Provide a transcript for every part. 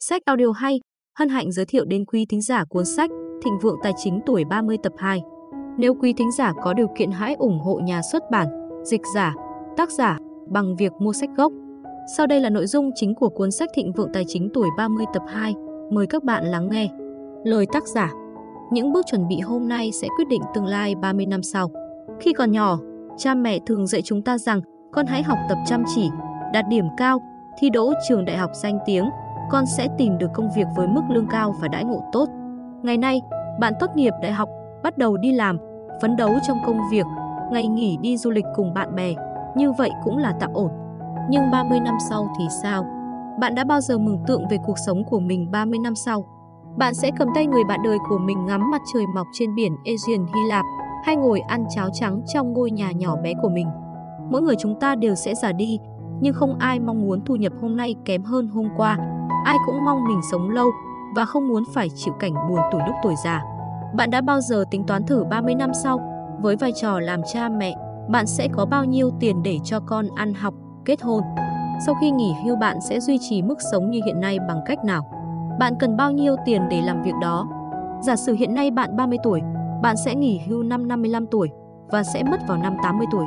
Sách audio hay, hân hạnh giới thiệu đến quý thính giả cuốn sách Thịnh vượng tài chính tuổi 30 tập 2. Nếu quý thính giả có điều kiện hãy ủng hộ nhà xuất bản, dịch giả, tác giả bằng việc mua sách gốc. Sau đây là nội dung chính của cuốn sách Thịnh vượng tài chính tuổi 30 tập 2. Mời các bạn lắng nghe. Lời tác giả Những bước chuẩn bị hôm nay sẽ quyết định tương lai 30 năm sau. Khi còn nhỏ, cha mẹ thường dạy chúng ta rằng con hãy học tập chăm chỉ, đạt điểm cao, thi đỗ trường đại học danh tiếng, con sẽ tìm được công việc với mức lương cao và đãi ngộ tốt. Ngày nay, bạn tốt nghiệp đại học, bắt đầu đi làm, phấn đấu trong công việc, ngày nghỉ đi du lịch cùng bạn bè, như vậy cũng là tạm ổn. Nhưng 30 năm sau thì sao? Bạn đã bao giờ mường tượng về cuộc sống của mình 30 năm sau? Bạn sẽ cầm tay người bạn đời của mình ngắm mặt trời mọc trên biển Aegean Hy Lạp hay ngồi ăn cháo trắng trong ngôi nhà nhỏ bé của mình. Mỗi người chúng ta đều sẽ già đi, nhưng không ai mong muốn thu nhập hôm nay kém hơn hôm qua ai cũng mong mình sống lâu và không muốn phải chịu cảnh buồn tuổi lúc tuổi già. Bạn đã bao giờ tính toán thử 30 năm sau, với vai trò làm cha mẹ, bạn sẽ có bao nhiêu tiền để cho con ăn học, kết hôn? Sau khi nghỉ hưu bạn sẽ duy trì mức sống như hiện nay bằng cách nào? Bạn cần bao nhiêu tiền để làm việc đó? Giả sử hiện nay bạn 30 tuổi, bạn sẽ nghỉ hưu năm 55 tuổi và sẽ mất vào năm 80 tuổi.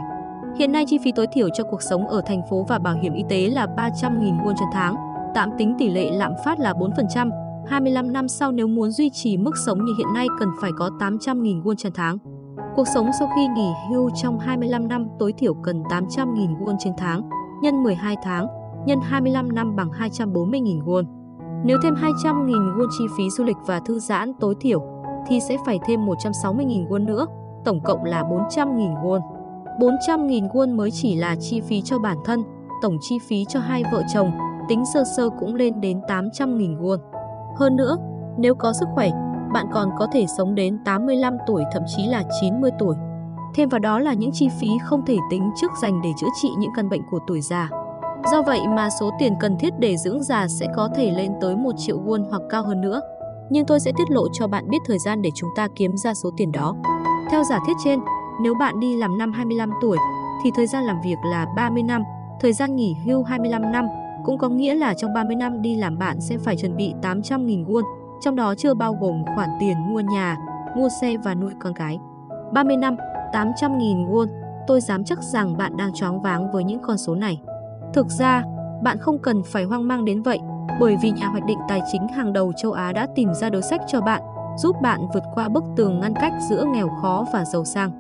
Hiện nay chi phí tối thiểu cho cuộc sống ở thành phố và bảo hiểm y tế là 300.000 won trên tháng tạm tính tỷ lệ lạm phát là 4%, 25 năm sau nếu muốn duy trì mức sống như hiện nay cần phải có 800.000 won trên tháng. Cuộc sống sau khi nghỉ hưu trong 25 năm tối thiểu cần 800.000 won trên tháng, nhân 12 tháng, nhân 25 năm bằng 240.000 won. Nếu thêm 200.000 won chi phí du lịch và thư giãn tối thiểu, thì sẽ phải thêm 160.000 won nữa, tổng cộng là 400.000 won. 400.000 won mới chỉ là chi phí cho bản thân, tổng chi phí cho hai vợ chồng tính sơ sơ cũng lên đến 800.000 won. Hơn nữa, nếu có sức khỏe, bạn còn có thể sống đến 85 tuổi thậm chí là 90 tuổi. Thêm vào đó là những chi phí không thể tính trước dành để chữa trị những căn bệnh của tuổi già. Do vậy mà số tiền cần thiết để dưỡng già sẽ có thể lên tới 1 triệu won hoặc cao hơn nữa. Nhưng tôi sẽ tiết lộ cho bạn biết thời gian để chúng ta kiếm ra số tiền đó. Theo giả thiết trên, nếu bạn đi làm năm 25 tuổi thì thời gian làm việc là 30 năm, thời gian nghỉ hưu 25 năm, cũng có nghĩa là trong 30 năm đi làm bạn sẽ phải chuẩn bị 800.000 won, trong đó chưa bao gồm khoản tiền mua nhà, mua xe và nuôi con cái. 30 năm, 800.000 won, tôi dám chắc rằng bạn đang choáng váng với những con số này. Thực ra, bạn không cần phải hoang mang đến vậy, bởi vì nhà hoạch định tài chính hàng đầu châu Á đã tìm ra đối sách cho bạn, giúp bạn vượt qua bức tường ngăn cách giữa nghèo khó và giàu sang.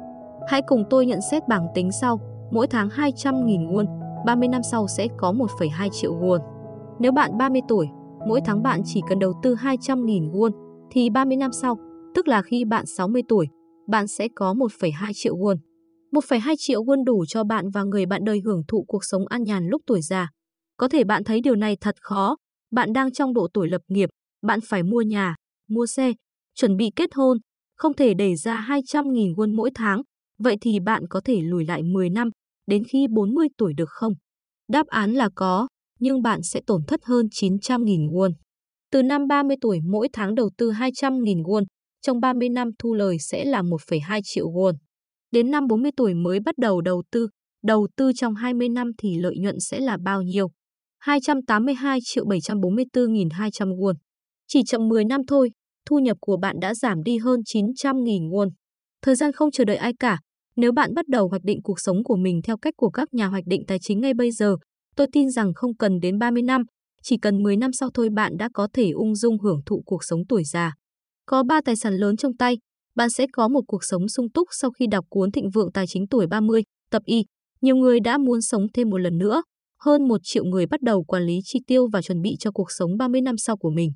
Hãy cùng tôi nhận xét bảng tính sau, mỗi tháng 200.000 won, 30 năm sau sẽ có 1,2 triệu won. Nếu bạn 30 tuổi, mỗi tháng bạn chỉ cần đầu tư 200.000 won, thì 30 năm sau, tức là khi bạn 60 tuổi, bạn sẽ có 1,2 triệu won. 1,2 triệu won đủ cho bạn và người bạn đời hưởng thụ cuộc sống an nhàn lúc tuổi già. Có thể bạn thấy điều này thật khó, bạn đang trong độ tuổi lập nghiệp, bạn phải mua nhà, mua xe, chuẩn bị kết hôn, không thể để ra 200.000 won mỗi tháng, vậy thì bạn có thể lùi lại 10 năm, đến khi 40 tuổi được không? Đáp án là có, nhưng bạn sẽ tổn thất hơn 900.000 won. Từ năm 30 tuổi mỗi tháng đầu tư 200.000 won, trong 30 năm thu lời sẽ là 1,2 triệu won. Đến năm 40 tuổi mới bắt đầu đầu tư, đầu tư trong 20 năm thì lợi nhuận sẽ là bao nhiêu? 282 triệu 744.200 won. Chỉ chậm 10 năm thôi, thu nhập của bạn đã giảm đi hơn 900.000 won. Thời gian không chờ đợi ai cả, nếu bạn bắt đầu hoạch định cuộc sống của mình theo cách của các nhà hoạch định tài chính ngay bây giờ, tôi tin rằng không cần đến 30 năm, chỉ cần 10 năm sau thôi bạn đã có thể ung dung hưởng thụ cuộc sống tuổi già. Có 3 tài sản lớn trong tay, bạn sẽ có một cuộc sống sung túc sau khi đọc cuốn Thịnh vượng tài chính tuổi 30, tập Y. Nhiều người đã muốn sống thêm một lần nữa, hơn một triệu người bắt đầu quản lý chi tiêu và chuẩn bị cho cuộc sống 30 năm sau của mình.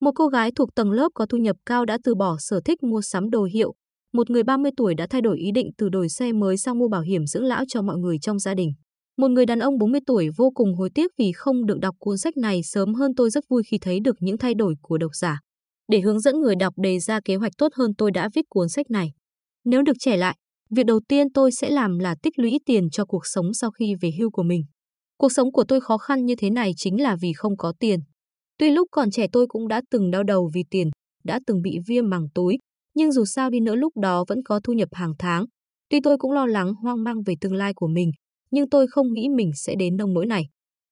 Một cô gái thuộc tầng lớp có thu nhập cao đã từ bỏ sở thích mua sắm đồ hiệu, một người 30 tuổi đã thay đổi ý định từ đổi xe mới sang mua bảo hiểm dưỡng lão cho mọi người trong gia đình. Một người đàn ông 40 tuổi vô cùng hối tiếc vì không được đọc cuốn sách này sớm hơn tôi rất vui khi thấy được những thay đổi của độc giả. Để hướng dẫn người đọc đề ra kế hoạch tốt hơn tôi đã viết cuốn sách này. Nếu được trẻ lại, việc đầu tiên tôi sẽ làm là tích lũy tiền cho cuộc sống sau khi về hưu của mình. Cuộc sống của tôi khó khăn như thế này chính là vì không có tiền. Tuy lúc còn trẻ tôi cũng đã từng đau đầu vì tiền, đã từng bị viêm màng túi, nhưng dù sao đi nữa lúc đó vẫn có thu nhập hàng tháng. Tuy tôi cũng lo lắng hoang mang về tương lai của mình, nhưng tôi không nghĩ mình sẽ đến nông nỗi này.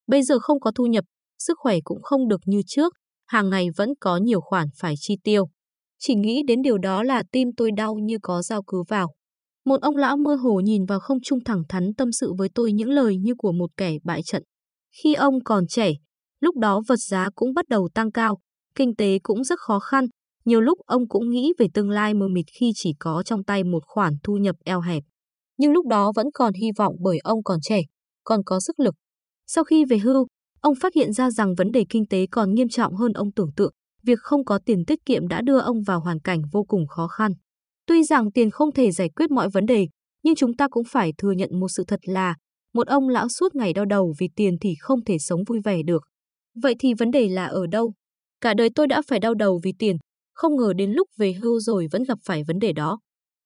Bây giờ không có thu nhập, sức khỏe cũng không được như trước, hàng ngày vẫn có nhiều khoản phải chi tiêu. Chỉ nghĩ đến điều đó là tim tôi đau như có dao cứ vào. Một ông lão mơ hồ nhìn vào không trung thẳng thắn tâm sự với tôi những lời như của một kẻ bại trận. Khi ông còn trẻ, lúc đó vật giá cũng bắt đầu tăng cao, kinh tế cũng rất khó khăn, nhiều lúc ông cũng nghĩ về tương lai mờ mịt khi chỉ có trong tay một khoản thu nhập eo hẹp. Nhưng lúc đó vẫn còn hy vọng bởi ông còn trẻ, còn có sức lực. Sau khi về hưu, ông phát hiện ra rằng vấn đề kinh tế còn nghiêm trọng hơn ông tưởng tượng. Việc không có tiền tiết kiệm đã đưa ông vào hoàn cảnh vô cùng khó khăn. Tuy rằng tiền không thể giải quyết mọi vấn đề, nhưng chúng ta cũng phải thừa nhận một sự thật là một ông lão suốt ngày đau đầu vì tiền thì không thể sống vui vẻ được. Vậy thì vấn đề là ở đâu? Cả đời tôi đã phải đau đầu vì tiền, không ngờ đến lúc về hưu rồi vẫn gặp phải vấn đề đó.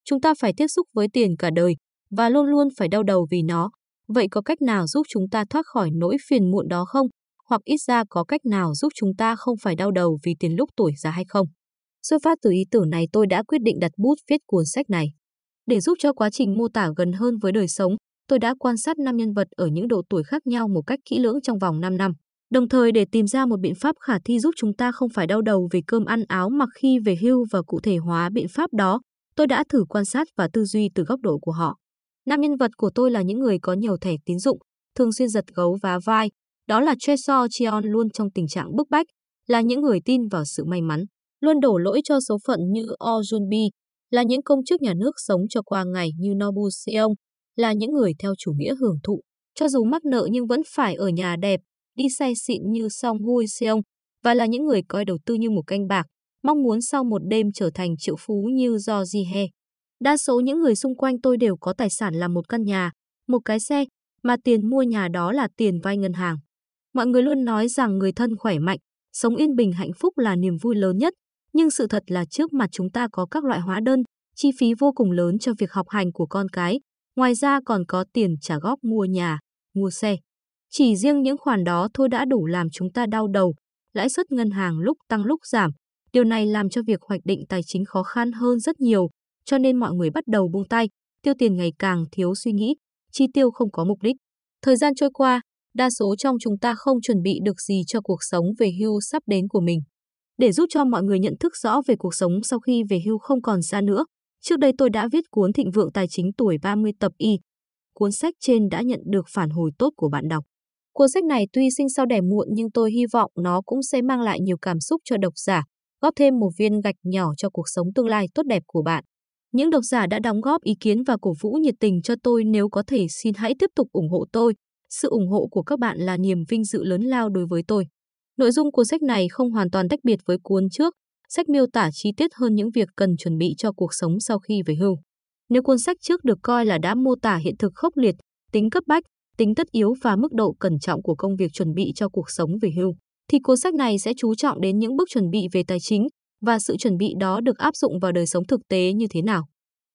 Chúng ta phải tiếp xúc với tiền cả đời và luôn luôn phải đau đầu vì nó. Vậy có cách nào giúp chúng ta thoát khỏi nỗi phiền muộn đó không? Hoặc ít ra có cách nào giúp chúng ta không phải đau đầu vì tiền lúc tuổi già hay không? Xuất phát từ ý tưởng này tôi đã quyết định đặt bút viết cuốn sách này. Để giúp cho quá trình mô tả gần hơn với đời sống, tôi đã quan sát năm nhân vật ở những độ tuổi khác nhau một cách kỹ lưỡng trong vòng 5 năm. Đồng thời để tìm ra một biện pháp khả thi giúp chúng ta không phải đau đầu về cơm ăn áo mặc khi về hưu và cụ thể hóa biện pháp đó, tôi đã thử quan sát và tư duy từ góc độ của họ. Năm nhân vật của tôi là những người có nhiều thẻ tín dụng, thường xuyên giật gấu và vai. Đó là Tresor Chion luôn trong tình trạng bức bách, là những người tin vào sự may mắn, luôn đổ lỗi cho số phận như Oh Junbi, là những công chức nhà nước sống cho qua ngày như Nobu Seong, là những người theo chủ nghĩa hưởng thụ, cho dù mắc nợ nhưng vẫn phải ở nhà đẹp, đi say xịn như Song Hui Seong, và là những người coi đầu tư như một canh bạc, mong muốn sau một đêm trở thành triệu phú như Do Ji He. Đa số những người xung quanh tôi đều có tài sản là một căn nhà, một cái xe, mà tiền mua nhà đó là tiền vay ngân hàng. Mọi người luôn nói rằng người thân khỏe mạnh, sống yên bình hạnh phúc là niềm vui lớn nhất, nhưng sự thật là trước mặt chúng ta có các loại hóa đơn, chi phí vô cùng lớn cho việc học hành của con cái, ngoài ra còn có tiền trả góp mua nhà, mua xe. Chỉ riêng những khoản đó thôi đã đủ làm chúng ta đau đầu, lãi suất ngân hàng lúc tăng lúc giảm. Điều này làm cho việc hoạch định tài chính khó khăn hơn rất nhiều, cho nên mọi người bắt đầu buông tay, tiêu tiền ngày càng thiếu suy nghĩ, chi tiêu không có mục đích. Thời gian trôi qua, đa số trong chúng ta không chuẩn bị được gì cho cuộc sống về hưu sắp đến của mình. Để giúp cho mọi người nhận thức rõ về cuộc sống sau khi về hưu không còn xa nữa, trước đây tôi đã viết cuốn Thịnh vượng tài chính tuổi 30 tập Y. Cuốn sách trên đã nhận được phản hồi tốt của bạn đọc. Cuốn sách này tuy sinh sau đẻ muộn nhưng tôi hy vọng nó cũng sẽ mang lại nhiều cảm xúc cho độc giả, góp thêm một viên gạch nhỏ cho cuộc sống tương lai tốt đẹp của bạn. Những độc giả đã đóng góp ý kiến và cổ vũ nhiệt tình cho tôi nếu có thể xin hãy tiếp tục ủng hộ tôi. Sự ủng hộ của các bạn là niềm vinh dự lớn lao đối với tôi. Nội dung cuốn sách này không hoàn toàn tách biệt với cuốn trước, sách miêu tả chi tiết hơn những việc cần chuẩn bị cho cuộc sống sau khi về hưu. Nếu cuốn sách trước được coi là đã mô tả hiện thực khốc liệt, tính cấp bách, tính tất yếu và mức độ cẩn trọng của công việc chuẩn bị cho cuộc sống về hưu, thì cuốn sách này sẽ chú trọng đến những bước chuẩn bị về tài chính và sự chuẩn bị đó được áp dụng vào đời sống thực tế như thế nào.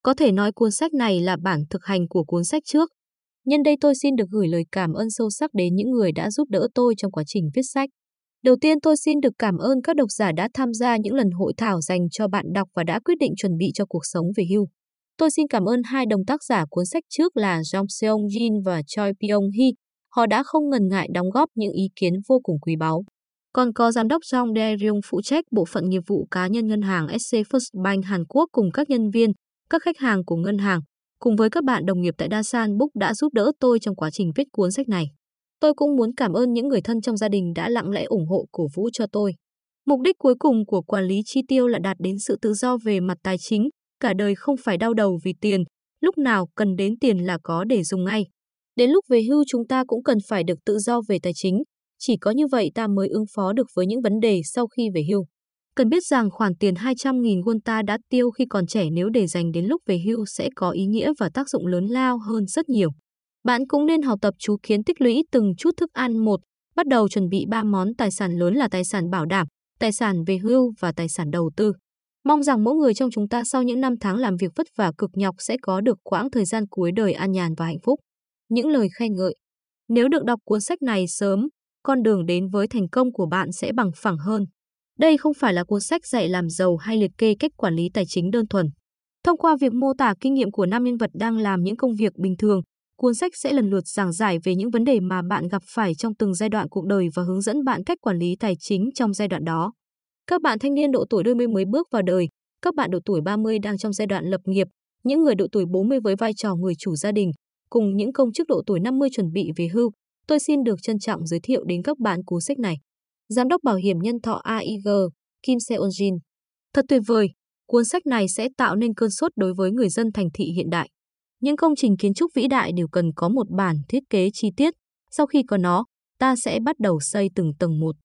Có thể nói cuốn sách này là bản thực hành của cuốn sách trước. Nhân đây tôi xin được gửi lời cảm ơn sâu sắc đến những người đã giúp đỡ tôi trong quá trình viết sách. Đầu tiên tôi xin được cảm ơn các độc giả đã tham gia những lần hội thảo dành cho bạn đọc và đã quyết định chuẩn bị cho cuộc sống về hưu. Tôi xin cảm ơn hai đồng tác giả cuốn sách trước là Jong Seong Jin và Choi Pyong Hee. Họ đã không ngần ngại đóng góp những ý kiến vô cùng quý báu. Còn có giám đốc Jong Dae-ryung phụ trách bộ phận nghiệp vụ cá nhân ngân hàng SC First Bank Hàn Quốc cùng các nhân viên, các khách hàng của ngân hàng, cùng với các bạn đồng nghiệp tại Dasan Book đã giúp đỡ tôi trong quá trình viết cuốn sách này. Tôi cũng muốn cảm ơn những người thân trong gia đình đã lặng lẽ ủng hộ cổ vũ cho tôi. Mục đích cuối cùng của quản lý chi tiêu là đạt đến sự tự do về mặt tài chính, cả đời không phải đau đầu vì tiền, lúc nào cần đến tiền là có để dùng ngay. Đến lúc về hưu chúng ta cũng cần phải được tự do về tài chính, chỉ có như vậy ta mới ứng phó được với những vấn đề sau khi về hưu. Cần biết rằng khoản tiền 200.000 won ta đã tiêu khi còn trẻ nếu để dành đến lúc về hưu sẽ có ý nghĩa và tác dụng lớn lao hơn rất nhiều. Bạn cũng nên học tập chú kiến tích lũy từng chút thức ăn một, bắt đầu chuẩn bị ba món tài sản lớn là tài sản bảo đảm, tài sản về hưu và tài sản đầu tư. Mong rằng mỗi người trong chúng ta sau những năm tháng làm việc vất vả cực nhọc sẽ có được quãng thời gian cuối đời an nhàn và hạnh phúc. Những lời khen ngợi. Nếu được đọc cuốn sách này sớm, con đường đến với thành công của bạn sẽ bằng phẳng hơn. Đây không phải là cuốn sách dạy làm giàu hay liệt kê cách quản lý tài chính đơn thuần. Thông qua việc mô tả kinh nghiệm của năm nhân vật đang làm những công việc bình thường, cuốn sách sẽ lần lượt giảng giải về những vấn đề mà bạn gặp phải trong từng giai đoạn cuộc đời và hướng dẫn bạn cách quản lý tài chính trong giai đoạn đó. Các bạn thanh niên độ tuổi đôi mươi mới bước vào đời, các bạn độ tuổi 30 đang trong giai đoạn lập nghiệp, những người độ tuổi 40 với vai trò người chủ gia đình, cùng những công chức độ tuổi 50 chuẩn bị về hưu, tôi xin được trân trọng giới thiệu đến các bạn cuốn sách này. Giám đốc bảo hiểm nhân thọ AIG, Kim Seonjin. Thật tuyệt vời, cuốn sách này sẽ tạo nên cơn sốt đối với người dân thành thị hiện đại. Những công trình kiến trúc vĩ đại đều cần có một bản thiết kế chi tiết. Sau khi có nó, ta sẽ bắt đầu xây từng tầng một.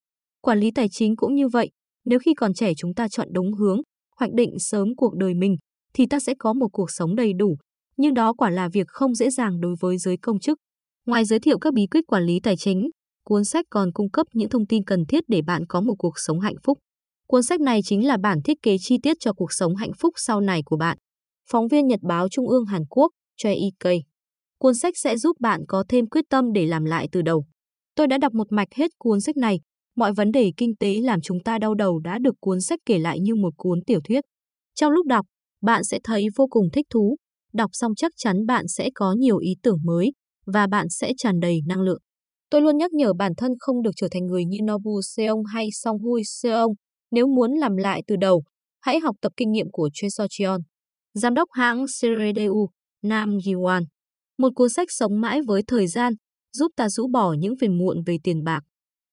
Quản lý tài chính cũng như vậy. Nếu khi còn trẻ chúng ta chọn đúng hướng, hoạch định sớm cuộc đời mình, thì ta sẽ có một cuộc sống đầy đủ. Nhưng đó quả là việc không dễ dàng đối với giới công chức. Ngoài giới thiệu các bí quyết quản lý tài chính, cuốn sách còn cung cấp những thông tin cần thiết để bạn có một cuộc sống hạnh phúc. Cuốn sách này chính là bản thiết kế chi tiết cho cuộc sống hạnh phúc sau này của bạn. Phóng viên Nhật báo Trung ương Hàn Quốc, Choi Ik. Cuốn sách sẽ giúp bạn có thêm quyết tâm để làm lại từ đầu. Tôi đã đọc một mạch hết cuốn sách này, mọi vấn đề kinh tế làm chúng ta đau đầu đã được cuốn sách kể lại như một cuốn tiểu thuyết. Trong lúc đọc, bạn sẽ thấy vô cùng thích thú, đọc xong chắc chắn bạn sẽ có nhiều ý tưởng mới và bạn sẽ tràn đầy năng lượng. Tôi luôn nhắc nhở bản thân không được trở thành người như Nobu Seong hay Song Hui Seong. Nếu muốn làm lại từ đầu, hãy học tập kinh nghiệm của Choi So Cheon, giám đốc hãng CRDU, Nam Yiwan. Một cuốn sách sống mãi với thời gian, giúp ta rũ bỏ những phiền muộn về tiền bạc.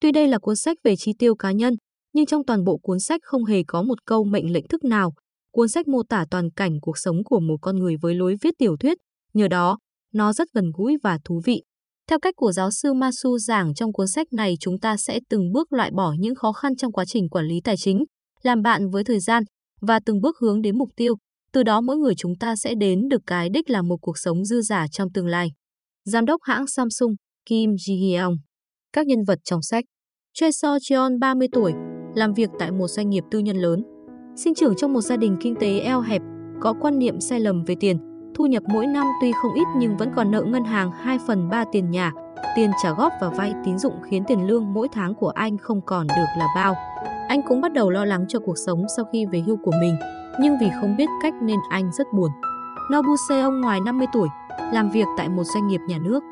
Tuy đây là cuốn sách về chi tiêu cá nhân, nhưng trong toàn bộ cuốn sách không hề có một câu mệnh lệnh thức nào. Cuốn sách mô tả toàn cảnh cuộc sống của một con người với lối viết tiểu thuyết, nhờ đó, nó rất gần gũi và thú vị. Theo cách của giáo sư Masu giảng trong cuốn sách này chúng ta sẽ từng bước loại bỏ những khó khăn trong quá trình quản lý tài chính, làm bạn với thời gian và từng bước hướng đến mục tiêu. Từ đó mỗi người chúng ta sẽ đến được cái đích là một cuộc sống dư giả trong tương lai. Giám đốc hãng Samsung Kim Ji-hyung Các nhân vật trong sách Choi So Cheon 30 tuổi, làm việc tại một doanh nghiệp tư nhân lớn. Sinh trưởng trong một gia đình kinh tế eo hẹp, có quan niệm sai lầm về tiền, thu nhập mỗi năm tuy không ít nhưng vẫn còn nợ ngân hàng 2 phần 3 tiền nhà, tiền trả góp và vay tín dụng khiến tiền lương mỗi tháng của anh không còn được là bao. Anh cũng bắt đầu lo lắng cho cuộc sống sau khi về hưu của mình, nhưng vì không biết cách nên anh rất buồn. Nobuse ông ngoài 50 tuổi, làm việc tại một doanh nghiệp nhà nước.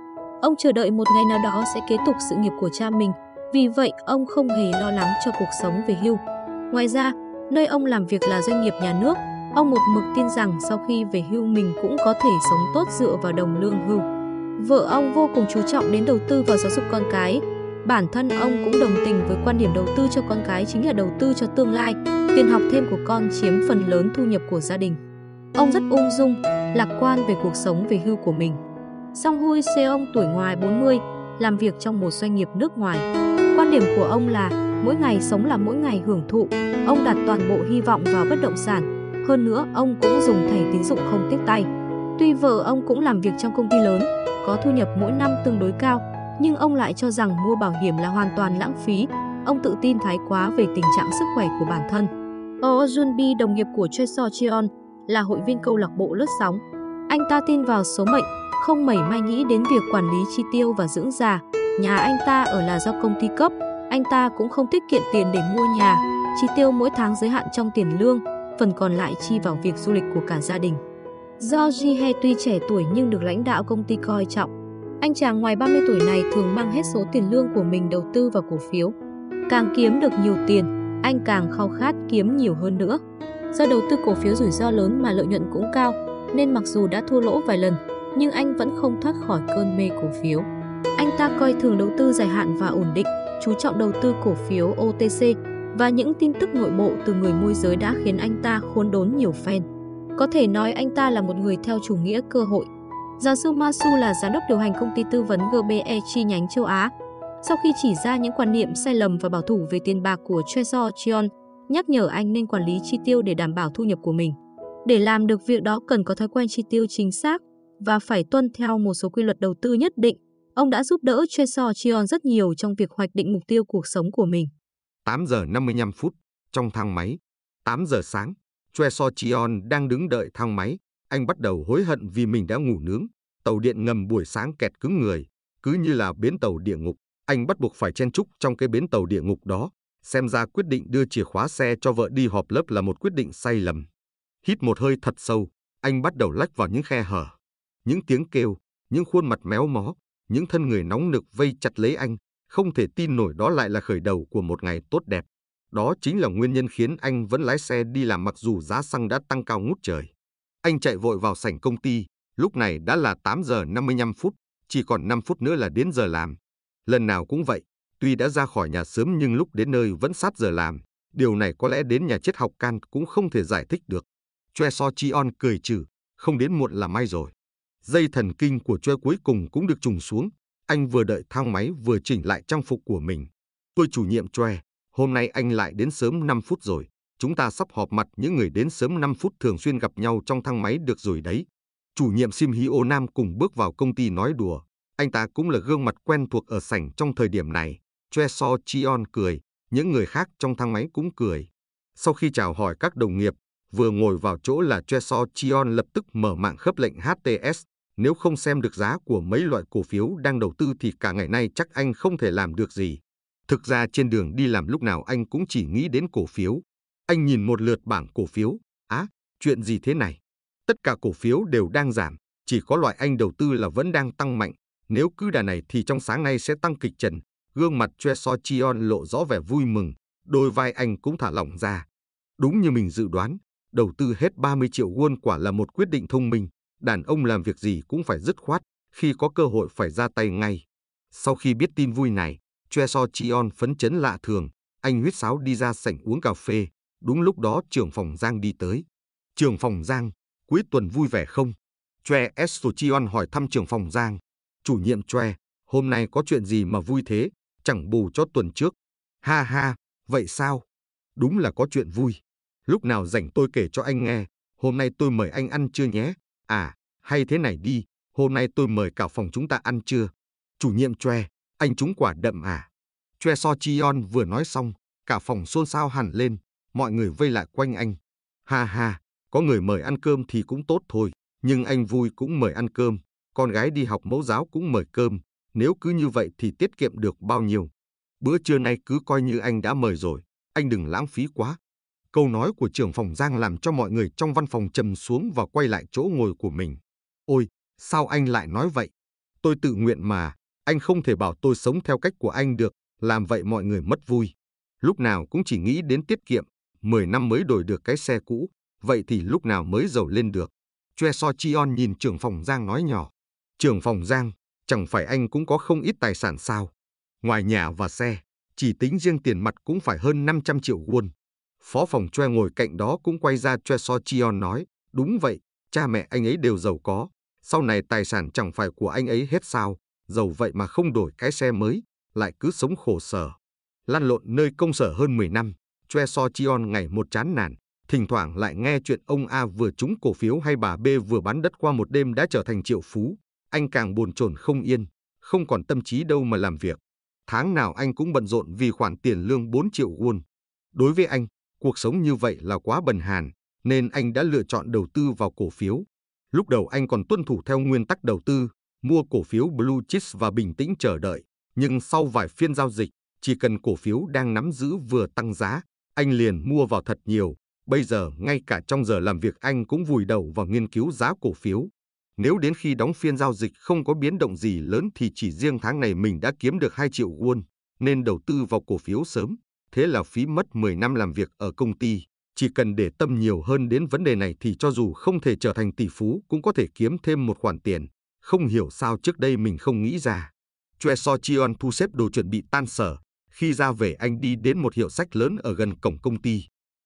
Ông chờ đợi một ngày nào đó sẽ kế tục sự nghiệp của cha mình, vì vậy ông không hề lo lắng cho cuộc sống về hưu. Ngoài ra, nơi ông làm việc là doanh nghiệp nhà nước, Ông một mực tin rằng sau khi về hưu mình cũng có thể sống tốt dựa vào đồng lương hưu. Vợ ông vô cùng chú trọng đến đầu tư vào giáo dục con cái. Bản thân ông cũng đồng tình với quan điểm đầu tư cho con cái chính là đầu tư cho tương lai. Tiền học thêm của con chiếm phần lớn thu nhập của gia đình. Ông rất ung dung, lạc quan về cuộc sống về hưu của mình. Song Hui Seong tuổi ngoài 40, làm việc trong một doanh nghiệp nước ngoài. Quan điểm của ông là mỗi ngày sống là mỗi ngày hưởng thụ. Ông đặt toàn bộ hy vọng vào bất động sản, hơn nữa, ông cũng dùng thẻ tín dụng không tiếc tay. Tuy vợ ông cũng làm việc trong công ty lớn, có thu nhập mỗi năm tương đối cao, nhưng ông lại cho rằng mua bảo hiểm là hoàn toàn lãng phí. Ông tự tin thái quá về tình trạng sức khỏe của bản thân. Oh Junbi, đồng nghiệp của Choi So Cheon, là hội viên câu lạc bộ lướt sóng. Anh ta tin vào số mệnh, không mảy may nghĩ đến việc quản lý chi tiêu và dưỡng già. Nhà anh ta ở là do công ty cấp, anh ta cũng không tiết kiệm tiền để mua nhà, chi tiêu mỗi tháng giới hạn trong tiền lương, phần còn lại chi vào việc du lịch của cả gia đình. Do Ji He tuy trẻ tuổi nhưng được lãnh đạo công ty coi trọng, anh chàng ngoài 30 tuổi này thường mang hết số tiền lương của mình đầu tư vào cổ phiếu. Càng kiếm được nhiều tiền, anh càng khao khát kiếm nhiều hơn nữa. Do đầu tư cổ phiếu rủi ro lớn mà lợi nhuận cũng cao, nên mặc dù đã thua lỗ vài lần, nhưng anh vẫn không thoát khỏi cơn mê cổ phiếu. Anh ta coi thường đầu tư dài hạn và ổn định, chú trọng đầu tư cổ phiếu OTC và những tin tức nội bộ từ người môi giới đã khiến anh ta khốn đốn nhiều fan. Có thể nói anh ta là một người theo chủ nghĩa cơ hội. Giáo sư Masu là giám đốc điều hành công ty tư vấn GBE chi nhánh châu Á. Sau khi chỉ ra những quan niệm sai lầm và bảo thủ về tiền bạc của Trezor Chion, nhắc nhở anh nên quản lý chi tiêu để đảm bảo thu nhập của mình. Để làm được việc đó cần có thói quen chi tiêu chính xác và phải tuân theo một số quy luật đầu tư nhất định. Ông đã giúp đỡ Tresor Chion rất nhiều trong việc hoạch định mục tiêu cuộc sống của mình. 8 giờ 55 phút, trong thang máy. 8 giờ sáng, Choi So Cheon đang đứng đợi thang máy. Anh bắt đầu hối hận vì mình đã ngủ nướng. Tàu điện ngầm buổi sáng kẹt cứng người, cứ như là bến tàu địa ngục. Anh bắt buộc phải chen chúc trong cái bến tàu địa ngục đó. Xem ra quyết định đưa chìa khóa xe cho vợ đi họp lớp là một quyết định sai lầm. Hít một hơi thật sâu, anh bắt đầu lách vào những khe hở. Những tiếng kêu, những khuôn mặt méo mó, những thân người nóng nực vây chặt lấy anh, không thể tin nổi đó lại là khởi đầu của một ngày tốt đẹp. Đó chính là nguyên nhân khiến anh vẫn lái xe đi làm mặc dù giá xăng đã tăng cao ngút trời. Anh chạy vội vào sảnh công ty, lúc này đã là 8 giờ 55 phút, chỉ còn 5 phút nữa là đến giờ làm. Lần nào cũng vậy, tuy đã ra khỏi nhà sớm nhưng lúc đến nơi vẫn sát giờ làm. Điều này có lẽ đến nhà triết học can cũng không thể giải thích được. Choe So Chi On cười trừ, không đến muộn là may rồi. Dây thần kinh của Choi cuối cùng cũng được trùng xuống. Anh vừa đợi thang máy vừa chỉnh lại trang phục của mình. Tôi chủ nhiệm Choi, hôm nay anh lại đến sớm 5 phút rồi. Chúng ta sắp họp mặt những người đến sớm 5 phút thường xuyên gặp nhau trong thang máy được rồi đấy. Chủ nhiệm Sim Hyo Nam cùng bước vào công ty nói đùa. Anh ta cũng là gương mặt quen thuộc ở sảnh trong thời điểm này. Choi So Chion cười, những người khác trong thang máy cũng cười. Sau khi chào hỏi các đồng nghiệp, vừa ngồi vào chỗ là Choi So Chion lập tức mở mạng khớp lệnh HTS. Nếu không xem được giá của mấy loại cổ phiếu đang đầu tư thì cả ngày nay chắc anh không thể làm được gì. Thực ra trên đường đi làm lúc nào anh cũng chỉ nghĩ đến cổ phiếu. Anh nhìn một lượt bảng cổ phiếu. Á, chuyện gì thế này? Tất cả cổ phiếu đều đang giảm, chỉ có loại anh đầu tư là vẫn đang tăng mạnh. Nếu cứ đà này thì trong sáng nay sẽ tăng kịch trần. Gương mặt Choi So Chion lộ rõ vẻ vui mừng, đôi vai anh cũng thả lỏng ra. Đúng như mình dự đoán, đầu tư hết 30 triệu won quả là một quyết định thông minh. Đàn ông làm việc gì cũng phải dứt khoát, khi có cơ hội phải ra tay ngay. Sau khi biết tin vui này, Choe So Chion phấn chấn lạ thường, anh huyết sáo đi ra sảnh uống cà phê. Đúng lúc đó trưởng phòng Giang đi tới. Trưởng phòng Giang, cuối tuần vui vẻ không? Che So Chion hỏi thăm trưởng phòng Giang. Chủ nhiệm Choe, hôm nay có chuyện gì mà vui thế, chẳng bù cho tuần trước. Ha ha, vậy sao? Đúng là có chuyện vui. Lúc nào rảnh tôi kể cho anh nghe, hôm nay tôi mời anh ăn trưa nhé. À, hay thế này đi, hôm nay tôi mời cả phòng chúng ta ăn trưa. Chủ nhiệm Choe, anh chúng quả đậm à? Choe So Chion vừa nói xong, cả phòng xôn xao hẳn lên, mọi người vây lại quanh anh. Ha ha, có người mời ăn cơm thì cũng tốt thôi, nhưng anh vui cũng mời ăn cơm, con gái đi học mẫu giáo cũng mời cơm, nếu cứ như vậy thì tiết kiệm được bao nhiêu. Bữa trưa nay cứ coi như anh đã mời rồi, anh đừng lãng phí quá. Câu nói của trưởng phòng Giang làm cho mọi người trong văn phòng trầm xuống và quay lại chỗ ngồi của mình. Ôi, sao anh lại nói vậy? Tôi tự nguyện mà, anh không thể bảo tôi sống theo cách của anh được, làm vậy mọi người mất vui. Lúc nào cũng chỉ nghĩ đến tiết kiệm, 10 năm mới đổi được cái xe cũ, vậy thì lúc nào mới giàu lên được. Choe So Chion nhìn trưởng phòng Giang nói nhỏ. Trưởng phòng Giang, chẳng phải anh cũng có không ít tài sản sao? Ngoài nhà và xe, chỉ tính riêng tiền mặt cũng phải hơn 500 triệu won. Phó phòng Choe ngồi cạnh đó cũng quay ra Choe So Chion nói, đúng vậy, cha mẹ anh ấy đều giàu có, sau này tài sản chẳng phải của anh ấy hết sao, giàu vậy mà không đổi cái xe mới, lại cứ sống khổ sở. Lăn lộn nơi công sở hơn 10 năm, Choe So Chion ngày một chán nản, thỉnh thoảng lại nghe chuyện ông A vừa trúng cổ phiếu hay bà B vừa bán đất qua một đêm đã trở thành triệu phú. Anh càng buồn chồn không yên, không còn tâm trí đâu mà làm việc. Tháng nào anh cũng bận rộn vì khoản tiền lương 4 triệu won. Đối với anh, cuộc sống như vậy là quá bần hàn, nên anh đã lựa chọn đầu tư vào cổ phiếu. Lúc đầu anh còn tuân thủ theo nguyên tắc đầu tư, mua cổ phiếu Blue Chips và bình tĩnh chờ đợi. Nhưng sau vài phiên giao dịch, chỉ cần cổ phiếu đang nắm giữ vừa tăng giá, anh liền mua vào thật nhiều. Bây giờ ngay cả trong giờ làm việc anh cũng vùi đầu vào nghiên cứu giá cổ phiếu. Nếu đến khi đóng phiên giao dịch không có biến động gì lớn thì chỉ riêng tháng này mình đã kiếm được 2 triệu won, nên đầu tư vào cổ phiếu sớm. Thế là phí mất 10 năm làm việc ở công ty. Chỉ cần để tâm nhiều hơn đến vấn đề này thì cho dù không thể trở thành tỷ phú cũng có thể kiếm thêm một khoản tiền. Không hiểu sao trước đây mình không nghĩ ra. Chue So Chion thu xếp đồ chuẩn bị tan sở. Khi ra về anh đi đến một hiệu sách lớn ở gần cổng công ty.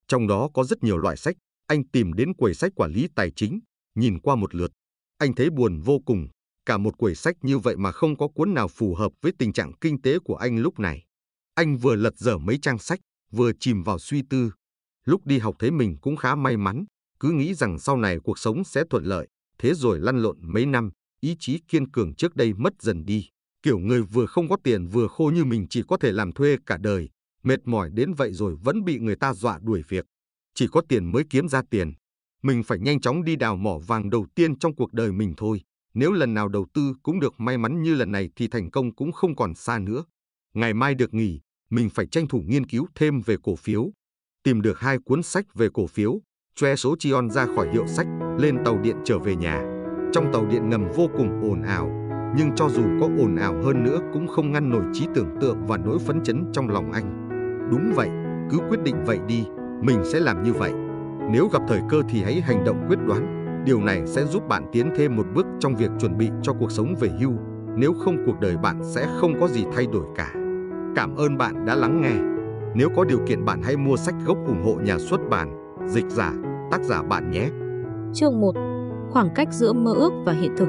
Trong đó có rất nhiều loại sách. Anh tìm đến quầy sách quản lý tài chính, nhìn qua một lượt. Anh thấy buồn vô cùng. Cả một quầy sách như vậy mà không có cuốn nào phù hợp với tình trạng kinh tế của anh lúc này. Anh vừa lật dở mấy trang sách, vừa chìm vào suy tư. Lúc đi học thấy mình cũng khá may mắn, cứ nghĩ rằng sau này cuộc sống sẽ thuận lợi. Thế rồi lăn lộn mấy năm, ý chí kiên cường trước đây mất dần đi. Kiểu người vừa không có tiền vừa khô như mình chỉ có thể làm thuê cả đời, mệt mỏi đến vậy rồi vẫn bị người ta dọa đuổi việc. Chỉ có tiền mới kiếm ra tiền. Mình phải nhanh chóng đi đào mỏ vàng đầu tiên trong cuộc đời mình thôi. Nếu lần nào đầu tư cũng được may mắn như lần này thì thành công cũng không còn xa nữa. Ngày mai được nghỉ, mình phải tranh thủ nghiên cứu thêm về cổ phiếu. Tìm được hai cuốn sách về cổ phiếu, choe số Chion ra khỏi hiệu sách, lên tàu điện trở về nhà. Trong tàu điện ngầm vô cùng ồn ào, nhưng cho dù có ồn ào hơn nữa cũng không ngăn nổi trí tưởng tượng và nỗi phấn chấn trong lòng anh. Đúng vậy, cứ quyết định vậy đi, mình sẽ làm như vậy. Nếu gặp thời cơ thì hãy hành động quyết đoán. Điều này sẽ giúp bạn tiến thêm một bước trong việc chuẩn bị cho cuộc sống về hưu. Nếu không cuộc đời bạn sẽ không có gì thay đổi cả. Cảm ơn bạn đã lắng nghe. Nếu có điều kiện bạn hãy mua sách gốc ủng hộ nhà xuất bản, dịch giả, tác giả bạn nhé. Chương 1. Khoảng cách giữa mơ ước và hiện thực.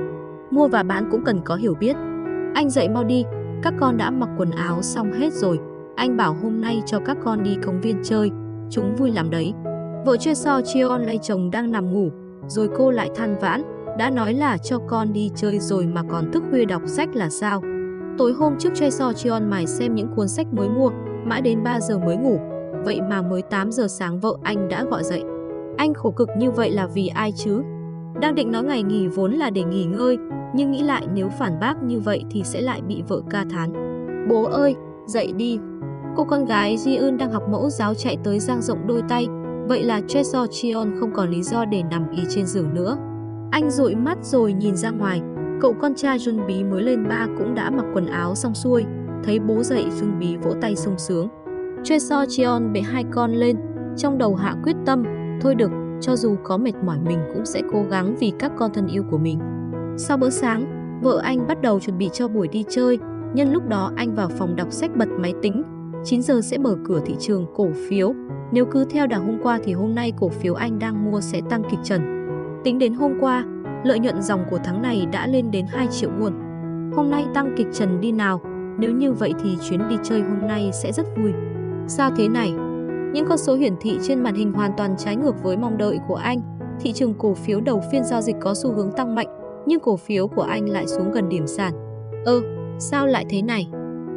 Mua và bán cũng cần có hiểu biết. Anh dậy mau đi, các con đã mặc quần áo xong hết rồi. Anh bảo hôm nay cho các con đi công viên chơi, chúng vui lắm đấy. Vợ chưa So Cheon lay chồng đang nằm ngủ, rồi cô lại than vãn, đã nói là cho con đi chơi rồi mà còn thức khuya đọc sách là sao. Tối hôm trước Choi So Cheon mải xem những cuốn sách mới mua, mãi đến 3 giờ mới ngủ, vậy mà mới 8 giờ sáng vợ anh đã gọi dậy. Anh khổ cực như vậy là vì ai chứ? Đang định nói ngày nghỉ vốn là để nghỉ ngơi, nhưng nghĩ lại nếu phản bác như vậy thì sẽ lại bị vợ ca thán. Bố ơi, dậy đi. Cô con gái Ji Eun đang học mẫu giáo chạy tới giang rộng đôi tay, vậy là Choi Cheon không còn lý do để nằm ý trên giường nữa. Anh dụi mắt rồi nhìn ra ngoài, cậu con trai Jun Bí mới lên ba cũng đã mặc quần áo xong xuôi, thấy bố dậy Jun Bí vỗ tay sung sướng. Choi Cheon bế hai con lên, trong đầu hạ quyết tâm, thôi được, cho dù có mệt mỏi mình cũng sẽ cố gắng vì các con thân yêu của mình. Sau bữa sáng, vợ anh bắt đầu chuẩn bị cho buổi đi chơi, nhân lúc đó anh vào phòng đọc sách bật máy tính. 9 giờ sẽ mở cửa thị trường cổ phiếu. Nếu cứ theo đà hôm qua thì hôm nay cổ phiếu anh đang mua sẽ tăng kịch trần. Tính đến hôm qua, lợi nhuận dòng của tháng này đã lên đến 2 triệu won. Hôm nay tăng kịch trần đi nào, nếu như vậy thì chuyến đi chơi hôm nay sẽ rất vui. Sao thế này? Những con số hiển thị trên màn hình hoàn toàn trái ngược với mong đợi của anh. Thị trường cổ phiếu đầu phiên giao dịch có xu hướng tăng mạnh, nhưng cổ phiếu của anh lại xuống gần điểm sàn. Ơ, sao lại thế này?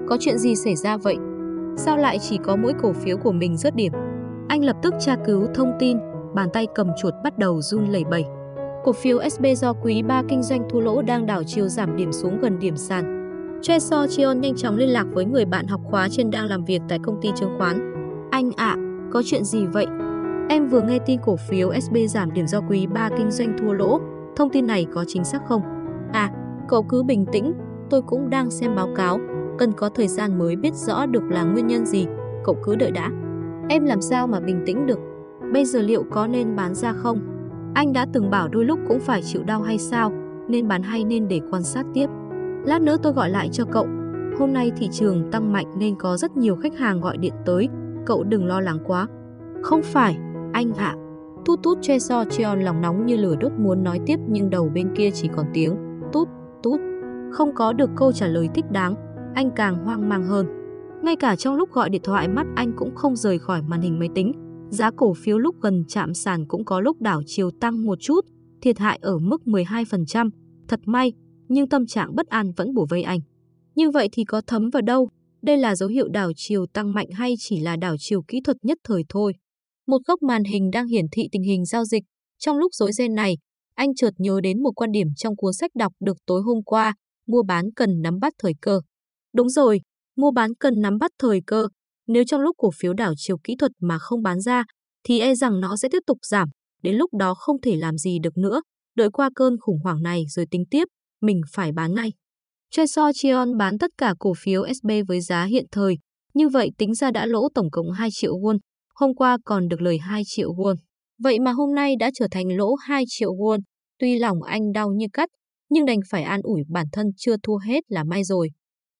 Có chuyện gì xảy ra vậy? Sao lại chỉ có mỗi cổ phiếu của mình rớt điểm? Anh lập tức tra cứu thông tin, bàn tay cầm chuột bắt đầu run lẩy bẩy. Cổ phiếu SB do quý 3 kinh doanh thua lỗ đang đảo chiều giảm điểm xuống gần điểm sàn. Choi So Cheon nhanh chóng liên lạc với người bạn học khóa trên đang làm việc tại công ty chứng khoán. Anh ạ, à, có chuyện gì vậy? Em vừa nghe tin cổ phiếu SB giảm điểm do quý 3 kinh doanh thua lỗ. Thông tin này có chính xác không? À, cậu cứ bình tĩnh, tôi cũng đang xem báo cáo. Cần có thời gian mới biết rõ được là nguyên nhân gì. Cậu cứ đợi đã. Em làm sao mà bình tĩnh được? Bây giờ liệu có nên bán ra không? Anh đã từng bảo đôi lúc cũng phải chịu đau hay sao? Nên bán hay nên để quan sát tiếp? Lát nữa tôi gọi lại cho cậu. Hôm nay thị trường tăng mạnh nên có rất nhiều khách hàng gọi điện tới cậu đừng lo lắng quá. Không phải, anh ạ. À. Tút tút che so Cheon lòng nóng như lửa đốt muốn nói tiếp nhưng đầu bên kia chỉ còn tiếng tút tút. Không có được câu trả lời thích đáng, anh càng hoang mang hơn. Ngay cả trong lúc gọi điện thoại mắt anh cũng không rời khỏi màn hình máy tính. Giá cổ phiếu lúc gần chạm sàn cũng có lúc đảo chiều tăng một chút, thiệt hại ở mức 12%. Thật may, nhưng tâm trạng bất an vẫn bổ vây anh. Như vậy thì có thấm vào đâu, đây là dấu hiệu đảo chiều tăng mạnh hay chỉ là đảo chiều kỹ thuật nhất thời thôi. Một góc màn hình đang hiển thị tình hình giao dịch. Trong lúc rối ren này, anh chợt nhớ đến một quan điểm trong cuốn sách đọc được tối hôm qua, mua bán cần nắm bắt thời cơ. Đúng rồi, mua bán cần nắm bắt thời cơ. Nếu trong lúc cổ phiếu đảo chiều kỹ thuật mà không bán ra, thì e rằng nó sẽ tiếp tục giảm. Đến lúc đó không thể làm gì được nữa. Đợi qua cơn khủng hoảng này rồi tính tiếp, mình phải bán ngay. Choi Chion bán tất cả cổ phiếu SB với giá hiện thời, như vậy tính ra đã lỗ tổng cộng 2 triệu won, hôm qua còn được lời 2 triệu won. Vậy mà hôm nay đã trở thành lỗ 2 triệu won, tuy lòng anh đau như cắt, nhưng đành phải an ủi bản thân chưa thua hết là may rồi.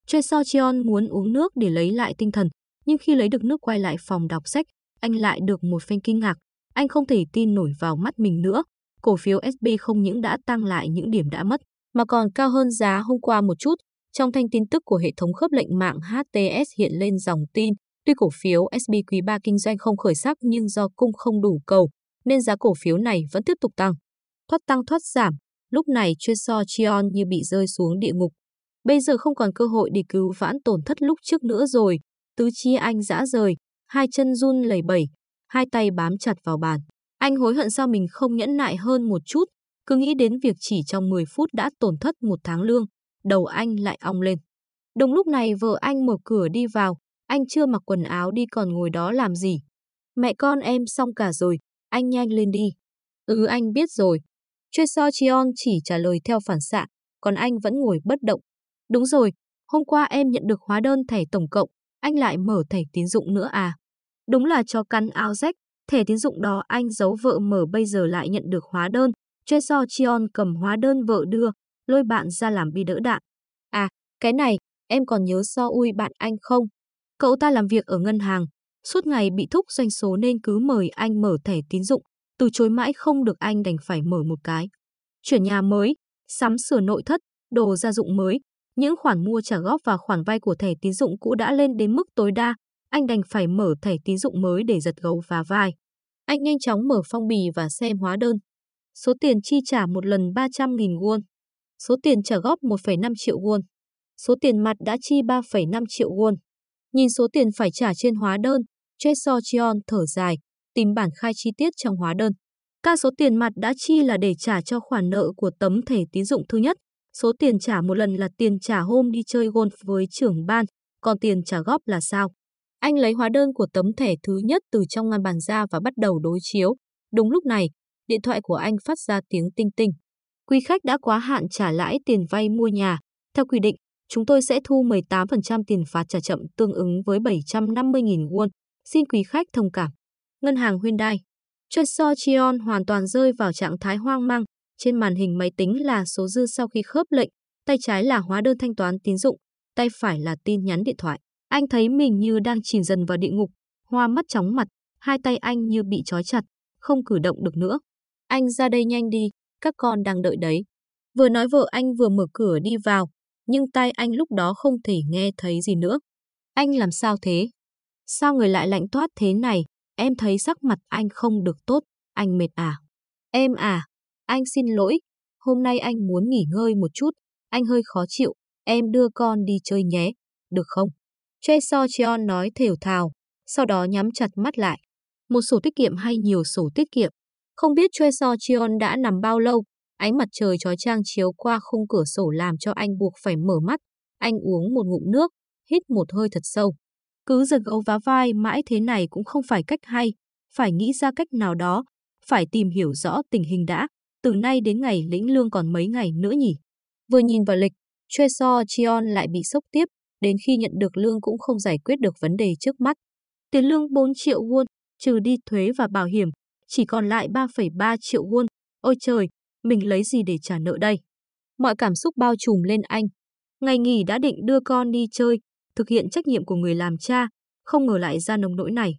Choi So Chion muốn uống nước để lấy lại tinh thần, nhưng khi lấy được nước quay lại phòng đọc sách, anh lại được một phen kinh ngạc. Anh không thể tin nổi vào mắt mình nữa. Cổ phiếu SB không những đã tăng lại những điểm đã mất, mà còn cao hơn giá hôm qua một chút. Trong thanh tin tức của hệ thống khớp lệnh mạng HTS hiện lên dòng tin, tuy cổ phiếu SB quý 3 kinh doanh không khởi sắc nhưng do cung không đủ cầu, nên giá cổ phiếu này vẫn tiếp tục tăng. Thoát tăng thoát giảm, lúc này chuyên so Chion như bị rơi xuống địa ngục. Bây giờ không còn cơ hội để cứu vãn tổn thất lúc trước nữa rồi. Tứ chi anh dã rời, hai chân run lẩy bẩy, hai tay bám chặt vào bàn. Anh hối hận sao mình không nhẫn nại hơn một chút, cứ nghĩ đến việc chỉ trong 10 phút đã tổn thất một tháng lương, đầu anh lại ong lên. Đồng lúc này vợ anh mở cửa đi vào, anh chưa mặc quần áo đi còn ngồi đó làm gì. Mẹ con em xong cả rồi, anh nhanh lên đi. Ừ anh biết rồi. Choi So Chion chỉ trả lời theo phản xạ, còn anh vẫn ngồi bất động. Đúng rồi, hôm qua em nhận được hóa đơn thẻ tổng cộng, anh lại mở thẻ tín dụng nữa à? Đúng là cho căn ao rách, thẻ tín dụng đó anh giấu vợ mở bây giờ lại nhận được hóa đơn. Choi So Chion cầm hóa đơn vợ đưa, lôi bạn ra làm bi đỡ đạn. À, cái này, em còn nhớ So Ui bạn anh không? Cậu ta làm việc ở ngân hàng, suốt ngày bị thúc doanh số nên cứ mời anh mở thẻ tín dụng, từ chối mãi không được anh đành phải mở một cái. Chuyển nhà mới, sắm sửa nội thất, đồ gia dụng mới, những khoản mua trả góp và khoản vay của thẻ tín dụng cũ đã lên đến mức tối đa, anh đành phải mở thẻ tín dụng mới để giật gấu và vai. Anh nhanh chóng mở phong bì và xem hóa đơn. Số tiền chi trả một lần 300.000 won. Số tiền trả góp 1,5 triệu won. Số tiền mặt đã chi 3,5 triệu won. Nhìn số tiền phải trả trên hóa đơn, Choi So Cheon thở dài, tìm bản khai chi tiết trong hóa đơn. Ca số tiền mặt đã chi là để trả cho khoản nợ của tấm thẻ tín dụng thứ nhất. Số tiền trả một lần là tiền trả hôm đi chơi golf với trưởng ban, còn tiền trả góp là sao? Anh lấy hóa đơn của tấm thẻ thứ nhất từ trong ngăn bàn ra và bắt đầu đối chiếu. Đúng lúc này, điện thoại của anh phát ra tiếng tinh tinh. Quý khách đã quá hạn trả lãi tiền vay mua nhà. Theo quy định, chúng tôi sẽ thu 18% tiền phạt trả chậm tương ứng với 750.000 won. Xin quý khách thông cảm. Ngân hàng Hyundai. Choi So Chion hoàn toàn rơi vào trạng thái hoang mang. Trên màn hình máy tính là số dư sau khi khớp lệnh, tay trái là hóa đơn thanh toán tín dụng, tay phải là tin nhắn điện thoại. Anh thấy mình như đang chìm dần vào địa ngục, hoa mắt chóng mặt, hai tay anh như bị trói chặt, không cử động được nữa. Anh ra đây nhanh đi, các con đang đợi đấy. Vừa nói vợ anh vừa mở cửa đi vào, nhưng tai anh lúc đó không thể nghe thấy gì nữa. Anh làm sao thế? Sao người lại lạnh toát thế này? Em thấy sắc mặt anh không được tốt, anh mệt à? Em à, anh xin lỗi, hôm nay anh muốn nghỉ ngơi một chút, anh hơi khó chịu, em đưa con đi chơi nhé, được không? Choi So Cheon nói thều thào, sau đó nhắm chặt mắt lại. Một sổ tiết kiệm hay nhiều sổ tiết kiệm? Không biết Choi So Cheon đã nằm bao lâu, ánh mặt trời chói chang chiếu qua khung cửa sổ làm cho anh buộc phải mở mắt. Anh uống một ngụm nước, hít một hơi thật sâu. Cứ giật gấu vá vai mãi thế này cũng không phải cách hay, phải nghĩ ra cách nào đó, phải tìm hiểu rõ tình hình đã. Từ nay đến ngày lĩnh lương còn mấy ngày nữa nhỉ? Vừa nhìn vào lịch, Choi So Chion lại bị sốc tiếp, đến khi nhận được lương cũng không giải quyết được vấn đề trước mắt. Tiền lương 4 triệu won, trừ đi thuế và bảo hiểm, chỉ còn lại 3,3 triệu won. Ôi trời, mình lấy gì để trả nợ đây? Mọi cảm xúc bao trùm lên anh. Ngày nghỉ đã định đưa con đi chơi, thực hiện trách nhiệm của người làm cha, không ngờ lại ra nông nỗi này.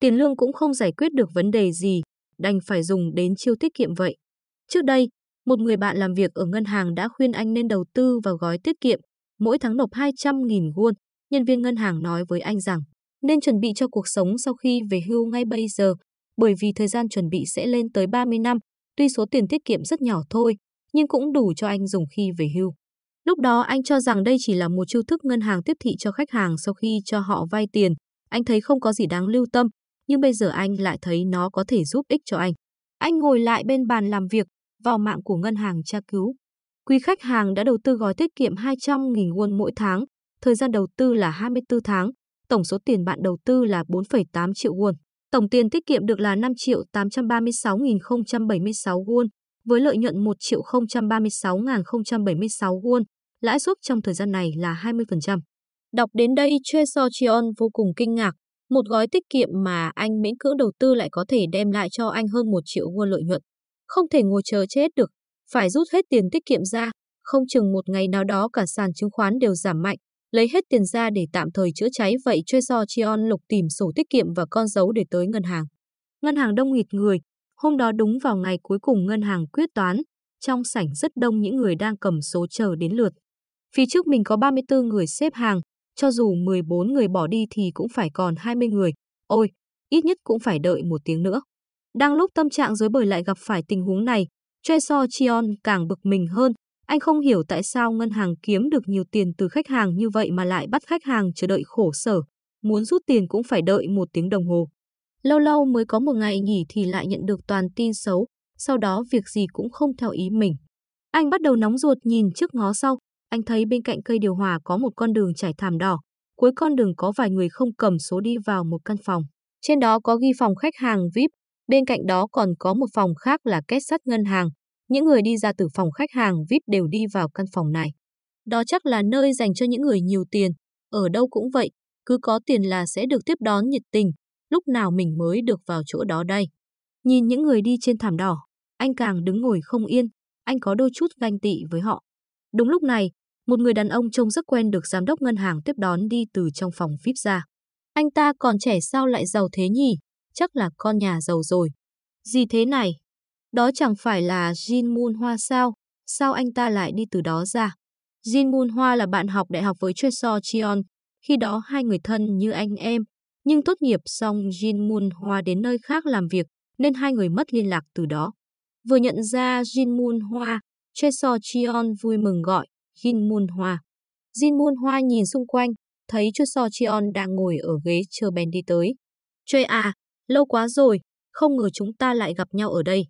Tiền lương cũng không giải quyết được vấn đề gì, đành phải dùng đến chiêu tiết kiệm vậy. Trước đây, một người bạn làm việc ở ngân hàng đã khuyên anh nên đầu tư vào gói tiết kiệm, mỗi tháng nộp 200.000 won. Nhân viên ngân hàng nói với anh rằng nên chuẩn bị cho cuộc sống sau khi về hưu ngay bây giờ, bởi vì thời gian chuẩn bị sẽ lên tới 30 năm, tuy số tiền tiết kiệm rất nhỏ thôi, nhưng cũng đủ cho anh dùng khi về hưu. Lúc đó anh cho rằng đây chỉ là một chiêu thức ngân hàng tiếp thị cho khách hàng sau khi cho họ vay tiền. Anh thấy không có gì đáng lưu tâm, nhưng bây giờ anh lại thấy nó có thể giúp ích cho anh. Anh ngồi lại bên bàn làm việc, vào mạng của ngân hàng tra cứu. Quý khách hàng đã đầu tư gói tiết kiệm 200.000 won mỗi tháng, thời gian đầu tư là 24 tháng, tổng số tiền bạn đầu tư là 4,8 triệu won. Tổng tiền tiết kiệm được là 5 triệu 836.076 won, với lợi nhuận 1 triệu 036.076 won, lãi suất trong thời gian này là 20%. Đọc đến đây, Choi So Chion vô cùng kinh ngạc. Một gói tiết kiệm mà anh miễn cưỡng đầu tư lại có thể đem lại cho anh hơn 1 triệu won lợi nhuận. Không thể ngồi chờ chết được, phải rút hết tiền tiết kiệm ra, không chừng một ngày nào đó cả sàn chứng khoán đều giảm mạnh, lấy hết tiền ra để tạm thời chữa cháy vậy cho do Cheon lục tìm sổ tiết kiệm và con dấu để tới ngân hàng. Ngân hàng đông nghịt người, hôm đó đúng vào ngày cuối cùng ngân hàng quyết toán, trong sảnh rất đông những người đang cầm số chờ đến lượt. Phía trước mình có 34 người xếp hàng, cho dù 14 người bỏ đi thì cũng phải còn 20 người. Ôi, ít nhất cũng phải đợi một tiếng nữa. Đang lúc tâm trạng rối bời lại gặp phải tình huống này, Choi So Chion càng bực mình hơn. Anh không hiểu tại sao ngân hàng kiếm được nhiều tiền từ khách hàng như vậy mà lại bắt khách hàng chờ đợi khổ sở. Muốn rút tiền cũng phải đợi một tiếng đồng hồ. Lâu lâu mới có một ngày nghỉ thì lại nhận được toàn tin xấu, sau đó việc gì cũng không theo ý mình. Anh bắt đầu nóng ruột nhìn trước ngó sau, anh thấy bên cạnh cây điều hòa có một con đường trải thảm đỏ. Cuối con đường có vài người không cầm số đi vào một căn phòng. Trên đó có ghi phòng khách hàng VIP, bên cạnh đó còn có một phòng khác là kết sắt ngân hàng. Những người đi ra từ phòng khách hàng VIP đều đi vào căn phòng này. Đó chắc là nơi dành cho những người nhiều tiền. Ở đâu cũng vậy, cứ có tiền là sẽ được tiếp đón nhiệt tình. Lúc nào mình mới được vào chỗ đó đây? Nhìn những người đi trên thảm đỏ, anh càng đứng ngồi không yên, anh có đôi chút ganh tị với họ. Đúng lúc này, một người đàn ông trông rất quen được giám đốc ngân hàng tiếp đón đi từ trong phòng VIP ra. Anh ta còn trẻ sao lại giàu thế nhỉ? Chắc là con nhà giàu rồi. Gì thế này? Đó chẳng phải là Jin Moon Hoa sao? Sao anh ta lại đi từ đó ra? Jin Moon Hoa là bạn học đại học với Choi So Chion. Khi đó hai người thân như anh em. Nhưng tốt nghiệp xong Jin Moon Hoa đến nơi khác làm việc nên hai người mất liên lạc từ đó. Vừa nhận ra Jin Moon Hoa, Choi So Chion vui mừng gọi Jin Moon Hoa. Jin Moon Hoa nhìn xung quanh, thấy Choi So Chion đang ngồi ở ghế chờ Ben đi tới. Choi à, lâu quá rồi, không ngờ chúng ta lại gặp nhau ở đây.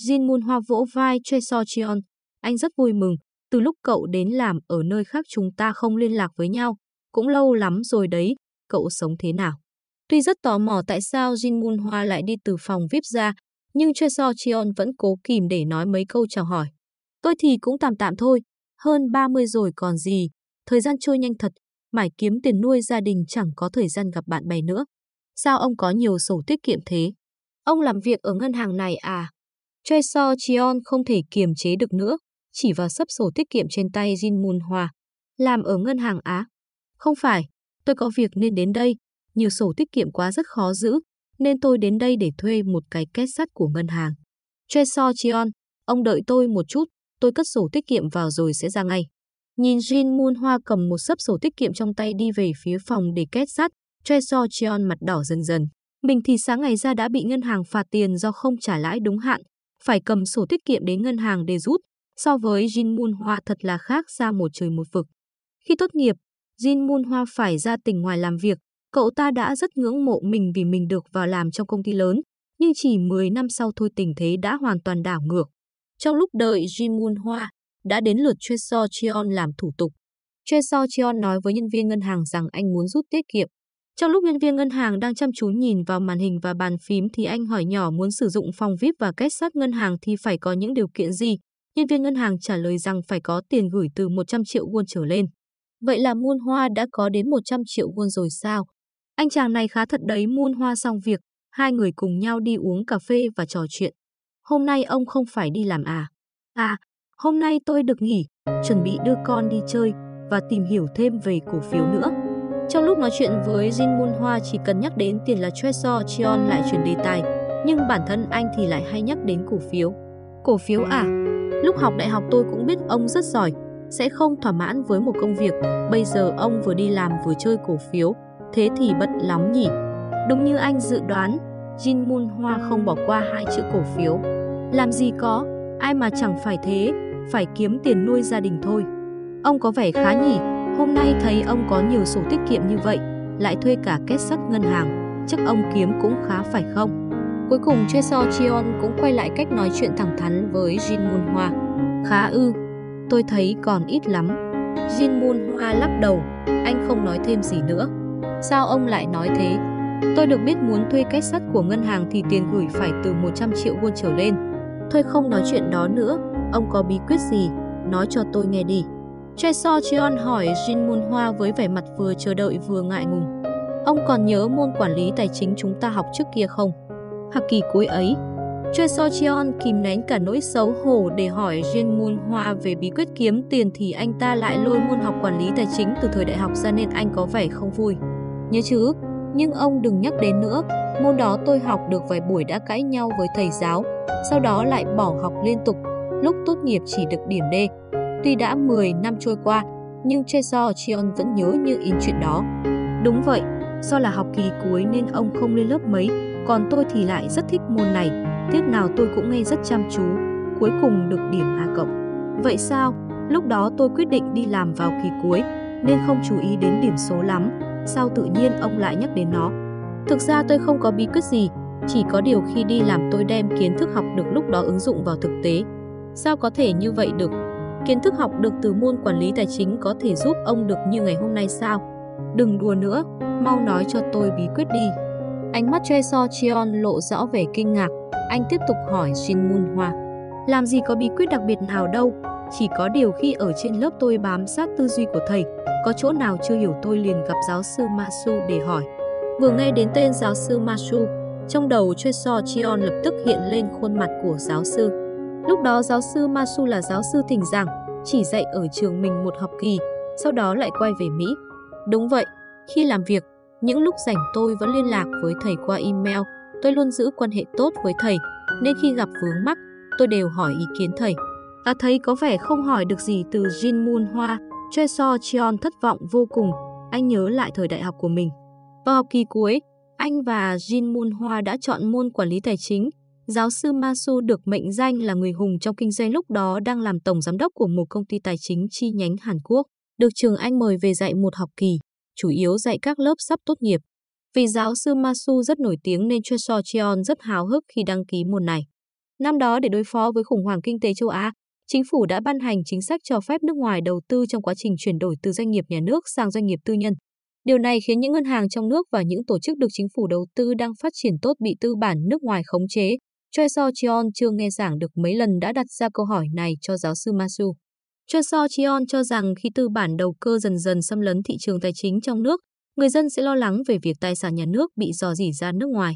Jin Moon Hoa vỗ vai Choi So Chion, Anh rất vui mừng, từ lúc cậu đến làm ở nơi khác chúng ta không liên lạc với nhau. Cũng lâu lắm rồi đấy, cậu sống thế nào? Tuy rất tò mò tại sao Jin Moon Hoa lại đi từ phòng VIP ra, nhưng Choi So Chion vẫn cố kìm để nói mấy câu chào hỏi. Tôi thì cũng tạm tạm thôi, hơn 30 rồi còn gì, thời gian trôi nhanh thật, mải kiếm tiền nuôi gia đình chẳng có thời gian gặp bạn bè nữa. Sao ông có nhiều sổ tiết kiệm thế? Ông làm việc ở ngân hàng này à? Choi So Cheon không thể kiềm chế được nữa, chỉ vào sấp sổ tiết kiệm trên tay Jin Moon Hoa. Làm ở ngân hàng Á? Không phải, tôi có việc nên đến đây, nhiều sổ tiết kiệm quá rất khó giữ, nên tôi đến đây để thuê một cái két sắt của ngân hàng. Choi So Cheon, ông đợi tôi một chút, tôi cất sổ tiết kiệm vào rồi sẽ ra ngay. Nhìn Jin Moon Hoa cầm một sấp sổ tiết kiệm trong tay đi về phía phòng để két sắt, Choi So Cheon mặt đỏ dần dần. Mình thì sáng ngày ra đã bị ngân hàng phạt tiền do không trả lãi đúng hạn, phải cầm sổ tiết kiệm đến ngân hàng để rút. So với Jin Moon Hoa thật là khác ra một trời một vực. Khi tốt nghiệp, Jin Moon Hoa phải ra tỉnh ngoài làm việc. Cậu ta đã rất ngưỡng mộ mình vì mình được vào làm trong công ty lớn, nhưng chỉ 10 năm sau thôi tình thế đã hoàn toàn đảo ngược. Trong lúc đợi Jin Moon Hoa, đã đến lượt Choi So Cheon làm thủ tục. Choi So Cheon nói với nhân viên ngân hàng rằng anh muốn rút tiết kiệm. Trong lúc nhân viên ngân hàng đang chăm chú nhìn vào màn hình và bàn phím thì anh hỏi nhỏ muốn sử dụng phòng VIP và kết sắt ngân hàng thì phải có những điều kiện gì. Nhân viên ngân hàng trả lời rằng phải có tiền gửi từ 100 triệu won trở lên. Vậy là Moon Hoa đã có đến 100 triệu won rồi sao? Anh chàng này khá thật đấy Moon Hoa xong việc, hai người cùng nhau đi uống cà phê và trò chuyện. Hôm nay ông không phải đi làm à? À, hôm nay tôi được nghỉ, chuẩn bị đưa con đi chơi và tìm hiểu thêm về cổ phiếu nữa. Trong lúc nói chuyện với Jin Moon Hoa chỉ cần nhắc đến tiền là Choi So Cheon lại chuyển đề tài, nhưng bản thân anh thì lại hay nhắc đến cổ phiếu. Cổ phiếu à? Lúc học đại học tôi cũng biết ông rất giỏi, sẽ không thỏa mãn với một công việc. Bây giờ ông vừa đi làm vừa chơi cổ phiếu, thế thì bận lắm nhỉ? Đúng như anh dự đoán, Jin Moon Hoa không bỏ qua hai chữ cổ phiếu. Làm gì có, ai mà chẳng phải thế, phải kiếm tiền nuôi gia đình thôi. Ông có vẻ khá nhỉ, hôm nay thấy ông có nhiều sổ tiết kiệm như vậy, lại thuê cả kết sắt ngân hàng, chắc ông kiếm cũng khá phải không? Cuối cùng Choi So Chion cũng quay lại cách nói chuyện thẳng thắn với Jin Moon Hoa. Khá ư, tôi thấy còn ít lắm. Jin Moon Hoa lắc đầu, anh không nói thêm gì nữa. Sao ông lại nói thế? Tôi được biết muốn thuê kết sắt của ngân hàng thì tiền gửi phải từ 100 triệu won trở lên. Thôi không nói chuyện đó nữa, ông có bí quyết gì, nói cho tôi nghe đi. Choi So Cheon hỏi Jin Moon Hoa với vẻ mặt vừa chờ đợi vừa ngại ngùng. Ông còn nhớ môn quản lý tài chính chúng ta học trước kia không? Học kỳ cuối ấy, Choi So Cheon kìm nén cả nỗi xấu hổ để hỏi Jin Moon Hoa về bí quyết kiếm tiền thì anh ta lại lôi môn học quản lý tài chính từ thời đại học ra nên anh có vẻ không vui. Nhớ chứ, nhưng ông đừng nhắc đến nữa, môn đó tôi học được vài buổi đã cãi nhau với thầy giáo, sau đó lại bỏ học liên tục, lúc tốt nghiệp chỉ được điểm D. Tuy đã 10 năm trôi qua, nhưng Choi So Cheon vẫn nhớ như in chuyện đó. Đúng vậy, do là học kỳ cuối nên ông không lên lớp mấy, còn tôi thì lại rất thích môn này, tiết nào tôi cũng nghe rất chăm chú, cuối cùng được điểm A cộng. Vậy sao? Lúc đó tôi quyết định đi làm vào kỳ cuối, nên không chú ý đến điểm số lắm, sao tự nhiên ông lại nhắc đến nó. Thực ra tôi không có bí quyết gì, chỉ có điều khi đi làm tôi đem kiến thức học được lúc đó ứng dụng vào thực tế. Sao có thể như vậy được? Kiến thức học được từ môn quản lý tài chính có thể giúp ông được như ngày hôm nay sao? Đừng đùa nữa, mau nói cho tôi bí quyết đi. Ánh mắt Choi So Chion lộ rõ vẻ kinh ngạc, anh tiếp tục hỏi Shin Moon Hoa. Làm gì có bí quyết đặc biệt nào đâu, chỉ có điều khi ở trên lớp tôi bám sát tư duy của thầy, có chỗ nào chưa hiểu tôi liền gặp giáo sư Masu để hỏi. Vừa nghe đến tên giáo sư Masu, trong đầu Choi So Chion lập tức hiện lên khuôn mặt của giáo sư. Lúc đó giáo sư Masu là giáo sư thỉnh giảng, chỉ dạy ở trường mình một học kỳ, sau đó lại quay về Mỹ. Đúng vậy, khi làm việc, những lúc rảnh tôi vẫn liên lạc với thầy qua email, tôi luôn giữ quan hệ tốt với thầy, nên khi gặp vướng mắc, tôi đều hỏi ý kiến thầy. À, Ta thấy có vẻ không hỏi được gì từ Jin Moon Hoa, Choi So Cheon thất vọng vô cùng, anh nhớ lại thời đại học của mình. Vào học kỳ cuối, anh và Jin Moon Hoa đã chọn môn quản lý tài chính. Giáo sư Masu được mệnh danh là người hùng trong kinh doanh lúc đó đang làm tổng giám đốc của một công ty tài chính chi nhánh Hàn Quốc, được trường Anh mời về dạy một học kỳ, chủ yếu dạy các lớp sắp tốt nghiệp. Vì giáo sư Masu rất nổi tiếng nên Choi So Cheon rất háo hức khi đăng ký môn này. Năm đó để đối phó với khủng hoảng kinh tế châu Á, chính phủ đã ban hành chính sách cho phép nước ngoài đầu tư trong quá trình chuyển đổi từ doanh nghiệp nhà nước sang doanh nghiệp tư nhân. Điều này khiến những ngân hàng trong nước và những tổ chức được chính phủ đầu tư đang phát triển tốt bị tư bản nước ngoài khống chế. Choi So Cheon chưa nghe giảng được mấy lần đã đặt ra câu hỏi này cho giáo sư Masu. Choi So Cheon cho rằng khi tư bản đầu cơ dần dần xâm lấn thị trường tài chính trong nước, người dân sẽ lo lắng về việc tài sản nhà nước bị dò dỉ ra nước ngoài.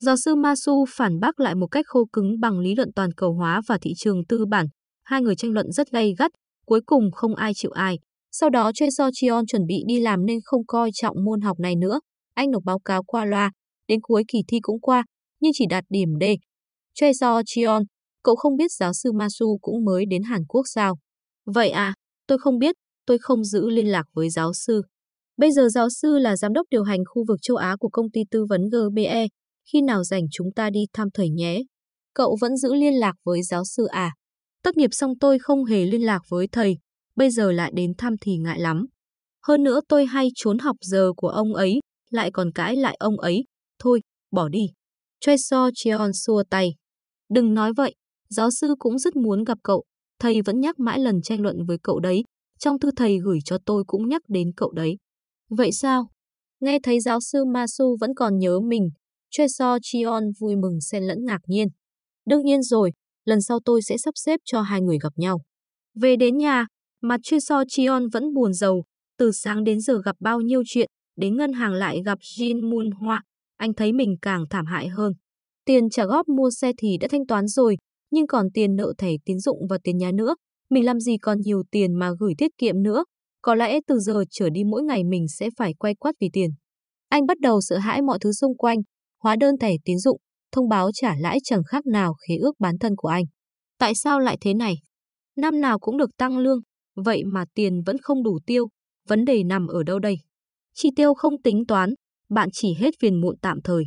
Giáo sư Masu phản bác lại một cách khô cứng bằng lý luận toàn cầu hóa và thị trường tư bản. Hai người tranh luận rất gay gắt, cuối cùng không ai chịu ai. Sau đó Choi So Cheon chuẩn bị đi làm nên không coi trọng môn học này nữa. Anh nộp báo cáo qua loa, đến cuối kỳ thi cũng qua, nhưng chỉ đạt điểm D. Choi So Cheon, cậu không biết giáo sư Masu cũng mới đến Hàn Quốc sao? Vậy à, tôi không biết, tôi không giữ liên lạc với giáo sư. Bây giờ giáo sư là giám đốc điều hành khu vực châu Á của công ty tư vấn GBE, khi nào rảnh chúng ta đi thăm thầy nhé. Cậu vẫn giữ liên lạc với giáo sư à? Tốt nghiệp xong tôi không hề liên lạc với thầy, bây giờ lại đến thăm thì ngại lắm. Hơn nữa tôi hay trốn học giờ của ông ấy, lại còn cãi lại ông ấy. Thôi, bỏ đi. Choi So Cheon xua tay. Đừng nói vậy, giáo sư cũng rất muốn gặp cậu. Thầy vẫn nhắc mãi lần tranh luận với cậu đấy. Trong thư thầy gửi cho tôi cũng nhắc đến cậu đấy. Vậy sao? Nghe thấy giáo sư Masu vẫn còn nhớ mình, Choi So Chion vui mừng xen lẫn ngạc nhiên. Đương nhiên rồi, lần sau tôi sẽ sắp xếp cho hai người gặp nhau. Về đến nhà, mặt Choi So Chion vẫn buồn rầu, từ sáng đến giờ gặp bao nhiêu chuyện, đến ngân hàng lại gặp Jin Moon Hoa, anh thấy mình càng thảm hại hơn. Tiền trả góp mua xe thì đã thanh toán rồi, nhưng còn tiền nợ thẻ tín dụng và tiền nhà nữa, mình làm gì còn nhiều tiền mà gửi tiết kiệm nữa, có lẽ từ giờ trở đi mỗi ngày mình sẽ phải quay quát vì tiền. Anh bắt đầu sợ hãi mọi thứ xung quanh, hóa đơn thẻ tín dụng, thông báo trả lãi chẳng khác nào khế ước bán thân của anh. Tại sao lại thế này? Năm nào cũng được tăng lương, vậy mà tiền vẫn không đủ tiêu, vấn đề nằm ở đâu đây? Chi tiêu không tính toán, bạn chỉ hết phiền muộn tạm thời.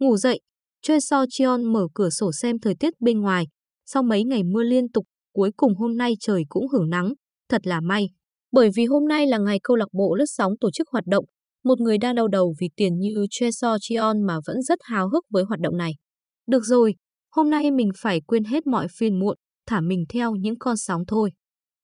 Ngủ dậy, Choi So Cheon mở cửa sổ xem thời tiết bên ngoài. Sau mấy ngày mưa liên tục, cuối cùng hôm nay trời cũng hưởng nắng, thật là may. Bởi vì hôm nay là ngày câu lạc bộ lướt sóng tổ chức hoạt động, một người đang đau đầu vì tiền như Choi So Cheon mà vẫn rất háo hức với hoạt động này. Được rồi, hôm nay mình phải quên hết mọi phiền muộn, thả mình theo những con sóng thôi.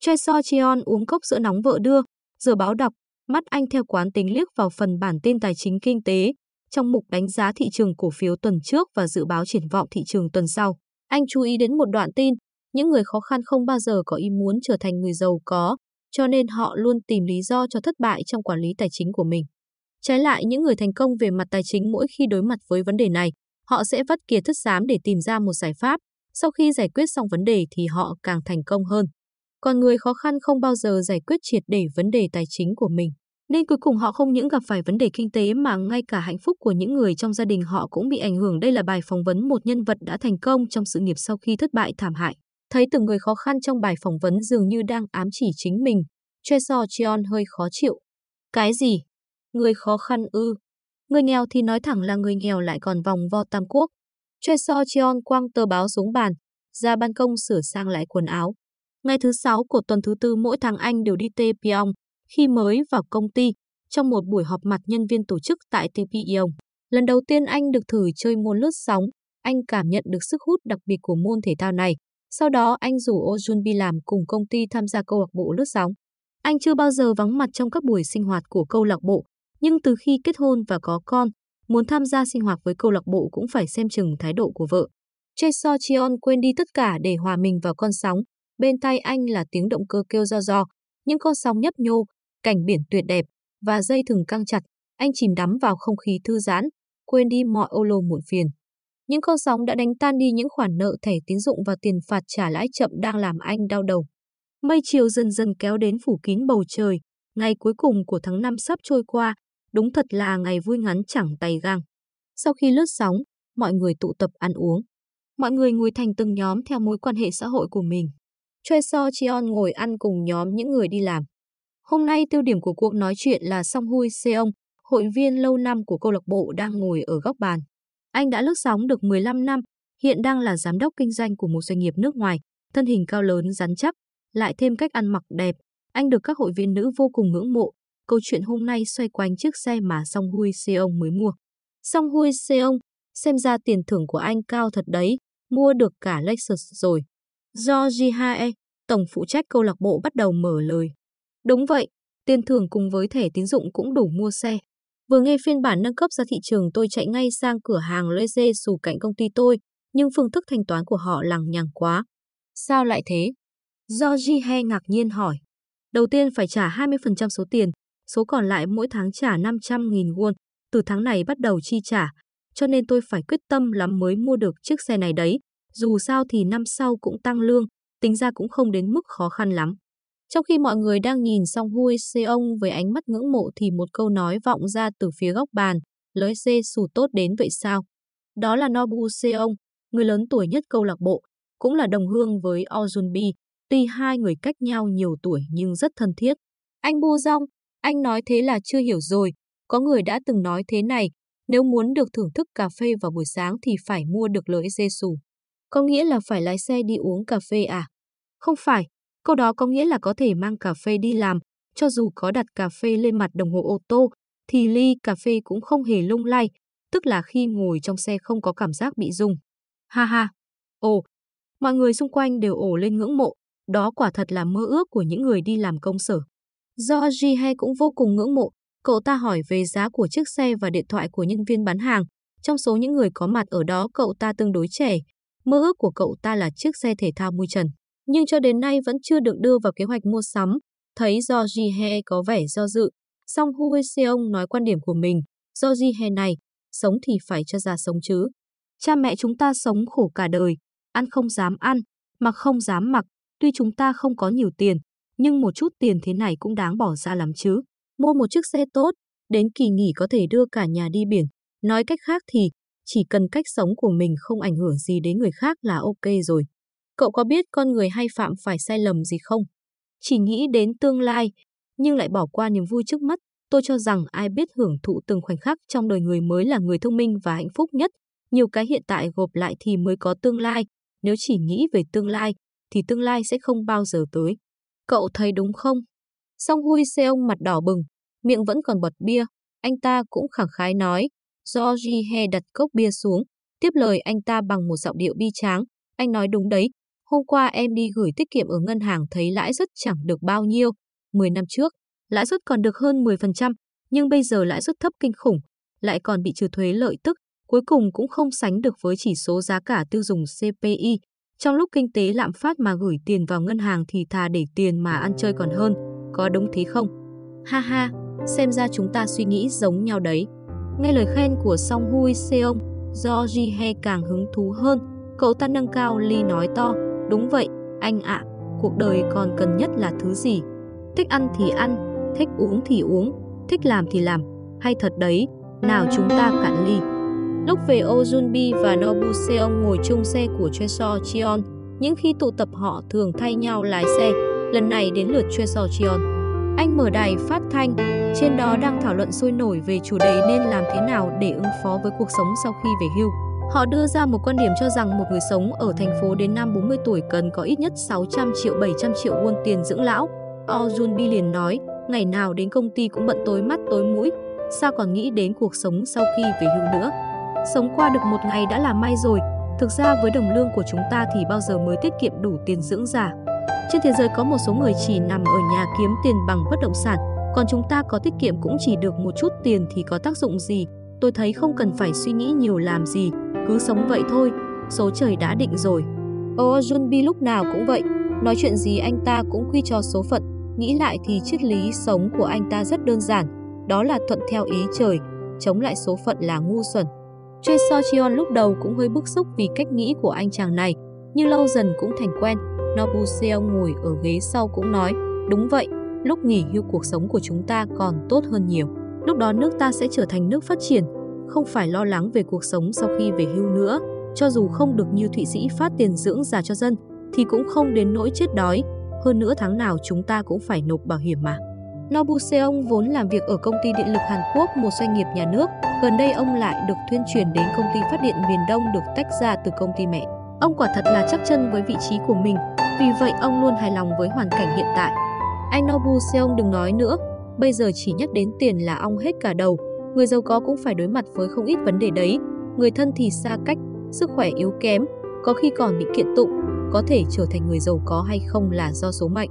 Choi So Cheon uống cốc sữa nóng vợ đưa, giờ báo đọc, mắt anh theo quán tính liếc vào phần bản tin tài chính kinh tế, trong mục đánh giá thị trường cổ phiếu tuần trước và dự báo triển vọng thị trường tuần sau. Anh chú ý đến một đoạn tin, những người khó khăn không bao giờ có ý muốn trở thành người giàu có, cho nên họ luôn tìm lý do cho thất bại trong quản lý tài chính của mình. Trái lại, những người thành công về mặt tài chính mỗi khi đối mặt với vấn đề này, họ sẽ vắt kiệt thức xám để tìm ra một giải pháp. Sau khi giải quyết xong vấn đề thì họ càng thành công hơn. Còn người khó khăn không bao giờ giải quyết triệt để vấn đề tài chính của mình. Nên cuối cùng họ không những gặp phải vấn đề kinh tế mà ngay cả hạnh phúc của những người trong gia đình họ cũng bị ảnh hưởng. Đây là bài phỏng vấn một nhân vật đã thành công trong sự nghiệp sau khi thất bại thảm hại. Thấy từng người khó khăn trong bài phỏng vấn dường như đang ám chỉ chính mình. Choi So Cheon hơi khó chịu. Cái gì? Người khó khăn ư? Người nghèo thì nói thẳng là người nghèo lại còn vòng vo tam quốc. Choi So Cheon quăng tờ báo xuống bàn, ra ban công sửa sang lại quần áo. Ngày thứ sáu của tuần thứ tư mỗi tháng anh đều đi Taepyeong. Khi mới vào công ty, trong một buổi họp mặt nhân viên tổ chức tại Taepyeong, lần đầu tiên anh được thử chơi môn lướt sóng. Anh cảm nhận được sức hút đặc biệt của môn thể thao này. Sau đó anh rủ Ojunbi làm cùng công ty tham gia câu lạc bộ lướt sóng. Anh chưa bao giờ vắng mặt trong các buổi sinh hoạt của câu lạc bộ, nhưng từ khi kết hôn và có con, muốn tham gia sinh hoạt với câu lạc bộ cũng phải xem chừng thái độ của vợ. Choi Chion quên đi tất cả để hòa mình vào con sóng. Bên tai anh là tiếng động cơ kêu do do, những con sóng nhấp nhô, cảnh biển tuyệt đẹp và dây thừng căng chặt. Anh chìm đắm vào không khí thư giãn, quên đi mọi ô lô muộn phiền. Những con sóng đã đánh tan đi những khoản nợ thẻ tín dụng và tiền phạt trả lãi chậm đang làm anh đau đầu. Mây chiều dần dần kéo đến phủ kín bầu trời, ngày cuối cùng của tháng 5 sắp trôi qua, đúng thật là ngày vui ngắn chẳng tay gang. Sau khi lướt sóng, mọi người tụ tập ăn uống. Mọi người ngồi thành từng nhóm theo mối quan hệ xã hội của mình. Choi So Chion ngồi ăn cùng nhóm những người đi làm. Hôm nay tiêu điểm của cuộc nói chuyện là Song Hui Seong, hội viên lâu năm của câu lạc bộ đang ngồi ở góc bàn. Anh đã lướt sóng được 15 năm, hiện đang là giám đốc kinh doanh của một doanh nghiệp nước ngoài, thân hình cao lớn rắn chắc, lại thêm cách ăn mặc đẹp. Anh được các hội viên nữ vô cùng ngưỡng mộ. Câu chuyện hôm nay xoay quanh chiếc xe mà Song Hui Seong mới mua. Song Hui Seong, xem ra tiền thưởng của anh cao thật đấy, mua được cả Lexus rồi. Do Ji tổng phụ trách câu lạc bộ bắt đầu mở lời. Đúng vậy, tiền thưởng cùng với thẻ tín dụng cũng đủ mua xe. Vừa nghe phiên bản nâng cấp ra thị trường tôi chạy ngay sang cửa hàng Leze xù cạnh công ty tôi, nhưng phương thức thanh toán của họ lằng nhằng quá. Sao lại thế? Do Jihe ngạc nhiên hỏi. Đầu tiên phải trả 20% số tiền, số còn lại mỗi tháng trả 500.000 won, từ tháng này bắt đầu chi trả, cho nên tôi phải quyết tâm lắm mới mua được chiếc xe này đấy. Dù sao thì năm sau cũng tăng lương, tính ra cũng không đến mức khó khăn lắm. Trong khi mọi người đang nhìn Song Hui Seong với ánh mắt ngưỡng mộ thì một câu nói vọng ra từ phía góc bàn, lối xê sù tốt đến vậy sao? Đó là Nobu Seong, người lớn tuổi nhất câu lạc bộ, cũng là đồng hương với Oh Bi. Tuy hai người cách nhau nhiều tuổi nhưng rất thân thiết. Anh Bu Dong, anh nói thế là chưa hiểu rồi. Có người đã từng nói thế này, nếu muốn được thưởng thức cà phê vào buổi sáng thì phải mua được lưỡi dê sù. Có nghĩa là phải lái xe đi uống cà phê à? Không phải, câu đó có nghĩa là có thể mang cà phê đi làm, cho dù có đặt cà phê lên mặt đồng hồ ô tô, thì ly cà phê cũng không hề lung lay, tức là khi ngồi trong xe không có cảm giác bị rung. Ha ha! Ồ! Mọi người xung quanh đều ổ lên ngưỡng mộ, đó quả thật là mơ ước của những người đi làm công sở. Do Jihe cũng vô cùng ngưỡng mộ, cậu ta hỏi về giá của chiếc xe và điện thoại của nhân viên bán hàng. Trong số những người có mặt ở đó cậu ta tương đối trẻ. Mơ ước của cậu ta là chiếc xe thể thao mui trần, nhưng cho đến nay vẫn chưa được đưa vào kế hoạch mua sắm. Thấy do Jihe có vẻ do dự, song Hu Seong nói quan điểm của mình, do Jihe này, sống thì phải cho ra sống chứ. Cha mẹ chúng ta sống khổ cả đời, ăn không dám ăn, mặc không dám mặc, tuy chúng ta không có nhiều tiền, nhưng một chút tiền thế này cũng đáng bỏ ra lắm chứ. Mua một chiếc xe tốt, đến kỳ nghỉ có thể đưa cả nhà đi biển. Nói cách khác thì, chỉ cần cách sống của mình không ảnh hưởng gì đến người khác là ok rồi. Cậu có biết con người hay phạm phải sai lầm gì không? Chỉ nghĩ đến tương lai, nhưng lại bỏ qua niềm vui trước mắt. Tôi cho rằng ai biết hưởng thụ từng khoảnh khắc trong đời người mới là người thông minh và hạnh phúc nhất. Nhiều cái hiện tại gộp lại thì mới có tương lai. Nếu chỉ nghĩ về tương lai, thì tương lai sẽ không bao giờ tới. Cậu thấy đúng không? Song Hui Seong mặt đỏ bừng, miệng vẫn còn bật bia. Anh ta cũng khẳng khái nói. Do Ji He đặt cốc bia xuống, tiếp lời anh ta bằng một giọng điệu bi tráng. Anh nói đúng đấy, hôm qua em đi gửi tiết kiệm ở ngân hàng thấy lãi suất chẳng được bao nhiêu. 10 năm trước, lãi suất còn được hơn 10%, nhưng bây giờ lãi suất thấp kinh khủng, lại còn bị trừ thuế lợi tức, cuối cùng cũng không sánh được với chỉ số giá cả tiêu dùng CPI. Trong lúc kinh tế lạm phát mà gửi tiền vào ngân hàng thì thà để tiền mà ăn chơi còn hơn, có đúng thế không? Ha ha, xem ra chúng ta suy nghĩ giống nhau đấy. Nghe lời khen của Song Hui Seong, do Ji He càng hứng thú hơn, cậu ta nâng cao ly nói to, đúng vậy, anh ạ, cuộc đời còn cần nhất là thứ gì? Thích ăn thì ăn, thích uống thì uống, thích làm thì làm, hay thật đấy, nào chúng ta cạn ly. Lúc về Ozunbi và Nobu Seong ngồi chung xe của Choi Chion, những khi tụ tập họ thường thay nhau lái xe, lần này đến lượt Choi Chion. Anh mở đài phát thanh, trên đó đang thảo luận sôi nổi về chủ đề nên làm thế nào để ứng phó với cuộc sống sau khi về hưu. Họ đưa ra một quan điểm cho rằng một người sống ở thành phố đến năm 40 tuổi cần có ít nhất 600 triệu 700 triệu won tiền dưỡng lão. Oh Jun liền nói, ngày nào đến công ty cũng bận tối mắt tối mũi, sao còn nghĩ đến cuộc sống sau khi về hưu nữa. Sống qua được một ngày đã là may rồi, thực ra với đồng lương của chúng ta thì bao giờ mới tiết kiệm đủ tiền dưỡng già. Trên thế giới có một số người chỉ nằm ở nhà kiếm tiền bằng bất động sản, còn chúng ta có tiết kiệm cũng chỉ được một chút tiền thì có tác dụng gì. Tôi thấy không cần phải suy nghĩ nhiều làm gì, cứ sống vậy thôi, số trời đã định rồi. Oh Junbi lúc nào cũng vậy, nói chuyện gì anh ta cũng quy cho số phận, nghĩ lại thì triết lý sống của anh ta rất đơn giản, đó là thuận theo ý trời, chống lại số phận là ngu xuẩn. Choi So Cheon lúc đầu cũng hơi bức xúc vì cách nghĩ của anh chàng này, nhưng lâu dần cũng thành quen. Nobu Seong ngồi ở ghế sau cũng nói, đúng vậy, lúc nghỉ hưu cuộc sống của chúng ta còn tốt hơn nhiều. Lúc đó nước ta sẽ trở thành nước phát triển, không phải lo lắng về cuộc sống sau khi về hưu nữa. Cho dù không được như Thụy Sĩ phát tiền dưỡng già cho dân, thì cũng không đến nỗi chết đói. Hơn nữa tháng nào chúng ta cũng phải nộp bảo hiểm mà. Nobu Seong vốn làm việc ở công ty điện lực Hàn Quốc, một doanh nghiệp nhà nước. Gần đây ông lại được thuyên truyền đến công ty phát điện miền Đông được tách ra từ công ty mẹ. Ông quả thật là chắc chân với vị trí của mình, vì vậy ông luôn hài lòng với hoàn cảnh hiện tại. Anh Nobu Seong đừng nói nữa, bây giờ chỉ nhắc đến tiền là ong hết cả đầu. Người giàu có cũng phải đối mặt với không ít vấn đề đấy. Người thân thì xa cách, sức khỏe yếu kém, có khi còn bị kiện tụng, có thể trở thành người giàu có hay không là do số mệnh.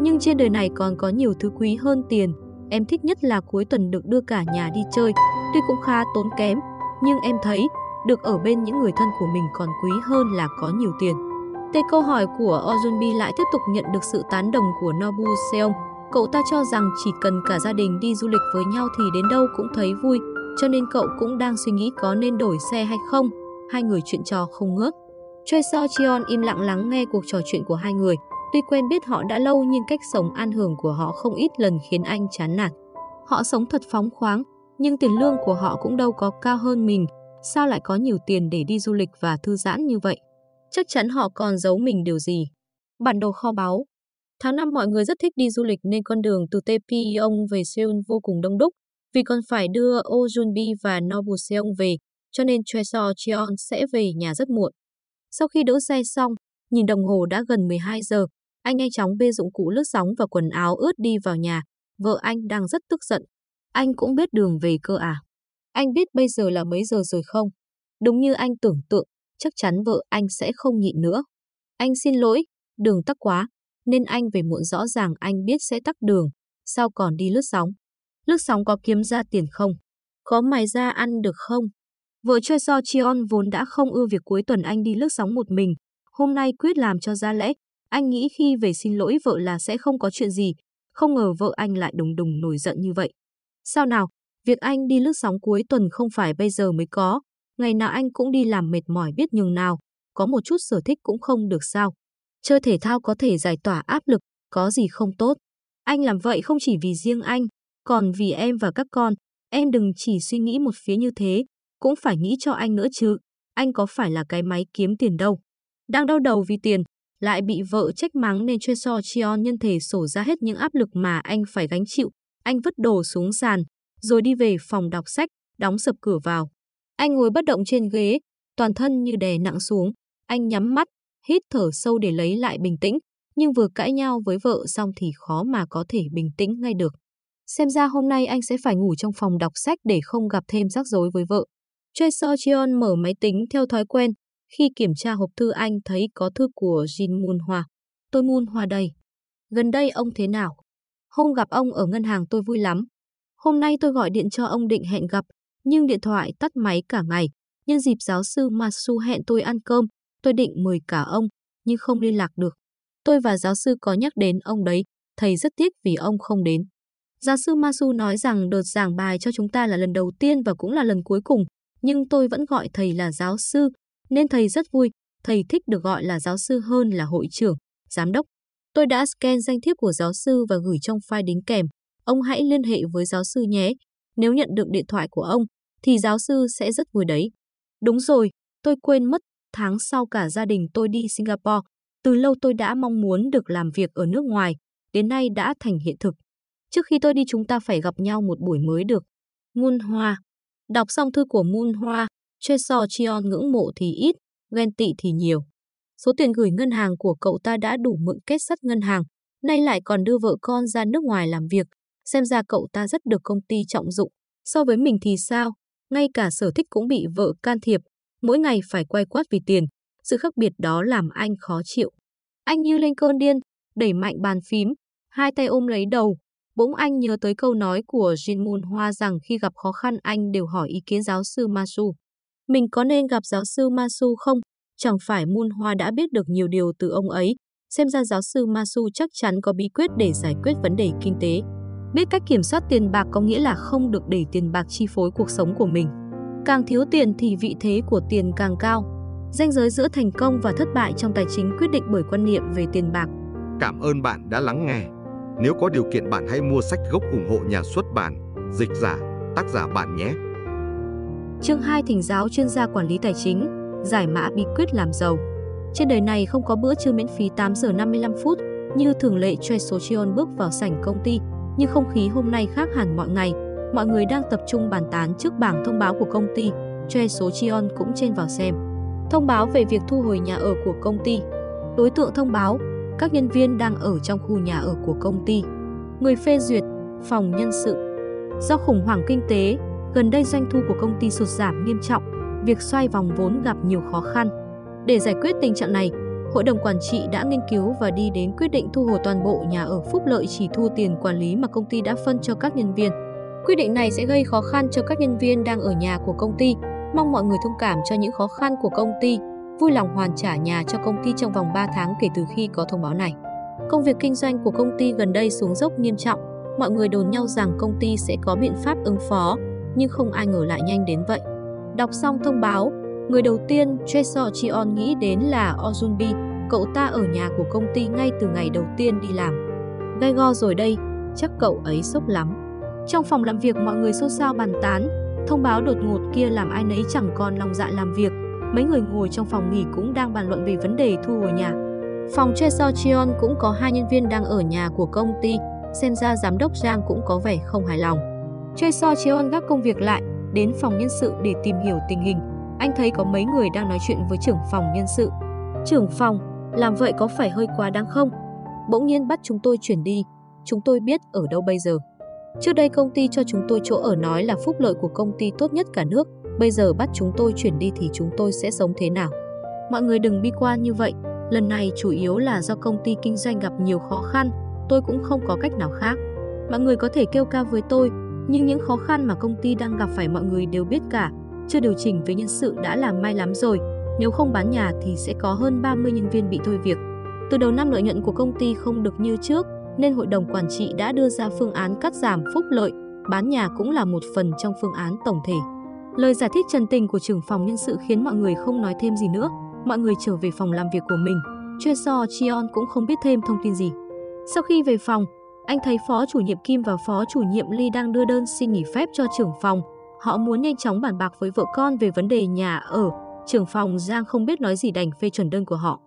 Nhưng trên đời này còn có nhiều thứ quý hơn tiền. Em thích nhất là cuối tuần được đưa cả nhà đi chơi, tuy cũng khá tốn kém, nhưng em thấy được ở bên những người thân của mình còn quý hơn là có nhiều tiền. Tê câu hỏi của Ozunbi lại tiếp tục nhận được sự tán đồng của Nobu Seong. Cậu ta cho rằng chỉ cần cả gia đình đi du lịch với nhau thì đến đâu cũng thấy vui, cho nên cậu cũng đang suy nghĩ có nên đổi xe hay không. Hai người chuyện trò không ngớt. Choi So Chion im lặng lắng nghe cuộc trò chuyện của hai người. Tuy quen biết họ đã lâu nhưng cách sống an hưởng của họ không ít lần khiến anh chán nản. Họ sống thật phóng khoáng, nhưng tiền lương của họ cũng đâu có cao hơn mình. Sao lại có nhiều tiền để đi du lịch và thư giãn như vậy? Chắc chắn họ còn giấu mình điều gì. Bản đồ kho báu Tháng 5 mọi người rất thích đi du lịch nên con đường từ Taepyeong về Seoul vô cùng đông đúc vì còn phải đưa Oh Junbi và Nobu Seong về, cho nên Choi Cheon sẽ về nhà rất muộn. Sau khi đỗ xe xong, nhìn đồng hồ đã gần 12 giờ, anh nhanh chóng bê dụng cụ lướt sóng và quần áo ướt đi vào nhà. Vợ anh đang rất tức giận. Anh cũng biết đường về cơ à? Anh biết bây giờ là mấy giờ rồi không? Đúng như anh tưởng tượng, chắc chắn vợ anh sẽ không nhịn nữa. Anh xin lỗi, đường tắc quá, nên anh về muộn rõ ràng anh biết sẽ tắc đường, sao còn đi lướt sóng. Lướt sóng có kiếm ra tiền không? Có mày ra ăn được không? Vợ Choi So Chion vốn đã không ưa việc cuối tuần anh đi lướt sóng một mình, hôm nay quyết làm cho ra lẽ. Anh nghĩ khi về xin lỗi vợ là sẽ không có chuyện gì, không ngờ vợ anh lại đùng đùng nổi giận như vậy. Sao nào, việc anh đi lướt sóng cuối tuần không phải bây giờ mới có, ngày nào anh cũng đi làm mệt mỏi biết nhường nào, có một chút sở thích cũng không được sao. Chơi thể thao có thể giải tỏa áp lực, có gì không tốt. Anh làm vậy không chỉ vì riêng anh, còn vì em và các con. Em đừng chỉ suy nghĩ một phía như thế, cũng phải nghĩ cho anh nữa chứ. Anh có phải là cái máy kiếm tiền đâu. Đang đau đầu vì tiền, lại bị vợ trách mắng nên Choi So chion nhân thể sổ ra hết những áp lực mà anh phải gánh chịu. Anh vứt đồ xuống sàn, rồi đi về phòng đọc sách, đóng sập cửa vào. Anh ngồi bất động trên ghế, toàn thân như đè nặng xuống. Anh nhắm mắt, hít thở sâu để lấy lại bình tĩnh, nhưng vừa cãi nhau với vợ xong thì khó mà có thể bình tĩnh ngay được. Xem ra hôm nay anh sẽ phải ngủ trong phòng đọc sách để không gặp thêm rắc rối với vợ. Choi So Cheon mở máy tính theo thói quen. Khi kiểm tra hộp thư anh thấy có thư của Jin Moon Hoa. Tôi Moon Hoa đây. Gần đây ông thế nào? Hôm gặp ông ở ngân hàng tôi vui lắm. Hôm nay tôi gọi điện cho ông định hẹn gặp, nhưng điện thoại tắt máy cả ngày. Nhân dịp giáo sư Masu hẹn tôi ăn cơm, tôi định mời cả ông, nhưng không liên lạc được. Tôi và giáo sư có nhắc đến ông đấy, thầy rất tiếc vì ông không đến. Giáo sư Masu nói rằng đợt giảng bài cho chúng ta là lần đầu tiên và cũng là lần cuối cùng, nhưng tôi vẫn gọi thầy là giáo sư, nên thầy rất vui, thầy thích được gọi là giáo sư hơn là hội trưởng, giám đốc. Tôi đã scan danh thiếp của giáo sư và gửi trong file đính kèm. Ông hãy liên hệ với giáo sư nhé. Nếu nhận được điện thoại của ông, thì giáo sư sẽ rất vui đấy. Đúng rồi, tôi quên mất, tháng sau cả gia đình tôi đi Singapore. Từ lâu tôi đã mong muốn được làm việc ở nước ngoài, đến nay đã thành hiện thực. Trước khi tôi đi chúng ta phải gặp nhau một buổi mới được. Moon Hoa Đọc xong thư của Moon Hoa, Choi So chion ngưỡng mộ thì ít, ghen tị thì nhiều. Số tiền gửi ngân hàng của cậu ta đã đủ mượn kết sắt ngân hàng, nay lại còn đưa vợ con ra nước ngoài làm việc. Xem ra cậu ta rất được công ty trọng dụng. So với mình thì sao? Ngay cả sở thích cũng bị vợ can thiệp, mỗi ngày phải quay quát vì tiền. Sự khác biệt đó làm anh khó chịu. Anh như lên cơn điên, đẩy mạnh bàn phím, hai tay ôm lấy đầu, Bỗng anh nhớ tới câu nói của Jin Moon Hoa rằng khi gặp khó khăn anh đều hỏi ý kiến giáo sư Masu. Mình có nên gặp giáo sư Masu không? Chẳng phải Moon Hoa đã biết được nhiều điều từ ông ấy, xem ra giáo sư Masu chắc chắn có bí quyết để giải quyết vấn đề kinh tế. Biết cách kiểm soát tiền bạc có nghĩa là không được để tiền bạc chi phối cuộc sống của mình. Càng thiếu tiền thì vị thế của tiền càng cao. Danh giới giữa thành công và thất bại trong tài chính quyết định bởi quan niệm về tiền bạc. Cảm ơn bạn đã lắng nghe. Nếu có điều kiện bạn hãy mua sách gốc ủng hộ nhà xuất bản, dịch giả, tác giả bạn nhé. Chương 2 Thỉnh giáo chuyên gia quản lý tài chính, giải mã bí quyết làm giàu. Trên đời này không có bữa trưa miễn phí 8 giờ 55 phút, như thường lệ Choi Socheon bước vào sảnh công ty, nhưng không khí hôm nay khác hẳn mọi ngày. Mọi người đang tập trung bàn tán trước bảng thông báo của công ty. Choi Chion cũng trên vào xem. Thông báo về việc thu hồi nhà ở của công ty. Đối tượng thông báo, các nhân viên đang ở trong khu nhà ở của công ty. Người phê duyệt, phòng nhân sự. Do khủng hoảng kinh tế, gần đây doanh thu của công ty sụt giảm nghiêm trọng, việc xoay vòng vốn gặp nhiều khó khăn. Để giải quyết tình trạng này, Hội đồng quản trị đã nghiên cứu và đi đến quyết định thu hồi toàn bộ nhà ở Phúc Lợi chỉ thu tiền quản lý mà công ty đã phân cho các nhân viên. Quyết định này sẽ gây khó khăn cho các nhân viên đang ở nhà của công ty, mong mọi người thông cảm cho những khó khăn của công ty, vui lòng hoàn trả nhà cho công ty trong vòng 3 tháng kể từ khi có thông báo này. Công việc kinh doanh của công ty gần đây xuống dốc nghiêm trọng, mọi người đồn nhau rằng công ty sẽ có biện pháp ứng phó, nhưng không ai ngờ lại nhanh đến vậy. Đọc xong thông báo, người đầu tiên Tresor Chion nghĩ đến là Ozunbi, cậu ta ở nhà của công ty ngay từ ngày đầu tiên đi làm. Gai go rồi đây, chắc cậu ấy sốc lắm. Trong phòng làm việc mọi người xôn xao bàn tán, thông báo đột ngột kia làm ai nấy chẳng còn lòng dạ làm việc. Mấy người ngồi trong phòng nghỉ cũng đang bàn luận về vấn đề thu hồi nhà. Phòng Tresor Chion cũng có hai nhân viên đang ở nhà của công ty, xem ra giám đốc Giang cũng có vẻ không hài lòng. Tresor Chion gác công việc lại, đến phòng nhân sự để tìm hiểu tình hình. Anh thấy có mấy người đang nói chuyện với trưởng phòng nhân sự. Trưởng phòng, làm vậy có phải hơi quá đáng không? Bỗng nhiên bắt chúng tôi chuyển đi, chúng tôi biết ở đâu bây giờ. Trước đây công ty cho chúng tôi chỗ ở nói là phúc lợi của công ty tốt nhất cả nước, bây giờ bắt chúng tôi chuyển đi thì chúng tôi sẽ sống thế nào? Mọi người đừng bi quan như vậy, lần này chủ yếu là do công ty kinh doanh gặp nhiều khó khăn, tôi cũng không có cách nào khác. Mọi người có thể kêu ca với tôi, nhưng những khó khăn mà công ty đang gặp phải mọi người đều biết cả, chưa điều chỉnh về nhân sự đã là may lắm rồi, nếu không bán nhà thì sẽ có hơn 30 nhân viên bị thôi việc. Từ đầu năm lợi nhuận của công ty không được như trước, nên hội đồng quản trị đã đưa ra phương án cắt giảm phúc lợi, bán nhà cũng là một phần trong phương án tổng thể. Lời giải thích trần tình của trưởng phòng nhân sự khiến mọi người không nói thêm gì nữa. Mọi người trở về phòng làm việc của mình. Chuyên so Chion cũng không biết thêm thông tin gì. Sau khi về phòng, anh thấy phó chủ nhiệm Kim và phó chủ nhiệm Lee đang đưa đơn xin nghỉ phép cho trưởng phòng. Họ muốn nhanh chóng bàn bạc với vợ con về vấn đề nhà ở. Trưởng phòng Giang không biết nói gì đành phê chuẩn đơn của họ.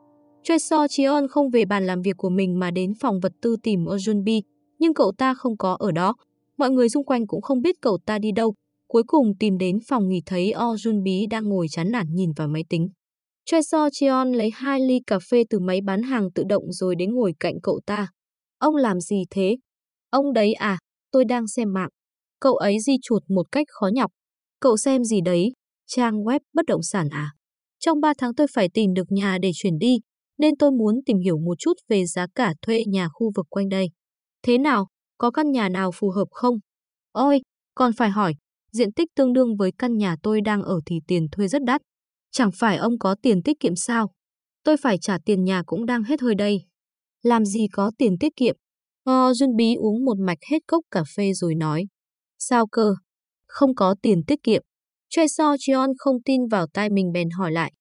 Choi So không về bàn làm việc của mình mà đến phòng vật tư tìm Ojunbi, nhưng cậu ta không có ở đó. Mọi người xung quanh cũng không biết cậu ta đi đâu. Cuối cùng tìm đến phòng nghỉ thấy Ojunbi đang ngồi chán nản nhìn vào máy tính. Choi So lấy hai ly cà phê từ máy bán hàng tự động rồi đến ngồi cạnh cậu ta. Ông làm gì thế? Ông đấy à, tôi đang xem mạng. Cậu ấy di chuột một cách khó nhọc. Cậu xem gì đấy? Trang web bất động sản à? Trong 3 tháng tôi phải tìm được nhà để chuyển đi, nên tôi muốn tìm hiểu một chút về giá cả thuê nhà khu vực quanh đây. Thế nào, có căn nhà nào phù hợp không? Ôi, còn phải hỏi, diện tích tương đương với căn nhà tôi đang ở thì tiền thuê rất đắt. Chẳng phải ông có tiền tiết kiệm sao? Tôi phải trả tiền nhà cũng đang hết hơi đây. Làm gì có tiền tiết kiệm? Ngo Duyên Bí uống một mạch hết cốc cà phê rồi nói. Sao cơ? Không có tiền tiết kiệm. Choi So Chion không tin vào tai mình bèn hỏi lại.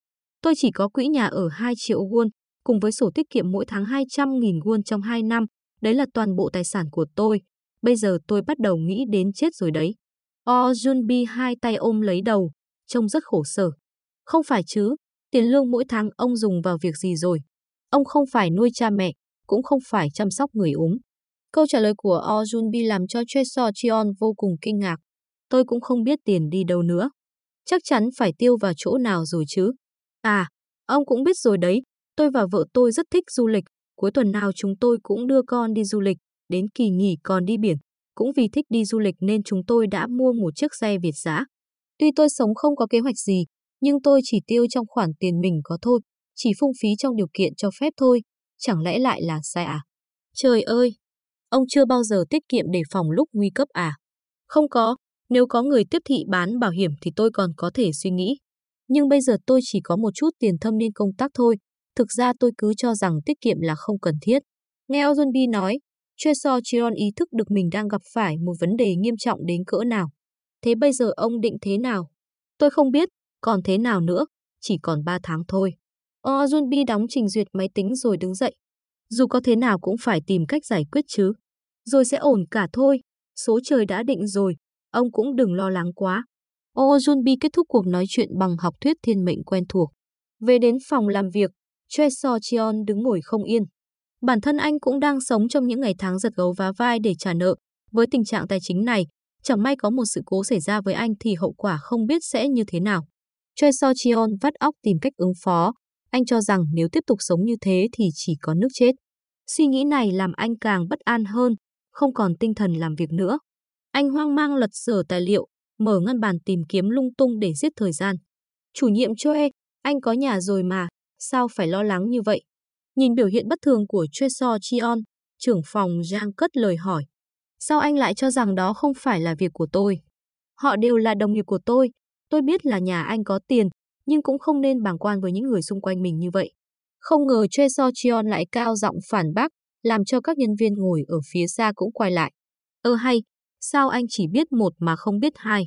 Tôi chỉ có quỹ nhà ở 2 triệu won, cùng với sổ tiết kiệm mỗi tháng 200.000 won trong 2 năm. Đấy là toàn bộ tài sản của tôi. Bây giờ tôi bắt đầu nghĩ đến chết rồi đấy. Oh Jun Bi hai tay ôm lấy đầu, trông rất khổ sở. Không phải chứ, tiền lương mỗi tháng ông dùng vào việc gì rồi? Ông không phải nuôi cha mẹ, cũng không phải chăm sóc người ốm. Câu trả lời của Oh Jun Bi làm cho Choi So Chion vô cùng kinh ngạc. Tôi cũng không biết tiền đi đâu nữa. Chắc chắn phải tiêu vào chỗ nào rồi chứ. À, ông cũng biết rồi đấy, tôi và vợ tôi rất thích du lịch. Cuối tuần nào chúng tôi cũng đưa con đi du lịch, đến kỳ nghỉ còn đi biển. Cũng vì thích đi du lịch nên chúng tôi đã mua một chiếc xe Việt giã. Tuy tôi sống không có kế hoạch gì, nhưng tôi chỉ tiêu trong khoản tiền mình có thôi, chỉ phung phí trong điều kiện cho phép thôi. Chẳng lẽ lại là sai à? Trời ơi! Ông chưa bao giờ tiết kiệm để phòng lúc nguy cấp à? Không có, nếu có người tiếp thị bán bảo hiểm thì tôi còn có thể suy nghĩ. Nhưng bây giờ tôi chỉ có một chút tiền thâm niên công tác thôi. Thực ra tôi cứ cho rằng tiết kiệm là không cần thiết. Nghe Ozunbi nói, Choi Chiron ý thức được mình đang gặp phải một vấn đề nghiêm trọng đến cỡ nào. Thế bây giờ ông định thế nào? Tôi không biết, còn thế nào nữa, chỉ còn 3 tháng thôi. Ozunbi đóng trình duyệt máy tính rồi đứng dậy. Dù có thế nào cũng phải tìm cách giải quyết chứ. Rồi sẽ ổn cả thôi, số trời đã định rồi, ông cũng đừng lo lắng quá. Oh kết thúc cuộc nói chuyện bằng học thuyết thiên mệnh quen thuộc. Về đến phòng làm việc, Choi So Cheon đứng ngồi không yên. Bản thân anh cũng đang sống trong những ngày tháng giật gấu vá vai để trả nợ. Với tình trạng tài chính này, chẳng may có một sự cố xảy ra với anh thì hậu quả không biết sẽ như thế nào. Choi So Cheon vắt óc tìm cách ứng phó. Anh cho rằng nếu tiếp tục sống như thế thì chỉ có nước chết. Suy nghĩ này làm anh càng bất an hơn, không còn tinh thần làm việc nữa. Anh hoang mang lật sở tài liệu, mở ngăn bàn tìm kiếm lung tung để giết thời gian. Chủ nhiệm Choi, anh có nhà rồi mà, sao phải lo lắng như vậy? Nhìn biểu hiện bất thường của Choi So Chion, trưởng phòng Giang cất lời hỏi. Sao anh lại cho rằng đó không phải là việc của tôi? Họ đều là đồng nghiệp của tôi, tôi biết là nhà anh có tiền, nhưng cũng không nên bàng quan với những người xung quanh mình như vậy. Không ngờ Choi So Chion lại cao giọng phản bác, làm cho các nhân viên ngồi ở phía xa cũng quay lại. Ơ hay, sao anh chỉ biết một mà không biết hai?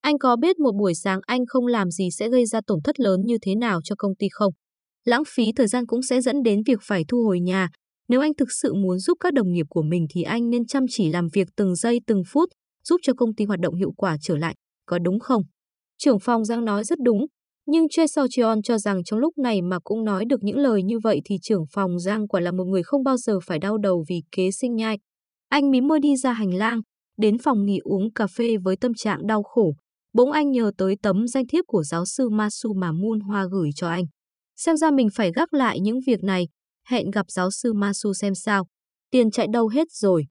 Anh có biết một buổi sáng anh không làm gì sẽ gây ra tổn thất lớn như thế nào cho công ty không? Lãng phí thời gian cũng sẽ dẫn đến việc phải thu hồi nhà. Nếu anh thực sự muốn giúp các đồng nghiệp của mình thì anh nên chăm chỉ làm việc từng giây từng phút, giúp cho công ty hoạt động hiệu quả trở lại, có đúng không? Trưởng phòng Giang nói rất đúng, nhưng Choi So Cheon cho rằng trong lúc này mà cũng nói được những lời như vậy thì trưởng phòng Giang quả là một người không bao giờ phải đau đầu vì kế sinh nhai. Anh mím môi đi ra hành lang, đến phòng nghỉ uống cà phê với tâm trạng đau khổ. Bỗng anh nhớ tới tấm danh thiếp của giáo sư Masu mà Moon Hoa gửi cho anh. Xem ra mình phải gác lại những việc này, hẹn gặp giáo sư Masu xem sao. Tiền chạy đâu hết rồi.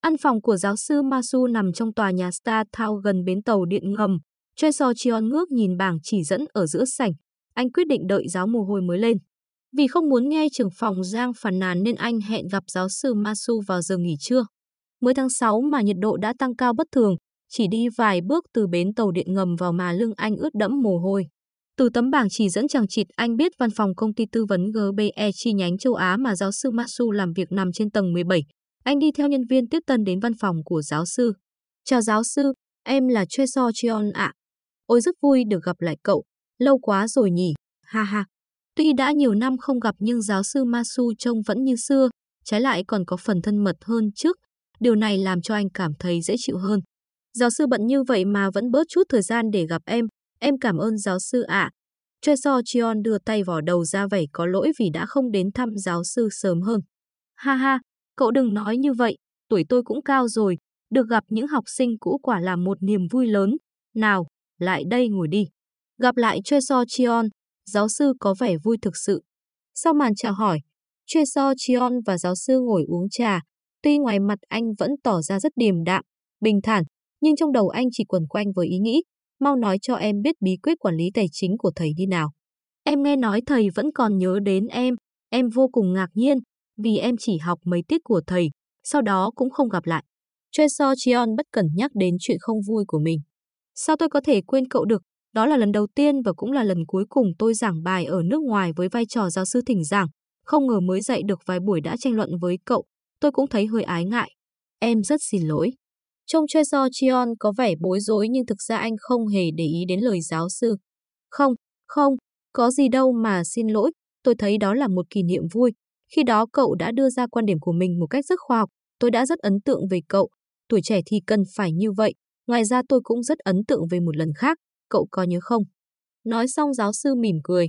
Ăn phòng của giáo sư Masu nằm trong tòa nhà Star Town gần bến tàu điện ngầm, Choi Chion ngước nhìn bảng chỉ dẫn ở giữa sảnh, anh quyết định đợi giáo mồ hôi mới lên. Vì không muốn nghe trưởng phòng Giang phàn nàn nên anh hẹn gặp giáo sư Masu vào giờ nghỉ trưa. Mới tháng 6 mà nhiệt độ đã tăng cao bất thường, chỉ đi vài bước từ bến tàu điện ngầm vào mà lưng anh ướt đẫm mồ hôi. Từ tấm bảng chỉ dẫn chẳng chịt anh biết văn phòng công ty tư vấn GBE chi nhánh châu Á mà giáo sư Masu làm việc nằm trên tầng 17. Anh đi theo nhân viên tiếp tân đến văn phòng của giáo sư. Chào giáo sư, em là Choi So Cheon ạ. Ôi rất vui được gặp lại cậu, lâu quá rồi nhỉ, ha ha. Tuy đã nhiều năm không gặp nhưng giáo sư Masu trông vẫn như xưa, trái lại còn có phần thân mật hơn trước. Điều này làm cho anh cảm thấy dễ chịu hơn. Giáo sư bận như vậy mà vẫn bớt chút thời gian để gặp em, em cảm ơn giáo sư ạ. À. Choi So Chion đưa tay vỏ đầu ra vẻ có lỗi vì đã không đến thăm giáo sư sớm hơn. Ha ha, cậu đừng nói như vậy, tuổi tôi cũng cao rồi, được gặp những học sinh cũ quả là một niềm vui lớn. Nào, lại đây ngồi đi. Gặp lại Choi So Chion, giáo sư có vẻ vui thực sự. Sau màn chào hỏi, Choi So Chion và giáo sư ngồi uống trà. Tuy ngoài mặt anh vẫn tỏ ra rất điềm đạm, bình thản, nhưng trong đầu anh chỉ quẩn quanh với ý nghĩ, mau nói cho em biết bí quyết quản lý tài chính của thầy đi nào. Em nghe nói thầy vẫn còn nhớ đến em, em vô cùng ngạc nhiên, vì em chỉ học mấy tiết của thầy, sau đó cũng không gặp lại. Choi So Chion bất cẩn nhắc đến chuyện không vui của mình. Sao tôi có thể quên cậu được? Đó là lần đầu tiên và cũng là lần cuối cùng tôi giảng bài ở nước ngoài với vai trò giáo sư thỉnh giảng. Không ngờ mới dạy được vài buổi đã tranh luận với cậu. Tôi cũng thấy hơi ái ngại. Em rất xin lỗi. Trông Choi So Chion có vẻ bối rối nhưng thực ra anh không hề để ý đến lời giáo sư. Không, không, có gì đâu mà xin lỗi. Tôi thấy đó là một kỷ niệm vui. Khi đó cậu đã đưa ra quan điểm của mình một cách rất khoa học. Tôi đã rất ấn tượng về cậu. Tuổi trẻ thì cần phải như vậy. Ngoài ra tôi cũng rất ấn tượng về một lần khác, cậu có nhớ không? Nói xong giáo sư mỉm cười.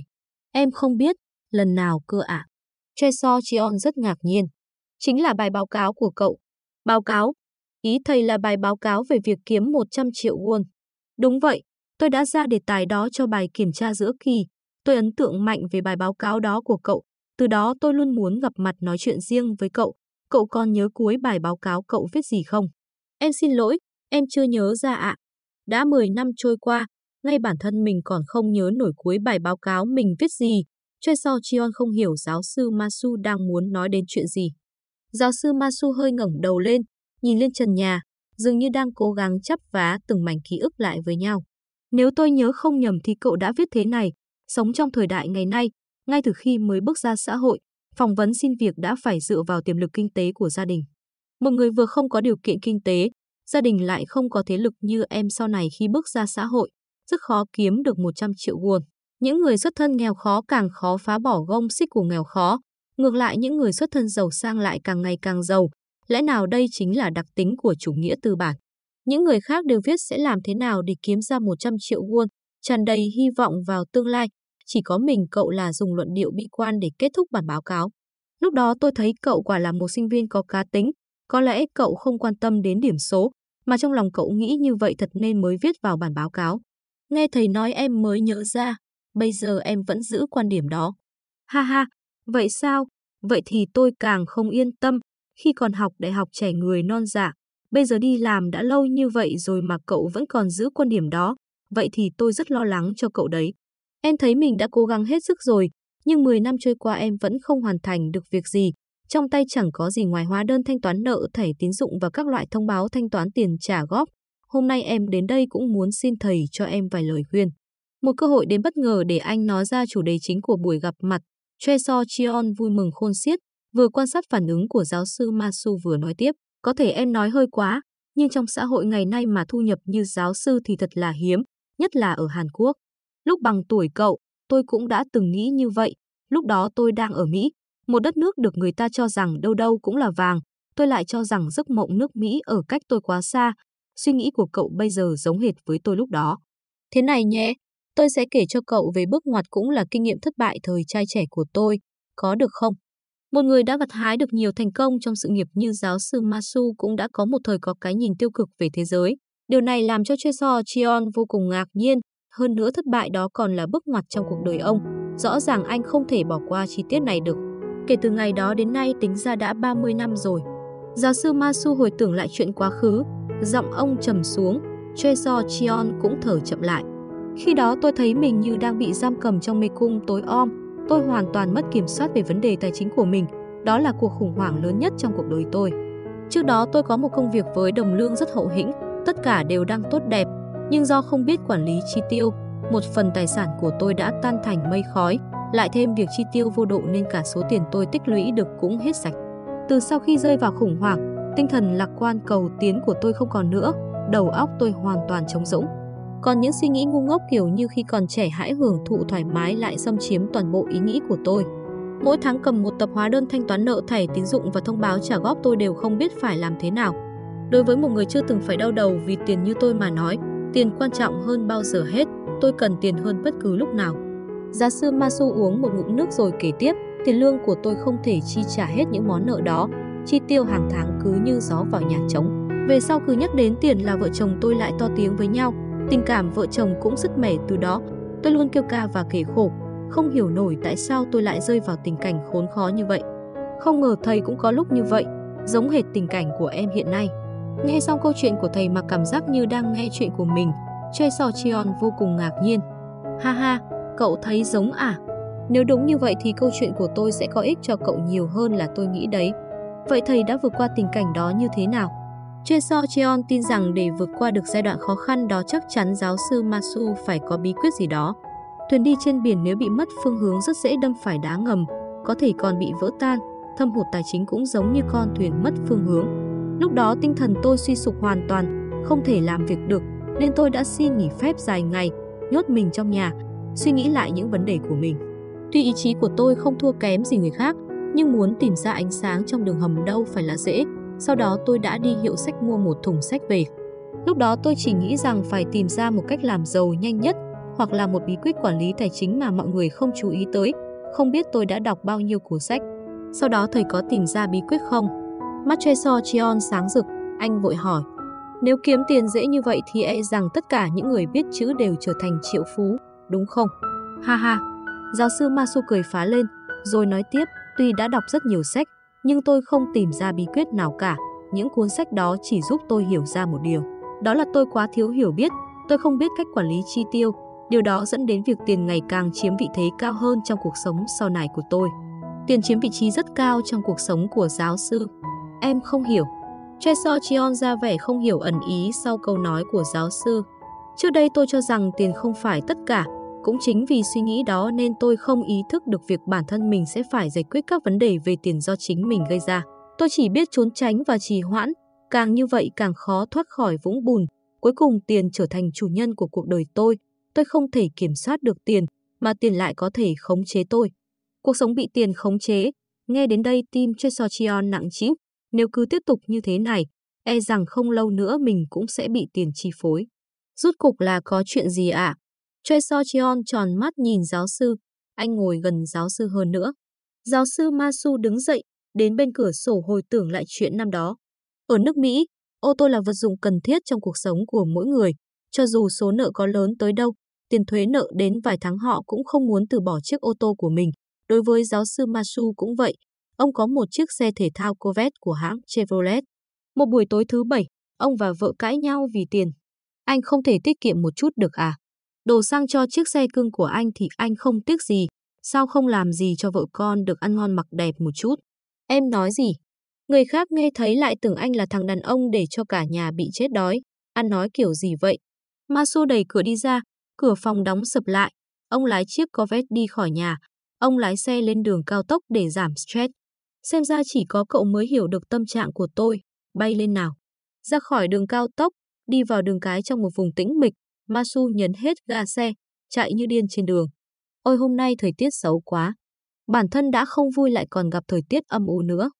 Em không biết, lần nào cơ ạ? À? Choi So Chion rất ngạc nhiên. Chính là bài báo cáo của cậu. Báo cáo? Ý thầy là bài báo cáo về việc kiếm 100 triệu won. Đúng vậy, tôi đã ra đề tài đó cho bài kiểm tra giữa kỳ. Tôi ấn tượng mạnh về bài báo cáo đó của cậu. Từ đó tôi luôn muốn gặp mặt nói chuyện riêng với cậu. Cậu còn nhớ cuối bài báo cáo cậu viết gì không? Em xin lỗi, Em chưa nhớ ra ạ. Đã 10 năm trôi qua, ngay bản thân mình còn không nhớ nổi cuối bài báo cáo mình viết gì. Choi So Chion không hiểu giáo sư Masu đang muốn nói đến chuyện gì. Giáo sư Masu hơi ngẩng đầu lên, nhìn lên trần nhà, dường như đang cố gắng chấp vá từng mảnh ký ức lại với nhau. Nếu tôi nhớ không nhầm thì cậu đã viết thế này, sống trong thời đại ngày nay, ngay từ khi mới bước ra xã hội, phỏng vấn xin việc đã phải dựa vào tiềm lực kinh tế của gia đình. Một người vừa không có điều kiện kinh tế, gia đình lại không có thế lực như em sau này khi bước ra xã hội, rất khó kiếm được 100 triệu won. Những người xuất thân nghèo khó càng khó phá bỏ gông xích của nghèo khó, ngược lại những người xuất thân giàu sang lại càng ngày càng giàu. Lẽ nào đây chính là đặc tính của chủ nghĩa tư bản? Những người khác đều viết sẽ làm thế nào để kiếm ra 100 triệu won, tràn đầy hy vọng vào tương lai, chỉ có mình cậu là dùng luận điệu bị quan để kết thúc bản báo cáo. Lúc đó tôi thấy cậu quả là một sinh viên có cá tính, có lẽ cậu không quan tâm đến điểm số, mà trong lòng cậu nghĩ như vậy thật nên mới viết vào bản báo cáo. Nghe thầy nói em mới nhớ ra, bây giờ em vẫn giữ quan điểm đó. Ha ha, vậy sao? Vậy thì tôi càng không yên tâm, khi còn học đại học trẻ người non dạ, bây giờ đi làm đã lâu như vậy rồi mà cậu vẫn còn giữ quan điểm đó, vậy thì tôi rất lo lắng cho cậu đấy. Em thấy mình đã cố gắng hết sức rồi, nhưng 10 năm trôi qua em vẫn không hoàn thành được việc gì. Trong tay chẳng có gì ngoài hóa đơn thanh toán nợ thẻ tín dụng và các loại thông báo thanh toán tiền trả góp. Hôm nay em đến đây cũng muốn xin thầy cho em vài lời khuyên. Một cơ hội đến bất ngờ để anh nói ra chủ đề chính của buổi gặp mặt. Choi So Chion vui mừng khôn xiết, vừa quan sát phản ứng của giáo sư Masu vừa nói tiếp. Có thể em nói hơi quá, nhưng trong xã hội ngày nay mà thu nhập như giáo sư thì thật là hiếm, nhất là ở Hàn Quốc. Lúc bằng tuổi cậu, tôi cũng đã từng nghĩ như vậy. Lúc đó tôi đang ở Mỹ, một đất nước được người ta cho rằng đâu đâu cũng là vàng. Tôi lại cho rằng giấc mộng nước Mỹ ở cách tôi quá xa. Suy nghĩ của cậu bây giờ giống hệt với tôi lúc đó. Thế này nhé, tôi sẽ kể cho cậu về bước ngoặt cũng là kinh nghiệm thất bại thời trai trẻ của tôi. Có được không? Một người đã gặt hái được nhiều thành công trong sự nghiệp như giáo sư Masu cũng đã có một thời có cái nhìn tiêu cực về thế giới. Điều này làm cho Choi So Cheon vô cùng ngạc nhiên hơn nữa thất bại đó còn là bước ngoặt trong cuộc đời ông. Rõ ràng anh không thể bỏ qua chi tiết này được. Kể từ ngày đó đến nay tính ra đã 30 năm rồi. Giáo sư Masu hồi tưởng lại chuyện quá khứ, giọng ông trầm xuống, Choi So Cheon cũng thở chậm lại. Khi đó tôi thấy mình như đang bị giam cầm trong mê cung tối om, tôi hoàn toàn mất kiểm soát về vấn đề tài chính của mình. Đó là cuộc khủng hoảng lớn nhất trong cuộc đời tôi. Trước đó tôi có một công việc với đồng lương rất hậu hĩnh, tất cả đều đang tốt đẹp, nhưng do không biết quản lý chi tiêu, một phần tài sản của tôi đã tan thành mây khói, lại thêm việc chi tiêu vô độ nên cả số tiền tôi tích lũy được cũng hết sạch. Từ sau khi rơi vào khủng hoảng, tinh thần lạc quan cầu tiến của tôi không còn nữa, đầu óc tôi hoàn toàn trống rỗng. Còn những suy nghĩ ngu ngốc kiểu như khi còn trẻ hãy hưởng thụ thoải mái lại xâm chiếm toàn bộ ý nghĩ của tôi. Mỗi tháng cầm một tập hóa đơn thanh toán nợ thẻ tín dụng và thông báo trả góp tôi đều không biết phải làm thế nào. Đối với một người chưa từng phải đau đầu vì tiền như tôi mà nói, Tiền quan trọng hơn bao giờ hết, tôi cần tiền hơn bất cứ lúc nào. Giáo sư Masu uống một ngụm nước rồi kể tiếp, tiền lương của tôi không thể chi trả hết những món nợ đó, chi tiêu hàng tháng cứ như gió vào nhà trống. Về sau cứ nhắc đến tiền là vợ chồng tôi lại to tiếng với nhau, tình cảm vợ chồng cũng rất mẻ từ đó. Tôi luôn kêu ca và kể khổ, không hiểu nổi tại sao tôi lại rơi vào tình cảnh khốn khó như vậy. Không ngờ thầy cũng có lúc như vậy, giống hệt tình cảnh của em hiện nay. Nghe xong câu chuyện của thầy mà cảm giác như đang nghe chuyện của mình, Choi So Chion vô cùng ngạc nhiên. Ha ha, cậu thấy giống à? Nếu đúng như vậy thì câu chuyện của tôi sẽ có ích cho cậu nhiều hơn là tôi nghĩ đấy. Vậy thầy đã vượt qua tình cảnh đó như thế nào? Choi So Cheon tin rằng để vượt qua được giai đoạn khó khăn đó chắc chắn giáo sư Masu phải có bí quyết gì đó. Thuyền đi trên biển nếu bị mất phương hướng rất dễ đâm phải đá ngầm, có thể còn bị vỡ tan, thâm hụt tài chính cũng giống như con thuyền mất phương hướng. Lúc đó tinh thần tôi suy sụp hoàn toàn, không thể làm việc được, nên tôi đã xin nghỉ phép dài ngày, nhốt mình trong nhà, suy nghĩ lại những vấn đề của mình. Tuy ý chí của tôi không thua kém gì người khác, nhưng muốn tìm ra ánh sáng trong đường hầm đâu phải là dễ. Sau đó tôi đã đi hiệu sách mua một thùng sách về. Lúc đó tôi chỉ nghĩ rằng phải tìm ra một cách làm giàu nhanh nhất hoặc là một bí quyết quản lý tài chính mà mọi người không chú ý tới. Không biết tôi đã đọc bao nhiêu cuốn sách. Sau đó thầy có tìm ra bí quyết không? Mắt Choi sáng rực, anh vội hỏi. Nếu kiếm tiền dễ như vậy thì e rằng tất cả những người biết chữ đều trở thành triệu phú, đúng không? Ha ha, giáo sư Masu cười phá lên, rồi nói tiếp, tuy đã đọc rất nhiều sách, nhưng tôi không tìm ra bí quyết nào cả. Những cuốn sách đó chỉ giúp tôi hiểu ra một điều. Đó là tôi quá thiếu hiểu biết, tôi không biết cách quản lý chi tiêu. Điều đó dẫn đến việc tiền ngày càng chiếm vị thế cao hơn trong cuộc sống sau này của tôi. Tiền chiếm vị trí rất cao trong cuộc sống của giáo sư. Em không hiểu. Choi Chion ra vẻ không hiểu ẩn ý sau câu nói của giáo sư. Trước đây tôi cho rằng tiền không phải tất cả, cũng chính vì suy nghĩ đó nên tôi không ý thức được việc bản thân mình sẽ phải giải quyết các vấn đề về tiền do chính mình gây ra. Tôi chỉ biết trốn tránh và trì hoãn, càng như vậy càng khó thoát khỏi vũng bùn. Cuối cùng tiền trở thành chủ nhân của cuộc đời tôi. Tôi không thể kiểm soát được tiền, mà tiền lại có thể khống chế tôi. Cuộc sống bị tiền khống chế. Nghe đến đây tim Chesochion nặng trĩu. Nếu cứ tiếp tục như thế này, e rằng không lâu nữa mình cũng sẽ bị tiền chi phối. Rút cục là có chuyện gì ạ? À? Choi So Cheon tròn mắt nhìn giáo sư, anh ngồi gần giáo sư hơn nữa. Giáo sư Masu đứng dậy, đến bên cửa sổ hồi tưởng lại chuyện năm đó. Ở nước Mỹ, ô tô là vật dụng cần thiết trong cuộc sống của mỗi người. Cho dù số nợ có lớn tới đâu, tiền thuế nợ đến vài tháng họ cũng không muốn từ bỏ chiếc ô tô của mình. Đối với giáo sư Masu cũng vậy. Ông có một chiếc xe thể thao Corvette của hãng Chevrolet. Một buổi tối thứ bảy, ông và vợ cãi nhau vì tiền. Anh không thể tiết kiệm một chút được à? Đồ sang cho chiếc xe cưng của anh thì anh không tiếc gì. Sao không làm gì cho vợ con được ăn ngon mặc đẹp một chút? Em nói gì? Người khác nghe thấy lại tưởng anh là thằng đàn ông để cho cả nhà bị chết đói. Ăn nói kiểu gì vậy? Maso đẩy cửa đi ra, cửa phòng đóng sập lại. Ông lái chiếc Corvette đi khỏi nhà. Ông lái xe lên đường cao tốc để giảm stress. Xem ra chỉ có cậu mới hiểu được tâm trạng của tôi. Bay lên nào. Ra khỏi đường cao tốc, đi vào đường cái trong một vùng tĩnh mịch, Masu nhấn hết ga xe, chạy như điên trên đường. Ôi hôm nay thời tiết xấu quá. Bản thân đã không vui lại còn gặp thời tiết âm u nữa.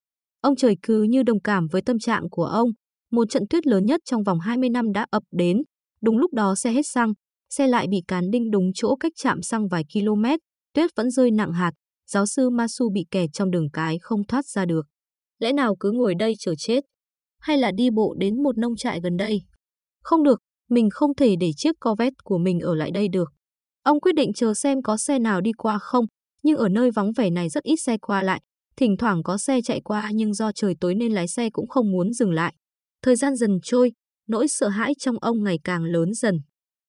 Ông trời cứ như đồng cảm với tâm trạng của ông. Một trận tuyết lớn nhất trong vòng 20 năm đã ập đến. Đúng lúc đó xe hết xăng, xe lại bị cán đinh đúng chỗ cách chạm xăng vài km. Tuyết vẫn rơi nặng hạt. Giáo sư Masu bị kẹt trong đường cái không thoát ra được. Lẽ nào cứ ngồi đây chờ chết? Hay là đi bộ đến một nông trại gần đây? Không được, mình không thể để chiếc Corvette của mình ở lại đây được. Ông quyết định chờ xem có xe nào đi qua không, nhưng ở nơi vắng vẻ này rất ít xe qua lại. Thỉnh thoảng có xe chạy qua nhưng do trời tối nên lái xe cũng không muốn dừng lại. Thời gian dần trôi, nỗi sợ hãi trong ông ngày càng lớn dần.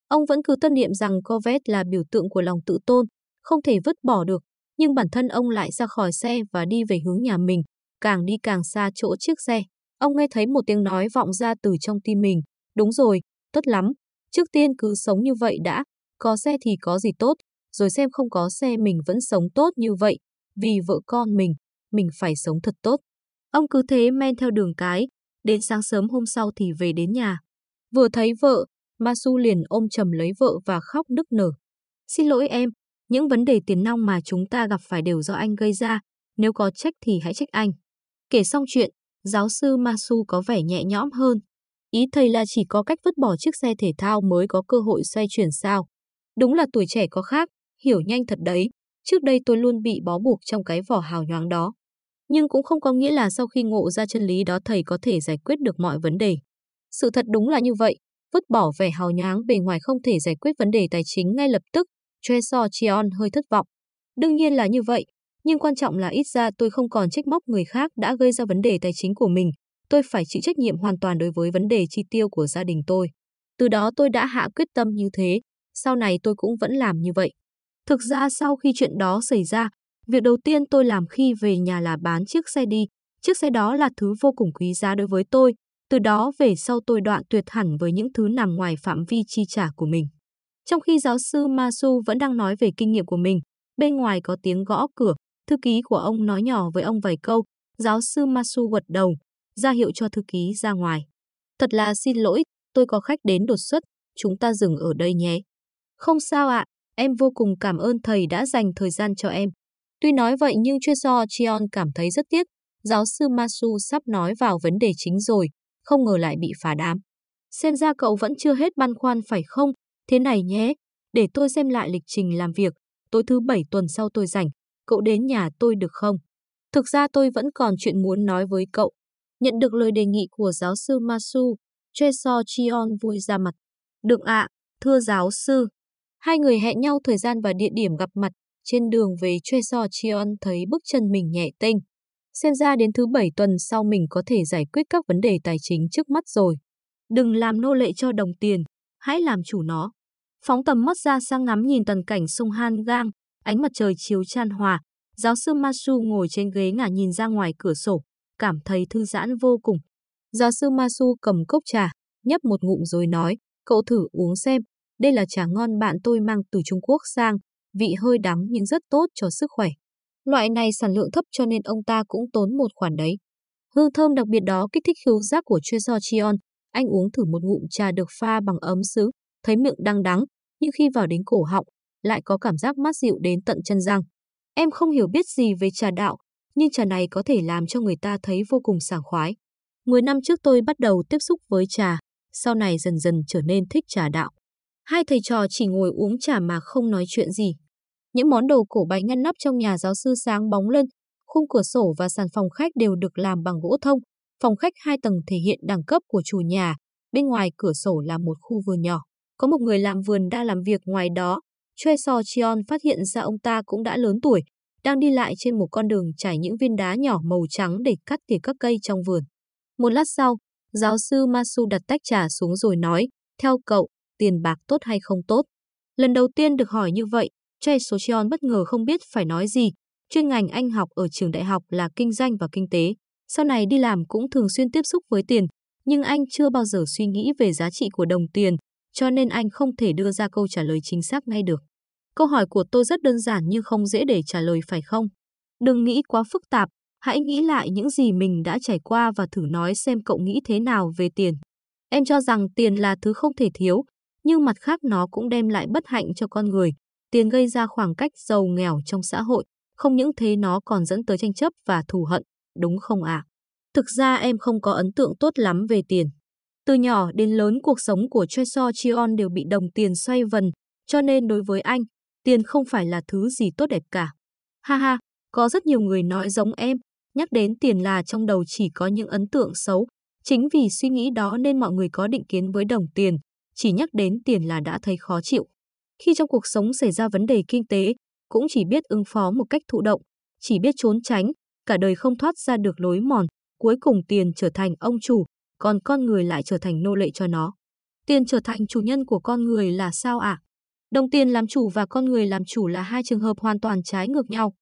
Ông vẫn cứ tân niệm rằng Corvette là biểu tượng của lòng tự tôn, không thể vứt bỏ được, nhưng bản thân ông lại ra khỏi xe và đi về hướng nhà mình, càng đi càng xa chỗ chiếc xe. Ông nghe thấy một tiếng nói vọng ra từ trong tim mình. Đúng rồi, tốt lắm. Trước tiên cứ sống như vậy đã. Có xe thì có gì tốt, rồi xem không có xe mình vẫn sống tốt như vậy. Vì vợ con mình, mình phải sống thật tốt. Ông cứ thế men theo đường cái, đến sáng sớm hôm sau thì về đến nhà. Vừa thấy vợ, Masu liền ôm chầm lấy vợ và khóc nức nở. Xin lỗi em, những vấn đề tiền nong mà chúng ta gặp phải đều do anh gây ra. Nếu có trách thì hãy trách anh. Kể xong chuyện, giáo sư Masu có vẻ nhẹ nhõm hơn. Ý thầy là chỉ có cách vứt bỏ chiếc xe thể thao mới có cơ hội xoay chuyển sao. Đúng là tuổi trẻ có khác, hiểu nhanh thật đấy. Trước đây tôi luôn bị bó buộc trong cái vỏ hào nhoáng đó. Nhưng cũng không có nghĩa là sau khi ngộ ra chân lý đó thầy có thể giải quyết được mọi vấn đề. Sự thật đúng là như vậy, vứt bỏ vẻ hào nhoáng bề ngoài không thể giải quyết vấn đề tài chính ngay lập tức, Choi So chion hơi thất vọng. Đương nhiên là như vậy, nhưng quan trọng là ít ra tôi không còn trách móc người khác đã gây ra vấn đề tài chính của mình, tôi phải chịu trách nhiệm hoàn toàn đối với vấn đề chi tiêu của gia đình tôi. Từ đó tôi đã hạ quyết tâm như thế, sau này tôi cũng vẫn làm như vậy. Thực ra sau khi chuyện đó xảy ra, việc đầu tiên tôi làm khi về nhà là bán chiếc xe đi. Chiếc xe đó là thứ vô cùng quý giá đối với tôi. Từ đó về sau tôi đoạn tuyệt hẳn với những thứ nằm ngoài phạm vi chi trả của mình. Trong khi giáo sư Masu vẫn đang nói về kinh nghiệm của mình, bên ngoài có tiếng gõ cửa, thư ký của ông nói nhỏ với ông vài câu, giáo sư Masu gật đầu, ra hiệu cho thư ký ra ngoài. Thật là xin lỗi, tôi có khách đến đột xuất, chúng ta dừng ở đây nhé. Không sao ạ, em vô cùng cảm ơn thầy đã dành thời gian cho em. Tuy nói vậy nhưng chưa do Chion cảm thấy rất tiếc, giáo sư Masu sắp nói vào vấn đề chính rồi, không ngờ lại bị phá đám. Xem ra cậu vẫn chưa hết băn khoăn phải không? Thế này nhé, để tôi xem lại lịch trình làm việc, tối thứ bảy tuần sau tôi rảnh, cậu đến nhà tôi được không? Thực ra tôi vẫn còn chuyện muốn nói với cậu. Nhận được lời đề nghị của giáo sư Masu, Cheso Chion vui ra mặt. Được ạ, thưa giáo sư. Hai người hẹn nhau thời gian và địa điểm gặp mặt. Trên đường về Cheso Chion thấy bước chân mình nhẹ tinh. Xem ra đến thứ bảy tuần sau mình có thể giải quyết các vấn đề tài chính trước mắt rồi. Đừng làm nô lệ cho đồng tiền, hãy làm chủ nó. Phóng tầm mắt ra sang ngắm nhìn toàn cảnh sông Han Gang, ánh mặt trời chiếu chan hòa. Giáo sư Masu ngồi trên ghế ngả nhìn ra ngoài cửa sổ, cảm thấy thư giãn vô cùng. Giáo sư Masu cầm cốc trà, nhấp một ngụm rồi nói, cậu thử uống xem, Đây là trà ngon bạn tôi mang từ Trung Quốc sang, vị hơi đắng nhưng rất tốt cho sức khỏe. Loại này sản lượng thấp cho nên ông ta cũng tốn một khoản đấy. Hương thơm đặc biệt đó kích thích khứu giác của Tresor Chion. Anh uống thử một ngụm trà được pha bằng ấm sứ, thấy miệng đang đắng, nhưng khi vào đến cổ họng, lại có cảm giác mát dịu đến tận chân răng. Em không hiểu biết gì về trà đạo, nhưng trà này có thể làm cho người ta thấy vô cùng sảng khoái. Mười năm trước tôi bắt đầu tiếp xúc với trà, sau này dần dần trở nên thích trà đạo. Hai thầy trò chỉ ngồi uống trà mà không nói chuyện gì. Những món đồ cổ bày ngăn nắp trong nhà giáo sư sáng bóng lên, khung cửa sổ và sàn phòng khách đều được làm bằng gỗ thông. Phòng khách hai tầng thể hiện đẳng cấp của chủ nhà, bên ngoài cửa sổ là một khu vườn nhỏ. Có một người làm vườn đang làm việc ngoài đó. Choi So Chion phát hiện ra ông ta cũng đã lớn tuổi, đang đi lại trên một con đường trải những viên đá nhỏ màu trắng để cắt tỉa các cây trong vườn. Một lát sau, giáo sư Masu đặt tách trà xuống rồi nói, theo cậu, tiền bạc tốt hay không tốt? Lần đầu tiên được hỏi như vậy, Choi Socheon bất ngờ không biết phải nói gì. Chuyên ngành anh học ở trường đại học là kinh doanh và kinh tế. Sau này đi làm cũng thường xuyên tiếp xúc với tiền, nhưng anh chưa bao giờ suy nghĩ về giá trị của đồng tiền, cho nên anh không thể đưa ra câu trả lời chính xác ngay được. Câu hỏi của tôi rất đơn giản nhưng không dễ để trả lời phải không? Đừng nghĩ quá phức tạp, hãy nghĩ lại những gì mình đã trải qua và thử nói xem cậu nghĩ thế nào về tiền. Em cho rằng tiền là thứ không thể thiếu, nhưng mặt khác nó cũng đem lại bất hạnh cho con người. Tiền gây ra khoảng cách giàu nghèo trong xã hội, không những thế nó còn dẫn tới tranh chấp và thù hận, đúng không ạ? À? Thực ra em không có ấn tượng tốt lắm về tiền. Từ nhỏ đến lớn cuộc sống của Choi So Chion đều bị đồng tiền xoay vần, cho nên đối với anh, tiền không phải là thứ gì tốt đẹp cả. Ha ha, có rất nhiều người nói giống em, nhắc đến tiền là trong đầu chỉ có những ấn tượng xấu. Chính vì suy nghĩ đó nên mọi người có định kiến với đồng tiền, chỉ nhắc đến tiền là đã thấy khó chịu. Khi trong cuộc sống xảy ra vấn đề kinh tế, cũng chỉ biết ứng phó một cách thụ động, chỉ biết trốn tránh, cả đời không thoát ra được lối mòn, cuối cùng tiền trở thành ông chủ, còn con người lại trở thành nô lệ cho nó. Tiền trở thành chủ nhân của con người là sao ạ? À? Đồng tiền làm chủ và con người làm chủ là hai trường hợp hoàn toàn trái ngược nhau.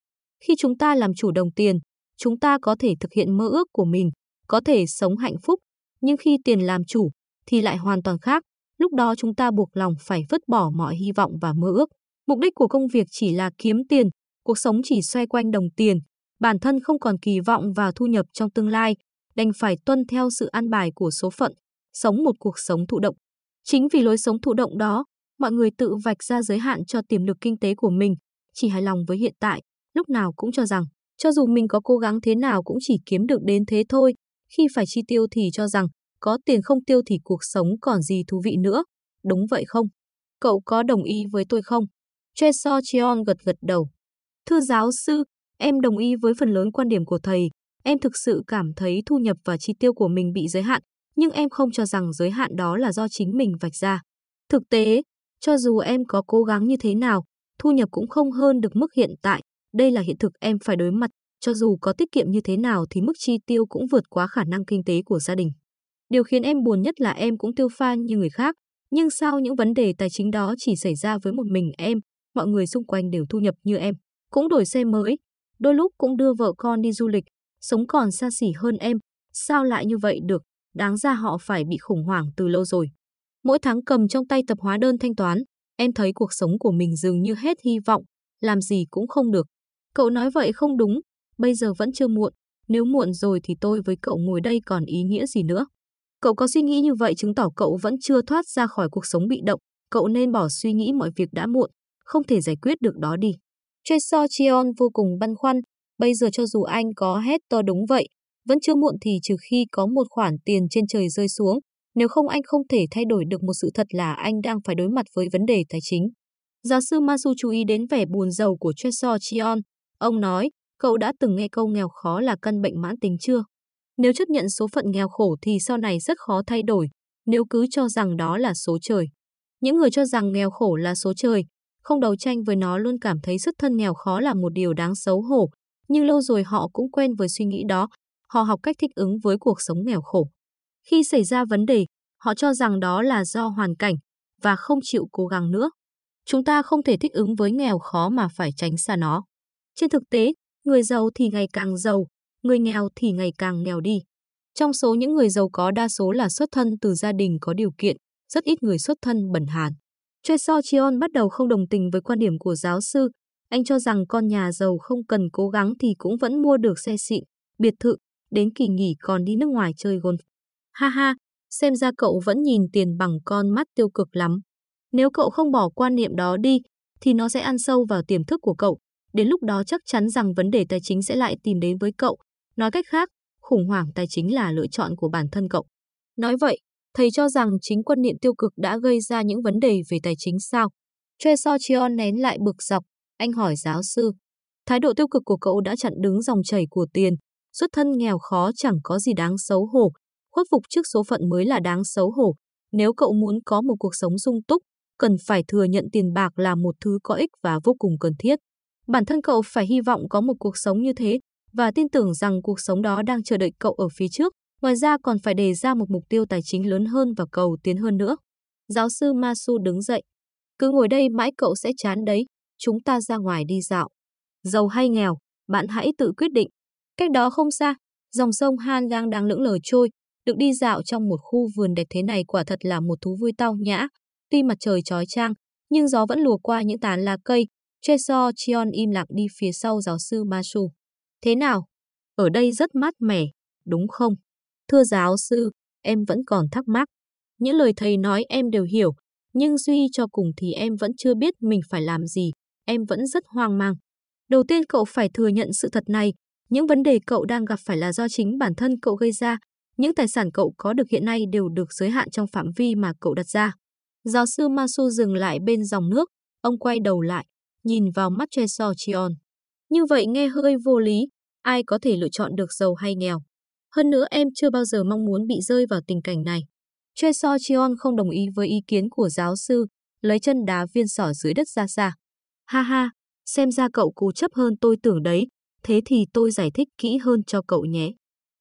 Khi chúng ta làm chủ đồng tiền, chúng ta có thể thực hiện mơ ước của mình, có thể sống hạnh phúc, nhưng khi tiền làm chủ thì lại hoàn toàn khác. Lúc đó chúng ta buộc lòng phải vứt bỏ mọi hy vọng và mơ ước. Mục đích của công việc chỉ là kiếm tiền, cuộc sống chỉ xoay quanh đồng tiền, bản thân không còn kỳ vọng vào thu nhập trong tương lai, đành phải tuân theo sự an bài của số phận, sống một cuộc sống thụ động. Chính vì lối sống thụ động đó, mọi người tự vạch ra giới hạn cho tiềm lực kinh tế của mình, chỉ hài lòng với hiện tại, lúc nào cũng cho rằng, cho dù mình có cố gắng thế nào cũng chỉ kiếm được đến thế thôi, khi phải chi tiêu thì cho rằng, có tiền không tiêu thì cuộc sống còn gì thú vị nữa, đúng vậy không? Cậu có đồng ý với tôi không? Choi So Cheon gật gật đầu. Thưa giáo sư, em đồng ý với phần lớn quan điểm của thầy, em thực sự cảm thấy thu nhập và chi tiêu của mình bị giới hạn, nhưng em không cho rằng giới hạn đó là do chính mình vạch ra. Thực tế, cho dù em có cố gắng như thế nào, thu nhập cũng không hơn được mức hiện tại. Đây là hiện thực em phải đối mặt, cho dù có tiết kiệm như thế nào thì mức chi tiêu cũng vượt quá khả năng kinh tế của gia đình. Điều khiến em buồn nhất là em cũng tiêu pha như người khác, nhưng sao những vấn đề tài chính đó chỉ xảy ra với một mình em, mọi người xung quanh đều thu nhập như em, cũng đổi xe mới, đôi lúc cũng đưa vợ con đi du lịch, sống còn xa xỉ hơn em, sao lại như vậy được, đáng ra họ phải bị khủng hoảng từ lâu rồi. Mỗi tháng cầm trong tay tập hóa đơn thanh toán, em thấy cuộc sống của mình dường như hết hy vọng, làm gì cũng không được. Cậu nói vậy không đúng, bây giờ vẫn chưa muộn, nếu muộn rồi thì tôi với cậu ngồi đây còn ý nghĩa gì nữa. Cậu có suy nghĩ như vậy chứng tỏ cậu vẫn chưa thoát ra khỏi cuộc sống bị động, cậu nên bỏ suy nghĩ mọi việc đã muộn, không thể giải quyết được đó đi. Choi So Chion vô cùng băn khoăn, bây giờ cho dù anh có hết to đúng vậy, vẫn chưa muộn thì trừ khi có một khoản tiền trên trời rơi xuống, nếu không anh không thể thay đổi được một sự thật là anh đang phải đối mặt với vấn đề tài chính. Giáo sư Masu chú ý đến vẻ buồn rầu của Chesor Chion. Ông nói, cậu đã từng nghe câu nghèo khó là căn bệnh mãn tính chưa? Nếu chấp nhận số phận nghèo khổ thì sau này rất khó thay đổi, nếu cứ cho rằng đó là số trời. Những người cho rằng nghèo khổ là số trời, không đấu tranh với nó luôn cảm thấy xuất thân nghèo khó là một điều đáng xấu hổ, nhưng lâu rồi họ cũng quen với suy nghĩ đó, họ học cách thích ứng với cuộc sống nghèo khổ. Khi xảy ra vấn đề, họ cho rằng đó là do hoàn cảnh và không chịu cố gắng nữa. Chúng ta không thể thích ứng với nghèo khó mà phải tránh xa nó. Trên thực tế, người giàu thì ngày càng giàu, người nghèo thì ngày càng nghèo đi. Trong số những người giàu có đa số là xuất thân từ gia đình có điều kiện, rất ít người xuất thân bẩn hàn. Choi So Chion bắt đầu không đồng tình với quan điểm của giáo sư. Anh cho rằng con nhà giàu không cần cố gắng thì cũng vẫn mua được xe xịn, biệt thự, đến kỳ nghỉ còn đi nước ngoài chơi golf. Ha ha, xem ra cậu vẫn nhìn tiền bằng con mắt tiêu cực lắm. Nếu cậu không bỏ quan niệm đó đi, thì nó sẽ ăn sâu vào tiềm thức của cậu. Đến lúc đó chắc chắn rằng vấn đề tài chính sẽ lại tìm đến với cậu. Nói cách khác, khủng hoảng tài chính là lựa chọn của bản thân cậu. Nói vậy, thầy cho rằng chính quan niệm tiêu cực đã gây ra những vấn đề về tài chính sao? Choi So Chion nén lại bực dọc, anh hỏi giáo sư. Thái độ tiêu cực của cậu đã chặn đứng dòng chảy của tiền, xuất thân nghèo khó chẳng có gì đáng xấu hổ, khuất phục trước số phận mới là đáng xấu hổ. Nếu cậu muốn có một cuộc sống sung túc, cần phải thừa nhận tiền bạc là một thứ có ích và vô cùng cần thiết. Bản thân cậu phải hy vọng có một cuộc sống như thế và tin tưởng rằng cuộc sống đó đang chờ đợi cậu ở phía trước. Ngoài ra còn phải đề ra một mục tiêu tài chính lớn hơn và cầu tiến hơn nữa. Giáo sư Masu đứng dậy. Cứ ngồi đây mãi cậu sẽ chán đấy, chúng ta ra ngoài đi dạo. Giàu hay nghèo, bạn hãy tự quyết định. Cách đó không xa, dòng sông Han Gang đang lững lờ trôi, được đi dạo trong một khu vườn đẹp thế này quả thật là một thú vui tao nhã. Tuy mặt trời chói chang, nhưng gió vẫn lùa qua những tán lá cây. Cheso Chion im lặng đi phía sau giáo sư Masu. Thế nào? Ở đây rất mát mẻ, đúng không? Thưa giáo sư, em vẫn còn thắc mắc. Những lời thầy nói em đều hiểu, nhưng suy cho cùng thì em vẫn chưa biết mình phải làm gì, em vẫn rất hoang mang. Đầu tiên cậu phải thừa nhận sự thật này, những vấn đề cậu đang gặp phải là do chính bản thân cậu gây ra, những tài sản cậu có được hiện nay đều được giới hạn trong phạm vi mà cậu đặt ra. Giáo sư Masu dừng lại bên dòng nước, ông quay đầu lại, nhìn vào mắt Cheso Chion. Như vậy nghe hơi vô lý, ai có thể lựa chọn được giàu hay nghèo. Hơn nữa em chưa bao giờ mong muốn bị rơi vào tình cảnh này. Choi So Chion không đồng ý với ý kiến của giáo sư, lấy chân đá viên sỏi dưới đất ra xa. Ha ha, xem ra cậu cố chấp hơn tôi tưởng đấy, thế thì tôi giải thích kỹ hơn cho cậu nhé.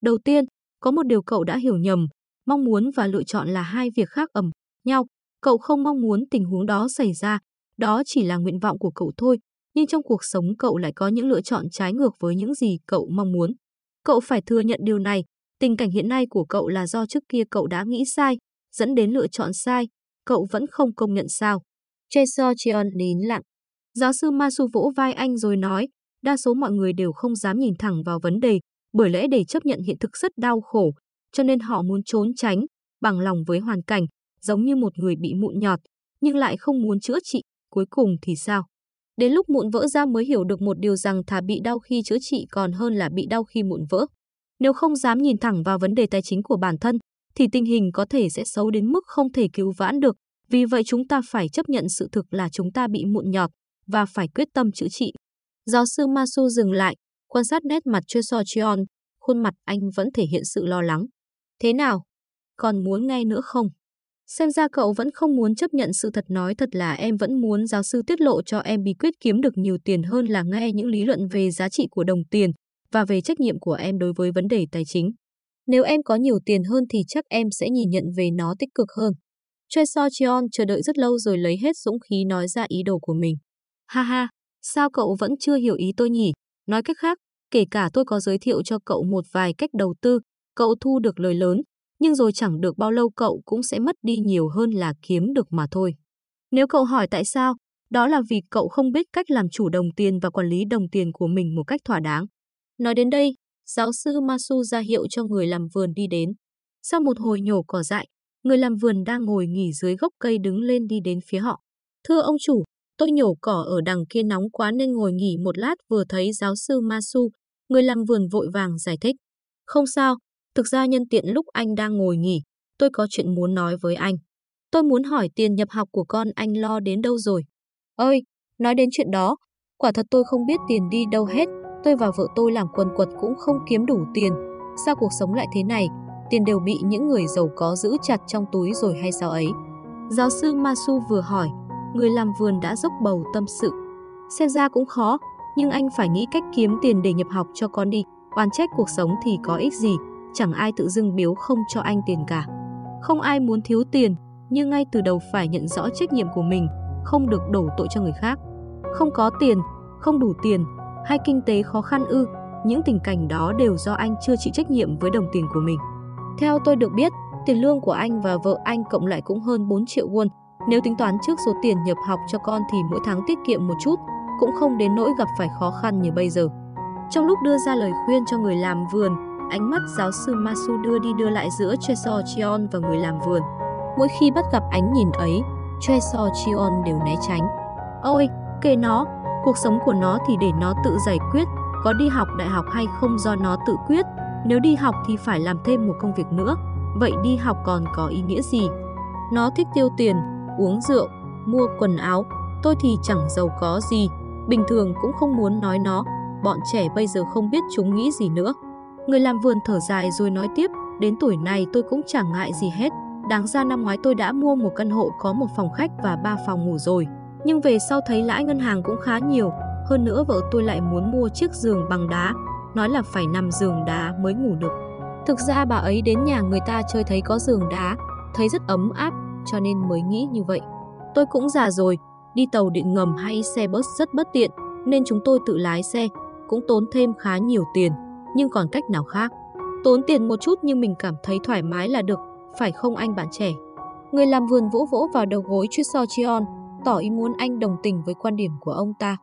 Đầu tiên, có một điều cậu đã hiểu nhầm, mong muốn và lựa chọn là hai việc khác ẩm nhau. Cậu không mong muốn tình huống đó xảy ra, đó chỉ là nguyện vọng của cậu thôi, nhưng trong cuộc sống cậu lại có những lựa chọn trái ngược với những gì cậu mong muốn. Cậu phải thừa nhận điều này, tình cảnh hiện nay của cậu là do trước kia cậu đã nghĩ sai, dẫn đến lựa chọn sai, cậu vẫn không công nhận sao. Jason Cheon nín lặng. Giáo sư Masu vỗ vai anh rồi nói, đa số mọi người đều không dám nhìn thẳng vào vấn đề, bởi lẽ để chấp nhận hiện thực rất đau khổ, cho nên họ muốn trốn tránh, bằng lòng với hoàn cảnh, giống như một người bị mụn nhọt, nhưng lại không muốn chữa trị, cuối cùng thì sao? Đến lúc mụn vỡ ra mới hiểu được một điều rằng thà bị đau khi chữa trị còn hơn là bị đau khi mụn vỡ. Nếu không dám nhìn thẳng vào vấn đề tài chính của bản thân, thì tình hình có thể sẽ xấu đến mức không thể cứu vãn được. Vì vậy chúng ta phải chấp nhận sự thực là chúng ta bị mụn nhọt và phải quyết tâm chữa trị. Giáo sư Masu dừng lại, quan sát nét mặt chưa So Cheon, khuôn mặt anh vẫn thể hiện sự lo lắng. Thế nào? Còn muốn nghe nữa không? Xem ra cậu vẫn không muốn chấp nhận sự thật nói thật là em vẫn muốn giáo sư tiết lộ cho em bí quyết kiếm được nhiều tiền hơn là nghe những lý luận về giá trị của đồng tiền và về trách nhiệm của em đối với vấn đề tài chính. Nếu em có nhiều tiền hơn thì chắc em sẽ nhìn nhận về nó tích cực hơn. Choi So Cheon chờ đợi rất lâu rồi lấy hết dũng khí nói ra ý đồ của mình. Ha ha, sao cậu vẫn chưa hiểu ý tôi nhỉ? Nói cách khác, kể cả tôi có giới thiệu cho cậu một vài cách đầu tư, cậu thu được lời lớn, nhưng rồi chẳng được bao lâu cậu cũng sẽ mất đi nhiều hơn là kiếm được mà thôi. Nếu cậu hỏi tại sao, đó là vì cậu không biết cách làm chủ đồng tiền và quản lý đồng tiền của mình một cách thỏa đáng. Nói đến đây, giáo sư Masu ra hiệu cho người làm vườn đi đến. Sau một hồi nhổ cỏ dại, người làm vườn đang ngồi nghỉ dưới gốc cây đứng lên đi đến phía họ. Thưa ông chủ, tôi nhổ cỏ ở đằng kia nóng quá nên ngồi nghỉ một lát vừa thấy giáo sư Masu, người làm vườn vội vàng giải thích. Không sao, Thực ra nhân tiện lúc anh đang ngồi nghỉ, tôi có chuyện muốn nói với anh. Tôi muốn hỏi tiền nhập học của con anh lo đến đâu rồi. Ơi, nói đến chuyện đó, quả thật tôi không biết tiền đi đâu hết. Tôi và vợ tôi làm quần quật cũng không kiếm đủ tiền. Sao cuộc sống lại thế này? Tiền đều bị những người giàu có giữ chặt trong túi rồi hay sao ấy? Giáo sư Masu vừa hỏi, người làm vườn đã dốc bầu tâm sự. Xem ra cũng khó, nhưng anh phải nghĩ cách kiếm tiền để nhập học cho con đi. Oan trách cuộc sống thì có ích gì, chẳng ai tự dưng biếu không cho anh tiền cả. Không ai muốn thiếu tiền, nhưng ngay từ đầu phải nhận rõ trách nhiệm của mình, không được đổ tội cho người khác. Không có tiền, không đủ tiền, hay kinh tế khó khăn ư, những tình cảnh đó đều do anh chưa chịu trách nhiệm với đồng tiền của mình. Theo tôi được biết, tiền lương của anh và vợ anh cộng lại cũng hơn 4 triệu won, nếu tính toán trước số tiền nhập học cho con thì mỗi tháng tiết kiệm một chút, cũng không đến nỗi gặp phải khó khăn như bây giờ. Trong lúc đưa ra lời khuyên cho người làm vườn, ánh mắt giáo sư Masu đưa đi đưa lại giữa Chesor Chion và người làm vườn. Mỗi khi bắt gặp ánh nhìn ấy, Chesor Chion đều né tránh. Ôi, kệ nó, cuộc sống của nó thì để nó tự giải quyết, có đi học đại học hay không do nó tự quyết, nếu đi học thì phải làm thêm một công việc nữa, vậy đi học còn có ý nghĩa gì? Nó thích tiêu tiền, uống rượu, mua quần áo, tôi thì chẳng giàu có gì, bình thường cũng không muốn nói nó, bọn trẻ bây giờ không biết chúng nghĩ gì nữa. Người làm vườn thở dài rồi nói tiếp, đến tuổi này tôi cũng chẳng ngại gì hết, đáng ra năm ngoái tôi đã mua một căn hộ có một phòng khách và ba phòng ngủ rồi. Nhưng về sau thấy lãi ngân hàng cũng khá nhiều, hơn nữa vợ tôi lại muốn mua chiếc giường bằng đá, nói là phải nằm giường đá mới ngủ được. Thực ra bà ấy đến nhà người ta chơi thấy có giường đá, thấy rất ấm áp, cho nên mới nghĩ như vậy. Tôi cũng già rồi, đi tàu điện ngầm hay xe bus rất bất tiện, nên chúng tôi tự lái xe, cũng tốn thêm khá nhiều tiền, nhưng còn cách nào khác. Tốn tiền một chút nhưng mình cảm thấy thoải mái là được, phải không anh bạn trẻ? Người làm vườn vỗ vỗ vào đầu gối So Chion, tỏ ý muốn anh đồng tình với quan điểm của ông ta.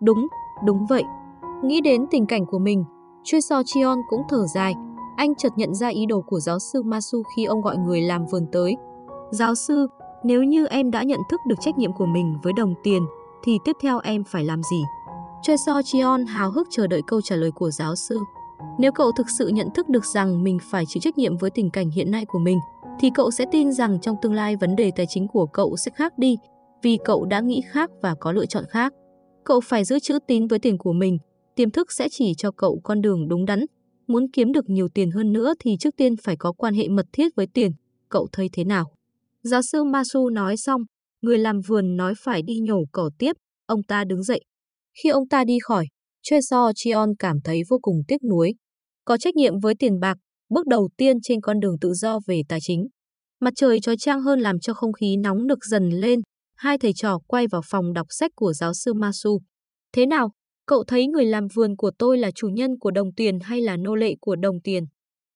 Đúng, đúng vậy. Nghĩ đến tình cảnh của mình, So Chion cũng thở dài. Anh chợt nhận ra ý đồ của giáo sư Masu khi ông gọi người làm vườn tới. Giáo sư, nếu như em đã nhận thức được trách nhiệm của mình với đồng tiền, thì tiếp theo em phải làm gì? So Chion hào hức chờ đợi câu trả lời của giáo sư. Nếu cậu thực sự nhận thức được rằng mình phải chịu trách nhiệm với tình cảnh hiện nay của mình, thì cậu sẽ tin rằng trong tương lai vấn đề tài chính của cậu sẽ khác đi, vì cậu đã nghĩ khác và có lựa chọn khác. Cậu phải giữ chữ tín với tiền của mình, tiềm thức sẽ chỉ cho cậu con đường đúng đắn. Muốn kiếm được nhiều tiền hơn nữa thì trước tiên phải có quan hệ mật thiết với tiền. Cậu thấy thế nào? Giáo sư Masu nói xong, người làm vườn nói phải đi nhổ cỏ tiếp, ông ta đứng dậy. Khi ông ta đi khỏi, Choi So Chion cảm thấy vô cùng tiếc nuối. Có trách nhiệm với tiền bạc, bước đầu tiên trên con đường tự do về tài chính. Mặt trời trói trang hơn làm cho không khí nóng nực dần lên, hai thầy trò quay vào phòng đọc sách của giáo sư Masu. Thế nào, cậu thấy người làm vườn của tôi là chủ nhân của đồng tiền hay là nô lệ của đồng tiền?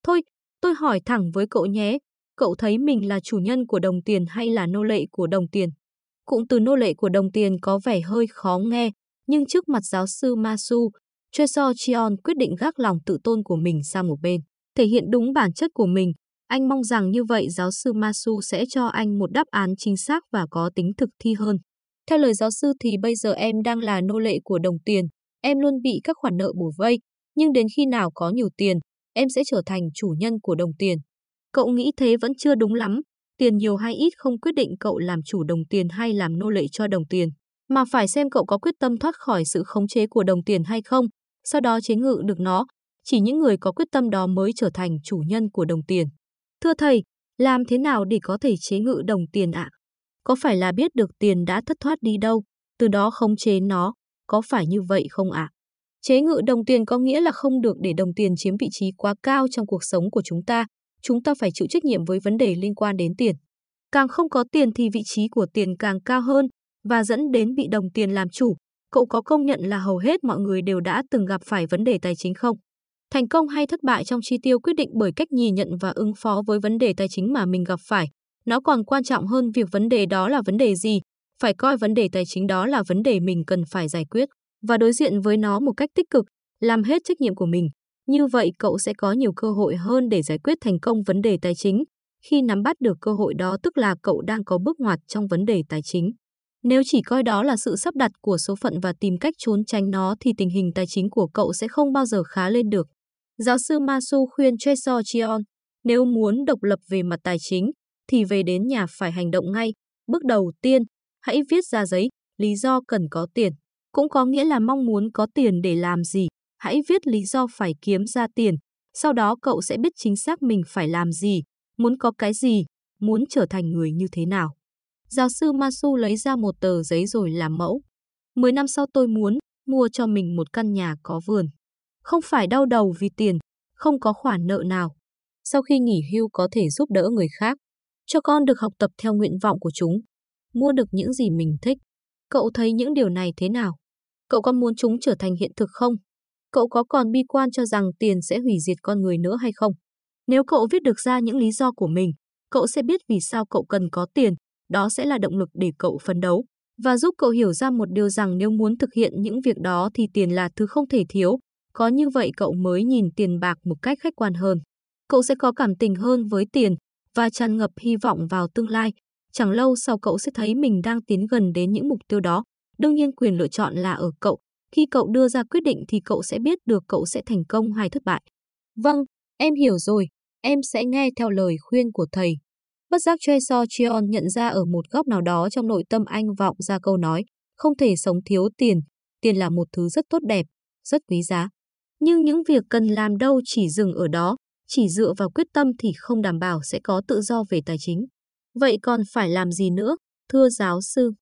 Thôi, tôi hỏi thẳng với cậu nhé, cậu thấy mình là chủ nhân của đồng tiền hay là nô lệ của đồng tiền? Cụm từ nô lệ của đồng tiền có vẻ hơi khó nghe, nhưng trước mặt giáo sư Masu, Tresor Chion quyết định gác lòng tự tôn của mình sang một bên, thể hiện đúng bản chất của mình. Anh mong rằng như vậy giáo sư Masu sẽ cho anh một đáp án chính xác và có tính thực thi hơn. Theo lời giáo sư thì bây giờ em đang là nô lệ của đồng tiền, em luôn bị các khoản nợ bù vây, nhưng đến khi nào có nhiều tiền, em sẽ trở thành chủ nhân của đồng tiền. Cậu nghĩ thế vẫn chưa đúng lắm, tiền nhiều hay ít không quyết định cậu làm chủ đồng tiền hay làm nô lệ cho đồng tiền mà phải xem cậu có quyết tâm thoát khỏi sự khống chế của đồng tiền hay không, sau đó chế ngự được nó. Chỉ những người có quyết tâm đó mới trở thành chủ nhân của đồng tiền. Thưa thầy, làm thế nào để có thể chế ngự đồng tiền ạ? Có phải là biết được tiền đã thất thoát đi đâu, từ đó khống chế nó, có phải như vậy không ạ? Chế ngự đồng tiền có nghĩa là không được để đồng tiền chiếm vị trí quá cao trong cuộc sống của chúng ta. Chúng ta phải chịu trách nhiệm với vấn đề liên quan đến tiền. Càng không có tiền thì vị trí của tiền càng cao hơn, và dẫn đến bị đồng tiền làm chủ. Cậu có công nhận là hầu hết mọi người đều đã từng gặp phải vấn đề tài chính không? Thành công hay thất bại trong chi tiêu quyết định bởi cách nhìn nhận và ứng phó với vấn đề tài chính mà mình gặp phải. Nó còn quan trọng hơn việc vấn đề đó là vấn đề gì, phải coi vấn đề tài chính đó là vấn đề mình cần phải giải quyết và đối diện với nó một cách tích cực, làm hết trách nhiệm của mình. Như vậy cậu sẽ có nhiều cơ hội hơn để giải quyết thành công vấn đề tài chính. Khi nắm bắt được cơ hội đó tức là cậu đang có bước ngoặt trong vấn đề tài chính. Nếu chỉ coi đó là sự sắp đặt của số phận và tìm cách trốn tránh nó thì tình hình tài chính của cậu sẽ không bao giờ khá lên được. Giáo sư Masu khuyên Chesor Chion, nếu muốn độc lập về mặt tài chính, thì về đến nhà phải hành động ngay. Bước đầu tiên, hãy viết ra giấy, lý do cần có tiền. Cũng có nghĩa là mong muốn có tiền để làm gì. Hãy viết lý do phải kiếm ra tiền. Sau đó cậu sẽ biết chính xác mình phải làm gì, muốn có cái gì, muốn trở thành người như thế nào. Giáo sư Masu lấy ra một tờ giấy rồi làm mẫu. Mười năm sau tôi muốn mua cho mình một căn nhà có vườn. Không phải đau đầu vì tiền, không có khoản nợ nào. Sau khi nghỉ hưu có thể giúp đỡ người khác. Cho con được học tập theo nguyện vọng của chúng. Mua được những gì mình thích. Cậu thấy những điều này thế nào? Cậu có muốn chúng trở thành hiện thực không? Cậu có còn bi quan cho rằng tiền sẽ hủy diệt con người nữa hay không? Nếu cậu viết được ra những lý do của mình, cậu sẽ biết vì sao cậu cần có tiền, đó sẽ là động lực để cậu phấn đấu và giúp cậu hiểu ra một điều rằng nếu muốn thực hiện những việc đó thì tiền là thứ không thể thiếu. Có như vậy cậu mới nhìn tiền bạc một cách khách quan hơn. Cậu sẽ có cảm tình hơn với tiền và tràn ngập hy vọng vào tương lai. Chẳng lâu sau cậu sẽ thấy mình đang tiến gần đến những mục tiêu đó. Đương nhiên quyền lựa chọn là ở cậu. Khi cậu đưa ra quyết định thì cậu sẽ biết được cậu sẽ thành công hay thất bại. Vâng, em hiểu rồi. Em sẽ nghe theo lời khuyên của thầy. Bất giác Choi So Cheon nhận ra ở một góc nào đó trong nội tâm anh vọng ra câu nói, không thể sống thiếu tiền, tiền là một thứ rất tốt đẹp, rất quý giá. Nhưng những việc cần làm đâu chỉ dừng ở đó, chỉ dựa vào quyết tâm thì không đảm bảo sẽ có tự do về tài chính. Vậy còn phải làm gì nữa, thưa giáo sư?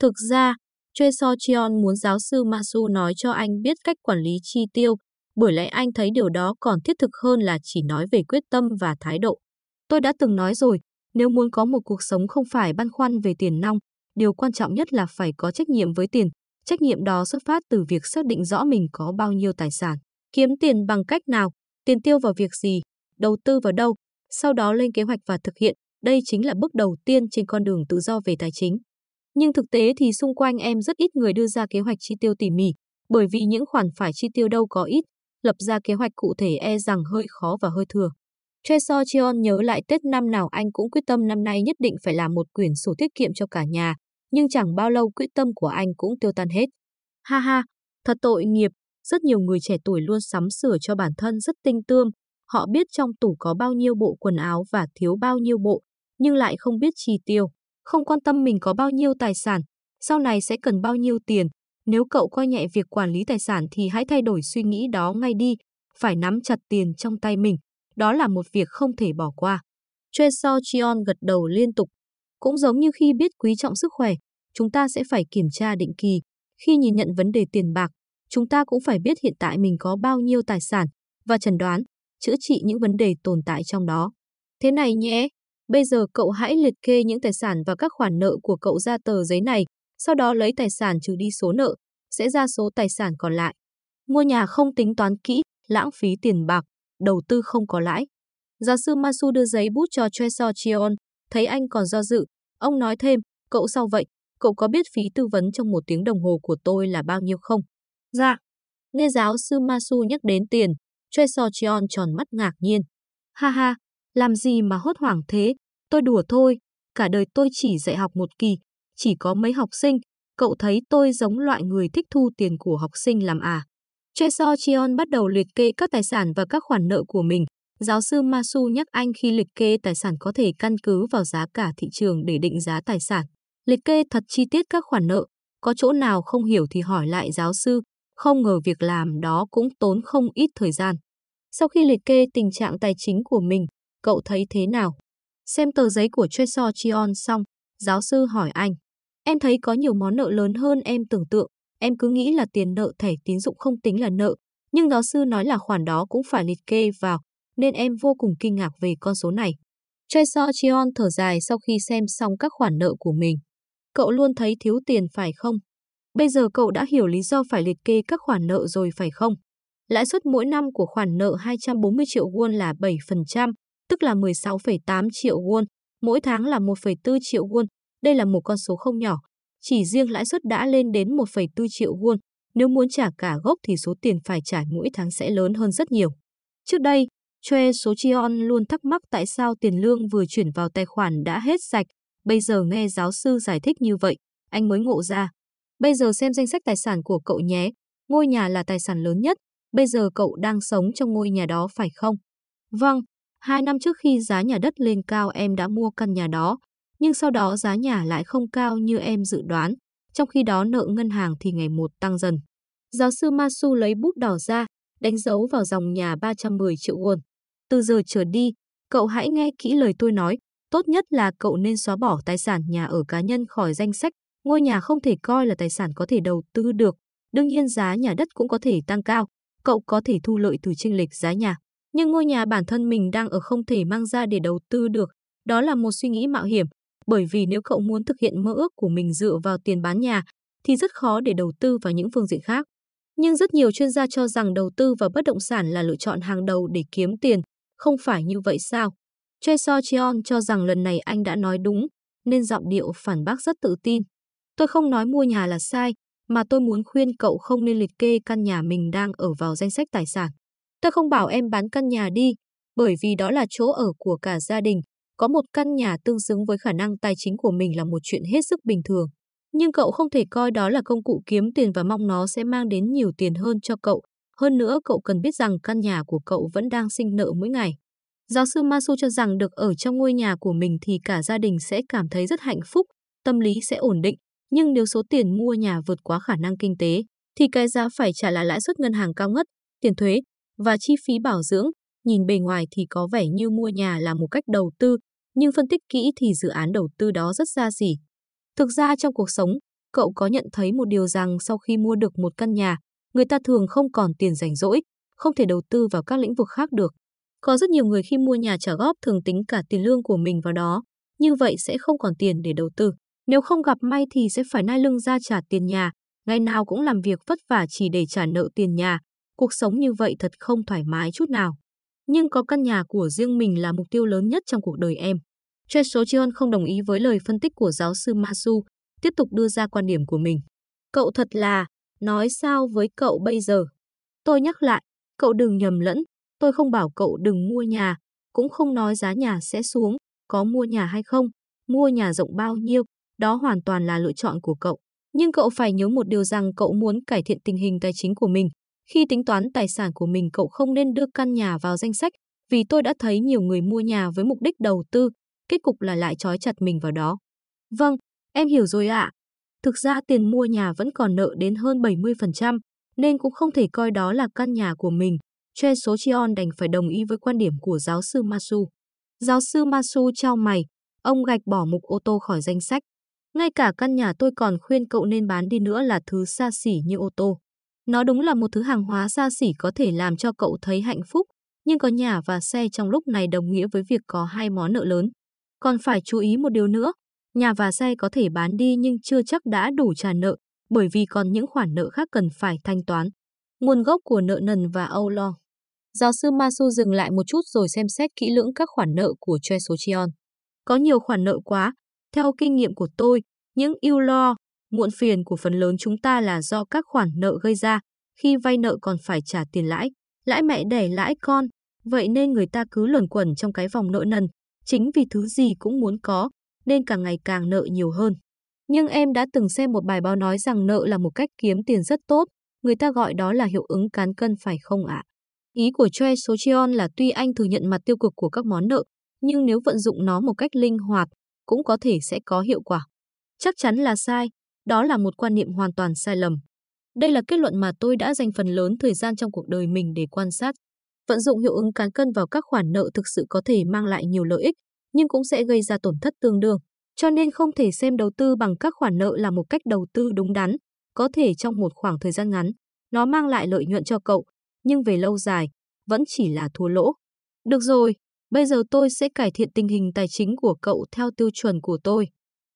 Thực ra, Choi So Cheon muốn giáo sư Masu nói cho anh biết cách quản lý chi tiêu, bởi lẽ anh thấy điều đó còn thiết thực hơn là chỉ nói về quyết tâm và thái độ. Tôi đã từng nói rồi, nếu muốn có một cuộc sống không phải băn khoăn về tiền nong, điều quan trọng nhất là phải có trách nhiệm với tiền. Trách nhiệm đó xuất phát từ việc xác định rõ mình có bao nhiêu tài sản, kiếm tiền bằng cách nào, tiền tiêu vào việc gì, đầu tư vào đâu, sau đó lên kế hoạch và thực hiện. Đây chính là bước đầu tiên trên con đường tự do về tài chính. Nhưng thực tế thì xung quanh em rất ít người đưa ra kế hoạch chi tiêu tỉ mỉ, bởi vì những khoản phải chi tiêu đâu có ít, lập ra kế hoạch cụ thể e rằng hơi khó và hơi thừa. Choi Cheon nhớ lại Tết năm nào anh cũng quyết tâm năm nay nhất định phải làm một quyển sổ tiết kiệm cho cả nhà, nhưng chẳng bao lâu quyết tâm của anh cũng tiêu tan hết. Ha ha, thật tội nghiệp, rất nhiều người trẻ tuổi luôn sắm sửa cho bản thân rất tinh tươm, họ biết trong tủ có bao nhiêu bộ quần áo và thiếu bao nhiêu bộ, nhưng lại không biết chi tiêu, không quan tâm mình có bao nhiêu tài sản, sau này sẽ cần bao nhiêu tiền. Nếu cậu coi nhẹ việc quản lý tài sản thì hãy thay đổi suy nghĩ đó ngay đi, phải nắm chặt tiền trong tay mình, đó là một việc không thể bỏ qua. Choi So Chion gật đầu liên tục. Cũng giống như khi biết quý trọng sức khỏe, chúng ta sẽ phải kiểm tra định kỳ. Khi nhìn nhận vấn đề tiền bạc, chúng ta cũng phải biết hiện tại mình có bao nhiêu tài sản và chẩn đoán, chữa trị những vấn đề tồn tại trong đó. Thế này nhé, bây giờ cậu hãy liệt kê những tài sản và các khoản nợ của cậu ra tờ giấy này, sau đó lấy tài sản trừ đi số nợ, sẽ ra số tài sản còn lại. Mua nhà không tính toán kỹ, lãng phí tiền bạc, đầu tư không có lãi. Giáo sư Masu đưa giấy bút cho So Cheon, thấy anh còn do dự. Ông nói thêm, cậu sao vậy? Cậu có biết phí tư vấn trong một tiếng đồng hồ của tôi là bao nhiêu không? Dạ. Nghe giáo sư Masu nhắc đến tiền, So Cheon tròn mắt ngạc nhiên. Ha ha, làm gì mà hốt hoảng thế? Tôi đùa thôi, cả đời tôi chỉ dạy học một kỳ, chỉ có mấy học sinh. Cậu thấy tôi giống loại người thích thu tiền của học sinh làm à? Choi So bắt đầu liệt kê các tài sản và các khoản nợ của mình. Giáo sư Masu nhắc anh khi liệt kê tài sản có thể căn cứ vào giá cả thị trường để định giá tài sản. Liệt kê thật chi tiết các khoản nợ, có chỗ nào không hiểu thì hỏi lại giáo sư, không ngờ việc làm đó cũng tốn không ít thời gian. Sau khi liệt kê tình trạng tài chính của mình, cậu thấy thế nào? Xem tờ giấy của Choi So xong, giáo sư hỏi anh. Em thấy có nhiều món nợ lớn hơn em tưởng tượng, Em cứ nghĩ là tiền nợ thẻ tín dụng không tính là nợ, nhưng giáo sư nói là khoản đó cũng phải liệt kê vào, nên em vô cùng kinh ngạc về con số này. Choi So thở dài sau khi xem xong các khoản nợ của mình. Cậu luôn thấy thiếu tiền phải không? Bây giờ cậu đã hiểu lý do phải liệt kê các khoản nợ rồi phải không? Lãi suất mỗi năm của khoản nợ 240 triệu won là 7%, tức là 16,8 triệu won, mỗi tháng là 1,4 triệu won. Đây là một con số không nhỏ, chỉ riêng lãi suất đã lên đến 1,4 triệu won, nếu muốn trả cả gốc thì số tiền phải trả mỗi tháng sẽ lớn hơn rất nhiều. Trước đây, Choi Số chion luôn thắc mắc tại sao tiền lương vừa chuyển vào tài khoản đã hết sạch, bây giờ nghe giáo sư giải thích như vậy, anh mới ngộ ra. Bây giờ xem danh sách tài sản của cậu nhé, ngôi nhà là tài sản lớn nhất, bây giờ cậu đang sống trong ngôi nhà đó phải không? Vâng, hai năm trước khi giá nhà đất lên cao em đã mua căn nhà đó, nhưng sau đó giá nhà lại không cao như em dự đoán, trong khi đó nợ ngân hàng thì ngày một tăng dần. Giáo sư Masu lấy bút đỏ ra, đánh dấu vào dòng nhà 310 triệu won. Từ giờ trở đi, cậu hãy nghe kỹ lời tôi nói, tốt nhất là cậu nên xóa bỏ tài sản nhà ở cá nhân khỏi danh sách, ngôi nhà không thể coi là tài sản có thể đầu tư được. Đương nhiên giá nhà đất cũng có thể tăng cao, cậu có thể thu lợi từ chênh lệch giá nhà, nhưng ngôi nhà bản thân mình đang ở không thể mang ra để đầu tư được. Đó là một suy nghĩ mạo hiểm, bởi vì nếu cậu muốn thực hiện mơ ước của mình dựa vào tiền bán nhà thì rất khó để đầu tư vào những phương diện khác. Nhưng rất nhiều chuyên gia cho rằng đầu tư vào bất động sản là lựa chọn hàng đầu để kiếm tiền, không phải như vậy sao? Choi So Cheon cho rằng lần này anh đã nói đúng, nên giọng điệu phản bác rất tự tin. Tôi không nói mua nhà là sai, mà tôi muốn khuyên cậu không nên liệt kê căn nhà mình đang ở vào danh sách tài sản. Tôi không bảo em bán căn nhà đi, bởi vì đó là chỗ ở của cả gia đình. Có một căn nhà tương xứng với khả năng tài chính của mình là một chuyện hết sức bình thường. Nhưng cậu không thể coi đó là công cụ kiếm tiền và mong nó sẽ mang đến nhiều tiền hơn cho cậu. Hơn nữa cậu cần biết rằng căn nhà của cậu vẫn đang sinh nợ mỗi ngày. Giáo sư Masu cho rằng được ở trong ngôi nhà của mình thì cả gia đình sẽ cảm thấy rất hạnh phúc, tâm lý sẽ ổn định. Nhưng nếu số tiền mua nhà vượt quá khả năng kinh tế, thì cái giá phải trả là lãi suất ngân hàng cao ngất, tiền thuế và chi phí bảo dưỡng. Nhìn bề ngoài thì có vẻ như mua nhà là một cách đầu tư, nhưng phân tích kỹ thì dự án đầu tư đó rất xa xỉ. Thực ra trong cuộc sống, cậu có nhận thấy một điều rằng sau khi mua được một căn nhà, người ta thường không còn tiền rảnh rỗi, không thể đầu tư vào các lĩnh vực khác được. Có rất nhiều người khi mua nhà trả góp thường tính cả tiền lương của mình vào đó, như vậy sẽ không còn tiền để đầu tư. Nếu không gặp may thì sẽ phải nai lưng ra trả tiền nhà, ngày nào cũng làm việc vất vả chỉ để trả nợ tiền nhà. Cuộc sống như vậy thật không thoải mái chút nào. Nhưng có căn nhà của riêng mình là mục tiêu lớn nhất trong cuộc đời em. Choi chion không đồng ý với lời phân tích của giáo sư Masu, tiếp tục đưa ra quan điểm của mình. Cậu thật là, nói sao với cậu bây giờ? Tôi nhắc lại, cậu đừng nhầm lẫn, tôi không bảo cậu đừng mua nhà, cũng không nói giá nhà sẽ xuống, có mua nhà hay không, mua nhà rộng bao nhiêu, đó hoàn toàn là lựa chọn của cậu. Nhưng cậu phải nhớ một điều rằng cậu muốn cải thiện tình hình tài chính của mình. Khi tính toán tài sản của mình cậu không nên đưa căn nhà vào danh sách, vì tôi đã thấy nhiều người mua nhà với mục đích đầu tư, kết cục là lại trói chặt mình vào đó. Vâng, em hiểu rồi ạ. Thực ra tiền mua nhà vẫn còn nợ đến hơn 70%, nên cũng không thể coi đó là căn nhà của mình. Choi Số Chion đành phải đồng ý với quan điểm của giáo sư Masu. Giáo sư Masu trao mày, ông gạch bỏ mục ô tô khỏi danh sách. Ngay cả căn nhà tôi còn khuyên cậu nên bán đi nữa là thứ xa xỉ như ô tô. Nó đúng là một thứ hàng hóa xa xỉ có thể làm cho cậu thấy hạnh phúc, nhưng có nhà và xe trong lúc này đồng nghĩa với việc có hai món nợ lớn. Còn phải chú ý một điều nữa, nhà và xe có thể bán đi nhưng chưa chắc đã đủ trả nợ, bởi vì còn những khoản nợ khác cần phải thanh toán. Nguồn gốc của nợ nần và âu lo. Giáo sư Masu dừng lại một chút rồi xem xét kỹ lưỡng các khoản nợ của Choi Socheon. Có nhiều khoản nợ quá, theo kinh nghiệm của tôi, những ưu lo, muộn phiền của phần lớn chúng ta là do các khoản nợ gây ra, khi vay nợ còn phải trả tiền lãi, lãi mẹ đẻ lãi con, vậy nên người ta cứ luẩn quẩn trong cái vòng nợ nần, chính vì thứ gì cũng muốn có, nên càng ngày càng nợ nhiều hơn. Nhưng em đã từng xem một bài báo nói rằng nợ là một cách kiếm tiền rất tốt, người ta gọi đó là hiệu ứng cán cân phải không ạ? Ý của Choi Socheon là tuy anh thừa nhận mặt tiêu cực của các món nợ, nhưng nếu vận dụng nó một cách linh hoạt, cũng có thể sẽ có hiệu quả. Chắc chắn là sai, đó là một quan niệm hoàn toàn sai lầm. Đây là kết luận mà tôi đã dành phần lớn thời gian trong cuộc đời mình để quan sát. Vận dụng hiệu ứng cán cân vào các khoản nợ thực sự có thể mang lại nhiều lợi ích, nhưng cũng sẽ gây ra tổn thất tương đương. Cho nên không thể xem đầu tư bằng các khoản nợ là một cách đầu tư đúng đắn. Có thể trong một khoảng thời gian ngắn, nó mang lại lợi nhuận cho cậu, nhưng về lâu dài, vẫn chỉ là thua lỗ. Được rồi, bây giờ tôi sẽ cải thiện tình hình tài chính của cậu theo tiêu chuẩn của tôi.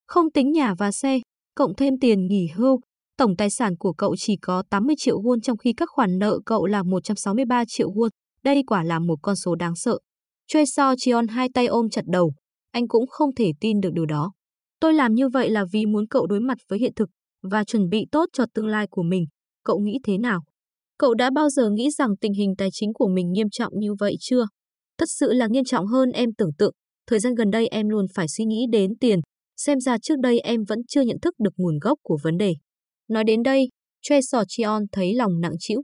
Không tính nhà và xe, cộng thêm tiền nghỉ hưu, tổng tài sản của cậu chỉ có 80 triệu won trong khi các khoản nợ cậu là 163 triệu won. Đây quả là một con số đáng sợ. Choi So chion hai tay ôm chặt đầu, anh cũng không thể tin được điều đó. Tôi làm như vậy là vì muốn cậu đối mặt với hiện thực và chuẩn bị tốt cho tương lai của mình. Cậu nghĩ thế nào? Cậu đã bao giờ nghĩ rằng tình hình tài chính của mình nghiêm trọng như vậy chưa? Thật sự là nghiêm trọng hơn em tưởng tượng. Thời gian gần đây em luôn phải suy nghĩ đến tiền. Xem ra trước đây em vẫn chưa nhận thức được nguồn gốc của vấn đề. Nói đến đây, Choi Sò chion thấy lòng nặng trĩu.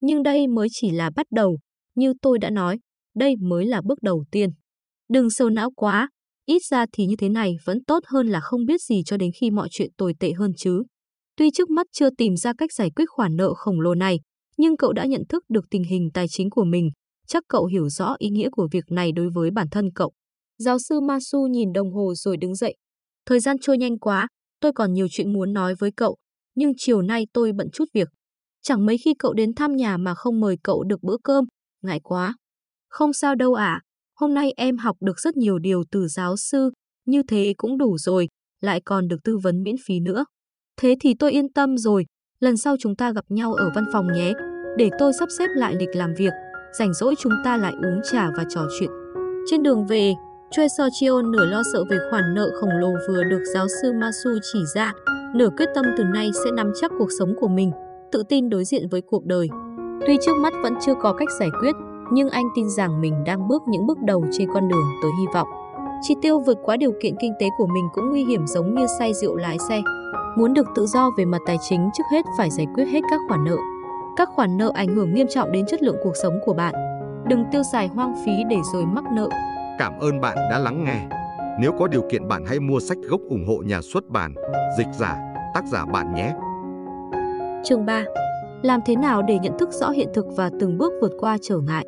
Nhưng đây mới chỉ là bắt đầu. Như tôi đã nói, đây mới là bước đầu tiên. Đừng sâu não quá, ít ra thì như thế này vẫn tốt hơn là không biết gì cho đến khi mọi chuyện tồi tệ hơn chứ. Tuy trước mắt chưa tìm ra cách giải quyết khoản nợ khổng lồ này, nhưng cậu đã nhận thức được tình hình tài chính của mình, chắc cậu hiểu rõ ý nghĩa của việc này đối với bản thân cậu. Giáo sư Masu nhìn đồng hồ rồi đứng dậy. Thời gian trôi nhanh quá, tôi còn nhiều chuyện muốn nói với cậu, nhưng chiều nay tôi bận chút việc. Chẳng mấy khi cậu đến thăm nhà mà không mời cậu được bữa cơm, ngại quá. Không sao đâu ạ, à. hôm nay em học được rất nhiều điều từ giáo sư, như thế cũng đủ rồi, lại còn được tư vấn miễn phí nữa. Thế thì tôi yên tâm rồi, lần sau chúng ta gặp nhau ở văn phòng nhé, để tôi sắp xếp lại lịch làm việc, rảnh rỗi chúng ta lại uống trà và trò chuyện. Trên đường về, Choi So Cheon nửa lo sợ về khoản nợ khổng lồ vừa được giáo sư Masu chỉ ra, nửa quyết tâm từ nay sẽ nắm chắc cuộc sống của mình, tự tin đối diện với cuộc đời. Tuy trước mắt vẫn chưa có cách giải quyết, nhưng anh tin rằng mình đang bước những bước đầu trên con đường tới hy vọng. Chi tiêu vượt quá điều kiện kinh tế của mình cũng nguy hiểm giống như say rượu lái xe. Muốn được tự do về mặt tài chính trước hết phải giải quyết hết các khoản nợ. Các khoản nợ ảnh hưởng nghiêm trọng đến chất lượng cuộc sống của bạn. Đừng tiêu xài hoang phí để rồi mắc nợ. Cảm ơn bạn đã lắng nghe. Nếu có điều kiện bạn hãy mua sách gốc ủng hộ nhà xuất bản, dịch giả, tác giả bạn nhé. Chương 3. Làm thế nào để nhận thức rõ hiện thực và từng bước vượt qua trở ngại?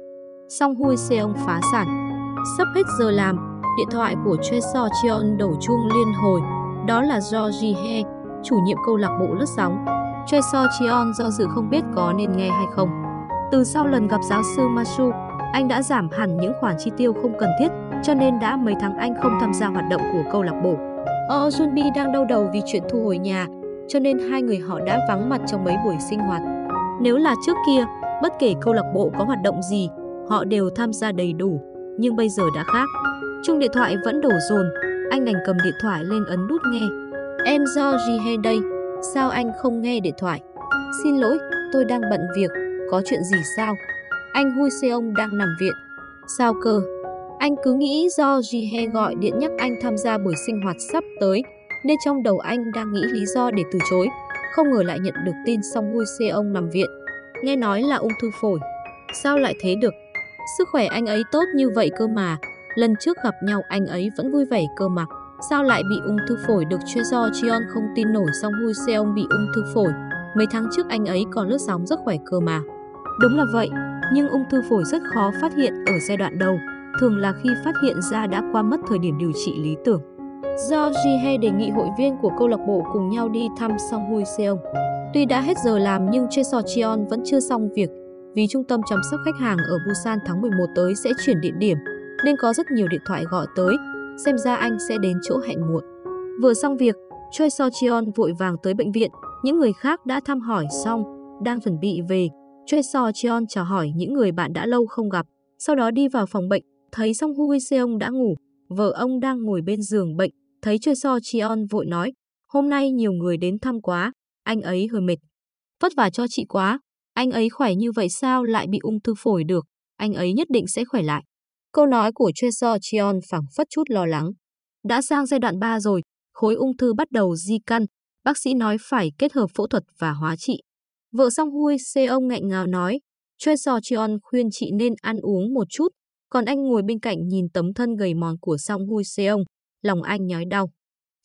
Song Hui Seong phá sản. Sắp hết giờ làm, điện thoại của Chesor So Cheon đổ chuông liên hồi. Đó là do Ji He, chủ nhiệm câu lạc bộ lướt sóng. Chesor So Cheon do dự không biết có nên nghe hay không. Từ sau lần gặp giáo sư Masu, anh đã giảm hẳn những khoản chi tiêu không cần thiết, cho nên đã mấy tháng anh không tham gia hoạt động của câu lạc bộ. Oh Junbi đang đau đầu vì chuyện thu hồi nhà, cho nên hai người họ đã vắng mặt trong mấy buổi sinh hoạt. Nếu là trước kia, bất kể câu lạc bộ có hoạt động gì, họ đều tham gia đầy đủ, nhưng bây giờ đã khác. Chung điện thoại vẫn đổ dồn, anh đành cầm điện thoại lên ấn nút nghe. Em do Jihe đây, sao anh không nghe điện thoại? Xin lỗi, tôi đang bận việc, có chuyện gì sao? Anh Hui Seong đang nằm viện. Sao cơ? Anh cứ nghĩ do Jihe gọi điện nhắc anh tham gia buổi sinh hoạt sắp tới, nên trong đầu anh đang nghĩ lý do để từ chối. Không ngờ lại nhận được tin Song Hui Seong nằm viện. Nghe nói là ung thư phổi. Sao lại thế được? Sức khỏe anh ấy tốt như vậy cơ mà. Lần trước gặp nhau anh ấy vẫn vui vẻ cơ mà. Sao lại bị ung thư phổi được Chưa Do Chion không tin nổi Song Hui Seong bị ung thư phổi. Mấy tháng trước anh ấy còn lướt sóng rất khỏe cơ mà. Đúng là vậy, nhưng ung thư phổi rất khó phát hiện ở giai đoạn đầu, thường là khi phát hiện ra đã qua mất thời điểm điều trị lý tưởng. Do Jihe đề nghị hội viên của câu lạc bộ cùng nhau đi thăm Song Hui Seong. Tuy đã hết giờ làm nhưng Choi So Cheon vẫn chưa xong việc vì trung tâm chăm sóc khách hàng ở Busan tháng 11 tới sẽ chuyển địa điểm nên có rất nhiều điện thoại gọi tới, xem ra anh sẽ đến chỗ hẹn muộn. Vừa xong việc, Choi So Cheon vội vàng tới bệnh viện, những người khác đã thăm hỏi xong, đang chuẩn bị về. Choi So Cheon chào hỏi những người bạn đã lâu không gặp, sau đó đi vào phòng bệnh, thấy Song Hui Seong đã ngủ, vợ ông đang ngồi bên giường bệnh, thấy Choi So Cheon vội nói, hôm nay nhiều người đến thăm quá, anh ấy hơi mệt. Vất vả cho chị quá, anh ấy khỏe như vậy sao lại bị ung thư phổi được, anh ấy nhất định sẽ khỏe lại. Câu nói của Choi So Cheon phảng phất chút lo lắng. Đã sang giai đoạn 3 rồi, khối ung thư bắt đầu di căn, bác sĩ nói phải kết hợp phẫu thuật và hóa trị. Vợ Song Hui ông nghẹn ngào nói, Choi So Cheon khuyên chị nên ăn uống một chút, còn anh ngồi bên cạnh nhìn tấm thân gầy mòn của Song Hui ông, lòng anh nhói đau.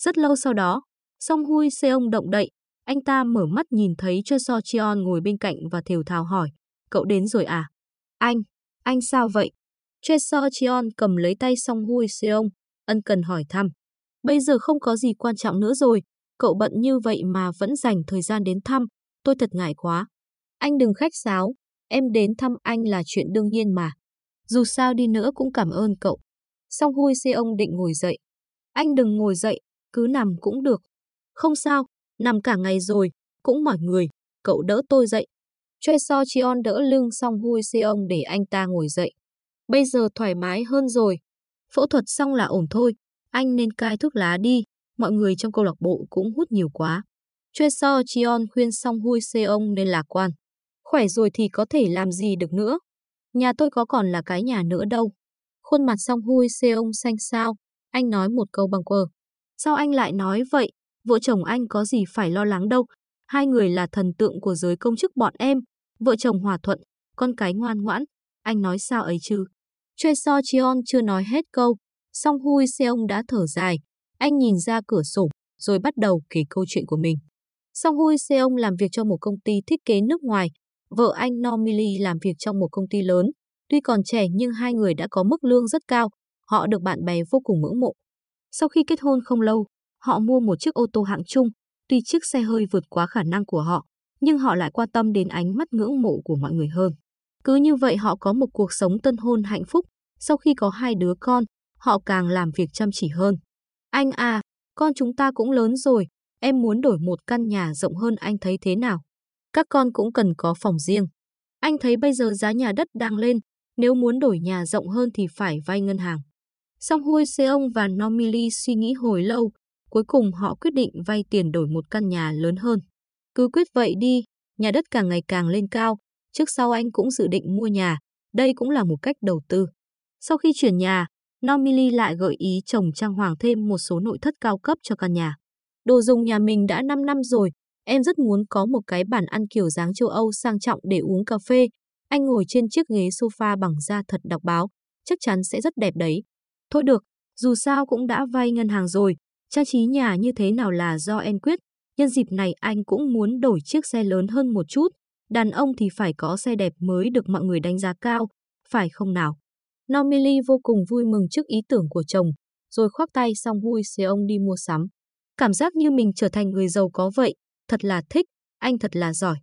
Rất lâu sau đó, Song Hui ông động đậy, anh ta mở mắt nhìn thấy Choi So Cheon ngồi bên cạnh và thều thào hỏi, cậu đến rồi à? Anh, anh sao vậy? Choi So Cheon cầm lấy tay Song Hui Seong, ân cần hỏi thăm. Bây giờ không có gì quan trọng nữa rồi, cậu bận như vậy mà vẫn dành thời gian đến thăm, tôi thật ngại quá. Anh đừng khách sáo, em đến thăm anh là chuyện đương nhiên mà. Dù sao đi nữa cũng cảm ơn cậu. Song Hui ông định ngồi dậy. Anh đừng ngồi dậy, cứ nằm cũng được. Không sao, nằm cả ngày rồi, cũng mỏi người, cậu đỡ tôi dậy. Choi So Chion đỡ lưng Song Hui ông để anh ta ngồi dậy. Bây giờ thoải mái hơn rồi. Phẫu thuật xong là ổn thôi. Anh nên cai thuốc lá đi. Mọi người trong câu lạc bộ cũng hút nhiều quá. Choi So Chion khuyên Song Hui Seong nên lạc quan. Khỏe rồi thì có thể làm gì được nữa. Nhà tôi có còn là cái nhà nữa đâu. Khuôn mặt Song Hui Seong xanh sao. Anh nói một câu bằng quờ. Sao anh lại nói vậy? Vợ chồng anh có gì phải lo lắng đâu. Hai người là thần tượng của giới công chức bọn em. Vợ chồng hòa thuận, con cái ngoan ngoãn. Anh nói sao ấy chứ? Choi So Chion chưa nói hết câu, song Hui Seong đã thở dài. Anh nhìn ra cửa sổ, rồi bắt đầu kể câu chuyện của mình. Song Hui Seong làm việc cho một công ty thiết kế nước ngoài, vợ anh Normily làm việc trong một công ty lớn. Tuy còn trẻ nhưng hai người đã có mức lương rất cao, họ được bạn bè vô cùng ngưỡng mộ. Sau khi kết hôn không lâu, họ mua một chiếc ô tô hạng chung, tuy chiếc xe hơi vượt quá khả năng của họ, nhưng họ lại quan tâm đến ánh mắt ngưỡng mộ của mọi người hơn. Cứ như vậy họ có một cuộc sống tân hôn hạnh phúc. Sau khi có hai đứa con, họ càng làm việc chăm chỉ hơn. Anh à, con chúng ta cũng lớn rồi, em muốn đổi một căn nhà rộng hơn anh thấy thế nào? Các con cũng cần có phòng riêng. Anh thấy bây giờ giá nhà đất đang lên, nếu muốn đổi nhà rộng hơn thì phải vay ngân hàng. Song Hui Seong và Nomili suy nghĩ hồi lâu, cuối cùng họ quyết định vay tiền đổi một căn nhà lớn hơn. Cứ quyết vậy đi, nhà đất càng ngày càng lên cao, trước sau anh cũng dự định mua nhà, đây cũng là một cách đầu tư. Sau khi chuyển nhà, Nomili lại gợi ý chồng trang hoàng thêm một số nội thất cao cấp cho căn nhà. Đồ dùng nhà mình đã 5 năm rồi, em rất muốn có một cái bàn ăn kiểu dáng châu Âu sang trọng để uống cà phê. Anh ngồi trên chiếc ghế sofa bằng da thật đọc báo, chắc chắn sẽ rất đẹp đấy. Thôi được, dù sao cũng đã vay ngân hàng rồi, trang trí nhà như thế nào là do em quyết. Nhân dịp này anh cũng muốn đổi chiếc xe lớn hơn một chút. Đàn ông thì phải có xe đẹp mới được mọi người đánh giá cao, phải không nào? Nomili vô cùng vui mừng trước ý tưởng của chồng, rồi khoác tay xong vui xế ông đi mua sắm. Cảm giác như mình trở thành người giàu có vậy, thật là thích, anh thật là giỏi.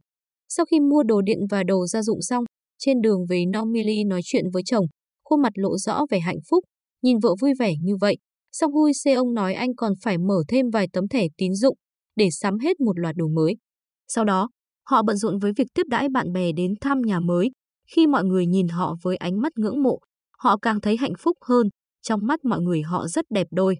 Sau khi mua đồ điện và đồ gia dụng xong, trên đường về Nomili nói chuyện với chồng, khuôn mặt lộ rõ vẻ hạnh phúc, nhìn vợ vui vẻ như vậy. Song Hui Se ông nói anh còn phải mở thêm vài tấm thẻ tín dụng để sắm hết một loạt đồ mới. Sau đó, họ bận rộn với việc tiếp đãi bạn bè đến thăm nhà mới. Khi mọi người nhìn họ với ánh mắt ngưỡng mộ, họ càng thấy hạnh phúc hơn, trong mắt mọi người họ rất đẹp đôi.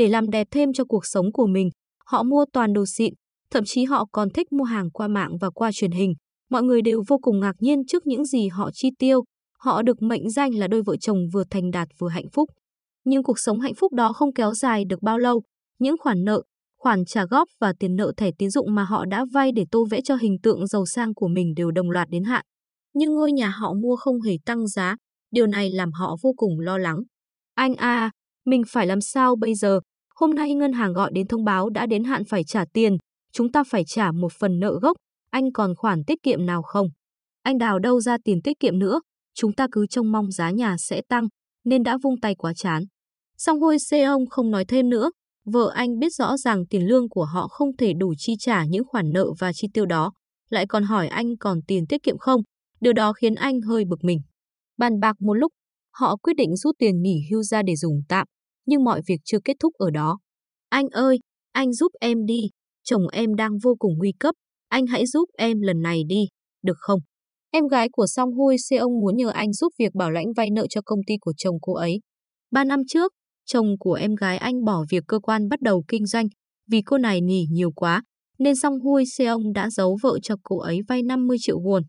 Để làm đẹp thêm cho cuộc sống của mình, họ mua toàn đồ xịn, thậm chí họ còn thích mua hàng qua mạng và qua truyền hình. Mọi người đều vô cùng ngạc nhiên trước những gì họ chi tiêu. Họ được mệnh danh là đôi vợ chồng vừa thành đạt vừa hạnh phúc. Nhưng cuộc sống hạnh phúc đó không kéo dài được bao lâu. Những khoản nợ, khoản trả góp và tiền nợ thẻ tín dụng mà họ đã vay để tô vẽ cho hình tượng giàu sang của mình đều đồng loạt đến hạn. Nhưng ngôi nhà họ mua không hề tăng giá, điều này làm họ vô cùng lo lắng. Anh à, mình phải làm sao bây giờ? Hôm nay ngân hàng gọi đến thông báo đã đến hạn phải trả tiền, chúng ta phải trả một phần nợ gốc, anh còn khoản tiết kiệm nào không? Anh đào đâu ra tiền tiết kiệm nữa, chúng ta cứ trông mong giá nhà sẽ tăng, nên đã vung tay quá chán. Song Hôi Seong không nói thêm nữa, vợ anh biết rõ ràng tiền lương của họ không thể đủ chi trả những khoản nợ và chi tiêu đó, lại còn hỏi anh còn tiền tiết kiệm không, điều đó khiến anh hơi bực mình. Bàn bạc một lúc, họ quyết định rút tiền nghỉ hưu ra để dùng tạm, nhưng mọi việc chưa kết thúc ở đó. Anh ơi, anh giúp em đi, chồng em đang vô cùng nguy cấp, anh hãy giúp em lần này đi, được không? Em gái của Song Hui Seong muốn nhờ anh giúp việc bảo lãnh vay nợ cho công ty của chồng cô ấy. Ba năm trước, chồng của em gái anh bỏ việc cơ quan bắt đầu kinh doanh vì cô này nghỉ nhiều quá, nên Song Hui Seong đã giấu vợ cho cô ấy vay 50 triệu won.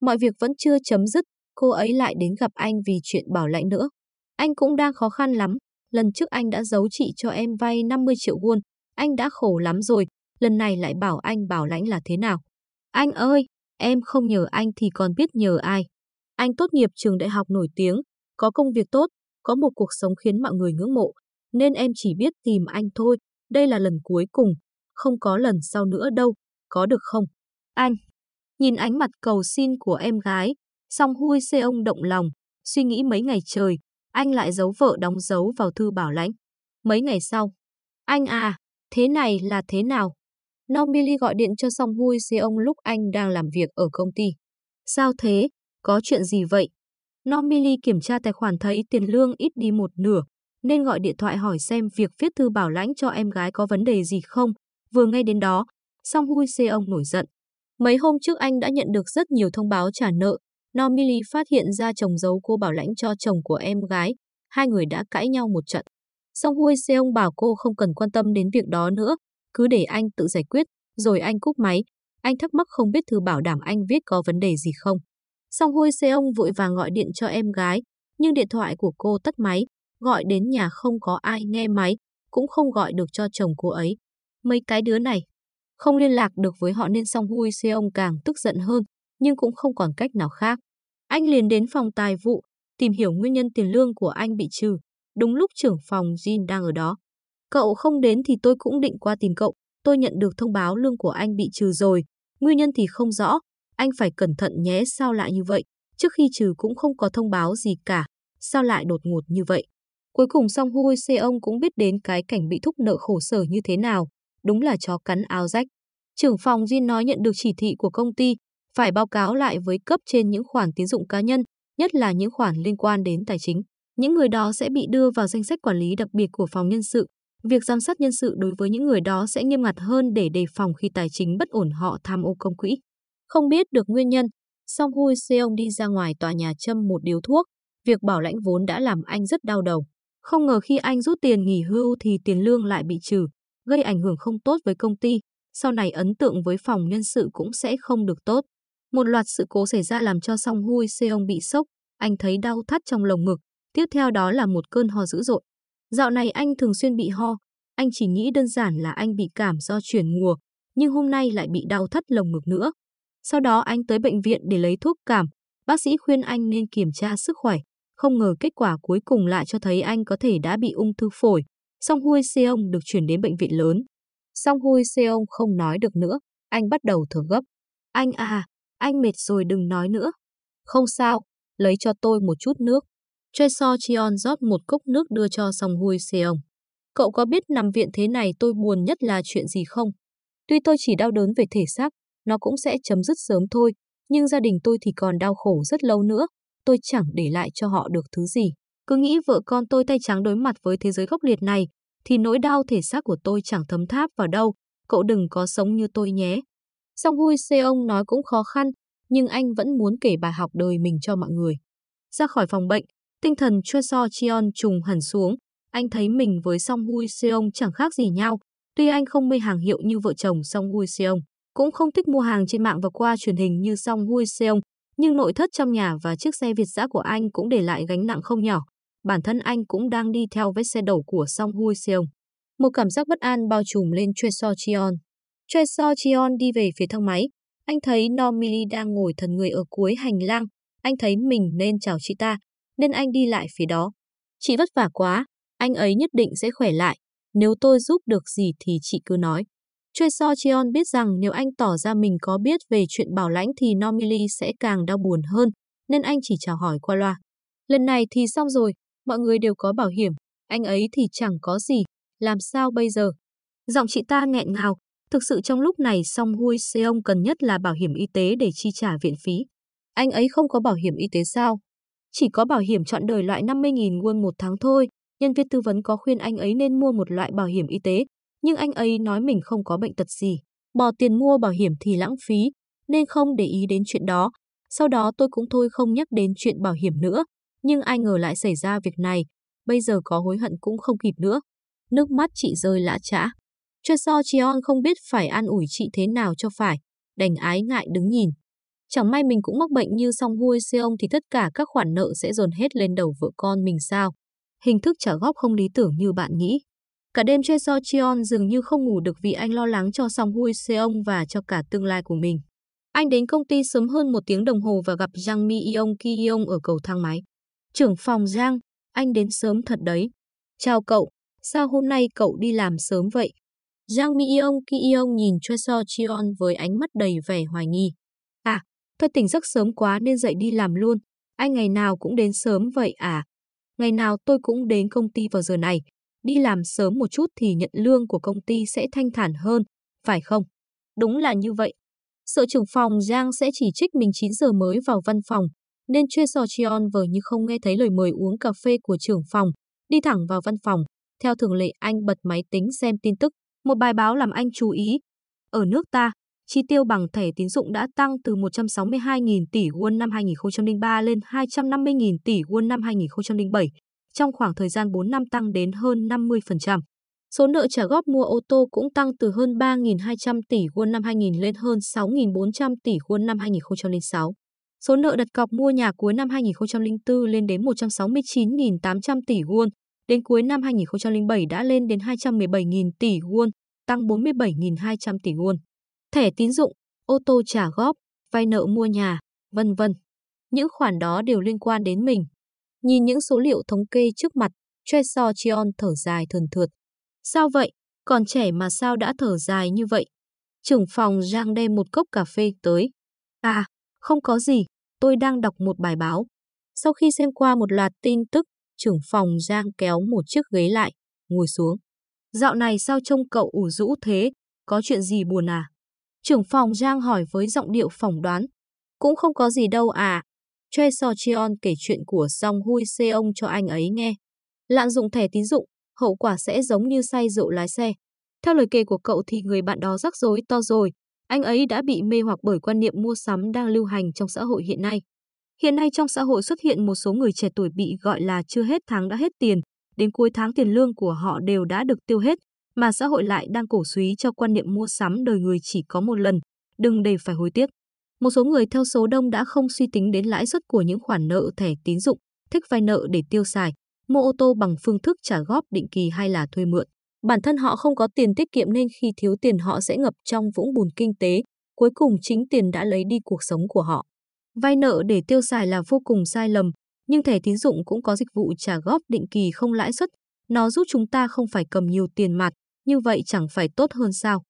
Mọi việc vẫn chưa chấm dứt, cô ấy lại đến gặp anh vì chuyện bảo lãnh nữa. Anh cũng đang khó khăn lắm, lần trước anh đã giấu chị cho em vay 50 triệu won, anh đã khổ lắm rồi, lần này lại bảo anh bảo lãnh là thế nào. Anh ơi, em không nhờ anh thì còn biết nhờ ai. Anh tốt nghiệp trường đại học nổi tiếng, có công việc tốt, có một cuộc sống khiến mọi người ngưỡng mộ, nên em chỉ biết tìm anh thôi, đây là lần cuối cùng, không có lần sau nữa đâu, có được không? Anh, nhìn ánh mặt cầu xin của em gái, song hui xê ông động lòng, suy nghĩ mấy ngày trời, anh lại giấu vợ đóng dấu vào thư bảo lãnh. Mấy ngày sau, anh à, thế này là thế nào? Nomili gọi điện cho Song Hui Seong ông lúc anh đang làm việc ở công ty. Sao thế? Có chuyện gì vậy? Nomili kiểm tra tài khoản thấy tiền lương ít đi một nửa, nên gọi điện thoại hỏi xem việc viết thư bảo lãnh cho em gái có vấn đề gì không. Vừa ngay đến đó, Song Hui Seong ông nổi giận. Mấy hôm trước anh đã nhận được rất nhiều thông báo trả nợ. Nomili phát hiện ra chồng giấu cô bảo lãnh cho chồng của em gái. Hai người đã cãi nhau một trận. Song Hui Seong bảo cô không cần quan tâm đến việc đó nữa, cứ để anh tự giải quyết, rồi anh cúp máy. Anh thắc mắc không biết thư bảo đảm anh viết có vấn đề gì không. Song Hui Seong vội vàng gọi điện cho em gái, nhưng điện thoại của cô tắt máy, gọi đến nhà không có ai nghe máy, cũng không gọi được cho chồng cô ấy. Mấy cái đứa này, không liên lạc được với họ nên Song Hui Seong càng tức giận hơn, nhưng cũng không còn cách nào khác. Anh liền đến phòng tài vụ, tìm hiểu nguyên nhân tiền lương của anh bị trừ. Đúng lúc trưởng phòng Jin đang ở đó. Cậu không đến thì tôi cũng định qua tìm cậu. Tôi nhận được thông báo lương của anh bị trừ rồi. Nguyên nhân thì không rõ. Anh phải cẩn thận nhé sao lại như vậy. Trước khi trừ cũng không có thông báo gì cả. Sao lại đột ngột như vậy? Cuối cùng Song Hui xe ông cũng biết đến cái cảnh bị thúc nợ khổ sở như thế nào. Đúng là chó cắn áo rách. Trưởng phòng Jin nói nhận được chỉ thị của công ty, phải báo cáo lại với cấp trên những khoản tín dụng cá nhân, nhất là những khoản liên quan đến tài chính. Những người đó sẽ bị đưa vào danh sách quản lý đặc biệt của phòng nhân sự. Việc giám sát nhân sự đối với những người đó sẽ nghiêm ngặt hơn để đề phòng khi tài chính bất ổn họ tham ô công quỹ. Không biết được nguyên nhân, Song Hui Seong đi ra ngoài tòa nhà châm một điếu thuốc. Việc bảo lãnh vốn đã làm anh rất đau đầu. Không ngờ khi anh rút tiền nghỉ hưu thì tiền lương lại bị trừ, gây ảnh hưởng không tốt với công ty. Sau này ấn tượng với phòng nhân sự cũng sẽ không được tốt. Một loạt sự cố xảy ra làm cho Song Hui Seong bị sốc, anh thấy đau thắt trong lồng ngực, tiếp theo đó là một cơn ho dữ dội. Dạo này anh thường xuyên bị ho, anh chỉ nghĩ đơn giản là anh bị cảm do chuyển mùa, nhưng hôm nay lại bị đau thắt lồng ngực nữa. Sau đó anh tới bệnh viện để lấy thuốc cảm, bác sĩ khuyên anh nên kiểm tra sức khỏe. Không ngờ kết quả cuối cùng lại cho thấy anh có thể đã bị ung thư phổi. Song Hui Seong được chuyển đến bệnh viện lớn. Song Hui Seong không nói được nữa, anh bắt đầu thở gấp. Anh à, anh mệt rồi đừng nói nữa. Không sao, lấy cho tôi một chút nước. Choi So Chion rót một cốc nước đưa cho Song Hui Seong. Cậu có biết nằm viện thế này tôi buồn nhất là chuyện gì không? Tuy tôi chỉ đau đớn về thể xác, nó cũng sẽ chấm dứt sớm thôi, nhưng gia đình tôi thì còn đau khổ rất lâu nữa, tôi chẳng để lại cho họ được thứ gì. Cứ nghĩ vợ con tôi tay trắng đối mặt với thế giới khốc liệt này, thì nỗi đau thể xác của tôi chẳng thấm tháp vào đâu, cậu đừng có sống như tôi nhé. Song Hui Seong nói cũng khó khăn, nhưng anh vẫn muốn kể bài học đời mình cho mọi người. Ra khỏi phòng bệnh, tinh thần Choi So Chion trùng hẳn xuống, anh thấy mình với Song Hui Seong chẳng khác gì nhau. Tuy anh không mê hàng hiệu như vợ chồng Song Hui Seong, cũng không thích mua hàng trên mạng và qua truyền hình như Song Hui Seong, nhưng nội thất trong nhà và chiếc xe Việt giã của anh cũng để lại gánh nặng không nhỏ. Bản thân anh cũng đang đi theo vết xe đổ của Song Hui Seong. Một cảm giác bất an bao trùm lên Choi So Chion. Choi So Cheon đi về phía thang máy. Anh thấy Normili đang ngồi thần người ở cuối hành lang. Anh thấy mình nên chào chị ta, nên anh đi lại phía đó. Chị vất vả quá, anh ấy nhất định sẽ khỏe lại. Nếu tôi giúp được gì thì chị cứ nói. Choi So Cheon biết rằng nếu anh tỏ ra mình có biết về chuyện bảo lãnh thì Normili sẽ càng đau buồn hơn, nên anh chỉ chào hỏi qua loa. Lần này thì xong rồi, mọi người đều có bảo hiểm, anh ấy thì chẳng có gì, làm sao bây giờ? Giọng chị ta nghẹn ngào, thực sự trong lúc này Song Hui Seong cần nhất là bảo hiểm y tế để chi trả viện phí. Anh ấy không có bảo hiểm y tế sao? Chỉ có bảo hiểm chọn đời loại 50.000 won một tháng thôi, nhân viên tư vấn có khuyên anh ấy nên mua một loại bảo hiểm y tế, nhưng anh ấy nói mình không có bệnh tật gì. Bỏ tiền mua bảo hiểm thì lãng phí, nên không để ý đến chuyện đó. Sau đó tôi cũng thôi không nhắc đến chuyện bảo hiểm nữa, nhưng ai ngờ lại xảy ra việc này, bây giờ có hối hận cũng không kịp nữa. Nước mắt chị rơi lã trã. Cho So Chion không biết phải an ủi chị thế nào cho phải, đành ái ngại đứng nhìn. Chẳng may mình cũng mắc bệnh như song Hui Seong thì tất cả các khoản nợ sẽ dồn hết lên đầu vợ con mình sao hình thức trả góp không lý tưởng như bạn nghĩ. Cả đêm Choi So Chion dường như không ngủ được vì anh lo lắng cho Song Hui Seong và cho cả tương lai của mình. Anh đến công ty sớm hơn một tiếng đồng hồ và gặp Jang Mi Yong Ki Yong ở cầu thang máy. Trưởng phòng Jang, anh đến sớm thật đấy. Chào cậu, sao hôm nay cậu đi làm sớm vậy? Jang Mi Yeong Ki Yeong nhìn Choi So Cheon với ánh mắt đầy vẻ hoài nghi. À, tôi tỉnh giấc sớm quá nên dậy đi làm luôn. Anh ngày nào cũng đến sớm vậy à? Ngày nào tôi cũng đến công ty vào giờ này. Đi làm sớm một chút thì nhận lương của công ty sẽ thanh thản hơn, phải không? Đúng là như vậy. Sợ trưởng phòng Giang sẽ chỉ trích mình 9 giờ mới vào văn phòng, nên Choi So Cheon vờ như không nghe thấy lời mời uống cà phê của trưởng phòng, đi thẳng vào văn phòng. Theo thường lệ anh bật máy tính xem tin tức, một bài báo làm anh chú ý. Ở nước ta, chi tiêu bằng thẻ tín dụng đã tăng từ 162.000 tỷ won năm 2003 lên 250.000 tỷ won năm 2007, trong khoảng thời gian 4 năm tăng đến hơn 50%. Số nợ trả góp mua ô tô cũng tăng từ hơn 3.200 tỷ won năm 2000 lên hơn 6.400 tỷ won năm 2006. Số nợ đặt cọc mua nhà cuối năm 2004 lên đến 169.800 tỷ won, đến cuối năm 2007 đã lên đến 217.000 tỷ won, tăng 47.200 tỷ won thẻ tín dụng, ô tô trả góp, vay nợ mua nhà, vân vân. Những khoản đó đều liên quan đến mình. Nhìn những số liệu thống kê trước mặt, Choi So Chion thở dài thườn thượt. Sao vậy? Còn trẻ mà sao đã thở dài như vậy? Trưởng phòng Giang đem một cốc cà phê tới. À, không có gì, tôi đang đọc một bài báo. Sau khi xem qua một loạt tin tức, trưởng phòng Giang kéo một chiếc ghế lại, ngồi xuống. Dạo này sao trông cậu ủ rũ thế, có chuyện gì buồn à? Trưởng phòng Giang hỏi với giọng điệu phỏng đoán. Cũng không có gì đâu à. Choi So Cheon kể chuyện của Song Hui Seong cho anh ấy nghe. Lạm dụng thẻ tín dụng, hậu quả sẽ giống như say rượu lái xe. Theo lời kể của cậu thì người bạn đó rắc rối to rồi. Anh ấy đã bị mê hoặc bởi quan niệm mua sắm đang lưu hành trong xã hội hiện nay. Hiện nay trong xã hội xuất hiện một số người trẻ tuổi bị gọi là chưa hết tháng đã hết tiền, đến cuối tháng tiền lương của họ đều đã được tiêu hết, mà xã hội lại đang cổ suý cho quan niệm mua sắm đời người chỉ có một lần, đừng để phải hối tiếc. Một số người theo số đông đã không suy tính đến lãi suất của những khoản nợ thẻ tín dụng, thích vay nợ để tiêu xài, mua ô tô bằng phương thức trả góp định kỳ hay là thuê mượn. Bản thân họ không có tiền tiết kiệm nên khi thiếu tiền họ sẽ ngập trong vũng bùn kinh tế, cuối cùng chính tiền đã lấy đi cuộc sống của họ. Vay nợ để tiêu xài là vô cùng sai lầm, nhưng thẻ tín dụng cũng có dịch vụ trả góp định kỳ không lãi suất. Nó giúp chúng ta không phải cầm nhiều tiền mặt, như vậy chẳng phải tốt hơn sao?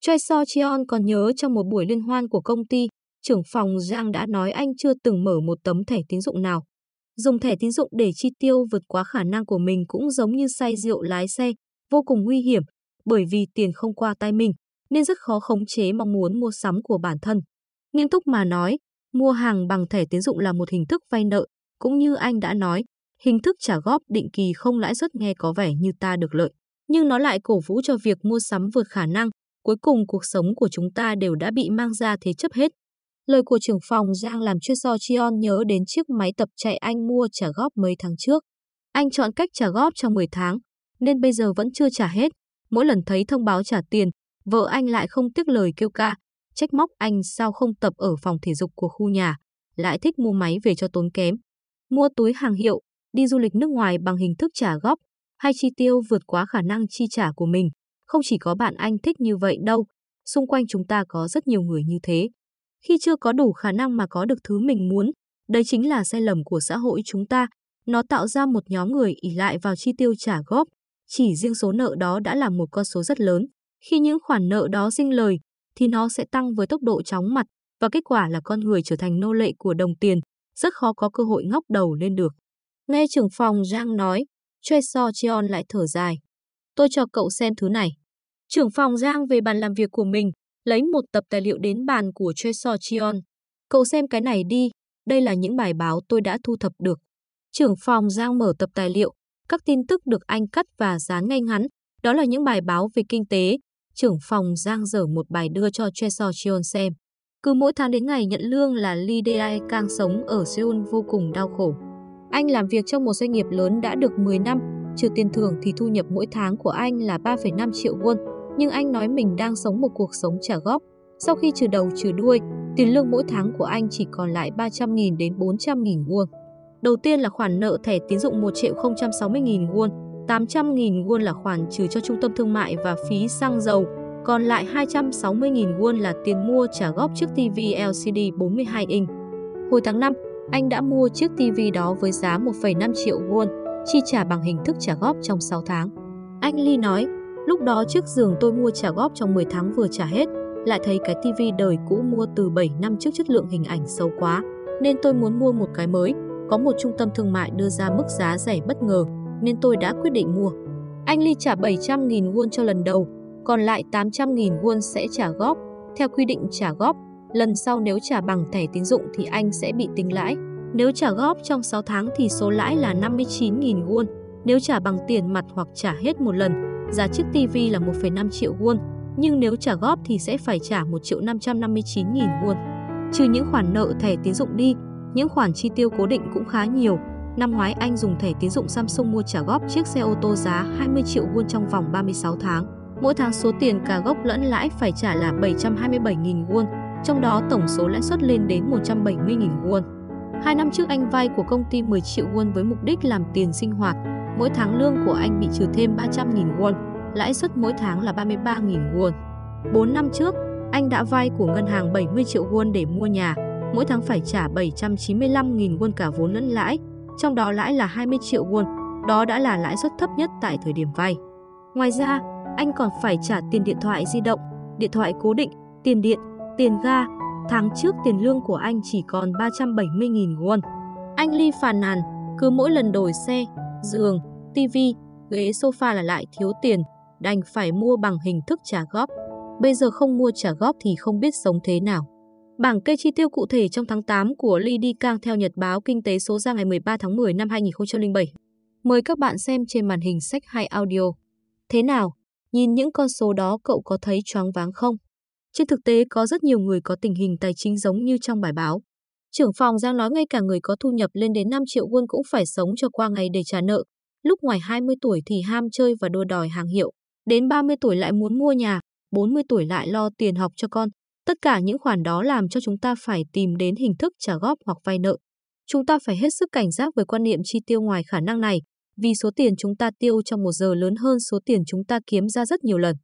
Choi So Cheon còn nhớ trong một buổi liên hoan của công ty, trưởng phòng Giang đã nói anh chưa từng mở một tấm thẻ tín dụng nào. Dùng thẻ tín dụng để chi tiêu vượt quá khả năng của mình cũng giống như say rượu lái xe, vô cùng nguy hiểm, bởi vì tiền không qua tay mình, nên rất khó khống chế mong muốn mua sắm của bản thân. Nghiêm túc mà nói, mua hàng bằng thẻ tín dụng là một hình thức vay nợ, cũng như anh đã nói, hình thức trả góp định kỳ không lãi suất nghe có vẻ như ta được lợi, nhưng nó lại cổ vũ cho việc mua sắm vượt khả năng, cuối cùng cuộc sống của chúng ta đều đã bị mang ra thế chấp hết. Lời của trưởng phòng Giang làm chuyên so Chion nhớ đến chiếc máy tập chạy anh mua trả góp mấy tháng trước. Anh chọn cách trả góp trong 10 tháng, nên bây giờ vẫn chưa trả hết. Mỗi lần thấy thông báo trả tiền, vợ anh lại không tiếc lời kêu ca, trách móc anh sao không tập ở phòng thể dục của khu nhà, lại thích mua máy về cho tốn kém. Mua túi hàng hiệu, đi du lịch nước ngoài bằng hình thức trả góp, hay chi tiêu vượt quá khả năng chi trả của mình. Không chỉ có bạn anh thích như vậy đâu, xung quanh chúng ta có rất nhiều người như thế. Khi chưa có đủ khả năng mà có được thứ mình muốn, đây chính là sai lầm của xã hội chúng ta. Nó tạo ra một nhóm người ỉ lại vào chi tiêu trả góp. Chỉ riêng số nợ đó đã là một con số rất lớn. Khi những khoản nợ đó sinh lời, thì nó sẽ tăng với tốc độ chóng mặt và kết quả là con người trở thành nô lệ của đồng tiền, rất khó có cơ hội ngóc đầu lên được. Nghe trưởng phòng Giang nói, Choi So Cheon lại thở dài. Tôi cho cậu xem thứ này. Trưởng phòng Giang về bàn làm việc của mình, lấy một tập tài liệu đến bàn của Choi So Cheon. Cậu xem cái này đi, đây là những bài báo tôi đã thu thập được. Trưởng phòng Giang mở tập tài liệu, các tin tức được anh cắt và dán ngay ngắn. Đó là những bài báo về kinh tế. Trưởng phòng Giang dở một bài đưa cho Choi So Cheon xem. Cứ mỗi tháng đến ngày nhận lương là Lee Dae Kang sống ở Seoul vô cùng đau khổ. Anh làm việc trong một doanh nghiệp lớn đã được 10 năm, trừ tiền thưởng thì thu nhập mỗi tháng của anh là 3,5 triệu won, nhưng anh nói mình đang sống một cuộc sống trả góp. Sau khi trừ đầu trừ đuôi, tiền lương mỗi tháng của anh chỉ còn lại 300.000 đến 400.000 won. Đầu tiên là khoản nợ thẻ tín dụng 1 triệu 060.000 won, 800.000 won là khoản trừ cho trung tâm thương mại và phí xăng dầu, còn lại 260.000 won là tiền mua trả góp chiếc TV LCD 42 inch. Hồi tháng 5, anh đã mua chiếc TV đó với giá 1,5 triệu won, chi trả bằng hình thức trả góp trong 6 tháng. Anh Lee nói, lúc đó chiếc giường tôi mua trả góp trong 10 tháng vừa trả hết, lại thấy cái TV đời cũ mua từ 7 năm trước chất lượng hình ảnh xấu quá, nên tôi muốn mua một cái mới. Có một trung tâm thương mại đưa ra mức giá rẻ bất ngờ, nên tôi đã quyết định mua. Anh ly trả 700.000 won cho lần đầu, còn lại 800.000 won sẽ trả góp. Theo quy định trả góp, lần sau nếu trả bằng thẻ tín dụng thì anh sẽ bị tính lãi. Nếu trả góp trong 6 tháng thì số lãi là 59.000 won. Nếu trả bằng tiền mặt hoặc trả hết một lần, giá chiếc TV là 1,5 triệu won. Nhưng nếu trả góp thì sẽ phải trả 1 triệu 559 nghìn won. Trừ những khoản nợ thẻ tín dụng đi, những khoản chi tiêu cố định cũng khá nhiều. Năm ngoái anh dùng thẻ tín dụng Samsung mua trả góp chiếc xe ô tô giá 20 triệu won trong vòng 36 tháng. Mỗi tháng số tiền cả gốc lẫn lãi phải trả là 727.000 won, trong đó tổng số lãi suất lên đến 170.000 won. Hai năm trước anh vay của công ty 10 triệu won với mục đích làm tiền sinh hoạt. Mỗi tháng lương của anh bị trừ thêm 300.000 won, lãi suất mỗi tháng là 33.000 won. 4 năm trước, anh đã vay của ngân hàng 70 triệu won để mua nhà, mỗi tháng phải trả 795.000 won cả vốn lẫn lãi, trong đó lãi là 20 triệu won, đó đã là lãi suất thấp nhất tại thời điểm vay. Ngoài ra, anh còn phải trả tiền điện thoại di động, điện thoại cố định, tiền điện, tiền ga. Tháng trước tiền lương của anh chỉ còn 370.000 won. Anh Ly phàn nàn, cứ mỗi lần đổi xe, giường, tivi, ghế sofa là lại thiếu tiền, đành phải mua bằng hình thức trả góp. Bây giờ không mua trả góp thì không biết sống thế nào. Bảng kê chi tiêu cụ thể trong tháng 8 của Lee Di Kang theo Nhật báo Kinh tế số ra ngày 13 tháng 10 năm 2007. Mời các bạn xem trên màn hình sách hay audio. Thế nào? Nhìn những con số đó cậu có thấy choáng váng không? Trên thực tế có rất nhiều người có tình hình tài chính giống như trong bài báo. Trưởng phòng Giang nói ngay cả người có thu nhập lên đến 5 triệu won cũng phải sống cho qua ngày để trả nợ. Lúc ngoài 20 tuổi thì ham chơi và đua đòi hàng hiệu, đến 30 tuổi lại muốn mua nhà, 40 tuổi lại lo tiền học cho con. Tất cả những khoản đó làm cho chúng ta phải tìm đến hình thức trả góp hoặc vay nợ. Chúng ta phải hết sức cảnh giác với quan niệm chi tiêu ngoài khả năng này, vì số tiền chúng ta tiêu trong một giờ lớn hơn số tiền chúng ta kiếm ra rất nhiều lần.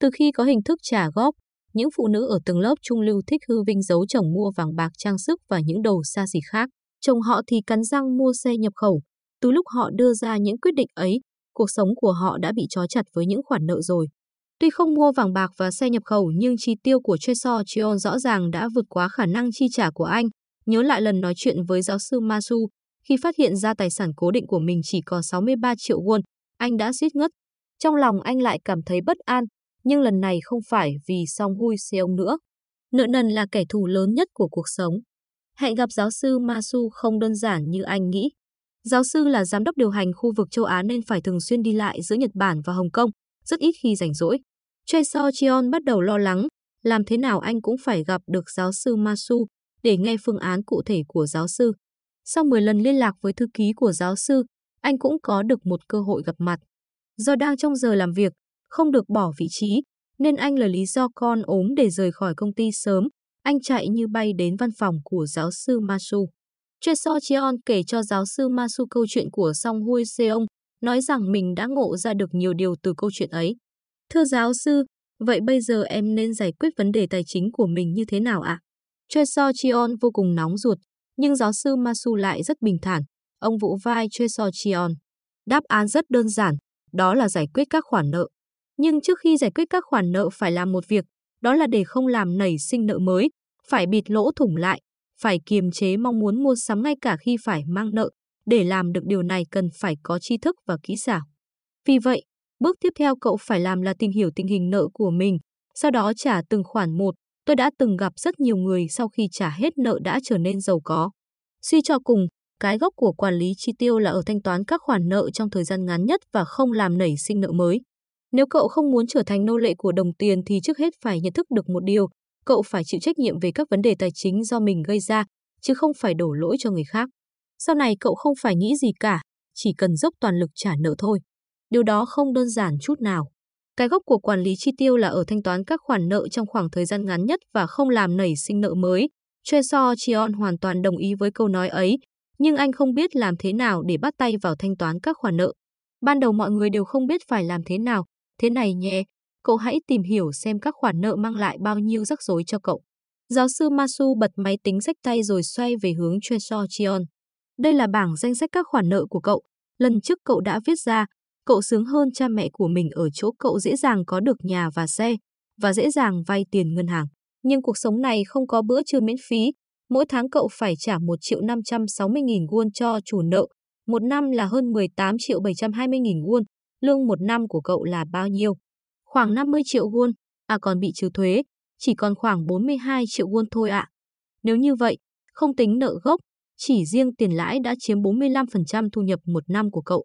Từ khi có hình thức trả góp, những phụ nữ ở từng lớp trung lưu thích hư vinh giấu chồng mua vàng bạc trang sức và những đồ xa xỉ khác. Chồng họ thì cắn răng mua xe nhập khẩu. Từ lúc họ đưa ra những quyết định ấy, cuộc sống của họ đã bị trói chặt với những khoản nợ rồi. Tuy không mua vàng bạc và xe nhập khẩu nhưng chi tiêu của Tresor Chion rõ ràng đã vượt quá khả năng chi trả của anh. Nhớ lại lần nói chuyện với giáo sư Masu, khi phát hiện ra tài sản cố định của mình chỉ còn 63 triệu won, anh đã suýt ngất. Trong lòng anh lại cảm thấy bất an, nhưng lần này không phải vì Song Hui Seong nữa. Nợ nần là kẻ thù lớn nhất của cuộc sống. Hẹn gặp giáo sư Masu không đơn giản như anh nghĩ. Giáo sư là giám đốc điều hành khu vực châu Á nên phải thường xuyên đi lại giữa Nhật Bản và Hồng Kông, rất ít khi rảnh rỗi. Choi So Chion bắt đầu lo lắng, làm thế nào anh cũng phải gặp được giáo sư Masu để nghe phương án cụ thể của giáo sư. Sau 10 lần liên lạc với thư ký của giáo sư, anh cũng có được một cơ hội gặp mặt. Do đang trong giờ làm việc, không được bỏ vị trí, nên anh là lý do con ốm để rời khỏi công ty sớm. Anh chạy như bay đến văn phòng của giáo sư Masu. Choi So Chion kể cho giáo sư Masu câu chuyện của Song Hui Seong, nói rằng mình đã ngộ ra được nhiều điều từ câu chuyện ấy. Thưa giáo sư, vậy bây giờ em nên giải quyết vấn đề tài chính của mình như thế nào ạ? À? Choi So Chion vô cùng nóng ruột, nhưng giáo sư Masu lại rất bình thản. Ông vỗ vai Choi So Chion. Đáp án rất đơn giản, đó là giải quyết các khoản nợ. Nhưng trước khi giải quyết các khoản nợ phải làm một việc, đó là để không làm nảy sinh nợ mới, phải bịt lỗ thủng lại, phải kiềm chế mong muốn mua sắm ngay cả khi phải mang nợ. Để làm được điều này cần phải có tri thức và kỹ xảo. Vì vậy, bước tiếp theo cậu phải làm là tìm hiểu tình hình nợ của mình, sau đó trả từng khoản một. Tôi đã từng gặp rất nhiều người sau khi trả hết nợ đã trở nên giàu có. Suy cho cùng, cái gốc của quản lý chi tiêu là ở thanh toán các khoản nợ trong thời gian ngắn nhất và không làm nảy sinh nợ mới. Nếu cậu không muốn trở thành nô lệ của đồng tiền thì trước hết phải nhận thức được một điều, cậu phải chịu trách nhiệm về các vấn đề tài chính do mình gây ra, chứ không phải đổ lỗi cho người khác. Sau này cậu không phải nghĩ gì cả, chỉ cần dốc toàn lực trả nợ thôi. Điều đó không đơn giản chút nào. Cái gốc của quản lý chi tiêu là ở thanh toán các khoản nợ trong khoảng thời gian ngắn nhất và không làm nảy sinh nợ mới. Choi So chion hoàn toàn đồng ý với câu nói ấy, nhưng anh không biết làm thế nào để bắt tay vào thanh toán các khoản nợ. Ban đầu mọi người đều không biết phải làm thế nào, Thế này nhé, cậu hãy tìm hiểu xem các khoản nợ mang lại bao nhiêu rắc rối cho cậu. Giáo sư Masu bật máy tính sách tay rồi xoay về hướng Tresor Chion. Đây là bảng danh sách các khoản nợ của cậu. Lần trước cậu đã viết ra, cậu sướng hơn cha mẹ của mình ở chỗ cậu dễ dàng có được nhà và xe, và dễ dàng vay tiền ngân hàng. Nhưng cuộc sống này không có bữa trưa miễn phí. Mỗi tháng cậu phải trả 1 triệu 560 nghìn won cho chủ nợ. Một năm là hơn 18 triệu 720 nghìn won, Lương một năm của cậu là bao nhiêu? Khoảng 50 triệu won, à còn bị trừ thuế, chỉ còn khoảng 42 triệu won thôi ạ. À. Nếu như vậy, không tính nợ gốc, chỉ riêng tiền lãi đã chiếm 45% thu nhập một năm của cậu.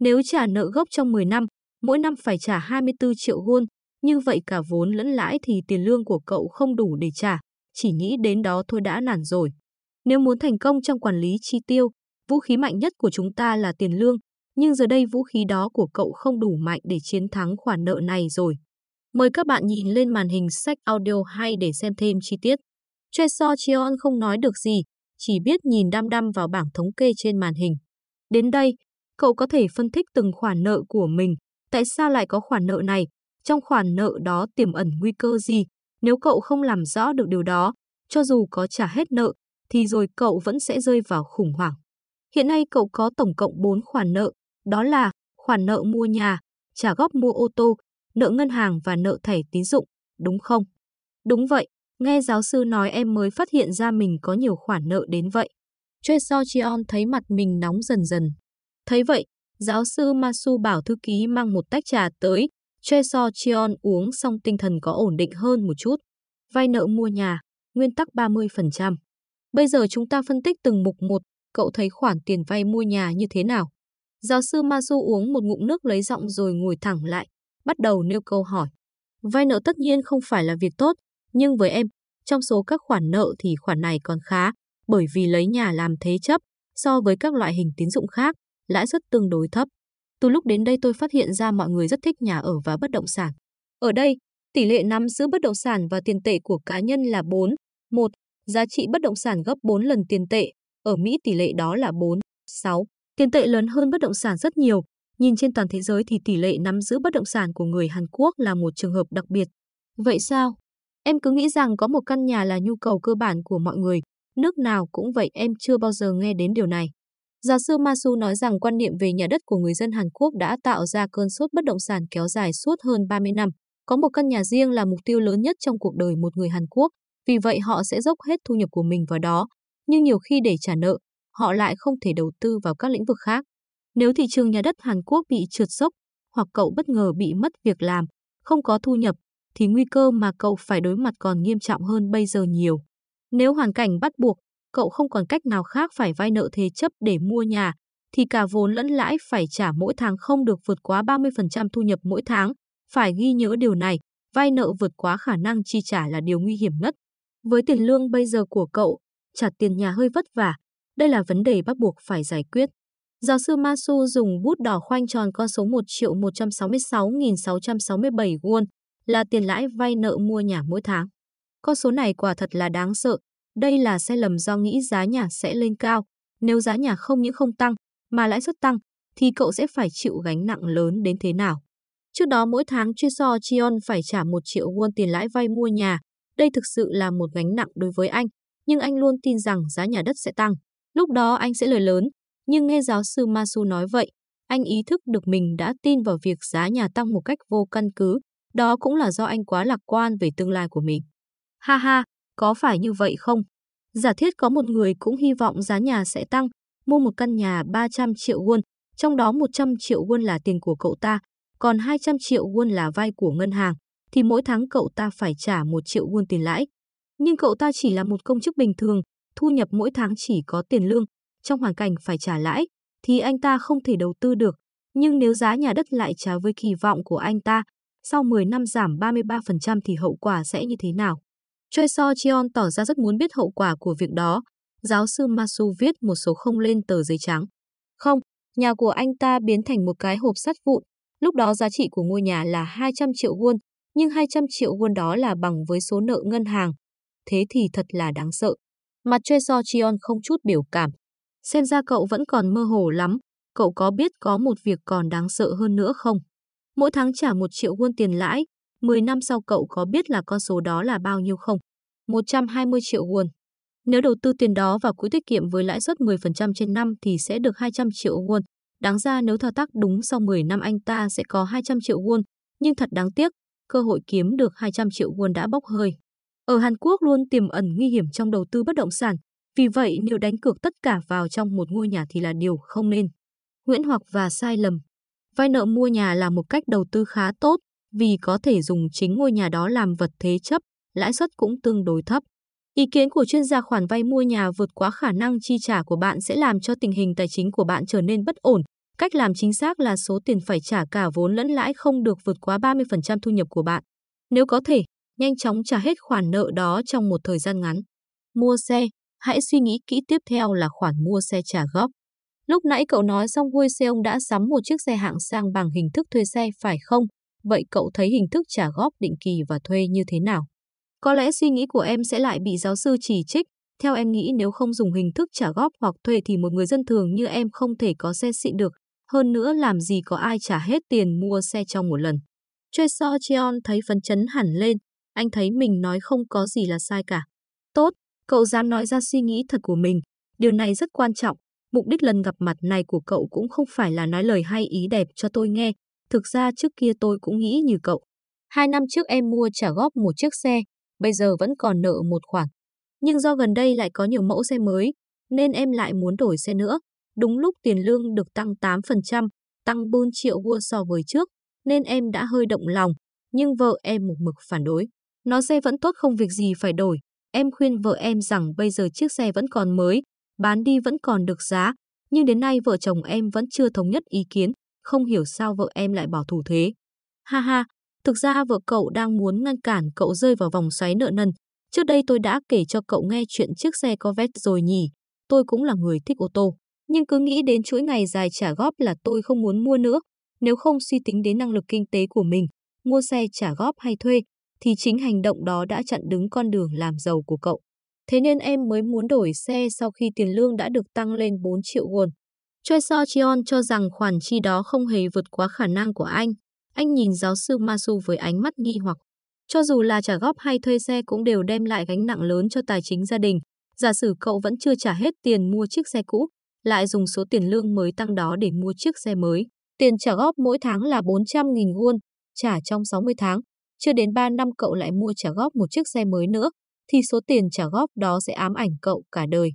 Nếu trả nợ gốc trong 10 năm, mỗi năm phải trả 24 triệu won, như vậy cả vốn lẫn lãi thì tiền lương của cậu không đủ để trả, chỉ nghĩ đến đó thôi đã nản rồi. Nếu muốn thành công trong quản lý chi tiêu, vũ khí mạnh nhất của chúng ta là tiền lương, nhưng giờ đây vũ khí đó của cậu không đủ mạnh để chiến thắng khoản nợ này rồi. Mời các bạn nhìn lên màn hình sách audio hay để xem thêm chi tiết. Choi So Cheon không nói được gì, chỉ biết nhìn đăm đăm vào bảng thống kê trên màn hình. Đến đây, cậu có thể phân tích từng khoản nợ của mình, tại sao lại có khoản nợ này, trong khoản nợ đó tiềm ẩn nguy cơ gì. Nếu cậu không làm rõ được điều đó, cho dù có trả hết nợ, thì rồi cậu vẫn sẽ rơi vào khủng hoảng. Hiện nay cậu có tổng cộng 4 khoản nợ, đó là khoản nợ mua nhà, trả góp mua ô tô, nợ ngân hàng và nợ thẻ tín dụng, đúng không? Đúng vậy, nghe giáo sư nói em mới phát hiện ra mình có nhiều khoản nợ đến vậy. Choi So Chion thấy mặt mình nóng dần dần. Thấy vậy, giáo sư Masu bảo thư ký mang một tách trà tới. Choi So Chion uống xong tinh thần có ổn định hơn một chút. Vay nợ mua nhà, nguyên tắc 30%. Bây giờ chúng ta phân tích từng mục một, cậu thấy khoản tiền vay mua nhà như thế nào? Giáo sư Masu uống một ngụm nước lấy giọng rồi ngồi thẳng lại, bắt đầu nêu câu hỏi. Vay nợ tất nhiên không phải là việc tốt, nhưng với em, trong số các khoản nợ thì khoản này còn khá, bởi vì lấy nhà làm thế chấp, so với các loại hình tín dụng khác, lãi suất tương đối thấp. Từ lúc đến đây tôi phát hiện ra mọi người rất thích nhà ở và bất động sản. Ở đây, tỷ lệ nắm giữ bất động sản và tiền tệ của cá nhân là 4, 1, giá trị bất động sản gấp 4 lần tiền tệ, ở Mỹ tỷ lệ đó là 4, 6. Tiền tệ lớn hơn bất động sản rất nhiều, nhìn trên toàn thế giới thì tỷ lệ nắm giữ bất động sản của người Hàn Quốc là một trường hợp đặc biệt. Vậy sao? Em cứ nghĩ rằng có một căn nhà là nhu cầu cơ bản của mọi người, nước nào cũng vậy em chưa bao giờ nghe đến điều này. Giáo sư Masu nói rằng quan niệm về nhà đất của người dân Hàn Quốc đã tạo ra cơn sốt bất động sản kéo dài suốt hơn 30 năm. Có một căn nhà riêng là mục tiêu lớn nhất trong cuộc đời một người Hàn Quốc, vì vậy họ sẽ dốc hết thu nhập của mình vào đó. Nhưng nhiều khi để trả nợ, họ lại không thể đầu tư vào các lĩnh vực khác. Nếu thị trường nhà đất Hàn Quốc bị trượt dốc, hoặc cậu bất ngờ bị mất việc làm, không có thu nhập, thì nguy cơ mà cậu phải đối mặt còn nghiêm trọng hơn bây giờ nhiều. Nếu hoàn cảnh bắt buộc, cậu không còn cách nào khác phải vay nợ thế chấp để mua nhà, thì cả vốn lẫn lãi phải trả mỗi tháng không được vượt quá 30% thu nhập mỗi tháng. Phải ghi nhớ điều này, vay nợ vượt quá khả năng chi trả là điều nguy hiểm nhất. Với tiền lương bây giờ của cậu, trả tiền nhà hơi vất vả, đây là vấn đề bắt buộc phải giải quyết. Giáo sư Masu dùng bút đỏ khoanh tròn con số 1 triệu 166.667 won là tiền lãi vay nợ mua nhà mỗi tháng. Con số này quả thật là đáng sợ. Đây là sai lầm do nghĩ giá nhà sẽ lên cao. Nếu giá nhà không những không tăng, mà lãi suất tăng, thì cậu sẽ phải chịu gánh nặng lớn đến thế nào. Trước đó mỗi tháng Choi So Chion phải trả 1 triệu won tiền lãi vay mua nhà. Đây thực sự là một gánh nặng đối với anh, nhưng anh luôn tin rằng giá nhà đất sẽ tăng. Lúc đó anh sẽ lời lớn, nhưng nghe giáo sư Masu nói vậy, anh ý thức được mình đã tin vào việc giá nhà tăng một cách vô căn cứ. Đó cũng là do anh quá lạc quan về tương lai của mình. Ha ha, có phải như vậy không? Giả thiết có một người cũng hy vọng giá nhà sẽ tăng, mua một căn nhà 300 triệu won, trong đó 100 triệu won là tiền của cậu ta, còn 200 triệu won là vay của ngân hàng, thì mỗi tháng cậu ta phải trả 1 triệu won tiền lãi. Nhưng cậu ta chỉ là một công chức bình thường, thu nhập mỗi tháng chỉ có tiền lương, trong hoàn cảnh phải trả lãi, thì anh ta không thể đầu tư được. Nhưng nếu giá nhà đất lại trái với kỳ vọng của anh ta, sau 10 năm giảm 33% thì hậu quả sẽ như thế nào? Choi So Cheon tỏ ra rất muốn biết hậu quả của việc đó. Giáo sư Masu viết một số không lên tờ giấy trắng. Không, nhà của anh ta biến thành một cái hộp sắt vụn. Lúc đó giá trị của ngôi nhà là 200 triệu won, nhưng 200 triệu won đó là bằng với số nợ ngân hàng. Thế thì thật là đáng sợ. Mặt Choi So Cheon không chút biểu cảm. Xem ra cậu vẫn còn mơ hồ lắm. Cậu có biết có một việc còn đáng sợ hơn nữa không? Mỗi tháng trả 1 triệu won tiền lãi, 10 năm sau cậu có biết là con số đó là bao nhiêu không? 120 triệu won. Nếu đầu tư tiền đó vào quỹ tiết kiệm với lãi suất 10% trên năm thì sẽ được 200 triệu won. Đáng ra nếu thao tác đúng sau 10 năm anh ta sẽ có 200 triệu won, nhưng thật đáng tiếc, cơ hội kiếm được 200 triệu won đã bốc hơi. Ở Hàn Quốc luôn tiềm ẩn nguy hiểm trong đầu tư bất động sản, vì vậy nếu đánh cược tất cả vào trong một ngôi nhà thì là điều không nên. Nguyễn Hoặc và sai lầm Vay nợ mua nhà là một cách đầu tư khá tốt vì có thể dùng chính ngôi nhà đó làm vật thế chấp, lãi suất cũng tương đối thấp. Ý kiến của chuyên gia khoản vay mua nhà vượt quá khả năng chi trả của bạn sẽ làm cho tình hình tài chính của bạn trở nên bất ổn. Cách làm chính xác là số tiền phải trả cả vốn lẫn lãi không được vượt quá 30% thu nhập của bạn. Nếu có thể, nhanh chóng trả hết khoản nợ đó trong một thời gian ngắn. Mua xe, hãy suy nghĩ kỹ tiếp theo là khoản mua xe trả góp. Lúc nãy cậu nói xong vui xe ông đã sắm một chiếc xe hạng sang bằng hình thức thuê xe phải không? Vậy cậu thấy hình thức trả góp định kỳ và thuê như thế nào? Có lẽ suy nghĩ của em sẽ lại bị giáo sư chỉ trích. Theo em nghĩ nếu không dùng hình thức trả góp hoặc thuê thì một người dân thường như em không thể có xe xịn được. Hơn nữa làm gì có ai trả hết tiền mua xe trong một lần. Choi So Cheon thấy phấn chấn hẳn lên. Anh thấy mình nói không có gì là sai cả. Tốt, cậu dám nói ra suy nghĩ thật của mình. Điều này rất quan trọng. Mục đích lần gặp mặt này của cậu cũng không phải là nói lời hay ý đẹp cho tôi nghe. Thực ra trước kia tôi cũng nghĩ như cậu. Hai năm trước em mua trả góp một chiếc xe, bây giờ vẫn còn nợ một khoản. Nhưng do gần đây lại có nhiều mẫu xe mới, nên em lại muốn đổi xe nữa. Đúng lúc tiền lương được tăng 8%, tăng 4 triệu won so với trước, nên em đã hơi động lòng. Nhưng vợ em một mực phản đối. Nó xe vẫn tốt không việc gì phải đổi. Em khuyên vợ em rằng bây giờ chiếc xe vẫn còn mới, bán đi vẫn còn được giá, nhưng đến nay vợ chồng em vẫn chưa thống nhất ý kiến, không hiểu sao vợ em lại bảo thủ thế. Ha ha, thực ra vợ cậu đang muốn ngăn cản cậu rơi vào vòng xoáy nợ nần. Trước đây tôi đã kể cho cậu nghe chuyện chiếc xe Corvette rồi nhỉ, tôi cũng là người thích ô tô. Nhưng cứ nghĩ đến chuỗi ngày dài trả góp là tôi không muốn mua nữa, Nếu không suy tính đến năng lực kinh tế của mình, mua xe trả góp hay thuê, thì chính hành động đó đã chặn đứng con đường làm giàu của cậu. Thế nên em mới muốn đổi xe sau khi tiền lương đã được tăng lên 4 triệu won. Choi So Cheon cho rằng khoản chi đó không hề vượt quá khả năng của anh. Anh nhìn giáo sư Masu với ánh mắt nghi hoặc. Cho dù là trả góp hay thuê xe cũng đều đem lại gánh nặng lớn cho tài chính gia đình. Giả sử cậu vẫn chưa trả hết tiền mua chiếc xe cũ, lại dùng số tiền lương mới tăng đó để mua chiếc xe mới. Tiền trả góp mỗi tháng là 400.000 won, trả trong 60 tháng. Chưa đến 3 năm cậu lại mua trả góp một chiếc xe mới nữa, thì số tiền trả góp đó sẽ ám ảnh cậu cả đời.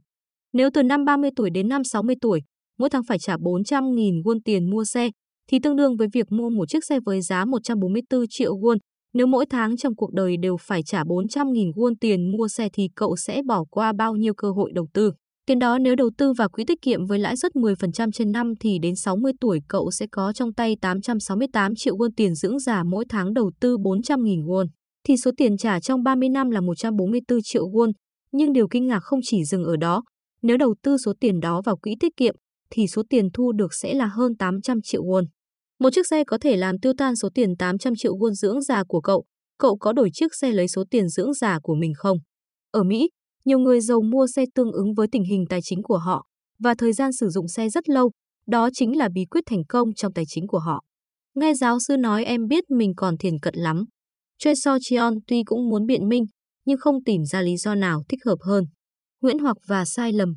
Nếu từ năm 30 tuổi đến năm 60 tuổi, mỗi tháng phải trả 400.000 won tiền mua xe, thì tương đương với việc mua một chiếc xe với giá 144 triệu won. Nếu mỗi tháng trong cuộc đời đều phải trả 400.000 won tiền mua xe thì cậu sẽ bỏ qua bao nhiêu cơ hội đầu tư. Tiền đó nếu đầu tư vào quỹ tiết kiệm với lãi suất 10% trên năm thì đến 60 tuổi cậu sẽ có trong tay 868 triệu won tiền dưỡng già mỗi tháng đầu tư 400.000 won. Thì số tiền trả trong 30 năm là 144 triệu won. Nhưng điều kinh ngạc không chỉ dừng ở đó. Nếu đầu tư số tiền đó vào quỹ tiết kiệm thì số tiền thu được sẽ là hơn 800 triệu won. Một chiếc xe có thể làm tiêu tan số tiền 800 triệu won dưỡng già của cậu. Cậu có đổi chiếc xe lấy số tiền dưỡng già của mình không? Ở Mỹ, nhiều người giàu mua xe tương ứng với tình hình tài chính của họ và thời gian sử dụng xe rất lâu, đó chính là bí quyết thành công trong tài chính của họ. Nghe giáo sư nói em biết mình còn thiền cận lắm. Choi So Cheon tuy cũng muốn biện minh, nhưng không tìm ra lý do nào thích hợp hơn. Nguyễn hoặc và sai lầm.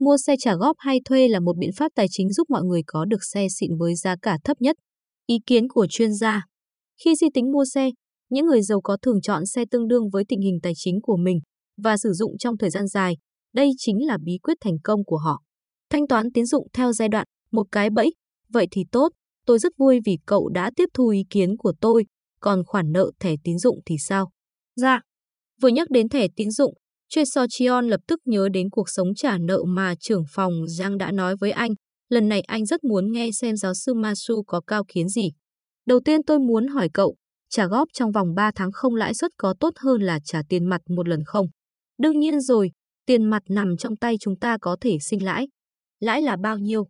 Mua xe trả góp hay thuê là một biện pháp tài chính giúp mọi người có được xe xịn với giá cả thấp nhất. Ý kiến của chuyên gia. Khi di tính mua xe, những người giàu có thường chọn xe tương đương với tình hình tài chính của mình và sử dụng trong thời gian dài. Đây chính là bí quyết thành công của họ. Thanh toán tín dụng theo giai đoạn, một cái bẫy. Vậy thì tốt, tôi rất vui vì cậu đã tiếp thu ý kiến của tôi. Còn khoản nợ thẻ tín dụng thì sao? Dạ. Vừa nhắc đến thẻ tín dụng, Choi So Chion lập tức nhớ đến cuộc sống trả nợ mà trưởng phòng Giang đã nói với anh. Lần này anh rất muốn nghe xem giáo sư Masu có cao kiến gì. Đầu tiên tôi muốn hỏi cậu, trả góp trong vòng 3 tháng không lãi suất có tốt hơn là trả tiền mặt một lần không? Đương nhiên rồi, tiền mặt nằm trong tay chúng ta có thể sinh lãi. Lãi là bao nhiêu?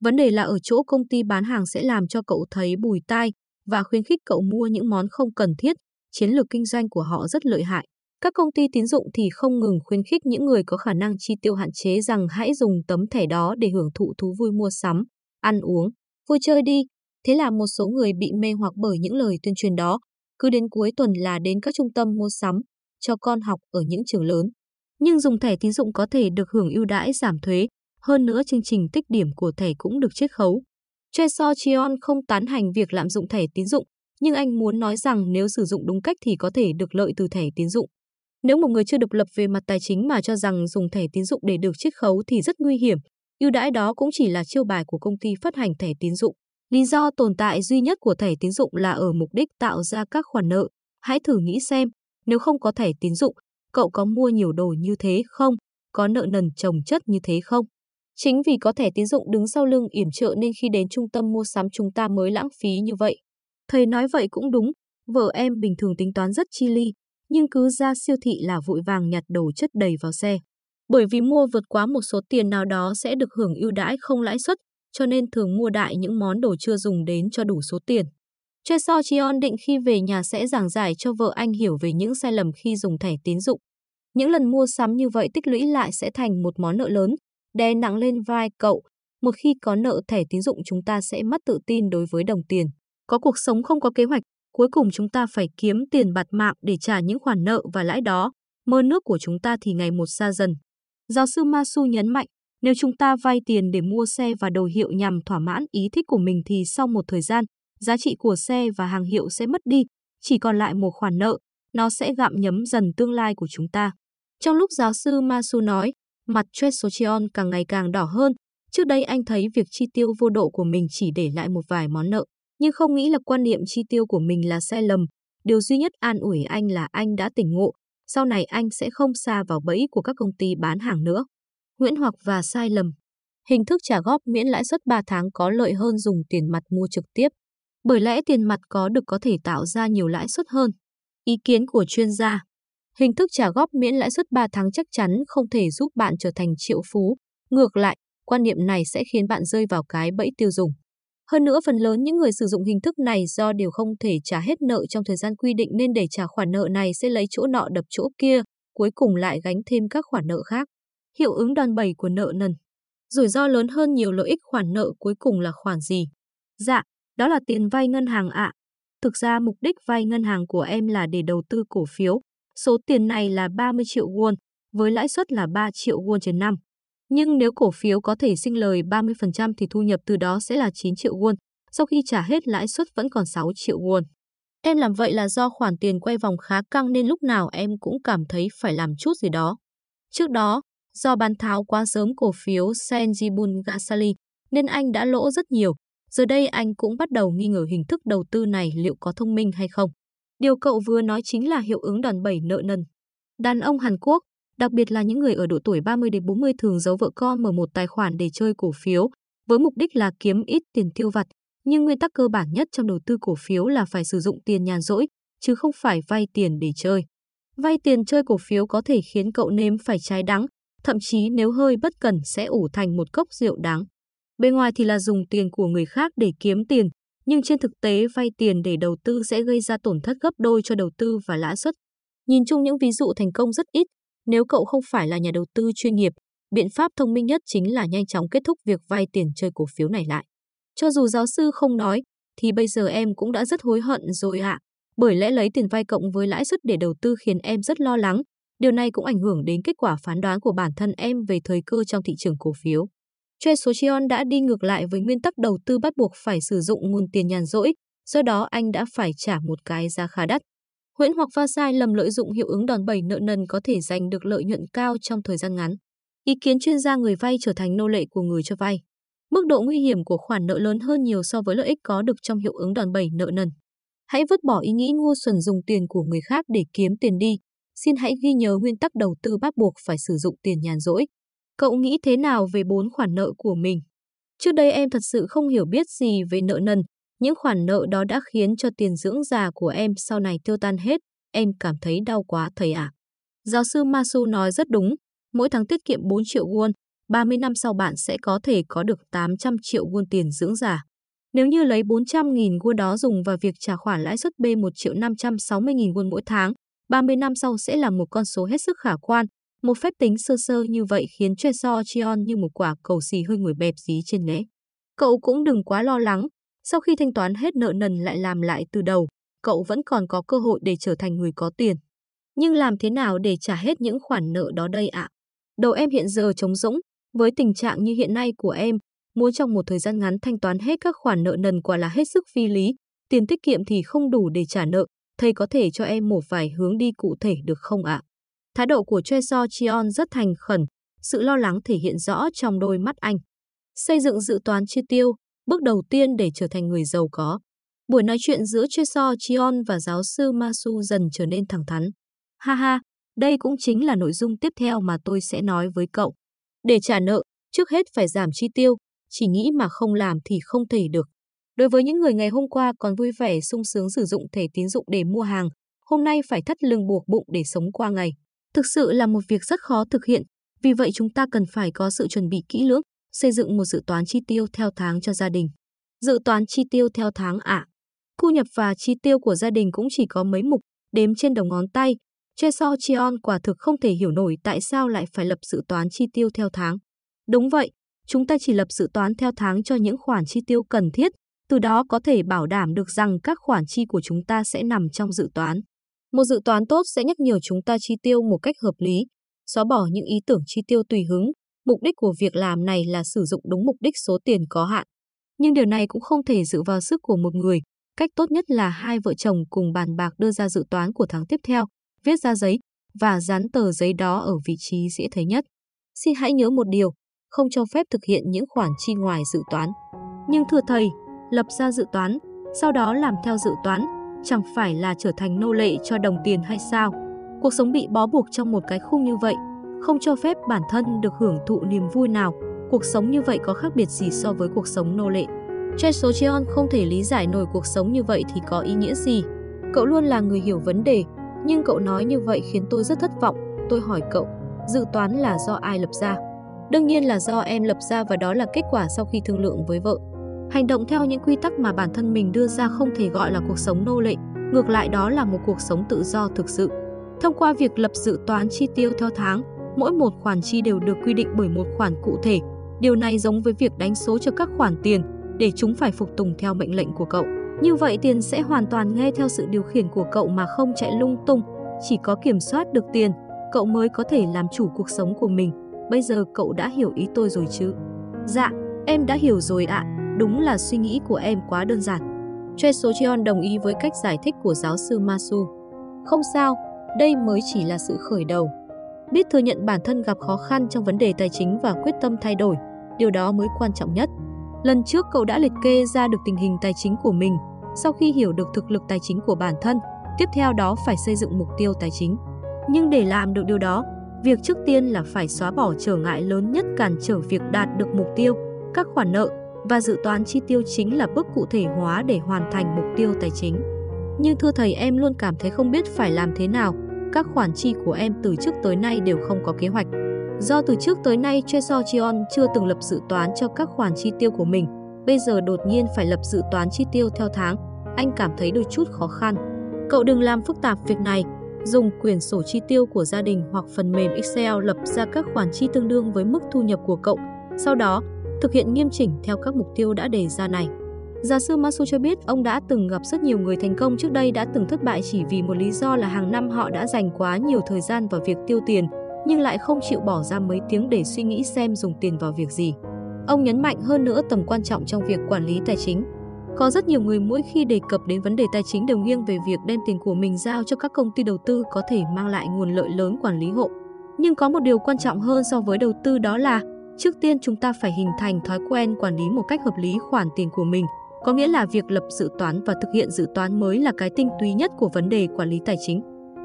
Vấn đề là ở chỗ công ty bán hàng sẽ làm cho cậu thấy bùi tai và khuyến khích cậu mua những món không cần thiết. Chiến lược kinh doanh của họ rất lợi hại. Các công ty tín dụng thì không ngừng khuyến khích những người có khả năng chi tiêu hạn chế rằng hãy dùng tấm thẻ đó để hưởng thụ thú vui mua sắm, ăn uống, vui chơi đi. Thế là một số người bị mê hoặc bởi những lời tuyên truyền đó, cứ đến cuối tuần là đến các trung tâm mua sắm, cho con học ở những trường lớn. Nhưng dùng thẻ tín dụng có thể được hưởng ưu đãi giảm thuế, hơn nữa chương trình tích điểm của thẻ cũng được chiết khấu. Choi So Cheon không tán hành việc lạm dụng thẻ tín dụng, nhưng anh muốn nói rằng nếu sử dụng đúng cách thì có thể được lợi từ thẻ tín dụng. Nếu một người chưa độc lập về mặt tài chính mà cho rằng dùng thẻ tín dụng để được chiết khấu thì rất nguy hiểm, ưu đãi đó cũng chỉ là chiêu bài của công ty phát hành thẻ tín dụng. Lý do tồn tại duy nhất của thẻ tín dụng là ở mục đích tạo ra các khoản nợ. Hãy thử nghĩ xem, nếu không có thẻ tín dụng, cậu có mua nhiều đồ như thế không? Có nợ nần chồng chất như thế không? Chính vì có thẻ tín dụng đứng sau lưng yểm trợ nên khi đến trung tâm mua sắm chúng ta mới lãng phí như vậy. Thầy nói vậy cũng đúng, vợ em bình thường tính toán rất chi ly, nhưng cứ ra siêu thị là vội vàng nhặt đồ chất đầy vào xe. Bởi vì mua vượt quá một số tiền nào đó sẽ được hưởng ưu đãi không lãi suất, cho nên thường mua đại những món đồ chưa dùng đến cho đủ số tiền. Choi So Chion định khi về nhà sẽ giảng giải cho vợ anh hiểu về những sai lầm khi dùng thẻ tín dụng. Những lần mua sắm như vậy tích lũy lại sẽ thành một món nợ lớn, đè nặng lên vai cậu. Một khi có nợ thẻ tín dụng chúng ta sẽ mất tự tin đối với đồng tiền. Có cuộc sống không có kế hoạch, cuối cùng chúng ta phải kiếm tiền bạt mạng để trả những khoản nợ và lãi đó. Mơ nước của chúng ta thì ngày một xa dần. Giáo sư Masu nhấn mạnh, nếu chúng ta vay tiền để mua xe và đồ hiệu nhằm thỏa mãn ý thích của mình thì sau một thời gian, giá trị của xe và hàng hiệu sẽ mất đi, chỉ còn lại một khoản nợ, nó sẽ gặm nhấm dần tương lai của chúng ta. Trong lúc giáo sư Masu nói, mặt Choi càng ngày càng đỏ hơn. Trước đây anh thấy việc chi tiêu vô độ của mình chỉ để lại một vài món nợ, nhưng không nghĩ là quan niệm chi tiêu của mình là sai lầm. Điều duy nhất an ủi anh là anh đã tỉnh ngộ, sau này anh sẽ không xa vào bẫy của các công ty bán hàng nữa. Nguyễn hoặc và sai lầm. Hình thức trả góp miễn lãi suất 3 tháng có lợi hơn dùng tiền mặt mua trực tiếp. Bởi lẽ tiền mặt có được có thể tạo ra nhiều lãi suất hơn. Ý kiến của chuyên gia Hình thức trả góp miễn lãi suất 3 tháng chắc chắn không thể giúp bạn trở thành triệu phú. Ngược lại, quan niệm này sẽ khiến bạn rơi vào cái bẫy tiêu dùng. Hơn nữa phần lớn những người sử dụng hình thức này do đều không thể trả hết nợ trong thời gian quy định nên để trả khoản nợ này sẽ lấy chỗ nọ đập chỗ kia, cuối cùng lại gánh thêm các khoản nợ khác. Hiệu ứng đòn bẩy của nợ nần. Rủi ro lớn hơn nhiều lợi ích khoản nợ cuối cùng là khoản gì? Dạ, đó là tiền vay ngân hàng ạ. Thực ra mục đích vay ngân hàng của em là để đầu tư cổ phiếu. Số tiền này là 30 triệu won, với lãi suất là 3 triệu won trên năm. Nhưng nếu cổ phiếu có thể sinh lời 30% thì thu nhập từ đó sẽ là 9 triệu won, sau khi trả hết lãi suất vẫn còn 6 triệu won. Em làm vậy là do khoản tiền quay vòng khá căng nên lúc nào em cũng cảm thấy phải làm chút gì đó. Trước đó, do bán tháo quá sớm cổ phiếu Senjibun Gasali nên anh đã lỗ rất nhiều. Giờ đây anh cũng bắt đầu nghi ngờ hình thức đầu tư này liệu có thông minh hay không. Điều cậu vừa nói chính là hiệu ứng đòn bẩy nợ nần. Đàn ông Hàn Quốc, đặc biệt là những người ở độ tuổi 30 đến 40 thường giấu vợ con mở một tài khoản để chơi cổ phiếu, với mục đích là kiếm ít tiền tiêu vặt. Nhưng nguyên tắc cơ bản nhất trong đầu tư cổ phiếu là phải sử dụng tiền nhàn rỗi, chứ không phải vay tiền để chơi. Vay tiền chơi cổ phiếu có thể khiến cậu nếm phải trái đắng, thậm chí nếu hơi bất cẩn sẽ ủ thành một cốc rượu đắng. Bên ngoài thì là dùng tiền của người khác để kiếm tiền, nhưng trên thực tế vay tiền để đầu tư sẽ gây ra tổn thất gấp đôi cho đầu tư và lãi suất. Nhìn chung những ví dụ thành công rất ít, nếu cậu không phải là nhà đầu tư chuyên nghiệp, biện pháp thông minh nhất chính là nhanh chóng kết thúc việc vay tiền chơi cổ phiếu này lại. Cho dù giáo sư không nói, thì bây giờ em cũng đã rất hối hận rồi ạ. À. Bởi lẽ lấy tiền vay cộng với lãi suất để đầu tư khiến em rất lo lắng. Điều này cũng ảnh hưởng đến kết quả phán đoán của bản thân em về thời cơ trong thị trường cổ phiếu. Choi Socheon đã đi ngược lại với nguyên tắc đầu tư bắt buộc phải sử dụng nguồn tiền nhàn rỗi, do đó anh đã phải trả một cái giá khá đắt. Huyễn hoặc pha sai lầm lợi dụng hiệu ứng đòn bẩy nợ nần có thể giành được lợi nhuận cao trong thời gian ngắn. Ý kiến chuyên gia người vay trở thành nô lệ của người cho vay. Mức độ nguy hiểm của khoản nợ lớn hơn nhiều so với lợi ích có được trong hiệu ứng đòn bẩy nợ nần. Hãy vứt bỏ ý nghĩ ngu xuẩn dùng tiền của người khác để kiếm tiền đi. Xin hãy ghi nhớ nguyên tắc đầu tư bắt buộc phải sử dụng tiền nhàn rỗi. Cậu nghĩ thế nào về bốn khoản nợ của mình? Trước đây em thật sự không hiểu biết gì về nợ nần, những khoản nợ đó đã khiến cho tiền dưỡng già của em sau này tiêu tan hết, em cảm thấy đau quá thầy ạ. À. Giáo sư Masu nói rất đúng, mỗi tháng tiết kiệm 4 triệu won, 30 năm sau bạn sẽ có thể có được 800 triệu won tiền dưỡng già. Nếu như lấy 400.000 won đó dùng vào việc trả khoản lãi suất B1 triệu 560.000 won mỗi tháng, 30 năm sau sẽ là một con số hết sức khả quan. Một phép tính sơ sơ như vậy khiến Choi So Cheon như một quả cầu xì hơi ngồi bẹp dí trên ghế. Cậu cũng đừng quá lo lắng, sau khi thanh toán hết nợ nần lại làm lại từ đầu, cậu vẫn còn có cơ hội để trở thành người có tiền. Nhưng làm thế nào để trả hết những khoản nợ đó đây ạ? À? Đầu em hiện giờ trống rỗng, với tình trạng như hiện nay của em, muốn trong một thời gian ngắn thanh toán hết các khoản nợ nần quả là hết sức phi lý, tiền tiết kiệm thì không đủ để trả nợ, thầy có thể cho em một vài hướng đi cụ thể được không ạ? À? Thái độ của Choi So Cheon rất thành khẩn, sự lo lắng thể hiện rõ trong đôi mắt anh. Xây dựng dự toán chi tiêu, bước đầu tiên để trở thành người giàu có. Buổi nói chuyện giữa Choi So Cheon và giáo sư Masu dần trở nên thẳng thắn. Ha ha, đây cũng chính là nội dung tiếp theo mà tôi sẽ nói với cậu. Để trả nợ, trước hết phải giảm chi tiêu, chỉ nghĩ mà không làm thì không thể được. Đối với những người ngày hôm qua còn vui vẻ sung sướng sử dụng thẻ tín dụng để mua hàng, hôm nay phải thắt lưng buộc bụng để sống qua ngày. Thực sự là một việc rất khó thực hiện, vì vậy chúng ta cần phải có sự chuẩn bị kỹ lưỡng, xây dựng một dự toán chi tiêu theo tháng cho gia đình. Dự toán chi tiêu theo tháng ạ. À. Thu nhập và chi tiêu của gia đình cũng chỉ có mấy mục, đếm trên đầu ngón tay. che So chion quả thực không thể hiểu nổi tại sao lại phải lập dự toán chi tiêu theo tháng. Đúng vậy, chúng ta chỉ lập dự toán theo tháng cho những khoản chi tiêu cần thiết, từ đó có thể bảo đảm được rằng các khoản chi của chúng ta sẽ nằm trong dự toán. Một dự toán tốt sẽ nhắc nhở chúng ta chi tiêu một cách hợp lý, xóa bỏ những ý tưởng chi tiêu tùy hứng. Mục đích của việc làm này là sử dụng đúng mục đích số tiền có hạn. Nhưng điều này cũng không thể dựa vào sức của một người. Cách tốt nhất là hai vợ chồng cùng bàn bạc đưa ra dự toán của tháng tiếp theo, viết ra giấy và dán tờ giấy đó ở vị trí dễ thấy nhất. Xin hãy nhớ một điều, không cho phép thực hiện những khoản chi ngoài dự toán. Nhưng thưa thầy, lập ra dự toán, sau đó làm theo dự toán, chẳng phải là trở thành nô lệ cho đồng tiền hay sao? Cuộc sống bị bó buộc trong một cái khung như vậy, không cho phép bản thân được hưởng thụ niềm vui nào. Cuộc sống như vậy có khác biệt gì so với cuộc sống nô lệ? Choi Socheon không thể lý giải nổi cuộc sống như vậy thì có ý nghĩa gì. Cậu luôn là người hiểu vấn đề, nhưng cậu nói như vậy khiến tôi rất thất vọng. Tôi hỏi cậu, dự toán là do ai lập ra? Đương nhiên là do em lập ra và đó là kết quả sau khi thương lượng với vợ. Hành động theo những quy tắc mà bản thân mình đưa ra không thể gọi là cuộc sống nô lệ, ngược lại đó là một cuộc sống tự do thực sự. Thông qua việc lập dự toán chi tiêu theo tháng, mỗi một khoản chi đều được quy định bởi một khoản cụ thể. Điều này giống với việc đánh số cho các khoản tiền để chúng phải phục tùng theo mệnh lệnh của cậu. Như vậy tiền sẽ hoàn toàn nghe theo sự điều khiển của cậu mà không chạy lung tung, chỉ có kiểm soát được tiền, cậu mới có thể làm chủ cuộc sống của mình. Bây giờ cậu đã hiểu ý tôi rồi chứ? Dạ, em đã hiểu rồi ạ. Đúng là suy nghĩ của em quá đơn giản. Choi Socheon đồng ý với cách giải thích của giáo sư Masu. Không sao, đây mới chỉ là sự khởi đầu. Biết thừa nhận bản thân gặp khó khăn trong vấn đề tài chính và quyết tâm thay đổi, điều đó mới quan trọng nhất. Lần trước cậu đã liệt kê ra được tình hình tài chính của mình, sau khi hiểu được thực lực tài chính của bản thân, tiếp theo đó phải xây dựng mục tiêu tài chính. Nhưng để làm được điều đó, việc trước tiên là phải xóa bỏ trở ngại lớn nhất cản trở việc đạt được mục tiêu, các khoản nợ và dự toán chi tiêu chính là bước cụ thể hóa để hoàn thành mục tiêu tài chính. Nhưng thưa thầy em luôn cảm thấy không biết phải làm thế nào, các khoản chi của em từ trước tới nay đều không có kế hoạch. Do từ trước tới nay Choi So Cheon chưa từng lập dự toán cho các khoản chi tiêu của mình, bây giờ đột nhiên phải lập dự toán chi tiêu theo tháng, anh cảm thấy đôi chút khó khăn. Cậu đừng làm phức tạp việc này, dùng quyển sổ chi tiêu của gia đình hoặc phần mềm Excel lập ra các khoản chi tương đương với mức thu nhập của cậu. Sau đó, thực hiện nghiêm chỉnh theo các mục tiêu đã đề ra này. Giáo sư Masu cho biết ông đã từng gặp rất nhiều người thành công trước đây đã từng thất bại chỉ vì một lý do là hàng năm họ đã dành quá nhiều thời gian vào việc tiêu tiền, nhưng lại không chịu bỏ ra mấy tiếng để suy nghĩ xem dùng tiền vào việc gì. Ông nhấn mạnh hơn nữa tầm quan trọng trong việc quản lý tài chính. Có rất nhiều người mỗi khi đề cập đến vấn đề tài chính đều nghiêng về việc đem tiền của mình giao cho các công ty đầu tư có thể mang lại nguồn lợi lớn quản lý hộ. Nhưng có một điều quan trọng hơn so với đầu tư đó là trước tiên chúng ta phải hình thành thói quen quản lý một cách hợp lý khoản tiền của mình. Có nghĩa là việc lập dự toán và thực hiện dự toán mới là cái tinh túy nhất của vấn đề quản lý tài chính.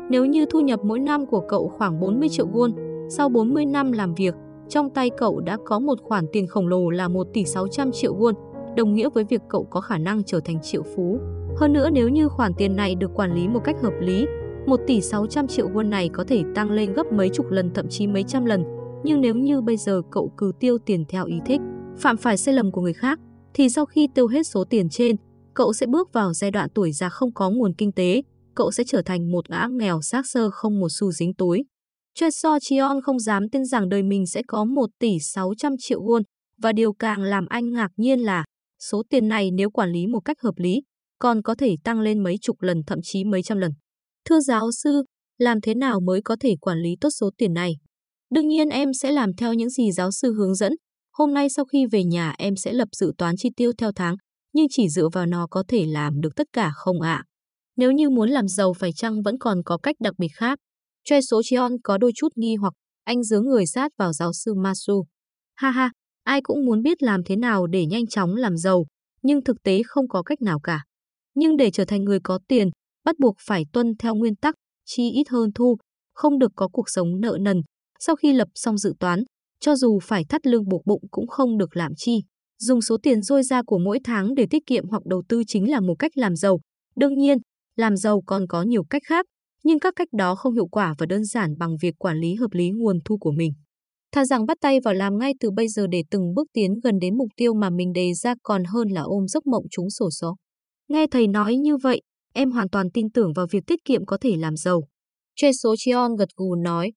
Nếu như thu nhập mỗi năm của cậu khoảng 40 triệu won, sau 40 năm làm việc, trong tay cậu đã có một khoản tiền khổng lồ là 1 tỷ 600 triệu won, đồng nghĩa với việc cậu có khả năng trở thành triệu phú. Hơn nữa nếu như khoản tiền này được quản lý một cách hợp lý, 1 tỷ 600 triệu won này có thể tăng lên gấp mấy chục lần thậm chí mấy trăm lần. Nhưng nếu như bây giờ cậu cứ tiêu tiền theo ý thích, phạm phải sai lầm của người khác, thì sau khi tiêu hết số tiền trên, cậu sẽ bước vào giai đoạn tuổi già không có nguồn kinh tế, cậu sẽ trở thành một gã nghèo xác sơ không một xu dính túi. Choi So Chion không dám tin rằng đời mình sẽ có 1 tỷ 600 triệu won, và điều càng làm anh ngạc nhiên là số tiền này nếu quản lý một cách hợp lý, còn có thể tăng lên mấy chục lần thậm chí mấy trăm lần. Thưa giáo sư, làm thế nào mới có thể quản lý tốt số tiền này? Đương nhiên em sẽ làm theo những gì giáo sư hướng dẫn. Hôm nay sau khi về nhà em sẽ lập dự toán chi tiêu theo tháng, nhưng chỉ dựa vào nó có thể làm được tất cả không ạ? Nếu như muốn làm giàu phải chăng vẫn còn có cách đặc biệt khác? Choi số Chion có đôi chút nghi hoặc anh dướng người sát vào giáo sư Masu. Ha ha, ai cũng muốn biết làm thế nào để nhanh chóng làm giàu, nhưng thực tế không có cách nào cả. Nhưng để trở thành người có tiền, bắt buộc phải tuân theo nguyên tắc chi ít hơn thu, không được có cuộc sống nợ nần. Sau khi lập xong dự toán, cho dù phải thắt lưng buộc bụng cũng không được làm chi. Dùng số tiền dôi ra của mỗi tháng để tiết kiệm hoặc đầu tư chính là một cách làm giàu. Đương nhiên, làm giàu còn có nhiều cách khác, nhưng các cách đó không hiệu quả và đơn giản bằng việc quản lý hợp lý nguồn thu của mình. Thà rằng bắt tay vào làm ngay từ bây giờ để từng bước tiến gần đến mục tiêu mà mình đề ra còn hơn là ôm giấc mộng trúng sổ số. Nghe thầy nói như vậy, em hoàn toàn tin tưởng vào việc tiết kiệm có thể làm giàu. Choi số Cheon gật gù nói,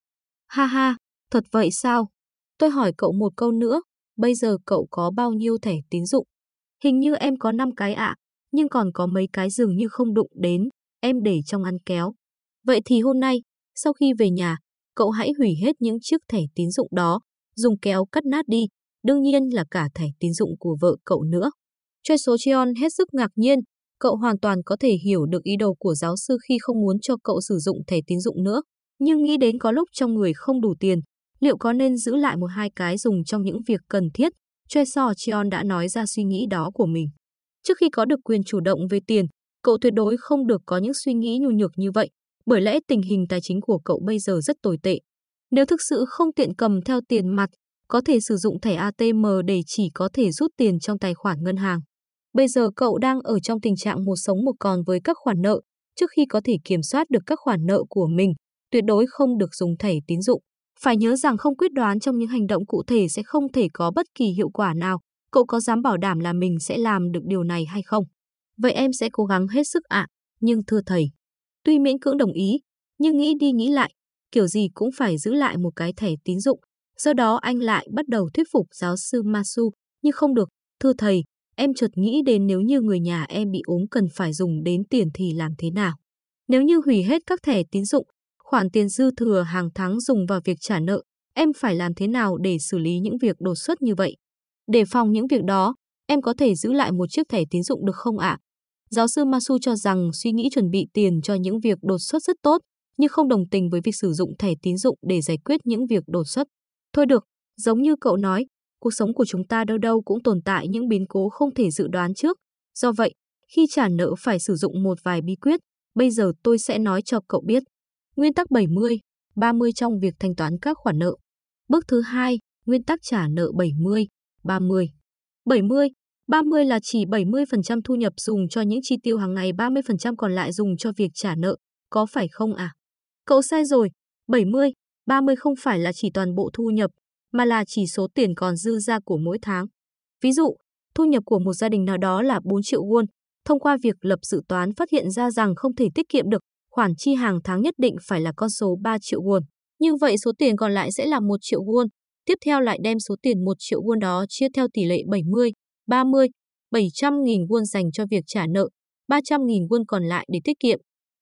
ha ha, thật vậy sao? Tôi hỏi cậu một câu nữa, bây giờ cậu có bao nhiêu thẻ tín dụng? Hình như em có 5 cái ạ, nhưng còn có mấy cái dường như không đụng đến, em để trong ăn kéo. Vậy thì hôm nay, sau khi về nhà, cậu hãy hủy hết những chiếc thẻ tín dụng đó, dùng kéo cắt nát đi, đương nhiên là cả thẻ tín dụng của vợ cậu nữa. Choi số Cheon hết sức ngạc nhiên, cậu hoàn toàn có thể hiểu được ý đồ của giáo sư khi không muốn cho cậu sử dụng thẻ tín dụng nữa, nhưng nghĩ đến có lúc trong người không đủ tiền, liệu có nên giữ lại một hai cái dùng trong những việc cần thiết, Choi So Cheon đã nói ra suy nghĩ đó của mình. Trước khi có được quyền chủ động về tiền, cậu tuyệt đối không được có những suy nghĩ nhu nhược như vậy, bởi lẽ tình hình tài chính của cậu bây giờ rất tồi tệ. Nếu thực sự không tiện cầm theo tiền mặt, có thể sử dụng thẻ ATM để chỉ có thể rút tiền trong tài khoản ngân hàng. Bây giờ cậu đang ở trong tình trạng một sống một còn với các khoản nợ, trước khi có thể kiểm soát được các khoản nợ của mình, tuyệt đối không được dùng thẻ tín dụng. Phải nhớ rằng không quyết đoán trong những hành động cụ thể sẽ không thể có bất kỳ hiệu quả nào, Cậu có dám bảo đảm là mình sẽ làm được điều này hay không? Vậy em sẽ cố gắng hết sức ạ, nhưng thưa thầy. Tuy miễn cưỡng đồng ý, nhưng nghĩ đi nghĩ lại, kiểu gì cũng phải giữ lại một cái thẻ tín dụng. Do đó anh lại bắt đầu thuyết phục giáo sư Masu, nhưng không được, thưa thầy, em chợt nghĩ đến nếu như người nhà em bị ốm cần phải dùng đến tiền thì làm thế nào? Nếu như hủy hết các thẻ tín dụng, khoản tiền dư thừa hàng tháng dùng vào việc trả nợ, em phải làm thế nào để xử lý những việc đột xuất như vậy? Để phòng những việc đó, em có thể giữ lại một chiếc thẻ tín dụng được không ạ? Giáo sư Masu cho rằng suy nghĩ chuẩn bị tiền cho những việc đột xuất rất tốt, nhưng không đồng tình với việc sử dụng thẻ tín dụng để giải quyết những việc đột xuất. Thôi được, giống như cậu nói, cuộc sống của chúng ta đâu đâu cũng tồn tại những biến cố không thể dự đoán trước. Do vậy, khi trả nợ phải sử dụng một vài bí quyết, bây giờ tôi sẽ nói cho cậu biết. Nguyên tắc 70, 30 trong việc thanh toán các khoản nợ. Bước thứ hai, nguyên tắc trả nợ 70, 30. 70, 30 là chỉ 70% thu nhập dùng cho những chi tiêu hàng ngày, 30% còn lại dùng cho việc trả nợ, có phải không à? Cậu sai rồi, 70, 30 không phải là chỉ toàn bộ thu nhập, mà là chỉ số tiền còn dư ra của mỗi tháng. Ví dụ, thu nhập của một gia đình nào đó là 4 triệu won, thông qua việc lập dự toán phát hiện ra rằng không thể tiết kiệm được, khoản chi hàng tháng nhất định phải là con số 3 triệu won. Như vậy số tiền còn lại sẽ là 1 triệu won. Tiếp theo lại đem số tiền 1 triệu won đó chia theo tỷ lệ 70, 30, 700.000 won dành cho việc trả nợ, 300.000 won còn lại để tiết kiệm.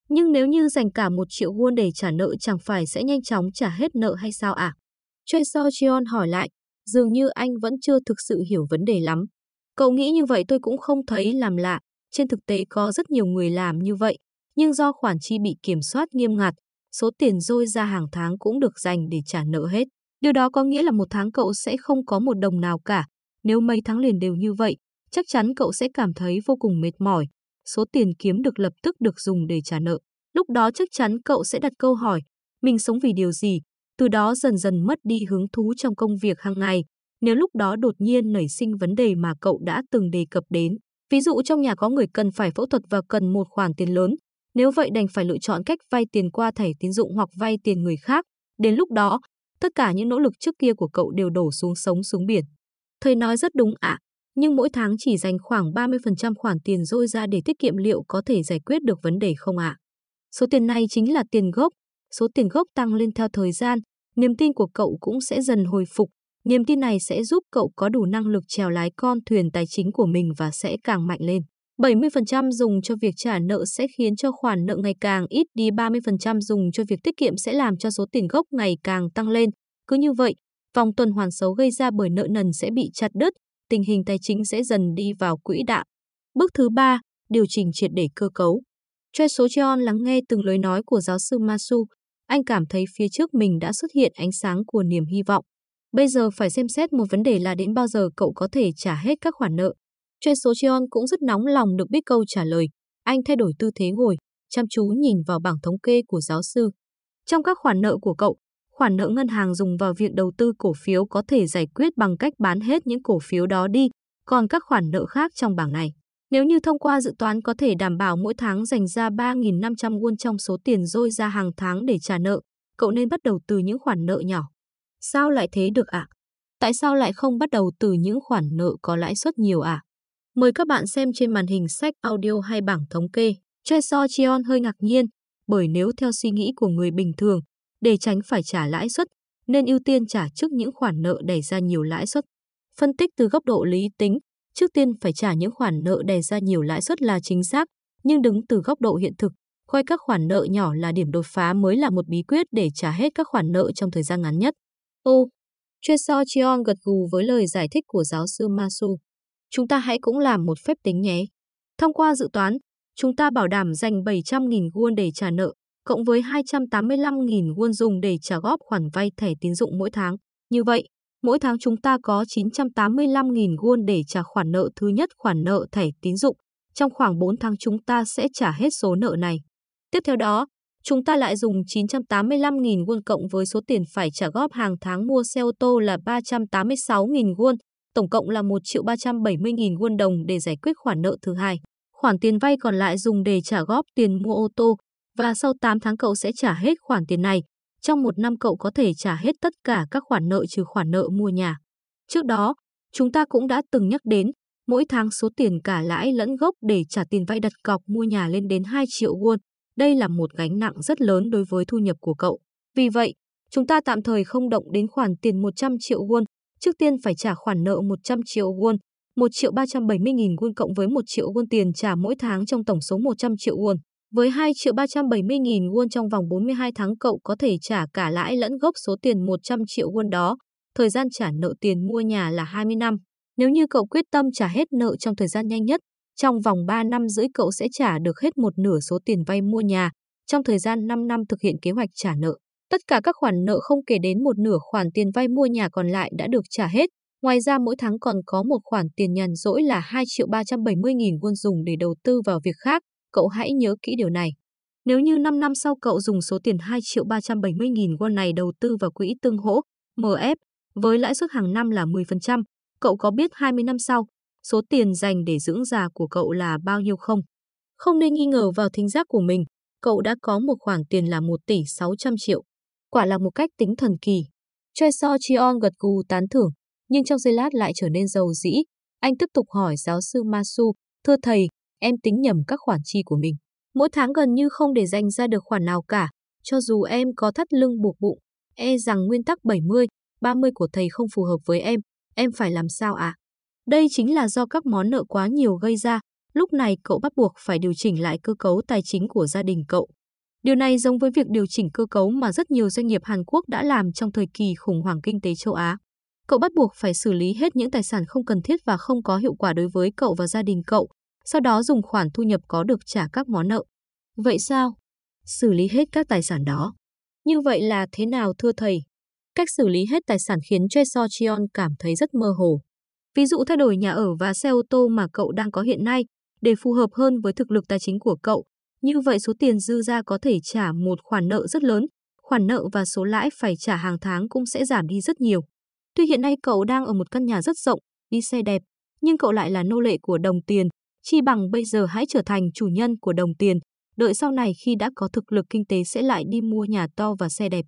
Nhưng nếu như dành cả 1 triệu won để trả nợ chẳng phải sẽ nhanh chóng trả hết nợ hay sao ạ? à? Choi So Cheon hỏi lại, dường như anh vẫn chưa thực sự hiểu vấn đề lắm. Cậu nghĩ như vậy tôi cũng không thấy làm lạ, trên thực tế có rất nhiều người làm như vậy, nhưng do khoản chi bị kiểm soát nghiêm ngặt, số tiền dôi ra hàng tháng cũng được dành để trả nợ hết. Điều đó có nghĩa là một tháng cậu sẽ không có một đồng nào cả. Nếu mấy tháng liền đều như vậy, chắc chắn cậu sẽ cảm thấy vô cùng mệt mỏi. Số tiền kiếm được lập tức được dùng để trả nợ. Lúc đó chắc chắn cậu sẽ đặt câu hỏi, mình sống vì điều gì? Từ đó dần dần mất đi hứng thú trong công việc hàng ngày. Nếu lúc đó đột nhiên nảy sinh vấn đề mà cậu đã từng đề cập đến, ví dụ trong nhà có người cần phải phẫu thuật và cần một khoản tiền lớn, nếu vậy đành phải lựa chọn cách vay tiền qua thẻ tín dụng hoặc vay tiền người khác. Đến lúc đó, tất cả những nỗ lực trước kia của cậu đều đổ xuống sống xuống biển. Thầy nói rất đúng ạ, à, nhưng mỗi tháng chỉ dành khoảng 30% khoản tiền dôi ra để tiết kiệm liệu có thể giải quyết được vấn đề không ạ? À? Số tiền này chính là tiền gốc, số tiền gốc tăng lên theo thời gian, niềm tin của cậu cũng sẽ dần hồi phục. Niềm tin này sẽ giúp cậu có đủ năng lực trèo lái con thuyền tài chính của mình và sẽ càng mạnh lên. 70% dùng cho việc trả nợ sẽ khiến cho khoản nợ ngày càng ít đi, 30% dùng cho việc tiết kiệm sẽ làm cho số tiền gốc ngày càng tăng lên. Cứ như vậy, vòng tuần hoàn xấu gây ra bởi nợ nần sẽ bị chặt đứt, tình hình tài chính sẽ dần đi vào quỹ đạo. Bước thứ ba, điều chỉnh triệt để cơ cấu. Choi số Cheon lắng nghe từng lời nói của giáo sư Masu, anh cảm thấy phía trước mình đã xuất hiện ánh sáng của niềm hy vọng. Bây giờ phải xem xét một vấn đề là đến bao giờ cậu có thể trả hết các khoản nợ. Choi số Cheon cũng rất nóng lòng được biết câu trả lời. Anh thay đổi tư thế ngồi, chăm chú nhìn vào bảng thống kê của giáo sư. Trong các khoản nợ của cậu, khoản nợ ngân hàng dùng vào việc đầu tư cổ phiếu có thể giải quyết bằng cách bán hết những cổ phiếu đó đi, còn các khoản nợ khác trong bảng này. Nếu như thông qua dự toán có thể đảm bảo mỗi tháng dành ra 3.500 won trong số tiền dôi ra hàng tháng để trả nợ, cậu nên bắt đầu từ những khoản nợ nhỏ. Sao lại thế được ạ? À? Tại sao lại không bắt đầu từ những khoản nợ có lãi suất nhiều ạ? À? Mời các bạn xem trên màn hình sách audio hay bảng thống kê. Choi So Cheon hơi ngạc nhiên, bởi nếu theo suy nghĩ của người bình thường, để tránh phải trả lãi suất, nên ưu tiên trả trước những khoản nợ đẩy ra nhiều lãi suất. Phân tích từ góc độ lý tính, trước tiên phải trả những khoản nợ đẩy ra nhiều lãi suất là chính xác, nhưng đứng từ góc độ hiện thực, coi các khoản nợ nhỏ là điểm đột phá mới là một bí quyết để trả hết các khoản nợ trong thời gian ngắn nhất. Ô, Choi So Cheon gật gù với lời giải thích của giáo sư Masu. Chúng ta hãy cũng làm một phép tính nhé. Thông qua dự toán, chúng ta bảo đảm dành 700.000 won để trả nợ, cộng với 285.000 won dùng để trả góp khoản vay thẻ tín dụng mỗi tháng. Như vậy, mỗi tháng chúng ta có 985.000 won để trả khoản nợ thứ nhất khoản nợ thẻ tín dụng. Trong khoảng 4 tháng chúng ta sẽ trả hết số nợ này. Tiếp theo đó, chúng ta lại dùng 985.000 won cộng với số tiền phải trả góp hàng tháng mua xe ô tô là 386.000 won, tổng cộng là 1 triệu 370.000 won đồng để giải quyết khoản nợ thứ hai. Khoản tiền vay còn lại dùng để trả góp tiền mua ô tô, và sau 8 tháng cậu sẽ trả hết khoản tiền này. Trong một năm cậu có thể trả hết tất cả các khoản nợ trừ khoản nợ mua nhà. Trước đó, Chúng ta cũng đã từng nhắc đến, mỗi tháng số tiền cả lãi lẫn gốc để trả tiền vay đặt cọc mua nhà lên đến 2 triệu won. Đây là một gánh nặng rất lớn đối với thu nhập của cậu. Vì vậy, chúng ta tạm thời không động đến khoản tiền 100 triệu won. Trước tiên phải trả khoản nợ 100 triệu won, 1 triệu 370 nghìn won cộng với 1 triệu won tiền trả mỗi tháng trong tổng số 100 triệu won. Với 2 triệu 370 nghìn won trong vòng 42 tháng cậu có thể trả cả lãi lẫn gốc số tiền 100 triệu won đó. Thời gian trả nợ tiền mua nhà là 20 năm. Nếu như cậu quyết tâm trả hết nợ trong thời gian nhanh nhất, trong vòng 3 năm rưỡi cậu sẽ trả được hết một nửa số tiền vay mua nhà. Trong thời gian 5 năm thực hiện kế hoạch trả nợ, tất cả các khoản nợ không kể đến một nửa khoản tiền vay mua nhà còn lại đã được trả hết. Ngoài ra mỗi tháng còn có một khoản tiền nhàn rỗi là 2 triệu 370 nghìn won dùng để đầu tư vào việc khác. Cậu hãy nhớ kỹ điều này. Nếu như 5 năm sau cậu dùng số tiền 2 triệu 370 nghìn won này đầu tư vào quỹ tương hỗ, MF, với lãi suất hàng năm là 10%, cậu có biết 20 năm sau, số tiền dành để dưỡng già của cậu là bao nhiêu không? Không nên nghi ngờ vào thính giác của mình, cậu đã có một khoản tiền là 1 tỷ 600 triệu. Quả là một cách tính thần kỳ. Choi So Chion gật gù tán thưởng, nhưng trong giây lát lại trở nên giàu dĩ. Anh tiếp tục hỏi giáo sư Masu, thưa thầy, em tính nhầm các khoản chi của mình. Mỗi tháng gần như không để dành ra được khoản nào cả, cho dù em có thắt lưng buộc bụng, e rằng nguyên tắc 70, 30 của thầy không phù hợp với em, em phải làm sao ạ? À? Đây chính là do các món nợ quá nhiều gây ra, lúc này cậu bắt buộc phải điều chỉnh lại cơ cấu tài chính của gia đình cậu. Điều này giống với việc điều chỉnh cơ cấu mà rất nhiều doanh nghiệp Hàn Quốc đã làm trong thời kỳ khủng hoảng kinh tế châu Á. Cậu bắt buộc phải xử lý hết những tài sản không cần thiết và không có hiệu quả đối với cậu và gia đình cậu, sau đó dùng khoản thu nhập có được trả các món nợ. Vậy sao? Xử lý hết các tài sản đó. Như vậy là thế nào thưa thầy? Cách xử lý hết tài sản khiến Choi So Cheon cảm thấy rất mơ hồ. Ví dụ thay đổi nhà ở và xe ô tô mà cậu đang có hiện nay để phù hợp hơn với thực lực tài chính của cậu. Như vậy số tiền dư ra có thể trả một khoản nợ rất lớn, khoản nợ và số lãi phải trả hàng tháng cũng sẽ giảm đi rất nhiều. Tuy hiện nay cậu đang ở một căn nhà rất rộng, đi xe đẹp, nhưng cậu lại là nô lệ của đồng tiền, chi bằng bây giờ hãy trở thành chủ nhân của đồng tiền, đợi sau này khi đã có thực lực kinh tế sẽ lại đi mua nhà to và xe đẹp.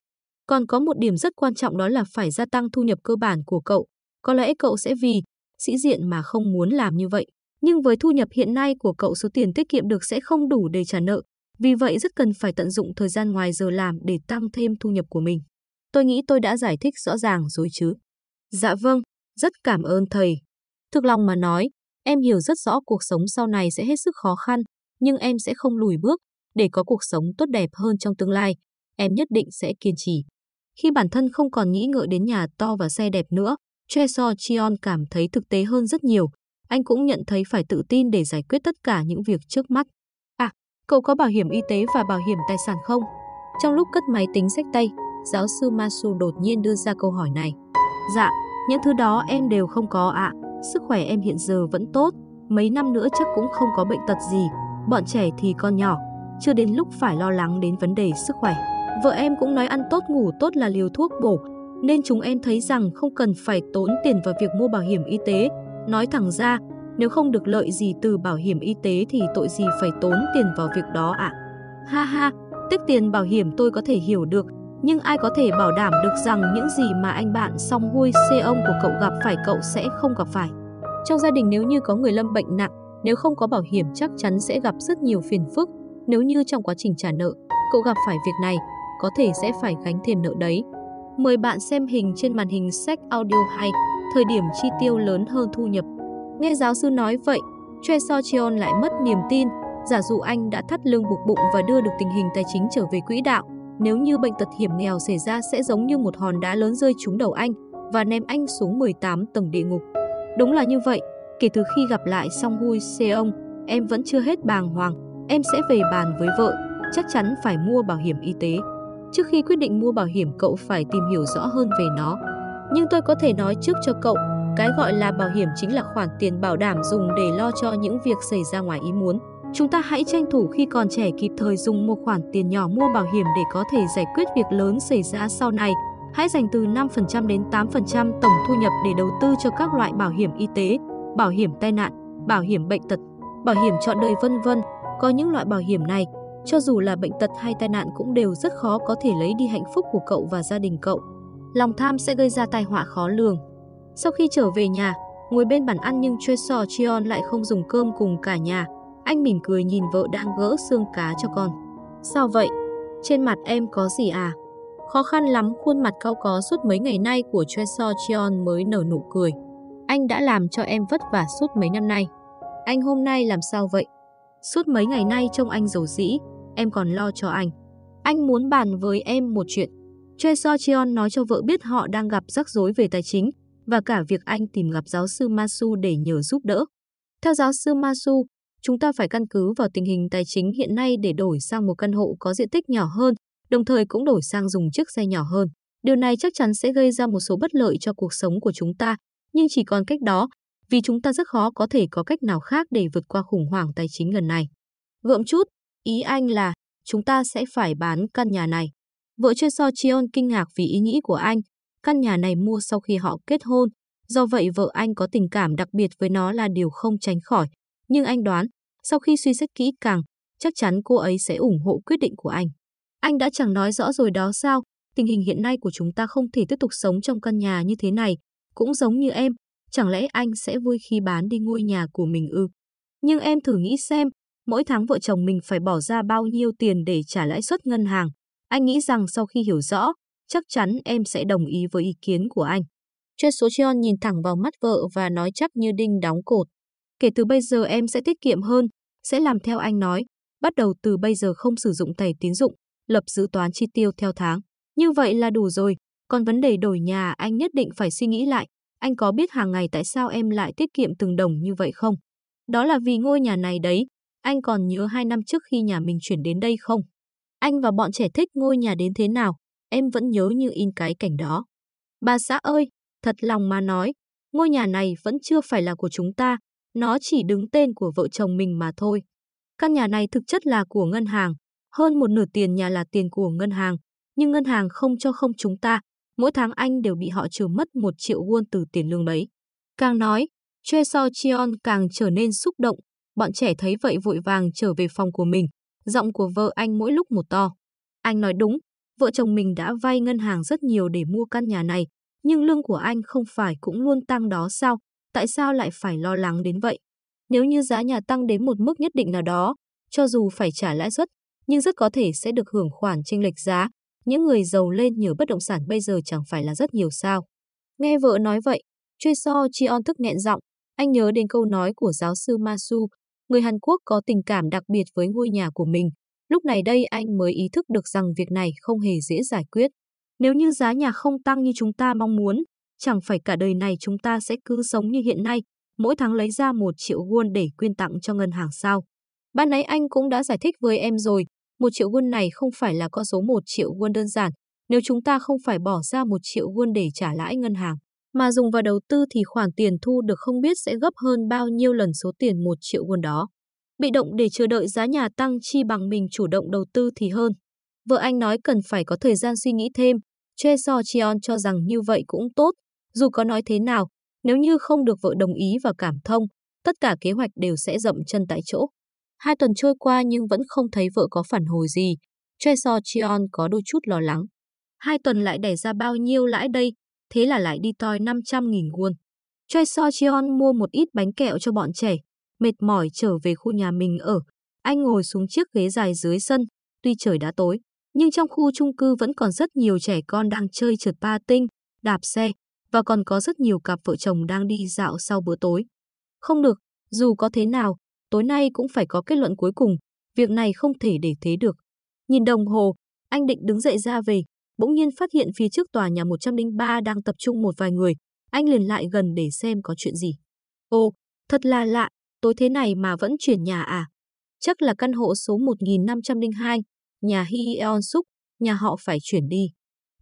Còn có một điểm rất quan trọng đó là phải gia tăng thu nhập cơ bản của cậu. Có lẽ cậu sẽ vì sĩ diện mà không muốn làm như vậy. Nhưng với thu nhập hiện nay của cậu số tiền tiết kiệm được sẽ không đủ để trả nợ. Vì vậy rất cần phải tận dụng thời gian ngoài giờ làm để tăng thêm thu nhập của mình. Tôi nghĩ tôi đã giải thích rõ ràng rồi chứ. Dạ vâng, rất cảm ơn thầy. Thực lòng mà nói, em hiểu rất rõ cuộc sống sau này sẽ hết sức khó khăn, nhưng em sẽ không lùi bước để có cuộc sống tốt đẹp hơn trong tương lai. Em nhất định sẽ kiên trì. Khi bản thân không còn nghĩ ngợi đến nhà to và xe đẹp nữa, Choi So chion cảm thấy thực tế hơn rất nhiều. Anh cũng nhận thấy phải tự tin để giải quyết tất cả những việc trước mắt. À, cậu có bảo hiểm y tế và bảo hiểm tài sản không? Trong lúc cất máy tính sách tay, giáo sư Masu đột nhiên đưa ra câu hỏi này. Dạ, những thứ đó em đều không có ạ. À. Sức khỏe em hiện giờ vẫn tốt, mấy năm nữa chắc cũng không có bệnh tật gì. Bọn trẻ thì còn nhỏ, chưa đến lúc phải lo lắng đến vấn đề sức khỏe. Vợ em cũng nói ăn tốt ngủ tốt là liều thuốc bổ, nên chúng em thấy rằng không cần phải tốn tiền vào việc mua bảo hiểm y tế. Nói thẳng ra, nếu không được lợi gì từ bảo hiểm y tế thì tội gì phải tốn tiền vào việc đó ạ. À? Ha ha, tích tiền bảo hiểm tôi có thể hiểu được, nhưng ai có thể bảo đảm được rằng những gì mà anh bạn song hui xê ông của cậu gặp phải cậu sẽ không gặp phải. Trong gia đình nếu như có người lâm bệnh nặng, nếu không có bảo hiểm chắc chắn sẽ gặp rất nhiều phiền phức. Nếu như trong quá trình trả nợ, cậu gặp phải việc này, có thể sẽ phải gánh thêm nợ đấy. Mời bạn xem hình trên màn hình sách audio hay, thời điểm chi tiêu lớn hơn thu nhập. Nghe giáo sư nói vậy, Choi So Cheon lại mất niềm tin, giả dụ anh đã thắt lưng buộc bụng và đưa được tình hình tài chính trở về quỹ đạo. Nếu như bệnh tật hiểm nghèo xảy ra sẽ giống như một hòn đá lớn rơi trúng đầu anh và ném anh xuống 18 tầng địa ngục. Đúng là như vậy, kể từ khi gặp lại Song Hui Seong, em vẫn chưa hết bàng hoàng, em sẽ về bàn với vợ, chắc chắn phải mua bảo hiểm y tế. Trước khi quyết định mua bảo hiểm cậu phải tìm hiểu rõ hơn về nó. Nhưng tôi có thể nói trước cho cậu, cái gọi là bảo hiểm chính là khoản tiền bảo đảm dùng để lo cho những việc xảy ra ngoài ý muốn. Chúng ta hãy tranh thủ khi còn trẻ kịp thời dùng một khoản tiền nhỏ mua bảo hiểm để có thể giải quyết việc lớn xảy ra sau này. Hãy dành từ 5% đến 8% tổng thu nhập để đầu tư cho các loại bảo hiểm y tế, bảo hiểm tai nạn, bảo hiểm bệnh tật, bảo hiểm chọn đời vân vân. Có những loại bảo hiểm này cho dù là bệnh tật hay tai nạn cũng đều rất khó có thể lấy đi hạnh phúc của cậu và gia đình cậu. Lòng tham sẽ gây ra tai họa khó lường. Sau khi trở về nhà, Ngồi bên bàn ăn nhưng Choi So Chion lại không dùng cơm cùng cả nhà. Anh mỉm cười nhìn vợ đang gỡ xương cá cho con. Sao vậy? Trên mặt em có gì à? Khó khăn lắm khuôn mặt cau có suốt mấy ngày nay của Choi So Chion mới nở nụ cười. Anh đã làm cho em vất vả suốt mấy năm nay. Anh hôm nay làm sao vậy? Suốt mấy ngày nay trông anh dầu dĩ, em còn lo cho anh. Anh muốn bàn với em một chuyện. Choi So Cheon nói cho vợ biết họ đang gặp rắc rối về tài chính và cả việc anh tìm gặp giáo sư Masu để nhờ giúp đỡ. Theo giáo sư Masu, chúng ta phải căn cứ vào tình hình tài chính hiện nay để đổi sang một căn hộ có diện tích nhỏ hơn, đồng thời cũng đổi sang dùng chiếc xe nhỏ hơn. Điều này chắc chắn sẽ gây ra một số bất lợi cho cuộc sống của chúng ta, nhưng chỉ còn cách đó, vì chúng ta rất khó có thể có cách nào khác để vượt qua khủng hoảng tài chính lần này. Gượm chút, ý anh là chúng ta sẽ phải bán căn nhà này. Vợ Choi So Chion kinh ngạc vì ý nghĩ của anh. Căn nhà này mua sau khi họ kết hôn, do vậy vợ anh có tình cảm đặc biệt với nó là điều không tránh khỏi. Nhưng anh đoán, sau khi suy xét kỹ càng, chắc chắn cô ấy sẽ ủng hộ quyết định của anh. Anh đã chẳng nói rõ rồi đó sao, tình hình hiện nay của chúng ta không thể tiếp tục sống trong căn nhà như thế này, cũng giống như em, chẳng lẽ anh sẽ vui khi bán đi ngôi nhà của mình ư? Nhưng em thử nghĩ xem, mỗi tháng vợ chồng mình phải bỏ ra bao nhiêu tiền để trả lãi suất ngân hàng. Anh nghĩ rằng sau khi hiểu rõ, chắc chắn em sẽ đồng ý với ý kiến của anh. Choi Số Cheon nhìn thẳng vào mắt vợ và nói chắc như đinh đóng cột. Kể từ bây giờ em sẽ tiết kiệm hơn, sẽ làm theo anh nói, bắt đầu từ bây giờ không sử dụng thẻ tín dụng, lập dự toán chi tiêu theo tháng. Như vậy là đủ rồi, còn vấn đề đổi nhà anh nhất định phải suy nghĩ lại. Anh có biết hàng ngày tại sao em lại tiết kiệm từng đồng như vậy không? Đó là vì ngôi nhà này đấy. Anh còn nhớ hai năm trước khi nhà mình chuyển đến đây không? Anh và bọn trẻ thích ngôi nhà đến thế nào? Em vẫn nhớ như in cái cảnh đó. Bà xã ơi, thật lòng mà nói, ngôi nhà này vẫn chưa phải là của chúng ta, nó chỉ đứng tên của vợ chồng mình mà thôi. Căn nhà này thực chất là của ngân hàng, hơn một nửa tiền nhà là tiền của ngân hàng, nhưng ngân hàng không cho không chúng ta, mỗi tháng anh đều bị họ trừ mất một triệu won từ tiền lương đấy. Càng nói, Choi So Chion càng trở nên xúc động, bọn trẻ thấy vậy vội vàng trở về phòng của mình, giọng của vợ anh mỗi lúc một to. Anh nói đúng, vợ chồng mình đã vay ngân hàng rất nhiều để mua căn nhà này, nhưng lương của anh không phải cũng luôn tăng đó sao, tại sao lại phải lo lắng đến vậy? Nếu như giá nhà tăng đến một mức nhất định nào đó, cho dù phải trả lãi suất, nhưng rất có thể sẽ được hưởng khoản chênh lệch giá. Những người giàu lên nhờ bất động sản bây giờ chẳng phải là rất nhiều sao. Nghe vợ nói vậy, Choi So chi on thức nghẹn giọng, anh nhớ đến câu nói của giáo sư Masu, người Hàn Quốc có tình cảm đặc biệt với ngôi nhà của mình. Lúc này đây anh mới ý thức được rằng việc này không hề dễ giải quyết. Nếu như giá nhà không tăng như chúng ta mong muốn, chẳng phải cả đời này chúng ta sẽ cứ sống như hiện nay, mỗi tháng lấy ra một triệu won để quyên tặng cho ngân hàng sao. Ban nãy anh cũng đã giải thích với em rồi, một triệu won này không phải là con số một triệu won đơn giản. Nếu chúng ta không phải bỏ ra một triệu won để trả lãi ngân hàng, mà dùng vào đầu tư thì khoản tiền thu được không biết sẽ gấp hơn bao nhiêu lần số tiền một triệu won đó. Bị động để chờ đợi giá nhà tăng chi bằng mình chủ động đầu tư thì hơn. Vợ anh nói cần phải có thời gian suy nghĩ thêm. Choi So Cheon cho rằng như vậy cũng tốt. Dù có nói thế nào, nếu như không được vợ đồng ý và cảm thông, tất cả kế hoạch đều sẽ dậm chân tại chỗ. Hai tuần trôi qua nhưng vẫn không thấy vợ có phản hồi gì. Choi So Cheon có đôi chút lo lắng. Hai tuần lại đẻ ra bao nhiêu lãi đây? Thế là lại đi toi 500.000 won. Choi So Cheon mua một ít bánh kẹo cho bọn trẻ. Mệt mỏi trở về khu nhà mình ở. Anh ngồi xuống chiếc ghế dài dưới sân. Tuy trời đã tối, nhưng trong khu chung cư vẫn còn rất nhiều trẻ con đang chơi trượt ba tinh, đạp xe, và còn có rất nhiều cặp vợ chồng đang đi dạo sau bữa tối. Không được, dù có thế nào, tối nay cũng phải có kết luận cuối cùng, việc này không thể để thế được. Nhìn đồng hồ, anh định đứng dậy ra về, bỗng nhiên phát hiện phía trước tòa nhà 103 đang tập trung một vài người, anh liền lại gần để xem có chuyện gì. Ồ, thật là lạ, tối thế này mà vẫn chuyển nhà à? Chắc là căn hộ số 1502, nhà Hi Eon Suk, nhà họ phải chuyển đi.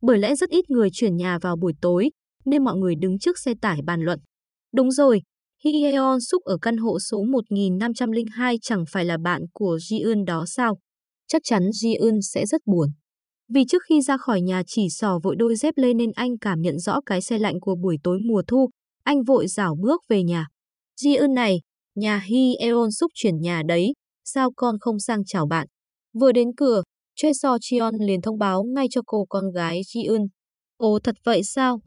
Bởi lẽ rất ít người chuyển nhà vào buổi tối, nên mọi người đứng trước xe tải bàn luận. Đúng rồi, Hi Eon Suk ở căn hộ số 1502 chẳng phải là bạn của Ji-eun đó sao? Chắc chắn Ji-eun sẽ rất buồn. Vì trước khi ra khỏi nhà chỉ sò vội đôi dép lên nên anh cảm nhận rõ cái xe lạnh của buổi tối mùa thu. Anh vội rảo bước về nhà. Ji-eun này, nhà Hyeon xúc chuyển nhà đấy, sao con không sang chào bạn? Vừa đến cửa, Choi So chion liền thông báo ngay cho cô con gái Ji-eun. Ồ thật vậy sao?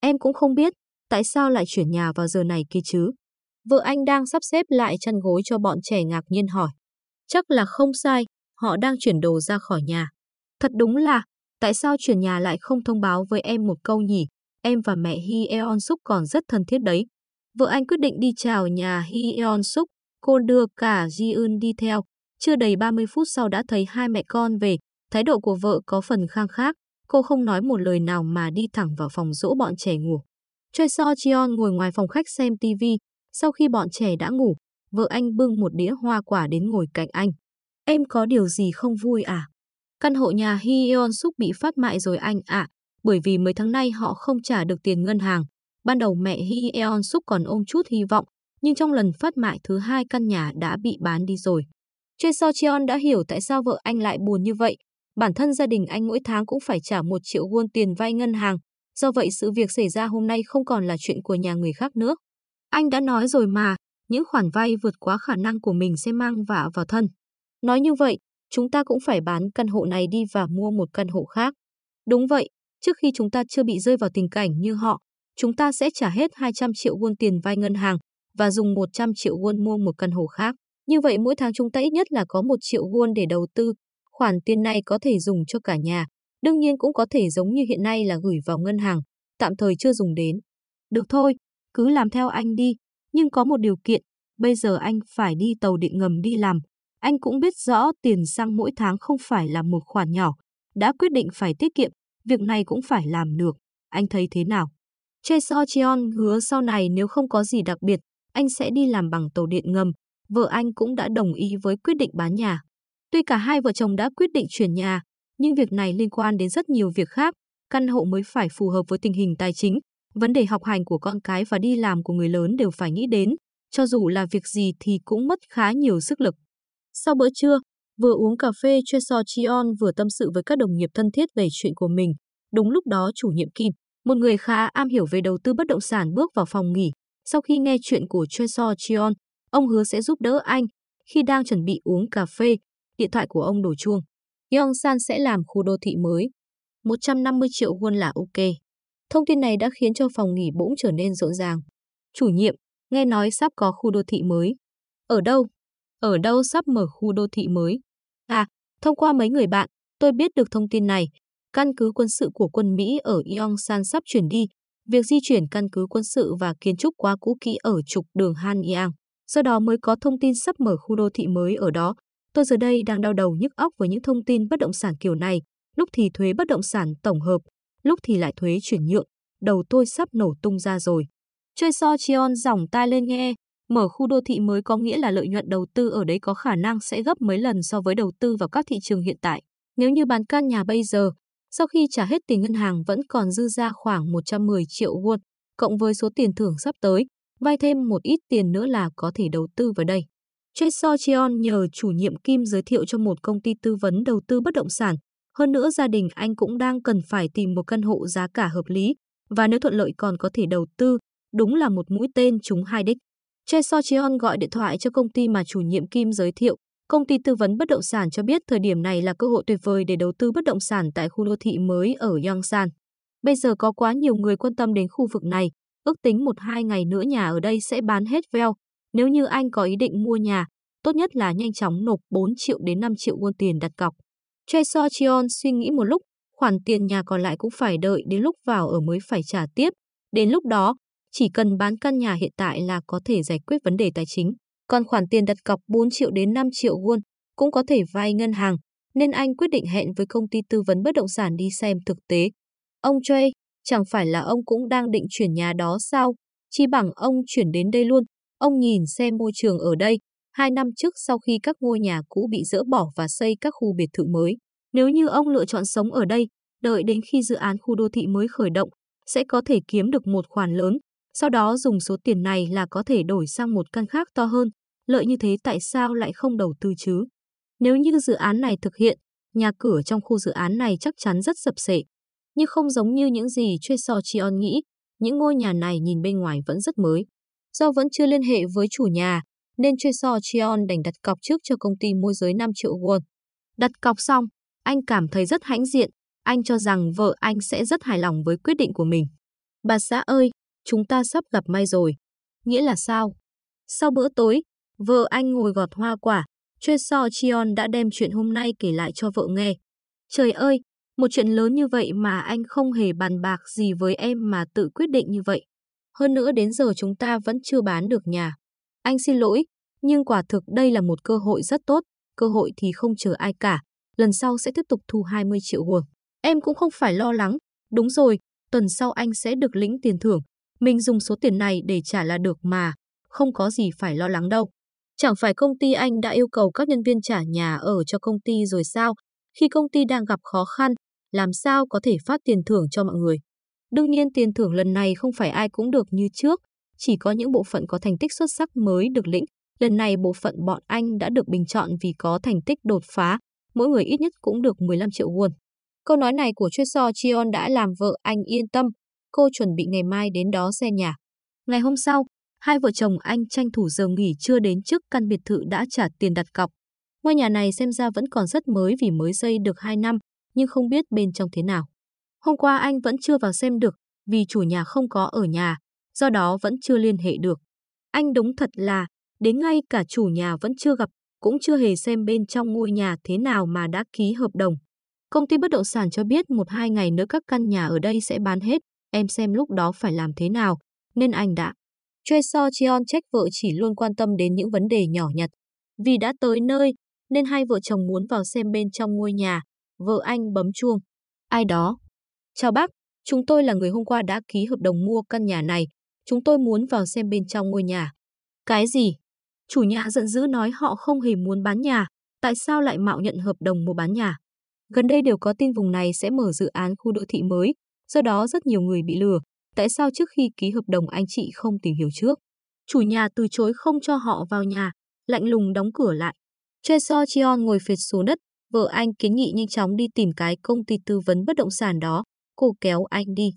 Em cũng không biết, tại sao lại chuyển nhà vào giờ này kia chứ? Vợ anh đang sắp xếp lại chăn gối cho bọn trẻ ngạc nhiên hỏi. Chắc là không sai, họ đang chuyển đồ ra khỏi nhà. Thật đúng là, tại sao chuyển nhà lại không thông báo với em một câu nhỉ? Em và mẹ Hi Eon Suk còn rất thân thiết đấy. Vợ anh quyết định đi chào nhà Hi Eon Suk, cô đưa cả Ji Eun đi theo. Chưa đầy 30 phút sau đã thấy hai mẹ con về, thái độ của vợ có phần khang khác. Cô không nói một lời nào mà đi thẳng vào phòng dỗ bọn trẻ ngủ. Choi So Chion ngồi ngoài phòng khách xem TV. Sau khi bọn trẻ đã ngủ, vợ anh bưng một đĩa hoa quả đến ngồi cạnh anh. Em có điều gì không vui à? Căn hộ nhà Hyeon Suk bị phát mại rồi anh ạ, bởi vì mấy tháng nay họ không trả được tiền ngân hàng. Ban đầu mẹ Hyeon Suk còn ôm chút hy vọng, nhưng trong lần phát mại thứ hai căn nhà đã bị bán đi rồi. Choi So Cheon đã hiểu tại sao vợ anh lại buồn như vậy. Bản thân gia đình anh mỗi tháng cũng phải trả một triệu won tiền vay ngân hàng, do vậy sự việc xảy ra hôm nay không còn là chuyện của nhà người khác nữa. Anh đã nói rồi mà, những khoản vay vượt quá khả năng của mình sẽ mang vạ vào thân. Nói như vậy, chúng ta cũng phải bán căn hộ này đi và mua một căn hộ khác. Đúng vậy, trước khi chúng ta chưa bị rơi vào tình cảnh như họ, chúng ta sẽ trả hết 200 triệu won tiền vay ngân hàng và dùng 100 triệu won mua một căn hộ khác. Như vậy mỗi tháng chúng ta ít nhất là có 1 triệu won để đầu tư. Khoản tiền này có thể dùng cho cả nhà. Đương nhiên cũng có thể giống như hiện nay là gửi vào ngân hàng, tạm thời chưa dùng đến. Được thôi, cứ làm theo anh đi, nhưng có một điều kiện, bây giờ anh phải đi tàu điện ngầm đi làm. Anh cũng biết rõ tiền xăng mỗi tháng không phải là một khoản nhỏ, đã quyết định phải tiết kiệm, việc này cũng phải làm được. Anh thấy thế nào? Choi So Cheon hứa sau này nếu không có gì đặc biệt, anh sẽ đi làm bằng tàu điện ngầm. Vợ anh cũng đã đồng ý với quyết định bán nhà. Tuy cả hai vợ chồng đã quyết định chuyển nhà, nhưng việc này liên quan đến rất nhiều việc khác. Căn hộ mới phải phù hợp với tình hình tài chính, vấn đề học hành của con cái và đi làm của người lớn đều phải nghĩ đến. Cho dù là việc gì thì cũng mất khá nhiều sức lực. Sau bữa trưa, vừa uống cà phê Choi So Chion vừa tâm sự với các đồng nghiệp thân thiết về chuyện của mình. Đúng lúc đó chủ nhiệm Kim, một người khá am hiểu về đầu tư bất động sản bước vào phòng nghỉ. Sau khi nghe chuyện của Choi So Chion ông hứa sẽ giúp đỡ anh. Khi đang chuẩn bị uống cà phê, điện thoại của ông đổ chuông. Yongsan sẽ làm khu đô thị mới. 150 triệu won là ok. Thông tin này đã khiến cho phòng nghỉ bỗng trở nên rộn ràng. Chủ nhiệm, nghe nói sắp có khu đô thị mới. Ở đâu? Ở đâu sắp mở khu đô thị mới? À, thông qua mấy người bạn, tôi biết được thông tin này. Căn cứ quân sự của quân Mỹ ở Yongsan sắp chuyển đi. Việc di chuyển căn cứ quân sự và kiến trúc quá cũ kỹ ở trục đường Hanyang. Do đó mới có thông tin sắp mở khu đô thị mới ở đó. Tôi giờ đây đang đau đầu nhức óc với những thông tin bất động sản kiểu này. Lúc thì thuế bất động sản tổng hợp, lúc thì lại thuế chuyển nhượng. Đầu tôi sắp nổ tung ra rồi. Choi So Chion dòng tai lên nghe, Mở khu đô thị mới có nghĩa là lợi nhuận đầu tư ở đấy có khả năng sẽ gấp mấy lần so với đầu tư vào các thị trường hiện tại. Nếu như bán căn nhà bây giờ, sau khi trả hết tiền ngân hàng vẫn còn dư ra khoảng 110 triệu won, cộng với số tiền thưởng sắp tới, vay thêm một ít tiền nữa là có thể đầu tư vào đây. Choi So Cheon nhờ chủ nhiệm Kim giới thiệu cho một công ty tư vấn đầu tư bất động sản. Hơn nữa gia đình anh cũng đang cần phải tìm một căn hộ giá cả hợp lý, và nếu thuận lợi còn có thể đầu tư, đúng là một mũi tên trúng hai đích. Choi So Cheon gọi điện thoại cho công ty mà chủ nhiệm Kim giới thiệu. Công ty tư vấn bất động sản cho biết thời điểm này là cơ hội tuyệt vời để đầu tư bất động sản tại khu đô thị mới ở Yongsan. Bây giờ có quá nhiều người quan tâm đến khu vực này, ước tính một hai ngày nữa nhà ở đây sẽ bán hết veo. Nếu như anh có ý định mua nhà, tốt nhất là nhanh chóng nộp 4 triệu đến 5 triệu won tiền đặt cọc. Choi So Cheon suy nghĩ một lúc, khoản tiền nhà còn lại cũng phải đợi đến lúc vào ở mới phải trả tiếp. Đến lúc đó, chỉ cần bán căn nhà hiện tại là có thể giải quyết vấn đề tài chính. Còn khoản tiền đặt cọc 4 triệu đến 5 triệu won cũng có thể vay ngân hàng, nên anh quyết định hẹn với công ty tư vấn bất động sản đi xem thực tế. Ông Choi, chẳng phải là ông cũng đang định chuyển nhà đó sao? chi bằng ông chuyển đến đây luôn. Ông nhìn xem môi trường ở đây, hai năm trước sau khi các ngôi nhà cũ bị dỡ bỏ và xây các khu biệt thự mới. Nếu như ông lựa chọn sống ở đây, đợi đến khi dự án khu đô thị mới khởi động, sẽ có thể kiếm được một khoản lớn, sau đó dùng số tiền này là có thể đổi sang một căn khác to hơn. Lợi như thế tại sao lại không đầu tư chứ? Nếu như dự án này thực hiện, nhà cửa trong khu dự án này chắc chắn rất sập sệ. Nhưng không giống như những gì Choi So Cheon nghĩ, những ngôi nhà này nhìn bên ngoài vẫn rất mới. Do vẫn chưa liên hệ với chủ nhà, nên Choi So Cheon đành đặt cọc trước cho công ty môi giới 5 triệu won. Đặt cọc xong, anh cảm thấy rất hãnh diện, anh cho rằng vợ anh sẽ rất hài lòng với quyết định của mình. Bà xã ơi, chúng ta sắp gặp may rồi. Nghĩa là sao? Sau bữa tối, vợ anh ngồi gọt hoa quả, Choi So chion đã đem chuyện hôm nay kể lại cho vợ nghe. Trời ơi, một chuyện lớn như vậy mà anh không hề bàn bạc gì với em mà tự quyết định như vậy. Hơn nữa đến giờ chúng ta vẫn chưa bán được nhà. Anh xin lỗi, nhưng quả thực đây là một cơ hội rất tốt, cơ hội thì không chờ ai cả. Lần sau sẽ tiếp tục thu 20 triệu won. Em cũng không phải lo lắng. Đúng rồi, tuần sau anh sẽ được lĩnh tiền thưởng. Mình dùng số tiền này để trả là được mà, không có gì phải lo lắng đâu. Chẳng phải công ty anh đã yêu cầu các nhân viên trả nhà ở cho công ty rồi sao? Khi công ty đang gặp khó khăn, làm sao có thể phát tiền thưởng cho mọi người? Đương nhiên tiền thưởng lần này không phải ai cũng được như trước, chỉ có những bộ phận có thành tích xuất sắc mới được lĩnh. Lần này bộ phận bọn anh đã được bình chọn vì có thành tích đột phá, mỗi người ít nhất cũng được 15 triệu won. Câu nói này của Choi So Chion đã làm vợ anh yên tâm, cô chuẩn bị ngày mai đến đó xe nhà. Ngày hôm sau, hai vợ chồng anh tranh thủ giờ nghỉ chưa đến trước căn biệt thự đã trả tiền đặt cọc. Ngôi nhà này xem ra vẫn còn rất mới vì mới xây được 2 năm, nhưng không biết bên trong thế nào. Hôm qua anh vẫn chưa vào xem được vì chủ nhà không có ở nhà, do đó vẫn chưa liên hệ được. Anh đúng thật là, đến ngay cả chủ nhà vẫn chưa gặp, cũng chưa hề xem bên trong ngôi nhà thế nào mà đã ký hợp đồng. Công ty bất động sản cho biết một hai ngày nữa các căn nhà ở đây sẽ bán hết, em xem lúc đó phải làm thế nào, nên anh đã. Choi So Cheon trách vợ chỉ luôn quan tâm đến những vấn đề nhỏ nhặt. Vì đã tới nơi, nên hai vợ chồng muốn vào xem bên trong ngôi nhà. Vợ anh bấm chuông. Ai đó? Chào bác, chúng tôi là người hôm qua đã ký hợp đồng mua căn nhà này. Chúng tôi muốn vào xem bên trong ngôi nhà. Cái gì? Chủ nhà giận dữ nói họ không hề muốn bán nhà. Tại sao lại mạo nhận hợp đồng mua bán nhà? Gần đây đều có tin vùng này sẽ mở dự án khu đô thị mới, do đó rất nhiều người bị lừa. Tại sao trước khi ký hợp đồng anh chị không tìm hiểu trước? Chủ nhà từ chối không cho họ vào nhà, lạnh lùng đóng cửa lại. Choi So Cheon ngồi phệt xuống đất, vợ anh kiến nghị nhanh chóng đi tìm cái công ty tư vấn bất động sản đó. Cô kéo anh đi.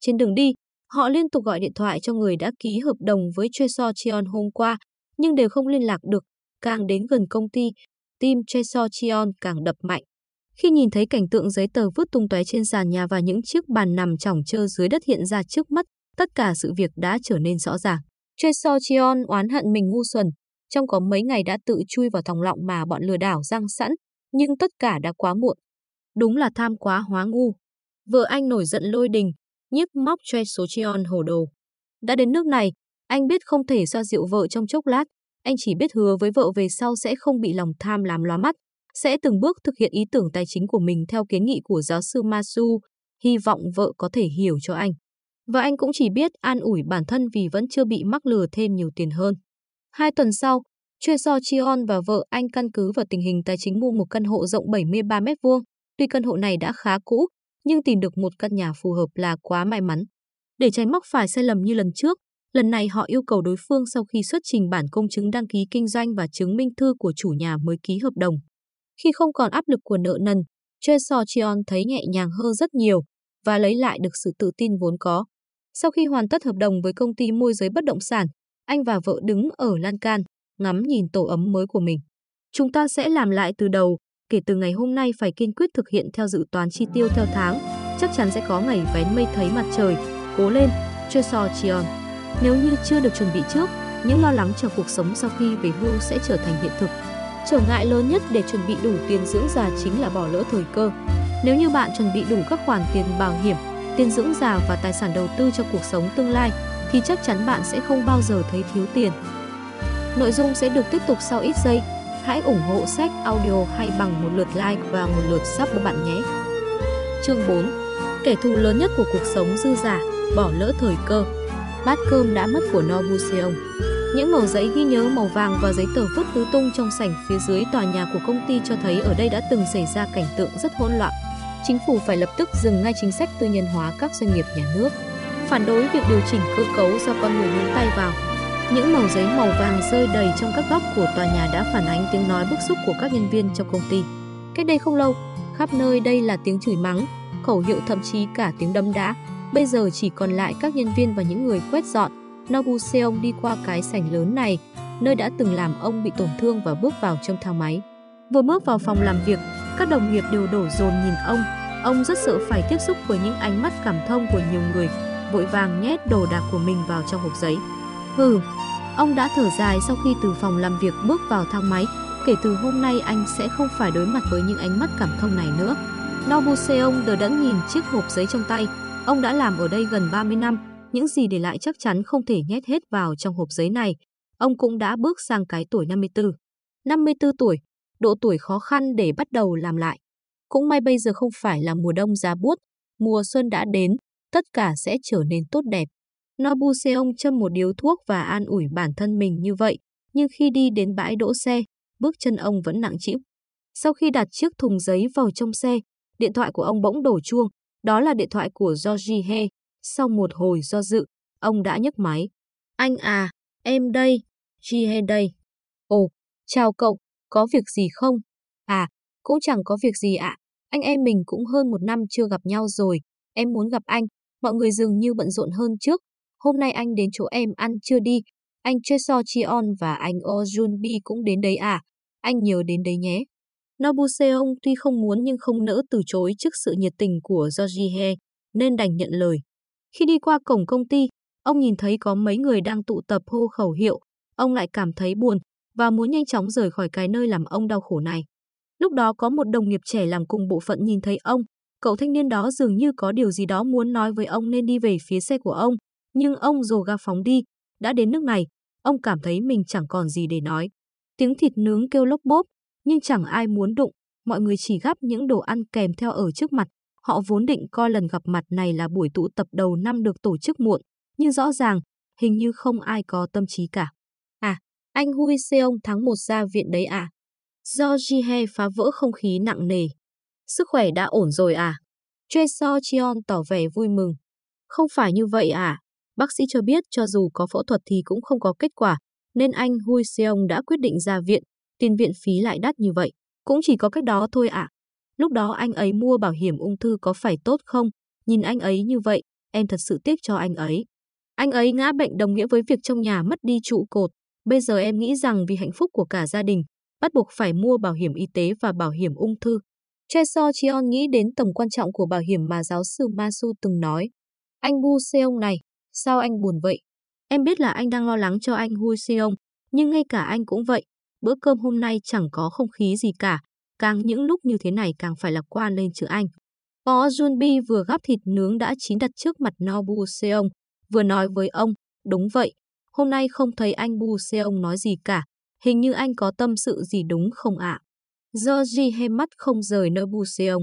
Trên đường đi, họ liên tục gọi điện thoại cho người đã ký hợp đồng với Choi So Cheon hôm qua, nhưng đều không liên lạc được. Càng đến gần công ty, tim Choi So Cheon càng đập mạnh. Khi nhìn thấy cảnh tượng giấy tờ vứt tung tóe trên sàn nhà và những chiếc bàn nằm chỏng trơ dưới đất hiện ra trước mắt, tất cả sự việc đã trở nên rõ ràng. Choi So Chion oán hận mình ngu xuẩn, trong có mấy ngày đã tự chui vào thòng lọng mà bọn lừa đảo răng sẵn, nhưng tất cả đã quá muộn. Đúng là tham quá hóa ngu. Vợ anh nổi giận lôi đình, nhức móc Choi So Chion hồ đồ. Đã đến nước này, anh biết không thể xoa dịu vợ trong chốc lát, anh chỉ biết hứa với vợ về sau sẽ không bị lòng tham làm lóa mắt, sẽ từng bước thực hiện ý tưởng tài chính của mình theo kiến nghị của giáo sư Masu, hy vọng vợ có thể hiểu cho anh. Và anh cũng chỉ biết an ủi bản thân vì vẫn chưa bị mắc lừa thêm nhiều tiền hơn. Hai tuần sau, Choi So Chion và vợ anh căn cứ vào tình hình tài chính mua một căn hộ rộng 73 m2. Tuy căn hộ này đã khá cũ, nhưng tìm được một căn nhà phù hợp là quá may mắn. Để tránh mắc phải sai lầm như lần trước, lần này họ yêu cầu đối phương sau khi xuất trình bản công chứng đăng ký kinh doanh và chứng minh thư của chủ nhà mới ký hợp đồng. Khi không còn áp lực của nợ nần, Choi So Cheon thấy nhẹ nhàng hơn rất nhiều và lấy lại được sự tự tin vốn có. Sau khi hoàn tất hợp đồng với công ty môi giới bất động sản, anh và vợ đứng ở lan can, ngắm nhìn tổ ấm mới của mình. Chúng ta sẽ làm lại từ đầu, kể từ ngày hôm nay phải kiên quyết thực hiện theo dự toán chi tiêu theo tháng, chắc chắn sẽ có ngày vén mây thấy mặt trời. Cố lên, Choi So Cheon. Nếu như chưa được chuẩn bị trước, những lo lắng cho cuộc sống sau khi về hưu sẽ trở thành hiện thực. Trở ngại lớn nhất để chuẩn bị đủ tiền dưỡng già chính là bỏ lỡ thời cơ. Nếu như bạn chuẩn bị đủ các khoản tiền bảo hiểm, tiền dưỡng già và tài sản đầu tư cho cuộc sống tương lai, thì chắc chắn bạn sẽ không bao giờ thấy thiếu tiền. Nội dung sẽ được tiếp tục sau ít giây. Hãy ủng hộ sách audio hay bằng một lượt like và một lượt sub của bạn nhé. Chương 4 Kẻ thù lớn nhất của cuộc sống dư giả, bỏ lỡ thời cơ. Bát cơm đã mất của Nobuseong. Những mẩu giấy ghi nhớ màu vàng và giấy tờ vứt tứ tung trong sảnh phía dưới tòa nhà của công ty cho thấy ở đây đã từng xảy ra cảnh tượng rất hỗn loạn. Chính phủ phải lập tức dừng ngay chính sách tư nhân hóa các doanh nghiệp nhà nước, phản đối việc điều chỉnh cơ cấu do con người nhúng tay vào. Những mẩu giấy màu vàng rơi đầy trong các góc của tòa nhà đã phản ánh tiếng nói bức xúc của các nhân viên trong công ty. Cách đây không lâu, khắp nơi đây là tiếng chửi mắng, khẩu hiệu thậm chí cả tiếng đấm đá. Bây giờ chỉ còn lại các nhân viên và những người quét dọn, Nobuseong đi qua cái sảnh lớn này, nơi đã từng làm ông bị tổn thương và bước vào trong thang máy. Vừa bước vào phòng làm việc, các đồng nghiệp đều đổ dồn nhìn ông. Ông rất sợ phải tiếp xúc với những ánh mắt cảm thông của nhiều người. vội vàng nhét đồ đạc của mình vào trong hộp giấy. Hừ, ông đã thở dài sau khi từ phòng làm việc bước vào thang máy. Kể từ hôm nay anh sẽ không phải đối mặt với những ánh mắt cảm thông này nữa. Nobuseong đờ đẫn nhìn chiếc hộp giấy trong tay. Ông đã làm ở đây gần 30 năm, những gì để lại chắc chắn không thể nhét hết vào trong hộp giấy này. Ông cũng đã bước sang cái tuổi 54. 54 tuổi, độ tuổi khó khăn để bắt đầu làm lại. Cũng may bây giờ không phải là mùa đông giá buốt, mùa xuân đã đến, tất cả sẽ trở nên tốt đẹp. Nobuseong châm một điếu thuốc và an ủi bản thân mình như vậy, nhưng khi đi đến bãi đỗ xe, bước chân ông vẫn nặng trĩu. Sau khi đặt chiếc thùng giấy vào trong xe, điện thoại của ông bỗng đổ chuông, đó là điện thoại của Georgie He. Sau một hồi do dự, ông đã nhấc máy. Anh à, em đây, Jihe đây. Ồ, chào cậu, có việc gì không? À, cũng chẳng có việc gì ạ. Anh em mình cũng hơn một năm chưa gặp nhau rồi. Em muốn gặp anh. Mọi người dường như bận rộn hơn trước. Hôm nay anh đến chỗ em ăn chưa đi. Anh Cheso Chion và anh Oh Junbi cũng đến đấy à? Anh nhớ đến đấy nhé. Nobuseong tuy không muốn nhưng không nỡ từ chối trước sự nhiệt tình của Georgie nên đành nhận lời. Khi đi qua cổng công ty, ông nhìn thấy có mấy người đang tụ tập hô khẩu hiệu. Ông lại cảm thấy buồn và muốn nhanh chóng rời khỏi cái nơi làm ông đau khổ này. Lúc đó có một đồng nghiệp trẻ làm cùng bộ phận nhìn thấy ông, cậu thanh niên đó dường như có điều gì đó muốn nói với ông nên đi về phía xe của ông, nhưng ông dồ ga phóng đi, đã đến nước này, ông cảm thấy mình chẳng còn gì để nói. Tiếng thịt nướng kêu lốc bốp, nhưng chẳng ai muốn đụng, mọi người chỉ gắp những đồ ăn kèm theo ở trước mặt. Họ vốn định coi lần gặp mặt này là buổi tụ tập đầu năm được tổ chức muộn, nhưng rõ ràng, hình như không ai có tâm trí cả. À, anh Hui Seong tháng một ra viện đấy à? Do Jihe phá vỡ không khí nặng nề. Sức khỏe đã ổn rồi à? Choi So chion tỏ vẻ vui mừng. Không phải như vậy à? Bác sĩ cho biết cho dù có phẫu thuật thì cũng không có kết quả, nên anh Hui Seong đã quyết định ra viện, tiền viện phí lại đắt như vậy. Cũng chỉ có cách đó thôi ạ. À. Lúc đó anh ấy mua bảo hiểm ung thư có phải tốt không? Nhìn anh ấy như vậy, em thật sự tiếc cho anh ấy. Anh ấy ngã bệnh đồng nghĩa với việc trong nhà mất đi trụ cột. Bây giờ em nghĩ rằng vì hạnh phúc của cả gia đình, bắt buộc phải mua bảo hiểm y tế và bảo hiểm ung thư. Cheso Chion nghĩ đến tầm quan trọng của bảo hiểm mà giáo sư Masu từng nói. Anh Bu Seong này, sao anh buồn vậy? Em biết là anh đang lo lắng cho anh Hui Seong, nhưng ngay cả anh cũng vậy. Bữa cơm hôm nay chẳng có không khí gì cả, càng những lúc như thế này càng phải lạc quan lên chứ anh. Có Junbi vừa gắp thịt nướng đã chín đặt trước mặt Nobu Seong, vừa nói với ông, đúng vậy, hôm nay không thấy anh Bu Seong nói gì cả, hình như anh có tâm sự gì đúng không ạ? À? Georgie hay mắt không rời Nobu Seong.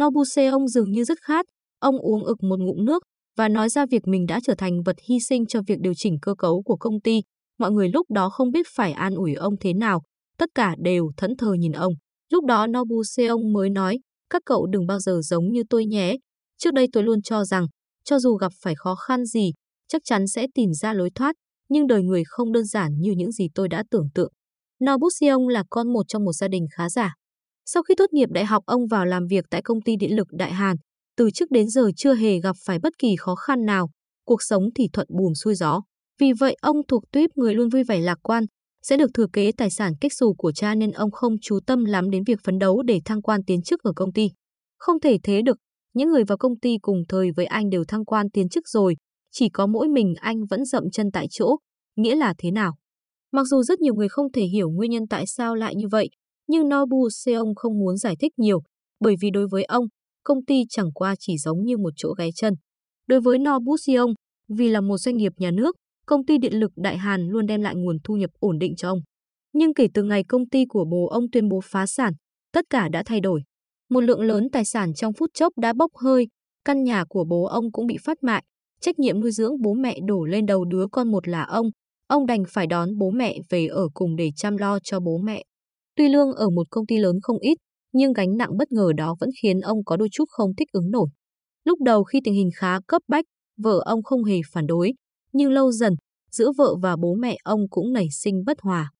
Nobu Seong dường như rất khát, ông uống ực một ngụm nước và nói ra việc mình đã trở thành vật hy sinh cho việc điều chỉnh cơ cấu của công ty. Mọi người lúc đó không biết phải an ủi ông thế nào, tất cả đều thẫn thờ nhìn ông. Lúc đó Nobu Seong mới nói, các cậu đừng bao giờ giống như tôi nhé. Trước đây tôi luôn cho rằng, cho dù gặp phải khó khăn gì, chắc chắn sẽ tìm ra lối thoát, nhưng đời người không đơn giản như những gì tôi đã tưởng tượng. Nobu Seong là con một trong một gia đình khá giả. Sau khi tốt nghiệp đại học ông vào làm việc tại công ty điện lực Đại Hàn, từ trước đến giờ chưa hề gặp phải bất kỳ khó khăn nào, cuộc sống thì thuận buồm xuôi gió. Vì vậy ông thuộc tuyếp người luôn vui vẻ lạc quan, sẽ được thừa kế tài sản kích xù của cha nên ông không chú tâm lắm đến việc phấn đấu để thăng quan tiến chức ở công ty. Không thể thế được, những người vào công ty cùng thời với anh đều thăng quan tiến chức rồi, chỉ có mỗi mình anh vẫn dậm chân tại chỗ, nghĩa là thế nào? Mặc dù rất nhiều người không thể hiểu nguyên nhân tại sao lại như vậy, nhưng Nobu Seong không muốn giải thích nhiều, bởi vì đối với ông, công ty chẳng qua chỉ giống như một chỗ ghé chân. Đối với Nobu Seong, vì là một doanh nghiệp nhà nước, công ty điện lực Đại Hàn luôn đem lại nguồn thu nhập ổn định cho ông. Nhưng kể từ ngày công ty của bố ông tuyên bố phá sản, tất cả đã thay đổi. Một lượng lớn tài sản trong phút chốc đã bốc hơi, căn nhà của bố ông cũng bị phát mại, trách nhiệm nuôi dưỡng bố mẹ đổ lên đầu đứa con một là ông, ông đành phải đón bố mẹ về ở cùng để chăm lo cho bố mẹ. Tuy lương ở một công ty lớn không ít, nhưng gánh nặng bất ngờ đó vẫn khiến ông có đôi chút không thích ứng nổi. Lúc đầu khi tình hình khá cấp bách, vợ ông không hề phản đối, nhưng lâu dần, giữa vợ và bố mẹ ông cũng nảy sinh bất hòa.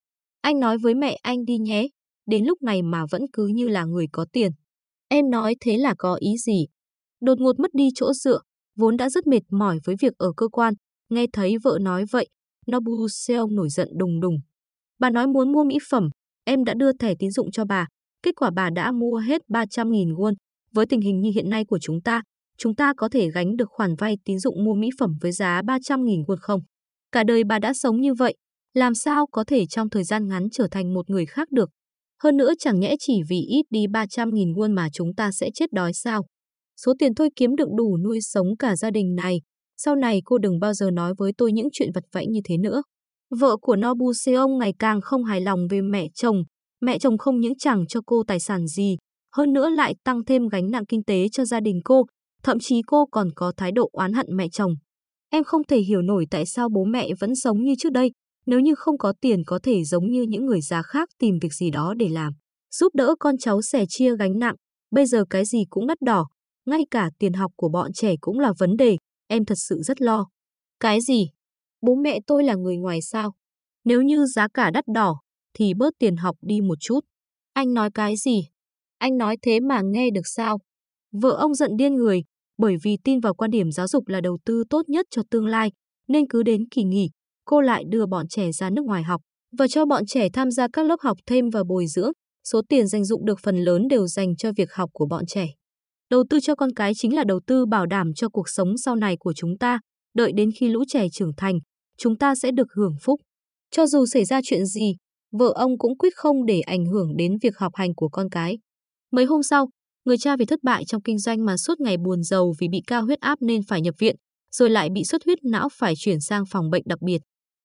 Anh nói với mẹ anh đi nhé, đến lúc này mà vẫn cứ như là người có tiền. Em nói thế là có ý gì? Đột ngột mất đi chỗ dựa, vốn đã rất mệt mỏi với việc ở cơ quan, nghe thấy vợ nói vậy, Nobu Seong nổi giận đùng đùng. Bà nói muốn mua mỹ phẩm, em đã đưa thẻ tín dụng cho bà, kết quả bà đã mua hết 300.000 won. Với tình hình như hiện nay của chúng ta, chúng ta có thể gánh được khoản vay tín dụng mua mỹ phẩm với giá 300.000 won không? Cả đời bà đã sống như vậy, làm sao có thể trong thời gian ngắn trở thành một người khác được? Hơn nữa chẳng nhẽ chỉ vì ít đi 300.000 won mà chúng ta sẽ chết đói sao? Số tiền thôi kiếm được đủ nuôi sống cả gia đình này. Sau này cô đừng bao giờ nói với tôi những chuyện vật vãnh như thế nữa. Vợ của Nobu Seong ngày càng không hài lòng về mẹ chồng. Mẹ chồng không những chẳng cho cô tài sản gì, hơn nữa lại tăng thêm gánh nặng kinh tế cho gia đình cô, thậm chí cô còn có thái độ oán hận mẹ chồng. Em không thể hiểu nổi tại sao bố mẹ vẫn sống như trước đây, nếu như không có tiền có thể giống như những người già khác tìm việc gì đó để làm, giúp đỡ con cháu sẻ chia gánh nặng, bây giờ cái gì cũng đắt đỏ, ngay cả tiền học của bọn trẻ cũng là vấn đề, em thật sự rất lo. Cái gì? Bố mẹ tôi là người ngoài sao? Nếu như giá cả đắt đỏ, thì bớt tiền học đi một chút. Anh nói cái gì? Anh nói thế mà nghe được sao? Vợ ông giận điên người, bởi vì tin vào quan điểm giáo dục là đầu tư tốt nhất cho tương lai, nên cứ đến kỳ nghỉ, cô lại đưa bọn trẻ ra nước ngoài học và cho bọn trẻ tham gia các lớp học thêm và bồi dưỡng. Số tiền dành dụng được phần lớn đều dành cho việc học của bọn trẻ. Đầu tư cho con cái chính là đầu tư bảo đảm cho cuộc sống sau này của chúng ta, đợi đến khi lũ trẻ trưởng thành, chúng ta sẽ được hưởng phúc. Cho dù xảy ra chuyện gì, vợ ông cũng quyết không để ảnh hưởng đến việc học hành của con cái. Mấy hôm sau, người cha vì thất bại trong kinh doanh mà suốt ngày buồn giàu vì bị cao huyết áp nên phải nhập viện, rồi lại bị xuất huyết não phải chuyển sang phòng bệnh đặc biệt.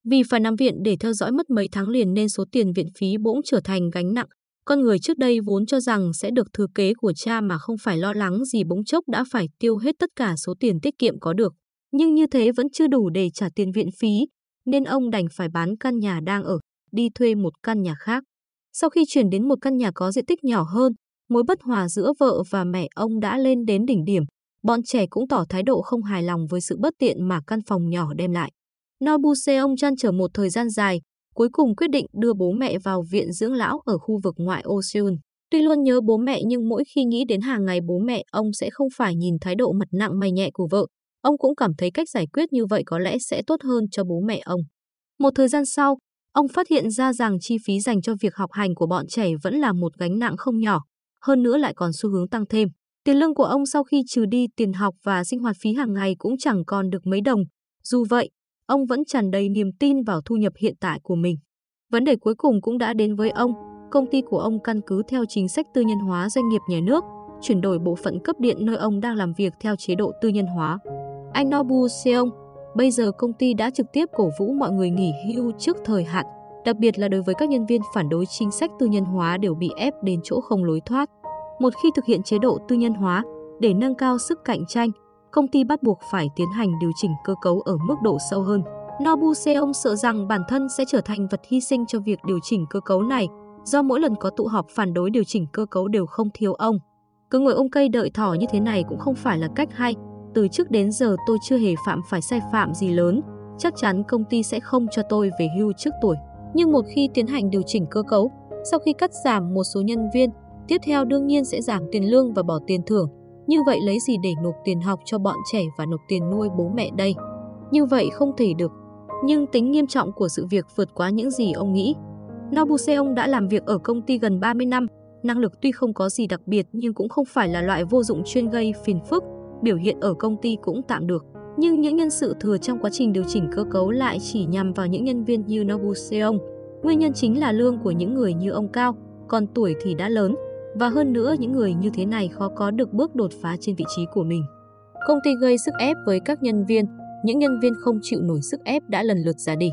Vì phải nằm viện để theo dõi mất mấy tháng liền nên số tiền viện phí bỗng trở thành gánh nặng. Con người trước đây vốn cho rằng sẽ được thừa kế của cha mà không phải lo lắng gì bỗng chốc đã phải tiêu hết tất cả số tiền tiết kiệm có được. Nhưng như thế vẫn chưa đủ để trả tiền viện phí, nên ông đành phải bán căn nhà đang ở, đi thuê một căn nhà khác. Sau khi chuyển đến một căn nhà có diện tích nhỏ hơn, mối bất hòa giữa vợ và mẹ ông đã lên đến đỉnh điểm. Bọn trẻ cũng tỏ thái độ không hài lòng với sự bất tiện mà căn phòng nhỏ đem lại. Nobuseong chăn trở một thời gian dài, cuối cùng quyết định đưa bố mẹ vào viện dưỡng lão ở khu vực ngoại ô Seoul. Tuy luôn nhớ bố mẹ nhưng mỗi khi nghĩ đến hàng ngày bố mẹ ông sẽ không phải nhìn thái độ mặt nặng mày nhẹ của vợ, ông cũng cảm thấy cách giải quyết như vậy có lẽ sẽ tốt hơn cho bố mẹ ông. Một thời gian sau, ông phát hiện ra rằng chi phí dành cho việc học hành của bọn trẻ vẫn là một gánh nặng không nhỏ, hơn nữa lại còn xu hướng tăng thêm. Tiền lương của ông sau khi trừ đi tiền học và sinh hoạt phí hàng ngày cũng chẳng còn được mấy đồng. Dù vậy, ông vẫn tràn đầy niềm tin vào thu nhập hiện tại của mình. Vấn đề cuối cùng cũng đã đến với ông. Công ty của ông căn cứ theo chính sách tư nhân hóa doanh nghiệp nhà nước, chuyển đổi bộ phận cấp điện nơi ông đang làm việc theo chế độ tư nhân hóa. Anh Nobu Seong, bây giờ công ty đã trực tiếp cổ vũ mọi người nghỉ hưu trước thời hạn, đặc biệt là đối với các nhân viên phản đối chính sách tư nhân hóa đều bị ép đến chỗ không lối thoát. Một khi thực hiện chế độ tư nhân hóa, để nâng cao sức cạnh tranh, công ty bắt buộc phải tiến hành điều chỉnh cơ cấu ở mức độ sâu hơn. Nobu Seong sợ rằng bản thân sẽ trở thành vật hy sinh cho việc điều chỉnh cơ cấu này, do mỗi lần có tụ họp phản đối điều chỉnh cơ cấu đều không thiếu ông. Cứ ngồi ôm cây đợi thỏ như thế này cũng không phải là cách hay. Từ trước đến giờ tôi chưa hề phạm phải sai phạm gì lớn, chắc chắn công ty sẽ không cho tôi về hưu trước tuổi. Nhưng một khi tiến hành điều chỉnh cơ cấu, sau khi cắt giảm một số nhân viên, tiếp theo đương nhiên sẽ giảm tiền lương và bỏ tiền thưởng. Như vậy lấy gì để nộp tiền học cho bọn trẻ và nộp tiền nuôi bố mẹ đây? Như vậy không thể được. Nhưng tính nghiêm trọng của sự việc vượt quá những gì ông nghĩ. Nobuseong đã làm việc ở công ty gần 30 năm, năng lực tuy không có gì đặc biệt nhưng cũng không phải là loại vô dụng chuyên gây phiền phức, biểu hiện ở công ty cũng tạm được. Nhưng những nhân sự thừa trong quá trình điều chỉnh cơ cấu lại chỉ nhằm vào những nhân viên như Nobu Seong. Nguyên nhân chính là lương của những người như ông cao, còn tuổi thì đã lớn, và hơn nữa những người như thế này khó có được bước đột phá trên vị trí của mình. Công ty gây sức ép với các nhân viên, những nhân viên không chịu nổi sức ép đã lần lượt ra đi.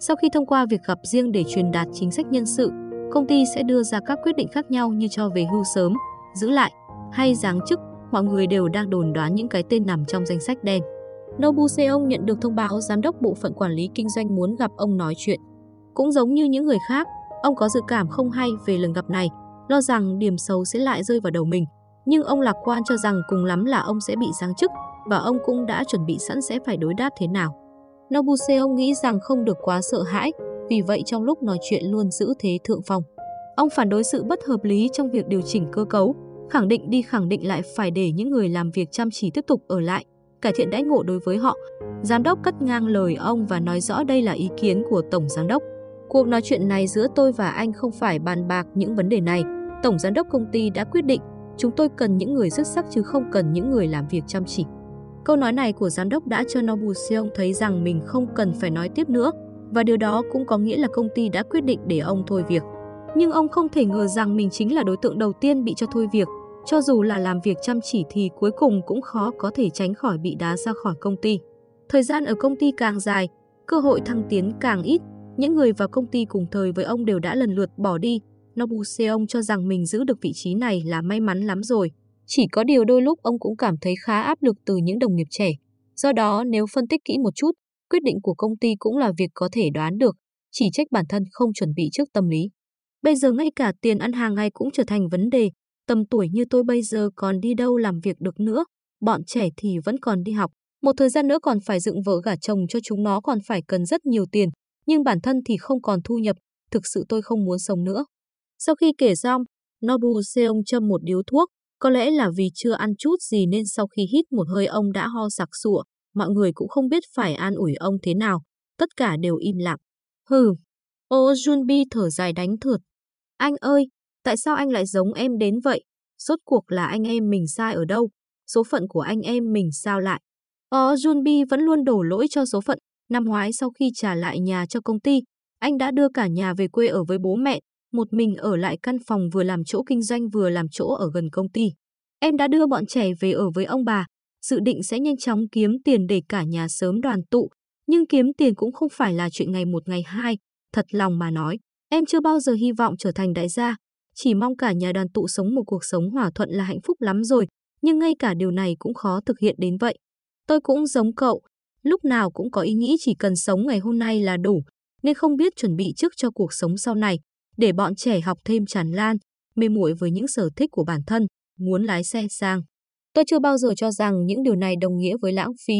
Sau khi thông qua việc gặp riêng để truyền đạt chính sách nhân sự, công ty sẽ đưa ra các quyết định khác nhau như cho về hưu sớm, giữ lại hay giáng chức. Mọi người đều đang đồn đoán những cái tên nằm trong danh sách đen. Nobu Seong nhận được thông báo giám đốc bộ phận quản lý kinh doanh muốn gặp ông nói chuyện. Cũng giống như những người khác, ông có dự cảm không hay về lần gặp này lo rằng điểm xấu sẽ lại rơi vào đầu mình. Nhưng ông lạc quan cho rằng cùng lắm là ông sẽ bị giáng chức và ông cũng đã chuẩn bị sẵn sẽ phải đối đáp thế nào. Nobu Seong nghĩ rằng không được quá sợ hãi, vì vậy trong lúc nói chuyện luôn giữ thế thượng phong. Ông phản đối sự bất hợp lý trong việc điều chỉnh cơ cấu, khẳng định đi khẳng định lại phải để những người làm việc chăm chỉ tiếp tục ở lại, cải thiện đãi ngộ đối với họ. Giám đốc cắt ngang lời ông và nói rõ đây là ý kiến của Tổng Giám đốc. Cuộc nói chuyện này giữa tôi và anh không phải bàn bạc những vấn đề này. Tổng giám đốc công ty đã quyết định, Chúng tôi cần những người xuất sắc chứ không cần những người làm việc chăm chỉ. Câu nói này của giám đốc đã cho Nobu Seong thấy rằng mình không cần phải nói tiếp nữa, và điều đó cũng có nghĩa là công ty đã quyết định để ông thôi việc. Nhưng ông không thể ngờ rằng mình chính là đối tượng đầu tiên bị cho thôi việc. Cho dù là làm việc chăm chỉ thì cuối cùng cũng khó có thể tránh khỏi bị đá ra khỏi công ty. Thời gian ở công ty càng dài, cơ hội thăng tiến càng ít. Những người vào công ty cùng thời với ông đều đã lần lượt bỏ đi. Nobu Seong cho rằng mình giữ được vị trí này là may mắn lắm rồi. Chỉ có điều đôi lúc ông cũng cảm thấy khá áp lực từ những đồng nghiệp trẻ. Do đó nếu phân tích kỹ một chút, quyết định của công ty cũng là việc có thể đoán được, chỉ trách bản thân không chuẩn bị trước tâm lý. Bây giờ ngay cả tiền ăn hàng ngày cũng trở thành vấn đề, tầm tuổi như tôi bây giờ còn đi đâu làm việc được nữa, bọn trẻ thì vẫn còn đi học, một thời gian nữa còn phải dựng vợ gả chồng cho chúng nó còn phải cần rất nhiều tiền, nhưng bản thân thì không còn thu nhập, thực sự tôi không muốn sống nữa. Sau khi kể xong, Nobu Seong châm một điếu thuốc, có lẽ là vì chưa ăn chút gì nên sau khi hít một hơi ông đã ho sặc sụa, mọi người cũng không biết phải an ủi ông thế nào, tất cả đều im lặng. Hừ, ô Junbi thở dài đánh thượt. Anh ơi, tại sao anh lại giống em đến vậy? Rốt cuộc là anh em mình sai ở đâu? Số phận của anh em mình sao lại? Ờ, Junbi vẫn luôn đổ lỗi cho số phận. Năm ngoái sau khi trả lại nhà cho công ty, anh đã đưa cả nhà về quê ở với bố mẹ, một mình ở lại căn phòng vừa làm chỗ kinh doanh vừa làm chỗ ở gần công ty. Em đã đưa bọn trẻ về ở với ông bà, dự định sẽ nhanh chóng kiếm tiền để cả nhà sớm đoàn tụ, nhưng kiếm tiền cũng không phải là chuyện ngày một ngày hai, thật lòng mà nói, em chưa bao giờ hy vọng trở thành đại gia, chỉ mong cả nhà đoàn tụ sống một cuộc sống hòa thuận là hạnh phúc lắm rồi, nhưng ngay cả điều này cũng khó thực hiện đến vậy. Tôi cũng giống cậu, lúc nào cũng có ý nghĩ chỉ cần sống ngày hôm nay là đủ, nên không biết chuẩn bị trước cho cuộc sống sau này, để bọn trẻ học thêm tràn lan, mê muội với những sở thích của bản thân, muốn lái xe sang. Tôi chưa bao giờ cho rằng những điều này đồng nghĩa với lãng phí,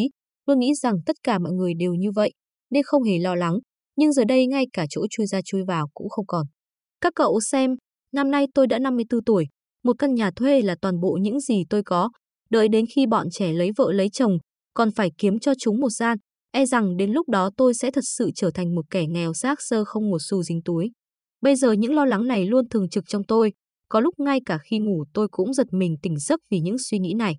luôn nghĩ rằng tất cả mọi người đều như vậy, nên không hề lo lắng, nhưng giờ đây ngay cả chỗ chui ra chui vào cũng không còn. Các cậu xem, năm nay tôi đã 54 tuổi, một căn nhà thuê là toàn bộ những gì tôi có, đợi đến khi bọn trẻ lấy vợ lấy chồng, còn phải kiếm cho chúng một gian, e rằng đến lúc đó tôi sẽ thật sự trở thành một kẻ nghèo xác sơ không một xu dính túi. Bây giờ những lo lắng này luôn thường trực trong tôi, có lúc ngay cả khi ngủ tôi cũng giật mình tỉnh giấc vì những suy nghĩ này.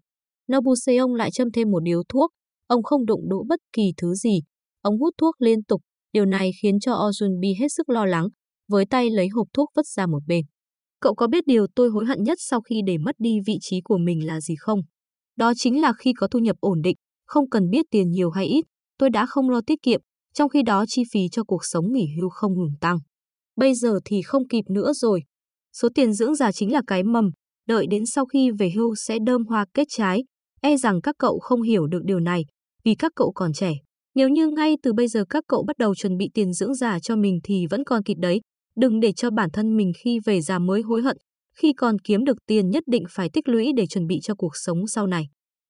Nobuseong lại châm thêm một điếu thuốc, ông không đụng đỗ bất kỳ thứ gì. Ông hút thuốc liên tục, điều này khiến cho Ojunbi hết sức lo lắng, với tay lấy hộp thuốc vứt ra một bên. Cậu có biết điều tôi hối hận nhất sau khi để mất đi vị trí của mình là gì không? Đó chính là khi có thu nhập ổn định, không cần biết tiền nhiều hay ít, tôi đã không lo tiết kiệm, trong khi đó chi phí cho cuộc sống nghỉ hưu không ngừng tăng. Bây giờ thì không kịp nữa rồi, Số tiền dưỡng già chính là cái mầm, đợi đến sau khi về hưu sẽ đơm hoa kết trái. E rằng các cậu không hiểu được điều này, vì các cậu còn trẻ. Nếu như ngay từ bây giờ các cậu bắt đầu chuẩn bị tiền dưỡng già cho mình thì vẫn còn kịp đấy. Đừng để cho bản thân mình khi về già mới hối hận. Khi còn kiếm được tiền nhất định phải tích lũy để chuẩn bị cho cuộc sống sau này.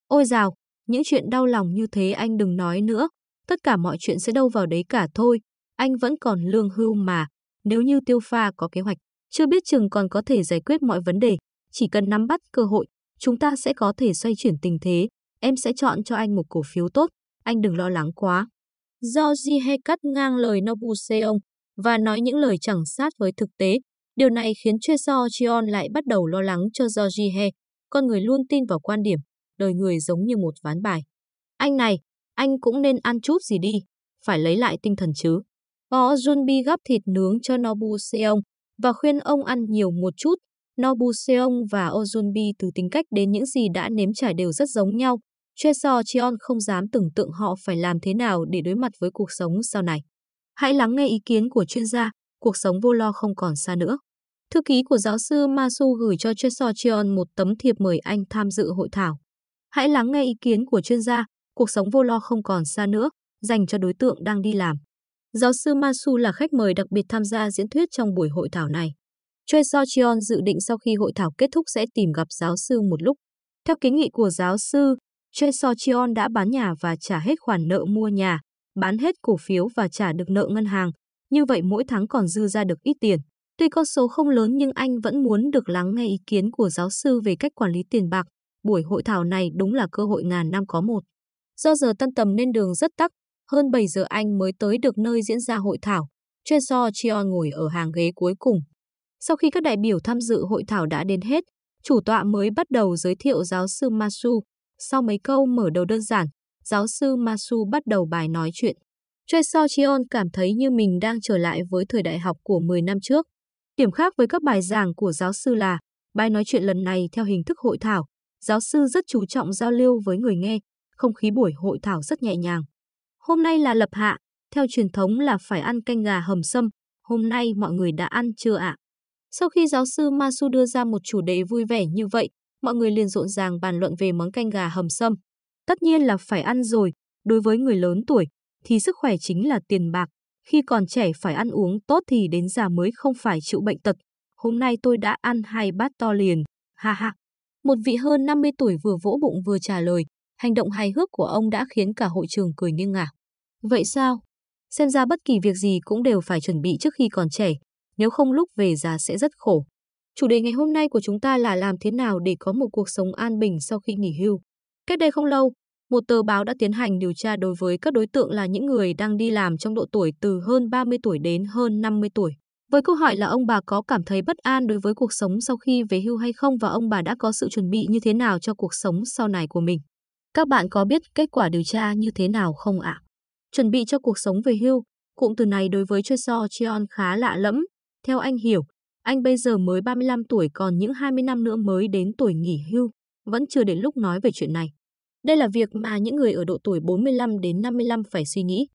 Ôi dào, những chuyện đau lòng như thế anh đừng nói nữa. Tất cả mọi chuyện sẽ đâu vào đấy cả thôi. Anh vẫn còn lương hưu mà. Nếu như tiêu pha có kế hoạch chưa biết chừng còn có thể giải quyết mọi vấn đề, chỉ cần nắm bắt cơ hội, chúng ta sẽ có thể xoay chuyển tình thế. Em sẽ chọn cho anh một cổ phiếu tốt, anh đừng lo lắng quá. Do Jihe cắt ngang lời Nobuseong, và nói những lời chẳng sát với thực tế, điều này khiến Choi So Chion lại bắt đầu lo lắng cho Jo Ji He, Con người luôn tin vào quan điểm, đời người giống như một ván bài. Anh này, anh cũng nên ăn chút gì đi, phải lấy lại tinh thần chứ. Có Junbi gắp thịt nướng cho Nobu Seong, và khuyên ông ăn nhiều một chút. Nobu Seong và Ojunbi từ tính cách đến những gì đã nếm trải đều rất giống nhau. Choi So Chion không dám tưởng tượng họ phải làm thế nào để đối mặt với cuộc sống sau này. Hãy lắng nghe ý kiến của chuyên gia, cuộc sống vô lo không còn xa nữa. Thư ký của giáo sư Masu gửi cho Choi So Cheon một tấm thiệp mời anh tham dự hội thảo. Hãy lắng nghe ý kiến của chuyên gia, cuộc sống vô lo không còn xa nữa, dành cho đối tượng đang đi làm. Giáo sư Masu là khách mời đặc biệt tham gia diễn thuyết trong buổi hội thảo này. Choi So Cheon dự định sau khi hội thảo kết thúc sẽ tìm gặp giáo sư một lúc. Theo kiến nghị của giáo sư, Choi So Cheon đã bán nhà và trả hết khoản nợ mua nhà, bán hết cổ phiếu và trả được nợ ngân hàng. Như vậy mỗi tháng còn dư ra được ít tiền. Tuy con số không lớn nhưng anh vẫn muốn được lắng nghe ý kiến của giáo sư về cách quản lý tiền bạc. Buổi hội thảo này đúng là cơ hội ngàn năm có một. Do giờ tân tầm nên đường rất tắc, hơn 7 giờ anh mới tới được nơi diễn ra hội thảo. Choi So Chion ngồi ở hàng ghế cuối cùng. Sau khi các đại biểu tham dự hội thảo đã đến hết, Chủ tọa mới bắt đầu giới thiệu giáo sư Masu. Sau mấy câu mở đầu đơn giản, giáo sư Masu bắt đầu bài nói chuyện. Choi So Chion cảm thấy như mình đang trở lại với thời đại học của 10 năm trước. Điểm khác với các bài giảng của giáo sư là, bài nói chuyện lần này theo hình thức hội thảo, giáo sư rất chú trọng giao lưu với người nghe, không khí buổi hội thảo rất nhẹ nhàng. Hôm nay là lập hạ, theo truyền thống là phải ăn canh gà hầm sâm, hôm nay mọi người đã ăn chưa ạ? Sau khi giáo sư Masu đưa ra một chủ đề vui vẻ như vậy, mọi người liền rộn ràng bàn luận về món canh gà hầm sâm. Tất nhiên là phải ăn rồi, đối với người lớn tuổi thì sức khỏe chính là tiền bạc, khi còn trẻ phải ăn uống tốt thì đến già mới không phải chịu bệnh tật. Hôm nay tôi đã ăn hai bát to liền, ha ha. Một vị hơn 50 tuổi vừa vỗ bụng vừa trả lời, hành động hài hước của ông đã khiến cả hội trường cười nghiêng ngả. Vậy sao? Xem ra bất kỳ việc gì cũng đều phải chuẩn bị trước khi còn trẻ, nếu không lúc về già sẽ rất khổ. Chủ đề ngày hôm nay của chúng ta là làm thế nào để có một cuộc sống an bình sau khi nghỉ hưu. Cách đây không lâu, một tờ báo đã tiến hành điều tra đối với các đối tượng là những người đang đi làm trong độ tuổi từ hơn 30 tuổi đến hơn 50 tuổi. Với câu hỏi là ông bà có cảm thấy bất an đối với cuộc sống sau khi về hưu hay không và ông bà đã có sự chuẩn bị như thế nào cho cuộc sống sau này của mình. Các bạn có biết kết quả điều tra như thế nào không ạ? Chuẩn bị cho cuộc sống về hưu, cụm từ này đối với Choi So Cheon khá lạ lẫm. Theo anh hiểu, anh bây giờ mới 35 tuổi còn những 20 năm nữa mới đến tuổi nghỉ hưu, vẫn chưa đến lúc nói về chuyện này. Đây là việc mà những người ở độ tuổi 45 đến 55 phải suy nghĩ.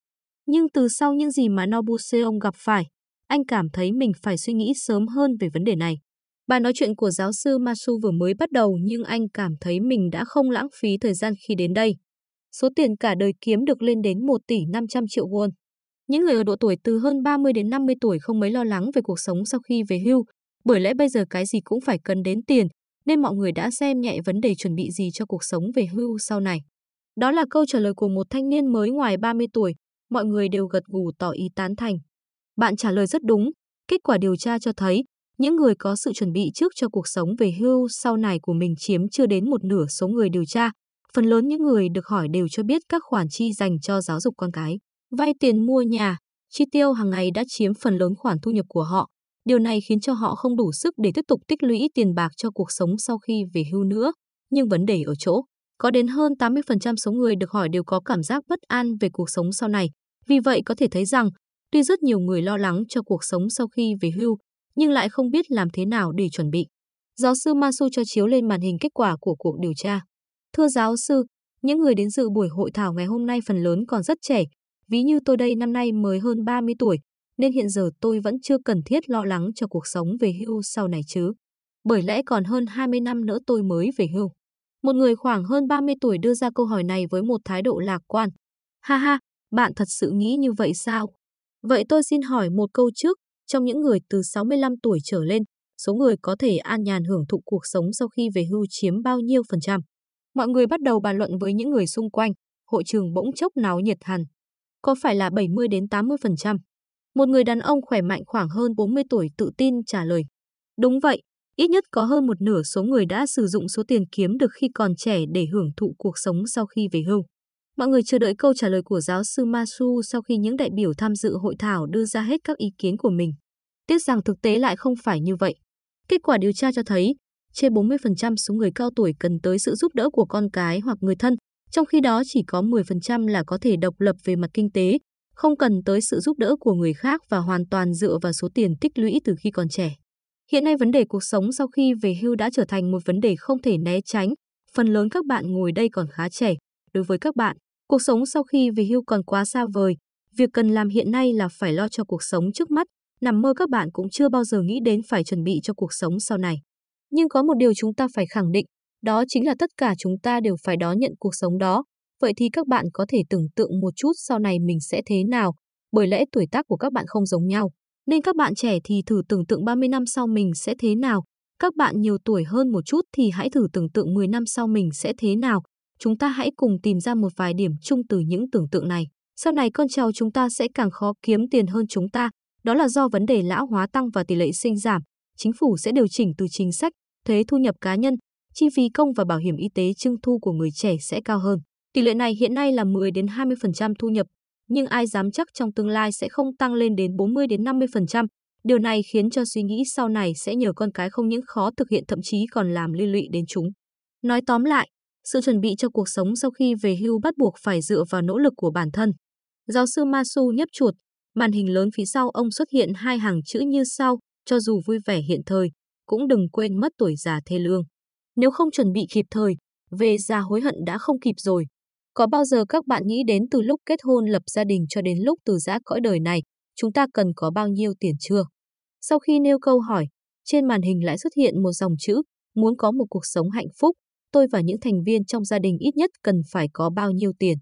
Nhưng từ sau những gì mà Nobuseong gặp phải, anh cảm thấy mình phải suy nghĩ sớm hơn về vấn đề này. Bài nói chuyện của giáo sư Masu vừa mới bắt đầu nhưng anh cảm thấy mình đã không lãng phí thời gian khi đến đây. Số tiền cả đời kiếm được lên đến 1 tỷ 500 triệu won. Những người ở độ tuổi từ hơn 30 đến 50 tuổi không mấy lo lắng về cuộc sống sau khi về hưu, bởi lẽ bây giờ cái gì cũng phải cần đến tiền, nên mọi người đã xem nhẹ vấn đề chuẩn bị gì cho cuộc sống về hưu sau này. Đó là câu trả lời của một thanh niên mới ngoài 30 tuổi, mọi người đều gật gù tỏ ý tán thành. Bạn trả lời rất đúng, kết quả điều tra cho thấy những người có sự chuẩn bị trước cho cuộc sống về hưu sau này của mình chiếm chưa đến một nửa số người điều tra. Phần lớn những người được hỏi đều cho biết các khoản chi dành cho giáo dục con cái, vay tiền mua nhà, chi tiêu hàng ngày đã chiếm phần lớn khoản thu nhập của họ. Điều này khiến cho họ không đủ sức để tiếp tục tích lũy tiền bạc cho cuộc sống sau khi về hưu nữa. Nhưng vấn đề ở chỗ, có đến hơn 80% số người được hỏi đều có cảm giác bất an về cuộc sống sau này. Vì vậy có thể thấy rằng, tuy rất nhiều người lo lắng cho cuộc sống sau khi về hưu, nhưng lại không biết làm thế nào để chuẩn bị. Giáo sư Masu cho chiếu lên màn hình kết quả của cuộc điều tra. Thưa giáo sư, những người đến dự buổi hội thảo ngày hôm nay phần lớn còn rất trẻ. Ví như tôi đây năm nay mới hơn 30 tuổi, nên hiện giờ tôi vẫn chưa cần thiết lo lắng cho cuộc sống về hưu sau này chứ. Bởi lẽ còn hơn 20 năm nữa tôi mới về hưu. Một người khoảng hơn 30 tuổi đưa ra câu hỏi này với một thái độ lạc quan. Ha ha, bạn thật sự nghĩ như vậy sao? Vậy tôi xin hỏi một câu trước, trong những người từ 65 tuổi trở lên, số người có thể an nhàn hưởng thụ cuộc sống sau khi về hưu chiếm bao nhiêu phần trăm? Mọi người bắt đầu bàn luận với những người xung quanh, hội trường bỗng chốc náo nhiệt hẳn. Có phải là 70 đến 80 phần trăm? Một người đàn ông khỏe mạnh khoảng hơn 40 tuổi tự tin trả lời. Đúng vậy, ít nhất có hơn một nửa số người đã sử dụng số tiền kiếm được khi còn trẻ để hưởng thụ cuộc sống sau khi về hưu. Mọi người chờ đợi câu trả lời của giáo sư Masu sau khi những đại biểu tham dự hội thảo đưa ra hết các ý kiến của mình. Tiếc rằng thực tế lại không phải như vậy. Kết quả điều tra cho thấy, trên 40% số người cao tuổi cần tới sự giúp đỡ của con cái hoặc người thân, trong khi đó chỉ có 10% là có thể độc lập về mặt kinh tế, không cần tới sự giúp đỡ của người khác và hoàn toàn dựa vào số tiền tích lũy từ khi còn trẻ. Hiện nay vấn đề cuộc sống sau khi về hưu đã trở thành một vấn đề không thể né tránh. Phần lớn các bạn ngồi đây còn khá trẻ. Đối với các bạn, cuộc sống sau khi về hưu còn quá xa vời. Việc cần làm hiện nay là phải lo cho cuộc sống trước mắt. Nằm mơ các bạn cũng chưa bao giờ nghĩ đến phải chuẩn bị cho cuộc sống sau này. Nhưng có một điều chúng ta phải khẳng định, đó chính là tất cả chúng ta đều phải đón nhận cuộc sống đó. Vậy thì các bạn có thể tưởng tượng một chút sau này mình sẽ thế nào, bởi lẽ tuổi tác của các bạn không giống nhau. Nên các bạn trẻ thì thử tưởng tượng 30 năm sau mình sẽ thế nào, các bạn nhiều tuổi hơn một chút thì hãy thử tưởng tượng 10 năm sau mình sẽ thế nào. Chúng ta hãy cùng tìm ra một vài điểm chung từ những tưởng tượng này. Sau này con cháu chúng ta sẽ càng khó kiếm tiền hơn chúng ta. Đó là do vấn đề lão hóa tăng và tỷ lệ sinh giảm. Chính phủ sẽ điều chỉnh từ chính sách, thuế thu nhập cá nhân, chi phí công và bảo hiểm y tế trưng thu của người trẻ sẽ cao hơn. Tỷ lệ này hiện nay là 10 đến 20% thu nhập, nhưng ai dám chắc trong tương lai sẽ không tăng lên đến 40 đến 50%. Điều này khiến cho suy nghĩ sau này sẽ nhờ con cái không những khó thực hiện thậm chí còn làm liên lụy đến chúng. Nói tóm lại, sự chuẩn bị cho cuộc sống sau khi về hưu bắt buộc phải dựa vào nỗ lực của bản thân. Giáo sư Masu nhấp chuột, màn hình lớn phía sau ông xuất hiện hai hàng chữ như sau, cho dù vui vẻ hiện thời, cũng đừng quên mất tuổi già thê lương. Nếu không chuẩn bị kịp thời, về già hối hận đã không kịp rồi. Có bao giờ các bạn nghĩ đến từ lúc kết hôn lập gia đình cho đến lúc từ giã cõi đời này, chúng ta cần có bao nhiêu tiền chưa? Sau khi nêu câu hỏi, trên màn hình lại xuất hiện một dòng chữ, muốn có một cuộc sống hạnh phúc, tôi và những thành viên trong gia đình ít nhất cần phải có bao nhiêu tiền.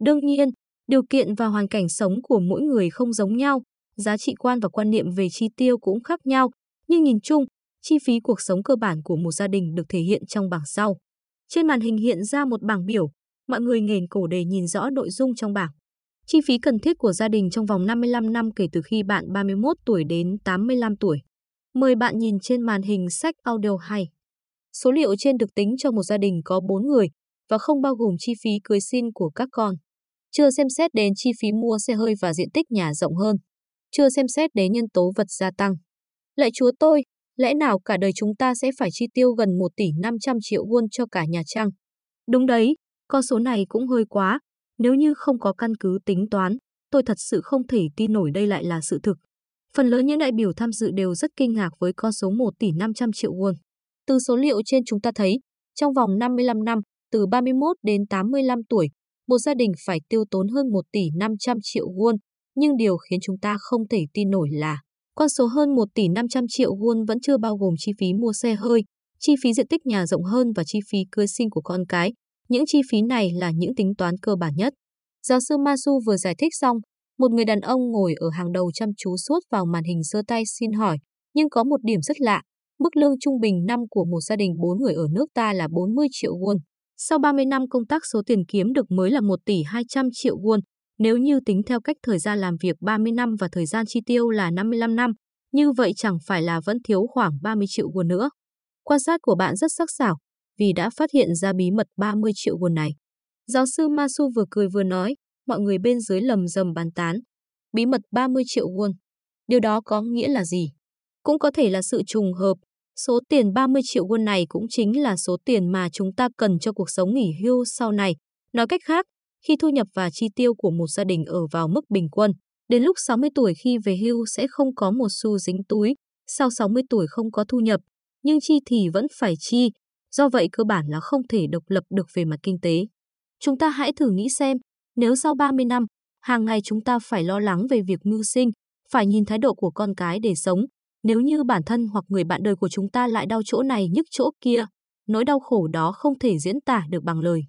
Đương nhiên, điều kiện và hoàn cảnh sống của mỗi người không giống nhau, giá trị quan và quan niệm về chi tiêu cũng khác nhau, nhưng nhìn chung, chi phí cuộc sống cơ bản của một gia đình được thể hiện trong bảng sau. Trên màn hình hiện ra một bảng biểu, mọi người nghền cổ để nhìn rõ nội dung trong bảng. Chi phí cần thiết của gia đình trong vòng 55 năm kể từ khi bạn 31 tuổi đến 85 tuổi. Mời bạn nhìn trên màn hình sách audio hay. Số liệu trên được tính cho một gia đình có 4 người và không bao gồm chi phí cưới xin của các con. Chưa xem xét đến chi phí mua xe hơi và diện tích nhà rộng hơn. Chưa xem xét đến nhân tố vật gia tăng. Lạy chúa tôi, lẽ nào cả đời chúng ta sẽ phải chi tiêu gần 1 tỷ 500 triệu won cho cả nhà trang? Đúng đấy, con số này cũng hơi quá. Nếu như không có căn cứ tính toán, tôi thật sự không thể tin nổi đây lại là sự thực. Phần lớn những đại biểu tham dự đều rất kinh ngạc với con số 1 tỷ 500 triệu won. Từ số liệu trên chúng ta thấy, trong vòng 55 năm, từ 31 đến 85 tuổi, một gia đình phải tiêu tốn hơn 1 tỷ 500 triệu won, nhưng điều khiến chúng ta không thể tin nổi là con số hơn 1 tỷ 500 triệu won vẫn chưa bao gồm chi phí mua xe hơi, chi phí diện tích nhà rộng hơn và chi phí cưới sinh của con cái. Những chi phí này là những tính toán cơ bản nhất. Giáo sư Masu vừa giải thích xong, một người đàn ông ngồi ở hàng đầu chăm chú suốt vào màn hình giơ tay xin hỏi, nhưng có một điểm rất lạ, mức lương trung bình năm của một gia đình 4 người ở nước ta là 40 triệu won. Sau 30 năm công tác số tiền kiếm được mới là 1 tỷ 200 triệu won. Nếu như tính theo cách thời gian làm việc 30 năm và thời gian chi tiêu là 55 năm, như vậy chẳng phải là vẫn thiếu khoảng 30 triệu won nữa. Quan sát của bạn rất sắc sảo, vì đã phát hiện ra bí mật 30 triệu won này. Giáo sư Masu vừa cười vừa nói, mọi người bên dưới lầm rầm bàn tán. Bí mật 30 triệu won. Điều đó có nghĩa là gì? Cũng có thể là sự trùng hợp. Số tiền 30 triệu won này cũng chính là số tiền mà chúng ta cần cho cuộc sống nghỉ hưu sau này. Nói cách khác, khi thu nhập và chi tiêu của một gia đình ở vào mức bình quân, đến lúc 60 tuổi khi về hưu sẽ không có một xu dính túi, sau 60 tuổi không có thu nhập, nhưng chi thì vẫn phải chi, do vậy cơ bản là không thể độc lập được về mặt kinh tế. Chúng ta hãy thử nghĩ xem, nếu sau 30 năm, hàng ngày chúng ta phải lo lắng về việc mưu sinh, phải nhìn thái độ của con cái để sống, nếu như bản thân hoặc người bạn đời của chúng ta lại đau chỗ này nhức chỗ kia, nỗi đau khổ đó không thể diễn tả được bằng lời.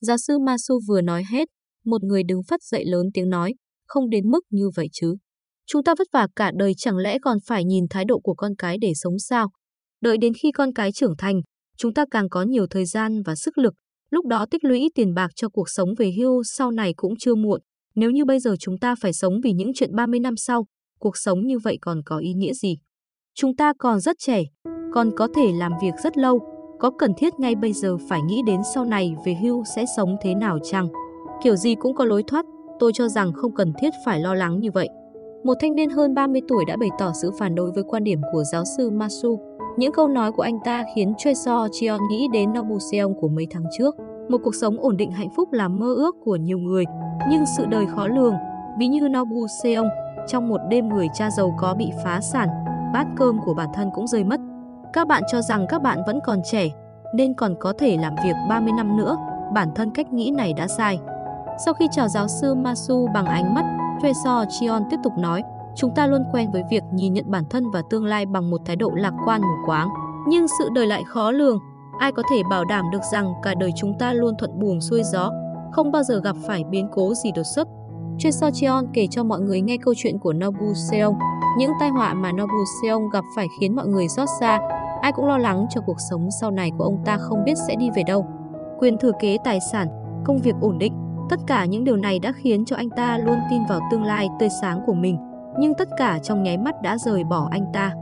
Giáo sư Masu vừa nói hết, một người đứng phát dậy lớn tiếng nói, không đến mức như vậy chứ. Chúng ta vất vả cả đời chẳng lẽ còn phải nhìn thái độ của con cái để sống sao? Đợi đến khi con cái trưởng thành, chúng ta càng có nhiều thời gian và sức lực, lúc đó tích lũy tiền bạc cho cuộc sống về hưu sau này cũng chưa muộn. Nếu như bây giờ chúng ta phải sống vì những chuyện 30 năm sau, cuộc sống như vậy còn có ý nghĩa gì? Chúng ta còn rất trẻ, còn có thể làm việc rất lâu, có cần thiết ngay bây giờ phải nghĩ đến sau này về hưu sẽ sống thế nào chăng? Kiểu gì cũng có lối thoát, tôi cho rằng không cần thiết phải lo lắng như vậy. Một thanh niên hơn 30 tuổi đã bày tỏ sự phản đối với quan điểm của giáo sư Masu. Những câu nói của anh ta khiến Choi So Cheon nghĩ đến Nobu Seong của mấy tháng trước. Một cuộc sống ổn định hạnh phúc là mơ ước của nhiều người, nhưng sự đời khó lường. Ví như Nobu Seong, trong một đêm người cha giàu có bị phá sản, bát cơm của bản thân cũng rơi mất. Các bạn cho rằng các bạn vẫn còn trẻ, nên còn có thể làm việc 30 năm nữa, bản thân cách nghĩ này đã sai. Sau khi chào giáo sư Masu bằng ánh mắt, Choi So Chion tiếp tục nói, chúng ta luôn quen với việc nhìn nhận bản thân và tương lai bằng một thái độ lạc quan mù quáng. Nhưng sự đời lại khó lường, ai có thể bảo đảm được rằng cả đời chúng ta luôn thuận buồm xuôi gió, không bao giờ gặp phải biến cố gì đột xuất. Chuyên so Chion kể cho mọi người nghe câu chuyện của Nobu Seong, những tai họa mà Nobu Seong gặp phải khiến mọi người xót xa, ai cũng lo lắng cho cuộc sống sau này của ông ta không biết sẽ đi về đâu. Quyền thừa kế tài sản, công việc ổn định, tất cả những điều này đã khiến cho anh ta luôn tin vào tương lai tươi sáng của mình, nhưng tất cả trong nháy mắt đã rời bỏ anh ta.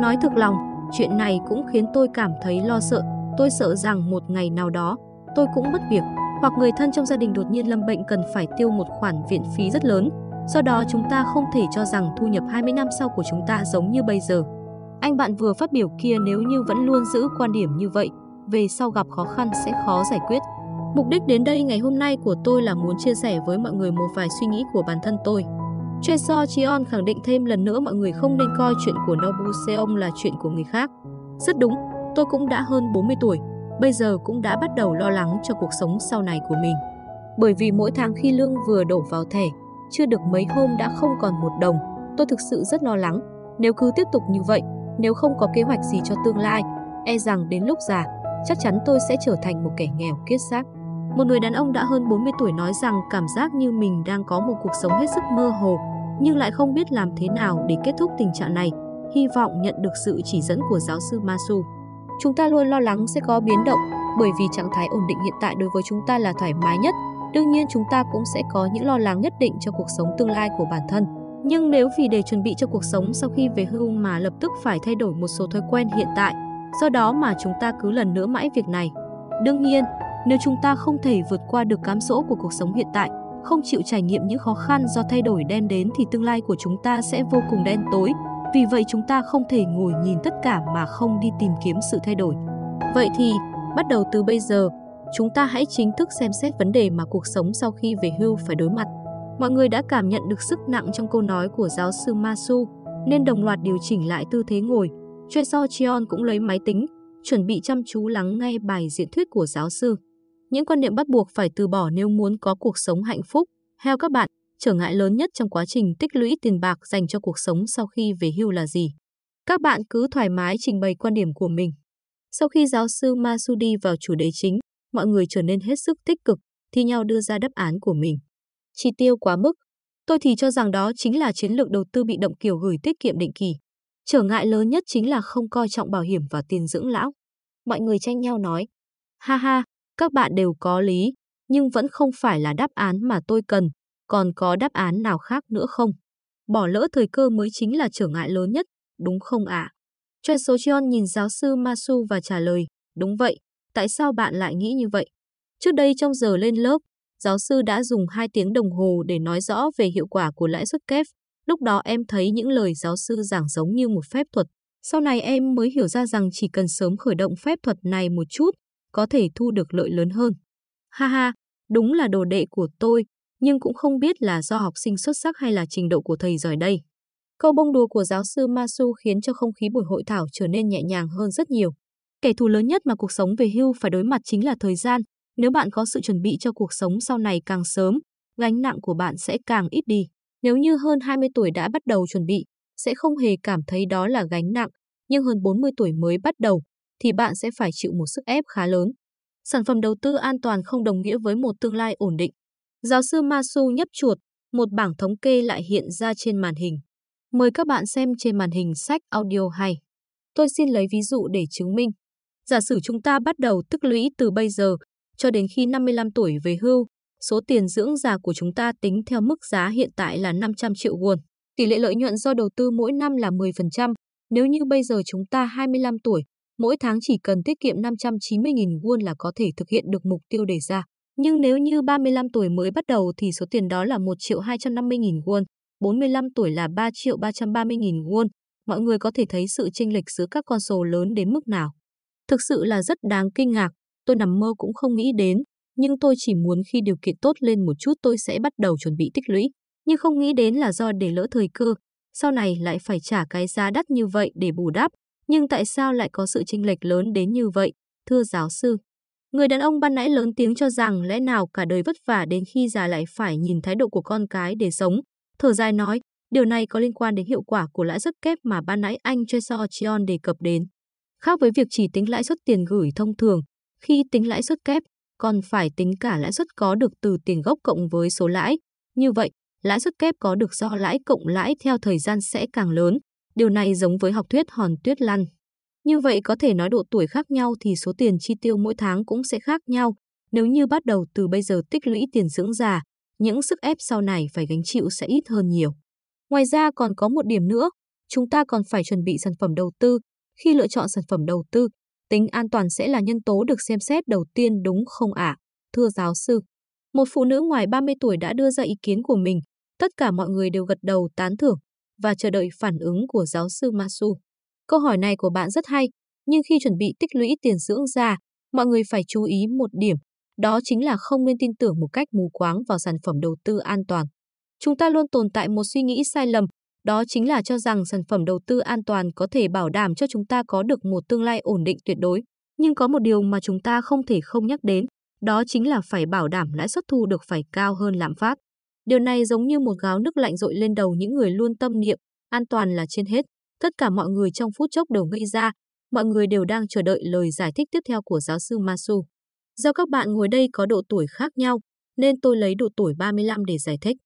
Nói thực lòng, chuyện này cũng khiến tôi cảm thấy lo sợ, tôi sợ rằng một ngày nào đó tôi cũng mất việc, hoặc người thân trong gia đình đột nhiên lâm bệnh cần phải tiêu một khoản viện phí rất lớn, Do đó chúng ta không thể cho rằng thu nhập 20 năm sau của chúng ta giống như bây giờ. Anh bạn vừa phát biểu kia nếu như vẫn luôn giữ quan điểm như vậy, về sau gặp khó khăn sẽ khó giải quyết. Mục đích đến đây ngày hôm nay của tôi là muốn chia sẻ với mọi người một vài suy nghĩ của bản thân tôi. Tresor Chion khẳng định thêm lần nữa mọi người không nên coi chuyện của Nobu Seong là chuyện của người khác. Rất đúng, tôi cũng đã hơn 40 tuổi, bây giờ cũng đã bắt đầu lo lắng cho cuộc sống sau này của mình. Bởi vì mỗi tháng khi lương vừa đổ vào thẻ, chưa được mấy hôm đã không còn một đồng, tôi thực sự rất lo lắng. Nếu cứ tiếp tục như vậy, nếu không có kế hoạch gì cho tương lai, e rằng đến lúc già, chắc chắn tôi sẽ trở thành một kẻ nghèo kiết xác. Một người đàn ông đã hơn 40 tuổi nói rằng cảm giác như mình đang có một cuộc sống hết sức mơ hồ, nhưng lại không biết làm thế nào để kết thúc tình trạng này, hy vọng nhận được sự chỉ dẫn của giáo sư Masu. Chúng ta luôn lo lắng sẽ có biến động, bởi vì trạng thái ổn định hiện tại đối với chúng ta là thoải mái nhất. Đương nhiên chúng ta cũng sẽ có những lo lắng nhất định cho cuộc sống tương lai của bản thân. Nhưng nếu vì để chuẩn bị cho cuộc sống sau khi về hưu mà lập tức phải thay đổi một số thói quen hiện tại, do đó mà chúng ta cứ lần nữa mãi việc này. Đương nhiên, nếu chúng ta không thể vượt qua được cám dỗ của cuộc sống hiện tại, không chịu trải nghiệm những khó khăn do thay đổi đem đến thì tương lai của chúng ta sẽ vô cùng đen tối. Vì vậy chúng ta không thể ngồi nhìn tất cả mà không đi tìm kiếm sự thay đổi. Vậy thì, bắt đầu từ bây giờ, chúng ta hãy chính thức xem xét vấn đề mà cuộc sống sau khi về hưu phải đối mặt. Mọi người đã cảm nhận được sức nặng trong câu nói của giáo sư Masu, nên đồng loạt điều chỉnh lại tư thế ngồi. Choi Cheon cũng lấy máy tính, chuẩn bị chăm chú lắng nghe bài diễn thuyết của giáo sư. Những quan niệm bắt buộc phải từ bỏ nếu muốn có cuộc sống hạnh phúc. Theo các bạn, trở ngại lớn nhất trong quá trình tích lũy tiền bạc dành cho cuộc sống sau khi về hưu là gì? Các bạn cứ thoải mái trình bày quan điểm của mình. Sau khi giáo sư Masudi vào chủ đề chính, mọi người trở nên hết sức tích cực, thi nhau đưa ra đáp án của mình. Chi tiêu quá mức. Tôi thì cho rằng đó chính là chiến lược đầu tư bị động kiểu gửi tiết kiệm định kỳ. Trở ngại lớn nhất chính là không coi trọng bảo hiểm và tiền dưỡng lão. Mọi người tranh nhau nói, ha ha, các bạn đều có lý, nhưng vẫn không phải là đáp án mà tôi cần, còn có đáp án nào khác nữa không? Bỏ lỡ thời cơ mới chính là trở ngại lớn nhất, đúng không ạ? À? Choi Socheon nhìn giáo sư Masu và trả lời, đúng vậy, tại sao bạn lại nghĩ như vậy? Trước đây trong giờ lên lớp, giáo sư đã dùng 2 tiếng đồng hồ để nói rõ về hiệu quả của lãi suất kép. Lúc đó em thấy những lời giáo sư giảng giống như một phép thuật. Sau này em mới hiểu ra rằng chỉ cần sớm khởi động phép thuật này một chút, có thể thu được lợi lớn hơn. Ha ha, đúng là đồ đệ của tôi, nhưng cũng không biết là do học sinh xuất sắc hay là trình độ của thầy giỏi đây. Câu bông đùa của giáo sư Masu khiến cho không khí buổi hội thảo trở nên nhẹ nhàng hơn rất nhiều. Kẻ thù lớn nhất mà cuộc sống về hưu phải đối mặt chính là thời gian. Nếu bạn có sự chuẩn bị cho cuộc sống sau này càng sớm, gánh nặng của bạn sẽ càng ít đi. Nếu như hơn 20 tuổi đã bắt đầu chuẩn bị, sẽ không hề cảm thấy đó là gánh nặng, nhưng hơn 40 tuổi mới bắt đầu, thì bạn sẽ phải chịu một sức ép khá lớn. Sản phẩm đầu tư an toàn không đồng nghĩa với một tương lai ổn định. Giáo sư Masu nhấp chuột, một bảng thống kê lại hiện ra trên màn hình. Mời các bạn xem trên màn hình sách audio hay. Tôi xin lấy ví dụ để chứng minh. Giả sử chúng ta bắt đầu tích lũy từ bây giờ cho đến khi 55 tuổi về hưu, số tiền dưỡng già của chúng ta tính theo mức giá hiện tại là 500 triệu won. Tỷ lệ lợi nhuận do đầu tư mỗi năm là 10%. Nếu như bây giờ chúng ta 25 tuổi, mỗi tháng chỉ cần tiết kiệm 590.000 won là có thể thực hiện được mục tiêu đề ra. Nhưng nếu như 35 tuổi mới bắt đầu thì số tiền đó là 1 triệu 250.000 won, 45 tuổi là 3 triệu 330.000 won. Mọi người có thể thấy sự chênh lệch giữa các con số lớn đến mức nào. Thực sự là rất đáng kinh ngạc, tôi nằm mơ cũng không nghĩ đến, nhưng tôi chỉ muốn khi điều kiện tốt lên một chút tôi sẽ bắt đầu chuẩn bị tích lũy. Nhưng không nghĩ đến là do để lỡ thời cơ, sau này lại phải trả cái giá đắt như vậy để bù đắp. Nhưng tại sao lại có sự chênh lệch lớn đến như vậy, thưa giáo sư? Người đàn ông ban nãy lớn tiếng cho rằng lẽ nào cả đời vất vả đến khi già lại phải nhìn thái độ của con cái để sống. Thở dài nói, điều này có liên quan đến hiệu quả của lãi suất kép mà ban nãy anh Choi Chion đề cập đến. Khác với việc chỉ tính lãi suất tiền gửi thông thường, khi tính lãi suất kép, còn phải tính cả lãi suất có được từ tiền gốc cộng với số lãi. Như vậy, lãi suất kép có được do lãi cộng lãi theo thời gian sẽ càng lớn. Điều này giống với học thuyết hòn tuyết lăn. Như vậy có thể nói độ tuổi khác nhau thì số tiền chi tiêu mỗi tháng cũng sẽ khác nhau. Nếu như bắt đầu từ bây giờ tích lũy tiền dưỡng già, những sức ép sau này phải gánh chịu sẽ ít hơn nhiều. Ngoài ra còn có một điểm nữa, chúng ta còn phải chuẩn bị sản phẩm đầu tư. Khi lựa chọn sản phẩm đầu tư, tính an toàn sẽ là nhân tố được xem xét đầu tiên đúng không ạ? À? Thưa giáo sư, một phụ nữ ngoài 30 tuổi đã đưa ra ý kiến của mình. Tất cả mọi người đều gật đầu tán thưởng và chờ đợi phản ứng của giáo sư Masu. Câu hỏi này của bạn rất hay, nhưng khi chuẩn bị tích lũy tiền dưỡng già, mọi người phải chú ý một điểm, đó chính là không nên tin tưởng một cách mù quáng vào sản phẩm đầu tư an toàn. Chúng ta luôn tồn tại một suy nghĩ sai lầm, đó chính là cho rằng sản phẩm đầu tư an toàn có thể bảo đảm cho chúng ta có được một tương lai ổn định tuyệt đối. Nhưng có một điều mà chúng ta không thể không nhắc đến, đó chính là phải bảo đảm lãi suất thu được phải cao hơn lạm phát. Điều này giống như một gáo nước lạnh rội lên đầu những người luôn tâm niệm, an toàn là trên hết. Tất cả mọi người trong phút chốc đều ngây ra, mọi người đều đang chờ đợi lời giải thích tiếp theo của giáo sư Masu. Do các bạn ngồi đây có độ tuổi khác nhau, nên tôi lấy độ tuổi 35 để giải thích.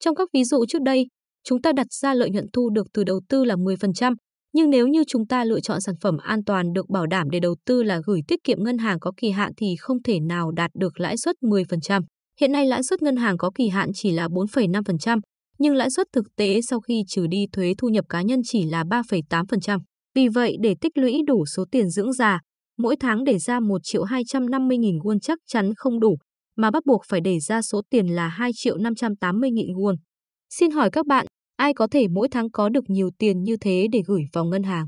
Trong các ví dụ trước đây, chúng ta đặt ra lợi nhuận thu được từ đầu tư là 10%, nhưng nếu như chúng ta lựa chọn sản phẩm an toàn được bảo đảm để đầu tư là gửi tiết kiệm ngân hàng có kỳ hạn thì không thể nào đạt được lãi suất 10%. Hiện nay lãi suất ngân hàng có kỳ hạn chỉ là 4,5%, nhưng lãi suất thực tế sau khi trừ đi thuế thu nhập cá nhân chỉ là 3,8%. Vì vậy, để tích lũy đủ số tiền dưỡng già, mỗi tháng để ra 1 triệu 250 nghìn won chắc chắn không đủ, mà bắt buộc phải để ra số tiền là 2 triệu 580 nghìn won. Xin hỏi các bạn, ai có thể mỗi tháng có được nhiều tiền như thế để gửi vào ngân hàng?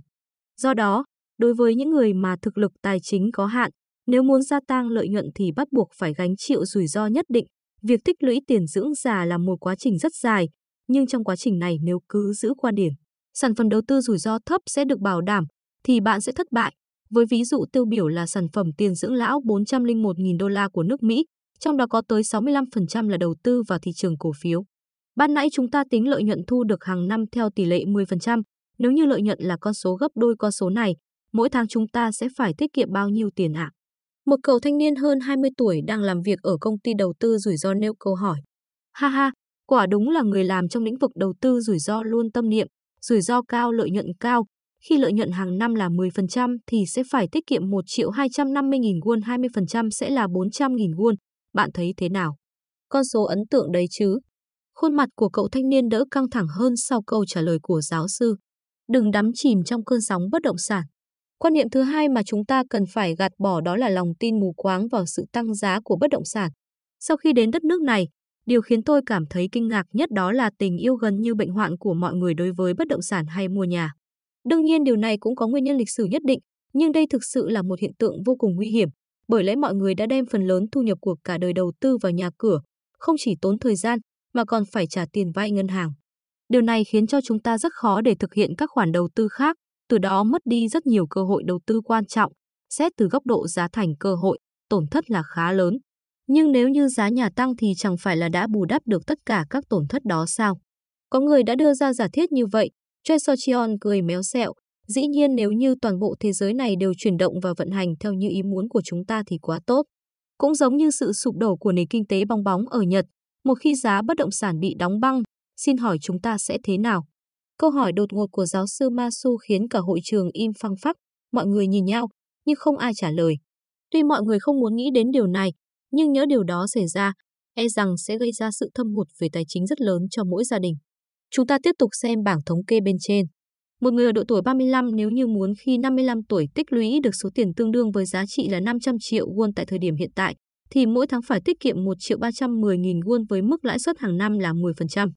Do đó, đối với những người mà thực lực tài chính có hạn, nếu muốn gia tăng lợi nhuận thì bắt buộc phải gánh chịu rủi ro nhất định. Việc tích lũy tiền dưỡng già là một quá trình rất dài, nhưng trong quá trình này nếu cứ giữ quan điểm sản phẩm đầu tư rủi ro thấp sẽ được bảo đảm, thì bạn sẽ thất bại. Với ví dụ tiêu biểu là sản phẩm tiền dưỡng lão 401.000 đô la của nước Mỹ, trong đó có tới 65% là đầu tư vào thị trường cổ phiếu. Ban nãy chúng ta tính lợi nhuận thu được hàng năm theo tỷ lệ 10%, nếu như lợi nhuận là con số gấp đôi con số này, mỗi tháng chúng ta sẽ phải tiết kiệm bao nhiêu tiền ạ? À? Một cậu thanh niên hơn 20 tuổi đang làm việc ở công ty đầu tư rủi ro nêu câu hỏi. Ha ha, quả đúng là người làm trong lĩnh vực đầu tư rủi ro luôn tâm niệm, rủi ro cao lợi nhuận cao. Khi lợi nhuận hàng năm là 10% thì sẽ phải tiết kiệm 1 triệu 250 nghìn won, 20% sẽ là 400 nghìn won. Bạn thấy thế nào? Con số ấn tượng đấy chứ? Khuôn mặt của cậu thanh niên đỡ căng thẳng hơn sau câu trả lời của giáo sư. Đừng đắm chìm trong cơn sóng bất động sản. Quan niệm thứ hai mà chúng ta cần phải gạt bỏ đó là lòng tin mù quáng vào sự tăng giá của bất động sản. Sau khi đến đất nước này, điều khiến tôi cảm thấy kinh ngạc nhất đó là tình yêu gần như bệnh hoạn của mọi người đối với bất động sản hay mua nhà. Đương nhiên điều này cũng có nguyên nhân lịch sử nhất định, nhưng đây thực sự là một hiện tượng vô cùng nguy hiểm, bởi lẽ mọi người đã đem phần lớn thu nhập của cả đời đầu tư vào nhà cửa, không chỉ tốn thời gian mà còn phải trả tiền vay ngân hàng. Điều này khiến cho chúng ta rất khó để thực hiện các khoản đầu tư khác, từ đó mất đi rất nhiều cơ hội đầu tư quan trọng. Xét từ góc độ giá thành cơ hội, tổn thất là khá lớn. Nhưng nếu như giá nhà tăng thì chẳng phải là đã bù đắp được tất cả các tổn thất đó sao? Có người đã đưa ra giả thiết như vậy, Choi cười méo xẹo. Dĩ nhiên nếu như toàn bộ thế giới này đều chuyển động và vận hành theo như ý muốn của chúng ta thì quá tốt. Cũng giống như sự sụp đổ của nền kinh tế bong bóng ở Nhật, một khi giá bất động sản bị đóng băng, xin hỏi chúng ta sẽ thế nào? Câu hỏi đột ngột của giáo sư Masu khiến cả hội trường im phăng phắc, mọi người nhìn nhau, nhưng không ai trả lời. Tuy mọi người không muốn nghĩ đến điều này, nhưng nhớ điều đó xảy ra, e rằng sẽ gây ra sự thâm hụt về tài chính rất lớn cho mỗi gia đình. Chúng ta tiếp tục xem bảng thống kê bên trên. Một người ở độ tuổi 35 nếu như muốn khi 55 tuổi tích lũy được số tiền tương đương với giá trị là 500 triệu won tại thời điểm hiện tại, thì mỗi tháng phải tiết kiệm 1 triệu 310 nghìn won với mức lãi suất hàng năm là 10%.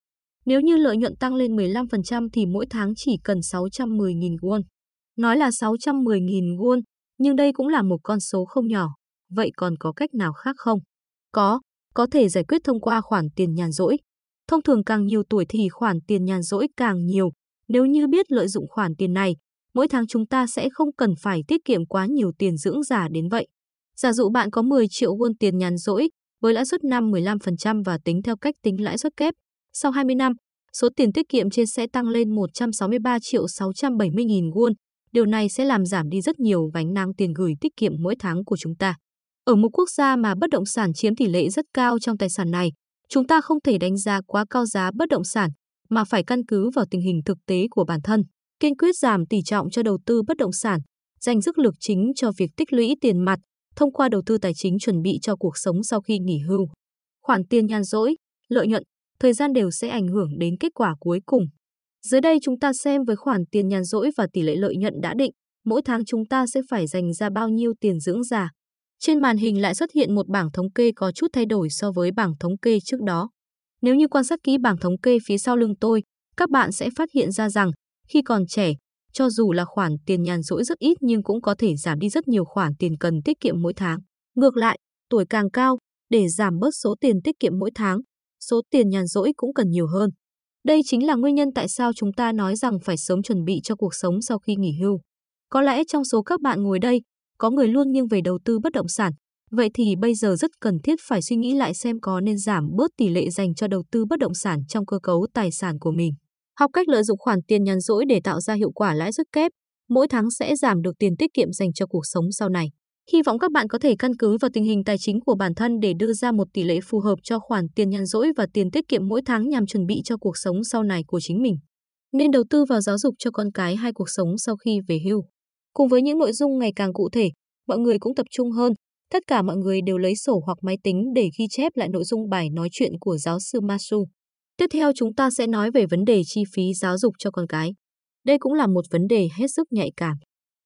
Nếu như lợi nhuận tăng lên 15% thì mỗi tháng chỉ cần 610.000 won. Nói là 610.000 won, nhưng đây cũng là một con số không nhỏ. Vậy còn có cách nào khác không? Có, có thể giải quyết thông qua khoản tiền nhàn rỗi. Thông thường càng nhiều tuổi thì khoản tiền nhàn rỗi càng nhiều. Nếu như biết lợi dụng khoản tiền này, mỗi tháng chúng ta sẽ không cần phải tiết kiệm quá nhiều tiền dưỡng già đến vậy. Giả dụ bạn có 10 triệu won tiền nhàn rỗi với lãi suất năm 15% và tính theo cách tính lãi suất kép, sau 20 năm, số tiền tiết kiệm trên sẽ tăng lên 163 triệu 670 nghìn won. Điều này sẽ làm giảm đi rất nhiều gánh nặng tiền gửi tiết kiệm mỗi tháng của chúng ta. Ở một quốc gia mà bất động sản chiếm tỷ lệ rất cao trong tài sản này, chúng ta không thể đánh giá quá cao giá bất động sản, mà phải căn cứ vào tình hình thực tế của bản thân, kiên quyết giảm tỷ trọng cho đầu tư bất động sản, dành sức lực chính cho việc tích lũy tiền mặt, thông qua đầu tư tài chính chuẩn bị cho cuộc sống sau khi nghỉ hưu. Khoản tiền nhàn rỗi, lợi nhuận, thời gian đều sẽ ảnh hưởng đến kết quả cuối cùng. Dưới đây chúng ta xem với khoản tiền nhàn rỗi và tỷ lệ lợi nhuận đã định, mỗi tháng chúng ta sẽ phải dành ra bao nhiêu tiền dưỡng già. Trên màn hình lại xuất hiện một bảng thống kê có chút thay đổi so với bảng thống kê trước đó. Nếu như quan sát kỹ bảng thống kê phía sau lưng tôi, các bạn sẽ phát hiện ra rằng khi còn trẻ, cho dù là khoản tiền nhàn rỗi rất ít nhưng cũng có thể giảm đi rất nhiều khoản tiền cần tiết kiệm mỗi tháng. Ngược lại, tuổi càng cao, để giảm bớt số tiền tiết kiệm mỗi tháng, số tiền nhàn rỗi cũng cần nhiều hơn. Đây chính là nguyên nhân tại sao chúng ta nói rằng phải sớm chuẩn bị cho cuộc sống sau khi nghỉ hưu. Có lẽ trong số các bạn ngồi đây, có người luôn nghiêng về đầu tư bất động sản. Vậy thì bây giờ rất cần thiết phải suy nghĩ lại xem có nên giảm bớt tỷ lệ dành cho đầu tư bất động sản trong cơ cấu tài sản của mình. Học cách lợi dụng khoản tiền nhàn rỗi để tạo ra hiệu quả lãi suất kép, mỗi tháng sẽ giảm được tiền tiết kiệm dành cho cuộc sống sau này. Hy vọng các bạn có thể căn cứ vào tình hình tài chính của bản thân để đưa ra một tỷ lệ phù hợp cho khoản tiền nhàn rỗi và tiền tiết kiệm mỗi tháng nhằm chuẩn bị cho cuộc sống sau này của chính mình. Nên đầu tư vào giáo dục cho con cái hay cuộc sống sau khi về hưu. Cùng với những nội dung ngày càng cụ thể, mọi người cũng tập trung hơn. Tất cả mọi người đều lấy sổ hoặc máy tính để ghi chép lại nội dung bài nói chuyện của giáo sư Masu. Tiếp theo chúng ta sẽ nói về vấn đề chi phí giáo dục cho con cái. Đây cũng là một vấn đề hết sức nhạy cảm.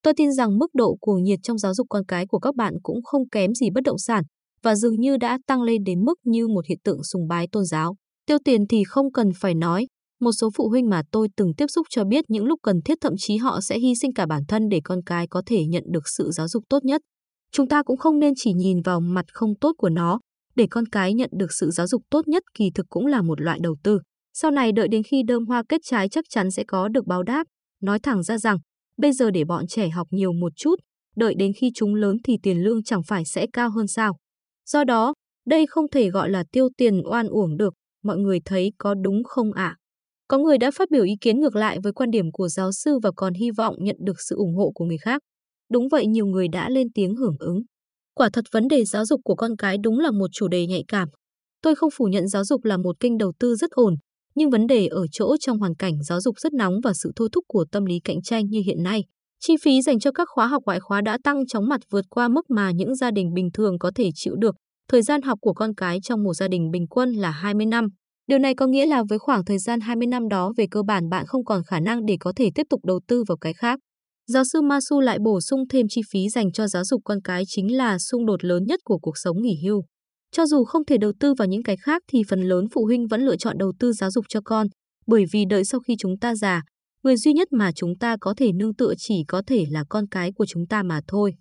Tôi tin rằng mức độ cuồng nhiệt trong giáo dục con cái của các bạn cũng không kém gì bất động sản và dường như đã tăng lên đến mức như một hiện tượng sùng bái tôn giáo. Tiêu tiền thì không cần phải nói, một số phụ huynh mà tôi từng tiếp xúc cho biết những lúc cần thiết thậm chí họ sẽ hy sinh cả bản thân để con cái có thể nhận được sự giáo dục tốt nhất. Chúng ta cũng không nên chỉ nhìn vào mặt không tốt của nó, để con cái nhận được sự giáo dục tốt nhất kỳ thực cũng là một loại đầu tư. Sau này đợi đến khi đơm hoa kết trái chắc chắn sẽ có được báo đáp. Nói thẳng ra rằng, bây giờ để bọn trẻ học nhiều một chút, đợi đến khi chúng lớn thì tiền lương chẳng phải sẽ cao hơn sao. Do đó, đây không thể gọi là tiêu tiền oan uổng được, mọi người thấy có đúng không ạ? À? Có người đã phát biểu ý kiến ngược lại với quan điểm của giáo sư và còn hy vọng nhận được sự ủng hộ của người khác. Đúng vậy nhiều người đã lên tiếng hưởng ứng. Quả thật vấn đề giáo dục của con cái đúng là một chủ đề nhạy cảm. Tôi không phủ nhận giáo dục là một kênh đầu tư rất ổn, nhưng vấn đề ở chỗ trong hoàn cảnh giáo dục rất nóng và sự thôi thúc của tâm lý cạnh tranh như hiện nay. Chi phí dành cho các khóa học ngoại khóa đã tăng chóng mặt vượt qua mức mà những gia đình bình thường có thể chịu được. Thời gian học của con cái trong một gia đình bình quân là 20 năm. Điều này có nghĩa là với khoảng thời gian 20 năm đó, về cơ bản bạn không còn khả năng để có thể tiếp tục đầu tư vào cái khác. Giáo sư Masu lại bổ sung thêm chi phí dành cho giáo dục con cái chính là xung đột lớn nhất của cuộc sống nghỉ hưu. Cho dù không thể đầu tư vào những cái khác thì phần lớn phụ huynh vẫn lựa chọn đầu tư giáo dục cho con, bởi vì đợi sau khi chúng ta già, người duy nhất mà chúng ta có thể nương tựa chỉ có thể là con cái của chúng ta mà thôi.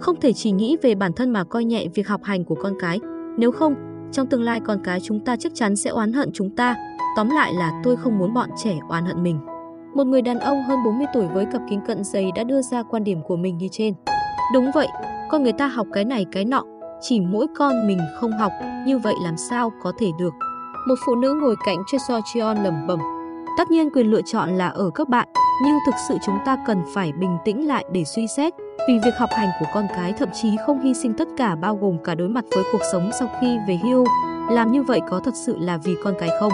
Không thể chỉ nghĩ về bản thân mà coi nhẹ việc học hành của con cái, nếu không, trong tương lai con cái chúng ta chắc chắn sẽ oán hận chúng ta. Tóm lại là tôi không muốn bọn trẻ oán hận mình. Một người đàn ông hơn 40 tuổi với cặp kính cận dày đã đưa ra quan điểm của mình như trên. Đúng vậy, con người ta học cái này cái nọ, chỉ mỗi con mình không học, như vậy làm sao có thể được. Một phụ nữ ngồi cạnh Choi Cheon lẩm bẩm. Tất nhiên quyền lựa chọn là ở các bạn, nhưng thực sự chúng ta cần phải bình tĩnh lại để suy xét, vì việc học hành của con cái thậm chí không hy sinh tất cả bao gồm cả đối mặt với cuộc sống sau khi về hưu. Làm như vậy có thật sự là vì con cái không?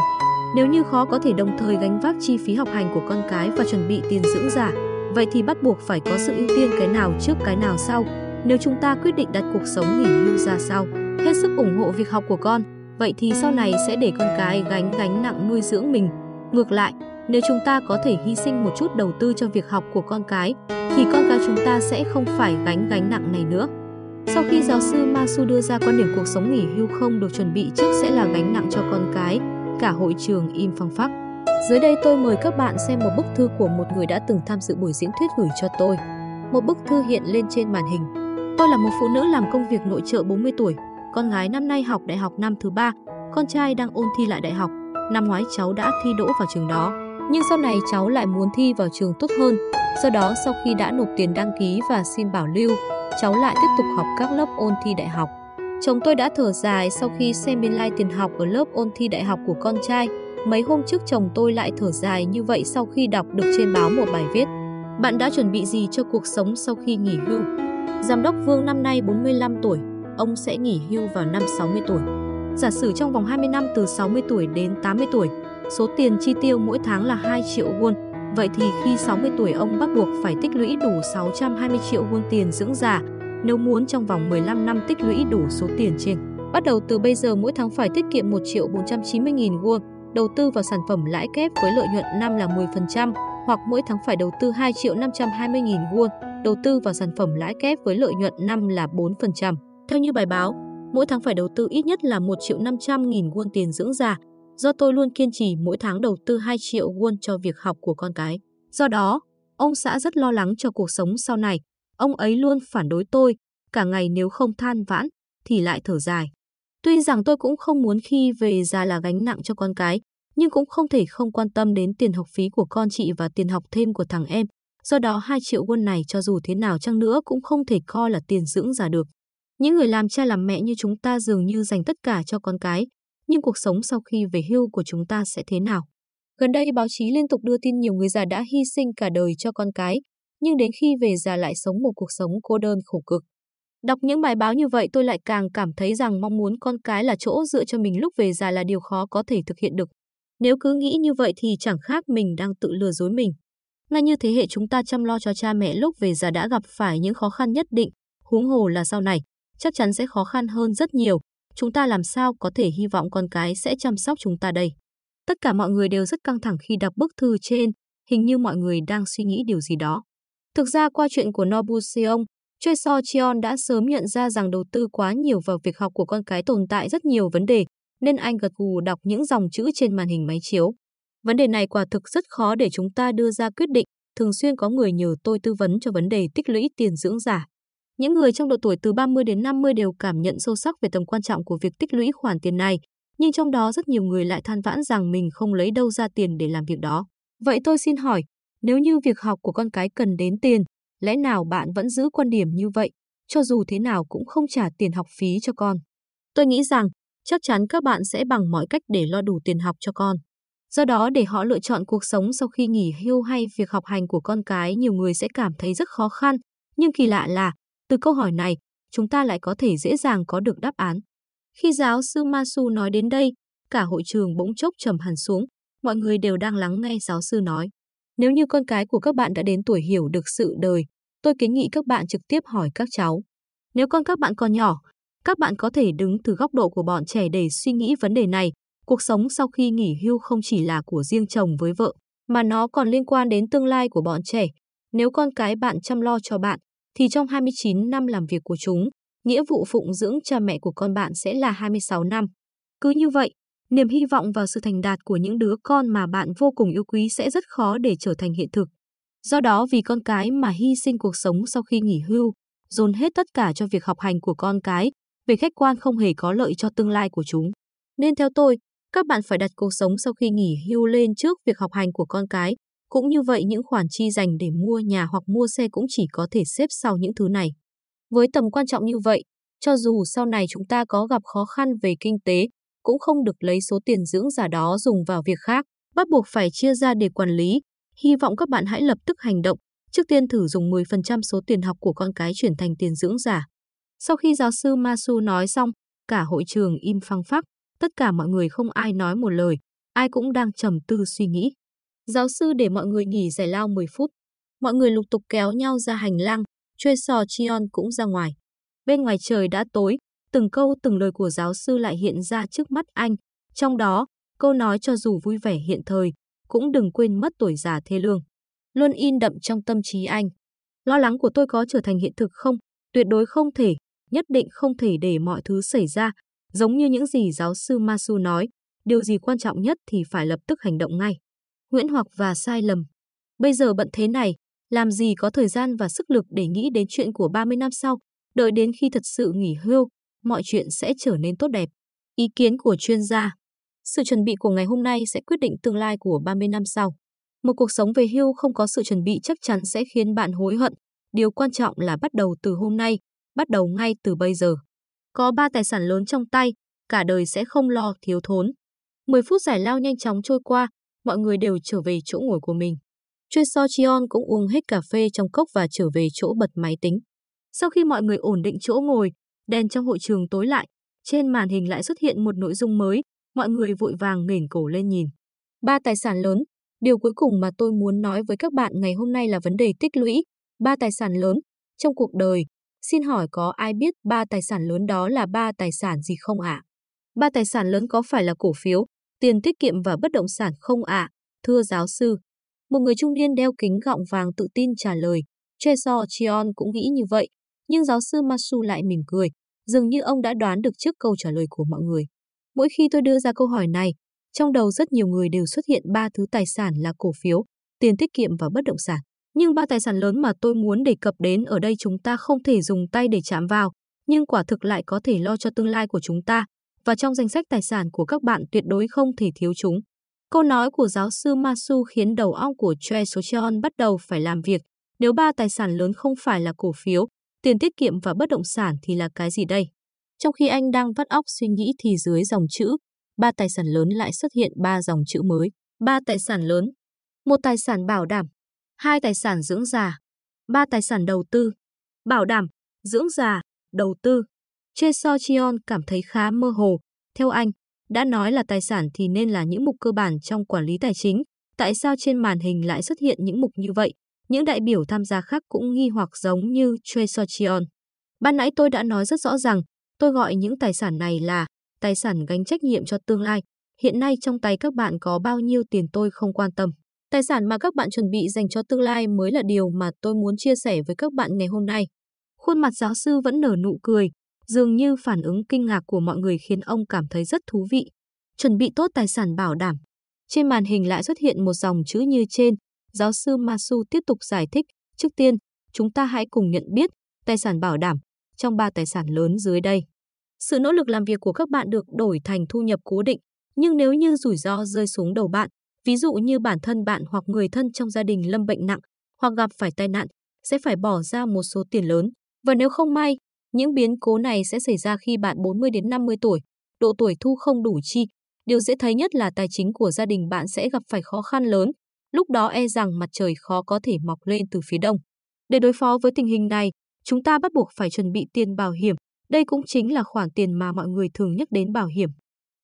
Nếu như khó có thể đồng thời gánh vác chi phí học hành của con cái và chuẩn bị tiền dưỡng giả, vậy thì bắt buộc phải có sự ưu tiên cái nào trước cái nào sau. Nếu chúng ta quyết định đặt cuộc sống nghỉ hưu ra sao, hết sức ủng hộ việc học của con, vậy thì sau này sẽ để con cái gánh gánh nặng nuôi dưỡng mình. Ngược lại, nếu chúng ta có thể hy sinh một chút đầu tư cho việc học của con cái, thì con cái chúng ta sẽ không phải gánh gánh nặng này nữa. Sau khi giáo sư Masu đưa ra quan điểm cuộc sống nghỉ hưu không được chuẩn bị trước sẽ là gánh nặng cho con cái, cả hội trường im phăng phắc. Dưới đây tôi mời các bạn xem một bức thư của một người đã từng tham dự buổi diễn thuyết gửi cho tôi. Một bức thư hiện lên trên màn hình. Tôi là một phụ nữ làm công việc nội trợ 40 tuổi, con gái năm nay học đại học năm thứ ba, con trai đang ôn thi lại đại học. Năm ngoái cháu đã thi đỗ vào trường đó, nhưng sau này cháu lại muốn thi vào trường tốt hơn. Do đó sau khi đã nộp tiền đăng ký và xin bảo lưu, cháu lại tiếp tục học các lớp ôn thi đại học. Chồng tôi đã thở dài sau khi xem biên lai tiền học ở lớp ôn thi đại học của con trai. Mấy hôm trước chồng tôi lại thở dài như vậy sau khi đọc được trên báo một bài viết. Bạn đã chuẩn bị gì cho cuộc sống sau khi nghỉ hưu? Giám đốc Vương năm nay 45 tuổi, ông sẽ nghỉ hưu vào năm 60 tuổi. Giả sử trong vòng 20 năm từ 60 tuổi đến 80 tuổi, số tiền chi tiêu mỗi tháng là 2 triệu won. Vậy thì khi 60 tuổi ông bắt buộc phải tích lũy đủ 620 triệu won tiền dưỡng già, nếu muốn trong vòng 15 năm tích lũy đủ số tiền trên. Bắt đầu từ bây giờ mỗi tháng phải tiết kiệm 1 triệu 490 nghìn won, đầu tư vào sản phẩm lãi kép với lợi nhuận năm là 10%, hoặc mỗi tháng phải đầu tư 2 triệu 520 nghìn won, đầu tư vào sản phẩm lãi kép với lợi nhuận năm là 4%. Theo như bài báo, mỗi tháng phải đầu tư ít nhất là 1 triệu 500 nghìn won tiền dưỡng già, do tôi luôn kiên trì mỗi tháng đầu tư 2 triệu won cho việc học của con cái. Do đó, ông xã rất lo lắng cho cuộc sống sau này. Ông ấy luôn phản đối tôi, cả ngày nếu không than vãn, thì lại thở dài. Tuy rằng tôi cũng không muốn khi về già là gánh nặng cho con cái, nhưng cũng không thể không quan tâm đến tiền học phí của con chị và tiền học thêm của thằng em. Do đó 2 triệu won này cho dù thế nào chăng nữa cũng không thể coi là tiền dưỡng già được. Những người làm cha làm mẹ như chúng ta dường như dành tất cả cho con cái, nhưng cuộc sống sau khi về hưu của chúng ta sẽ thế nào? Gần đây báo chí liên tục đưa tin nhiều người già đã hy sinh cả đời cho con cái, nhưng đến khi về già lại sống một cuộc sống cô đơn khổ cực. Đọc những bài báo như vậy tôi lại càng cảm thấy rằng mong muốn con cái là chỗ dựa cho mình lúc về già là điều khó có thể thực hiện được. Nếu cứ nghĩ như vậy thì chẳng khác mình đang tự lừa dối mình. Ngay như thế hệ chúng ta chăm lo cho cha mẹ lúc về già đã gặp phải những khó khăn nhất định, huống hồ là sau này, chắc chắn sẽ khó khăn hơn rất nhiều. Chúng ta làm sao có thể hy vọng con cái sẽ chăm sóc chúng ta đây? Tất cả mọi người đều rất căng thẳng khi đọc bức thư trên, hình như mọi người đang suy nghĩ điều gì đó. Thực ra qua chuyện của Nobu Seong, Choi So Cheon đã sớm nhận ra rằng đầu tư quá nhiều vào việc học của con cái tồn tại rất nhiều vấn đề, nên anh gật gù đọc những dòng chữ trên màn hình máy chiếu. Vấn đề này quả thực rất khó để chúng ta đưa ra quyết định, thường xuyên có người nhờ tôi tư vấn cho vấn đề tích lũy tiền dưỡng giả. Những người trong độ tuổi từ 30 đến 50 đều cảm nhận sâu sắc về tầm quan trọng của việc tích lũy khoản tiền này, nhưng trong đó rất nhiều người lại than vãn rằng mình không lấy đâu ra tiền để làm việc đó. Vậy tôi xin hỏi, nếu như việc học của con cái cần đến tiền, lẽ nào bạn vẫn giữ quan điểm như vậy, cho dù thế nào cũng không trả tiền học phí cho con? Tôi nghĩ rằng, chắc chắn các bạn sẽ bằng mọi cách để lo đủ tiền học cho con. Do đó để họ lựa chọn cuộc sống sau khi nghỉ hưu hay việc học hành của con cái nhiều người sẽ cảm thấy rất khó khăn. Nhưng kỳ lạ là, từ câu hỏi này, chúng ta lại có thể dễ dàng có được đáp án. Khi giáo sư Masu nói đến đây, cả hội trường bỗng chốc trầm hẳn xuống, mọi người đều đang lắng nghe giáo sư nói. Nếu như con cái của các bạn đã đến tuổi hiểu được sự đời, tôi kiến nghị các bạn trực tiếp hỏi các cháu. Nếu con các bạn còn nhỏ, các bạn có thể đứng từ góc độ của bọn trẻ để suy nghĩ vấn đề này. Cuộc sống sau khi nghỉ hưu không chỉ là của riêng chồng với vợ, mà nó còn liên quan đến tương lai của bọn trẻ. Nếu con cái bạn chăm lo cho bạn, thì trong 29 năm làm việc của chúng, nghĩa vụ phụng dưỡng cha mẹ của con bạn sẽ là 26 năm. Cứ như vậy, niềm hy vọng vào sự thành đạt của những đứa con mà bạn vô cùng yêu quý sẽ rất khó để trở thành hiện thực. Do đó vì con cái mà hy sinh cuộc sống sau khi nghỉ hưu, dồn hết tất cả cho việc học hành của con cái, về khách quan không hề có lợi cho tương lai của chúng. Nên theo tôi, các bạn phải đặt cuộc sống sau khi nghỉ hưu lên trước việc học hành của con cái, cũng như vậy những khoản chi dành để mua nhà hoặc mua xe cũng chỉ có thể xếp sau những thứ này. Với tầm quan trọng như vậy, cho dù sau này chúng ta có gặp khó khăn về kinh tế, cũng không được lấy số tiền dưỡng giả đó dùng vào việc khác, bắt buộc phải chia ra để quản lý. Hy vọng các bạn hãy lập tức hành động, trước tiên thử dùng 10% số tiền học của con cái chuyển thành tiền dưỡng giả. Sau khi giáo sư Masu nói xong, cả hội trường im phăng phắc, tất cả mọi người không ai nói một lời, ai cũng đang trầm tư suy nghĩ. Giáo sư để mọi người nghỉ giải lao 10 phút. Mọi người lục tục kéo nhau ra hành lang, Choi sò Chion cũng ra ngoài. Bên ngoài trời đã tối, từng câu từng lời của giáo sư lại hiện ra trước mắt anh. Trong đó, câu nói cho dù vui vẻ hiện thời, cũng đừng quên mất tuổi già thê lương. Luôn in đậm trong tâm trí anh. Lo lắng của tôi có trở thành hiện thực không? Tuyệt đối không thể, nhất định không thể để mọi thứ xảy ra. Giống như những gì giáo sư Masu nói, điều gì quan trọng nhất thì phải lập tức hành động ngay. Nguyễn Hoặc và sai lầm. Bây giờ bận thế này, làm gì có thời gian và sức lực để nghĩ đến chuyện của 30 năm sau, đợi đến khi thật sự nghỉ hưu, mọi chuyện sẽ trở nên tốt đẹp. Ý kiến của chuyên gia Sự chuẩn bị của ngày hôm nay sẽ quyết định tương lai của 30 năm sau. Một cuộc sống về hưu không có sự chuẩn bị chắc chắn sẽ khiến bạn hối hận. Điều quan trọng là bắt đầu từ hôm nay, bắt đầu ngay từ bây giờ. Có ba tài sản lớn trong tay, cả đời sẽ không lo thiếu thốn. 10 phút giải lao nhanh chóng trôi qua, mọi người đều trở về chỗ ngồi của mình. Choi So Chion cũng uống hết cà phê trong cốc và trở về chỗ bật máy tính. Sau khi mọi người ổn định chỗ ngồi, đèn trong hội trường tối lại, trên màn hình lại xuất hiện một nội dung mới, mọi người vội vàng nghển cổ lên nhìn. Ba tài sản lớn, điều cuối cùng mà tôi muốn nói với các bạn ngày hôm nay là vấn đề tích lũy. Ba tài sản lớn, trong cuộc đời, xin hỏi có ai biết ba tài sản lớn đó là ba tài sản gì không ạ? À? Ba tài sản lớn có phải là cổ phiếu, tiền tiết kiệm và bất động sản không ạ? À? Thưa giáo sư, một người trung niên đeo kính gọng vàng tự tin trả lời. Cheso Chion cũng nghĩ như vậy, nhưng giáo sư Masu lại mỉm cười, dường như ông đã đoán được trước câu trả lời của mọi người. Mỗi khi tôi đưa ra câu hỏi này, Trong đầu rất nhiều người đều xuất hiện ba thứ tài sản là cổ phiếu, tiền tiết kiệm và bất động sản. Nhưng ba tài sản lớn mà tôi muốn đề cập đến ở đây chúng ta không thể dùng tay để chạm vào, nhưng quả thực lại có thể lo cho tương lai của chúng ta, và trong danh sách tài sản của các bạn tuyệt đối không thể thiếu chúng. Câu nói của giáo sư Masu khiến đầu óc của Choi Socheon bắt đầu phải làm việc. Nếu ba tài sản lớn không phải là cổ phiếu, tiền tiết kiệm và bất động sản thì là cái gì đây? Trong khi anh đang vắt óc suy nghĩ thì dưới dòng chữ, ba tài sản lớn lại xuất hiện ba dòng chữ mới. Ba tài sản lớn. Một tài sản bảo đảm. Hai tài sản dưỡng già. Ba tài sản đầu tư. Bảo đảm, dưỡng già, đầu tư. Choi So cảm thấy khá mơ hồ. Theo anh, đã nói là tài sản thì nên là những mục cơ bản trong quản lý tài chính. Tại sao trên màn hình lại xuất hiện những mục như vậy? Những đại biểu tham gia khác cũng nghi hoặc giống như Choi So Ban nãy tôi đã nói rất rõ rằng, tôi gọi những tài sản này là tài sản gánh trách nhiệm cho tương lai. Hiện nay trong tay các bạn có bao nhiêu tiền tôi không quan tâm. Tài sản mà các bạn chuẩn bị dành cho tương lai mới là điều mà tôi muốn chia sẻ với các bạn ngày hôm nay. Khuôn mặt giáo sư vẫn nở nụ cười, dường như phản ứng kinh ngạc của mọi người khiến ông cảm thấy rất thú vị. Chuẩn bị tốt tài sản bảo đảm. Trên màn hình lại xuất hiện một dòng chữ như trên. Giáo sư Masu tiếp tục giải thích. Trước tiên, chúng ta hãy cùng nhận biết tài sản bảo đảm trong ba tài sản lớn dưới đây. Sự nỗ lực làm việc của các bạn được đổi thành thu nhập cố định, nhưng nếu như rủi ro rơi xuống đầu bạn, ví dụ như bản thân bạn hoặc người thân trong gia đình lâm bệnh nặng hoặc gặp phải tai nạn, sẽ phải bỏ ra một số tiền lớn. Và nếu không may, những biến cố này sẽ xảy ra khi bạn 40 đến 50 tuổi, độ tuổi thu không đủ chi. Điều dễ thấy nhất là tài chính của gia đình bạn sẽ gặp phải khó khăn lớn, lúc đó e rằng mặt trời khó có thể mọc lên từ phía đông. Để đối phó với tình hình này, chúng ta bắt buộc phải chuẩn bị tiền bảo hiểm. Đây cũng chính là khoản tiền mà mọi người thường nhắc đến bảo hiểm.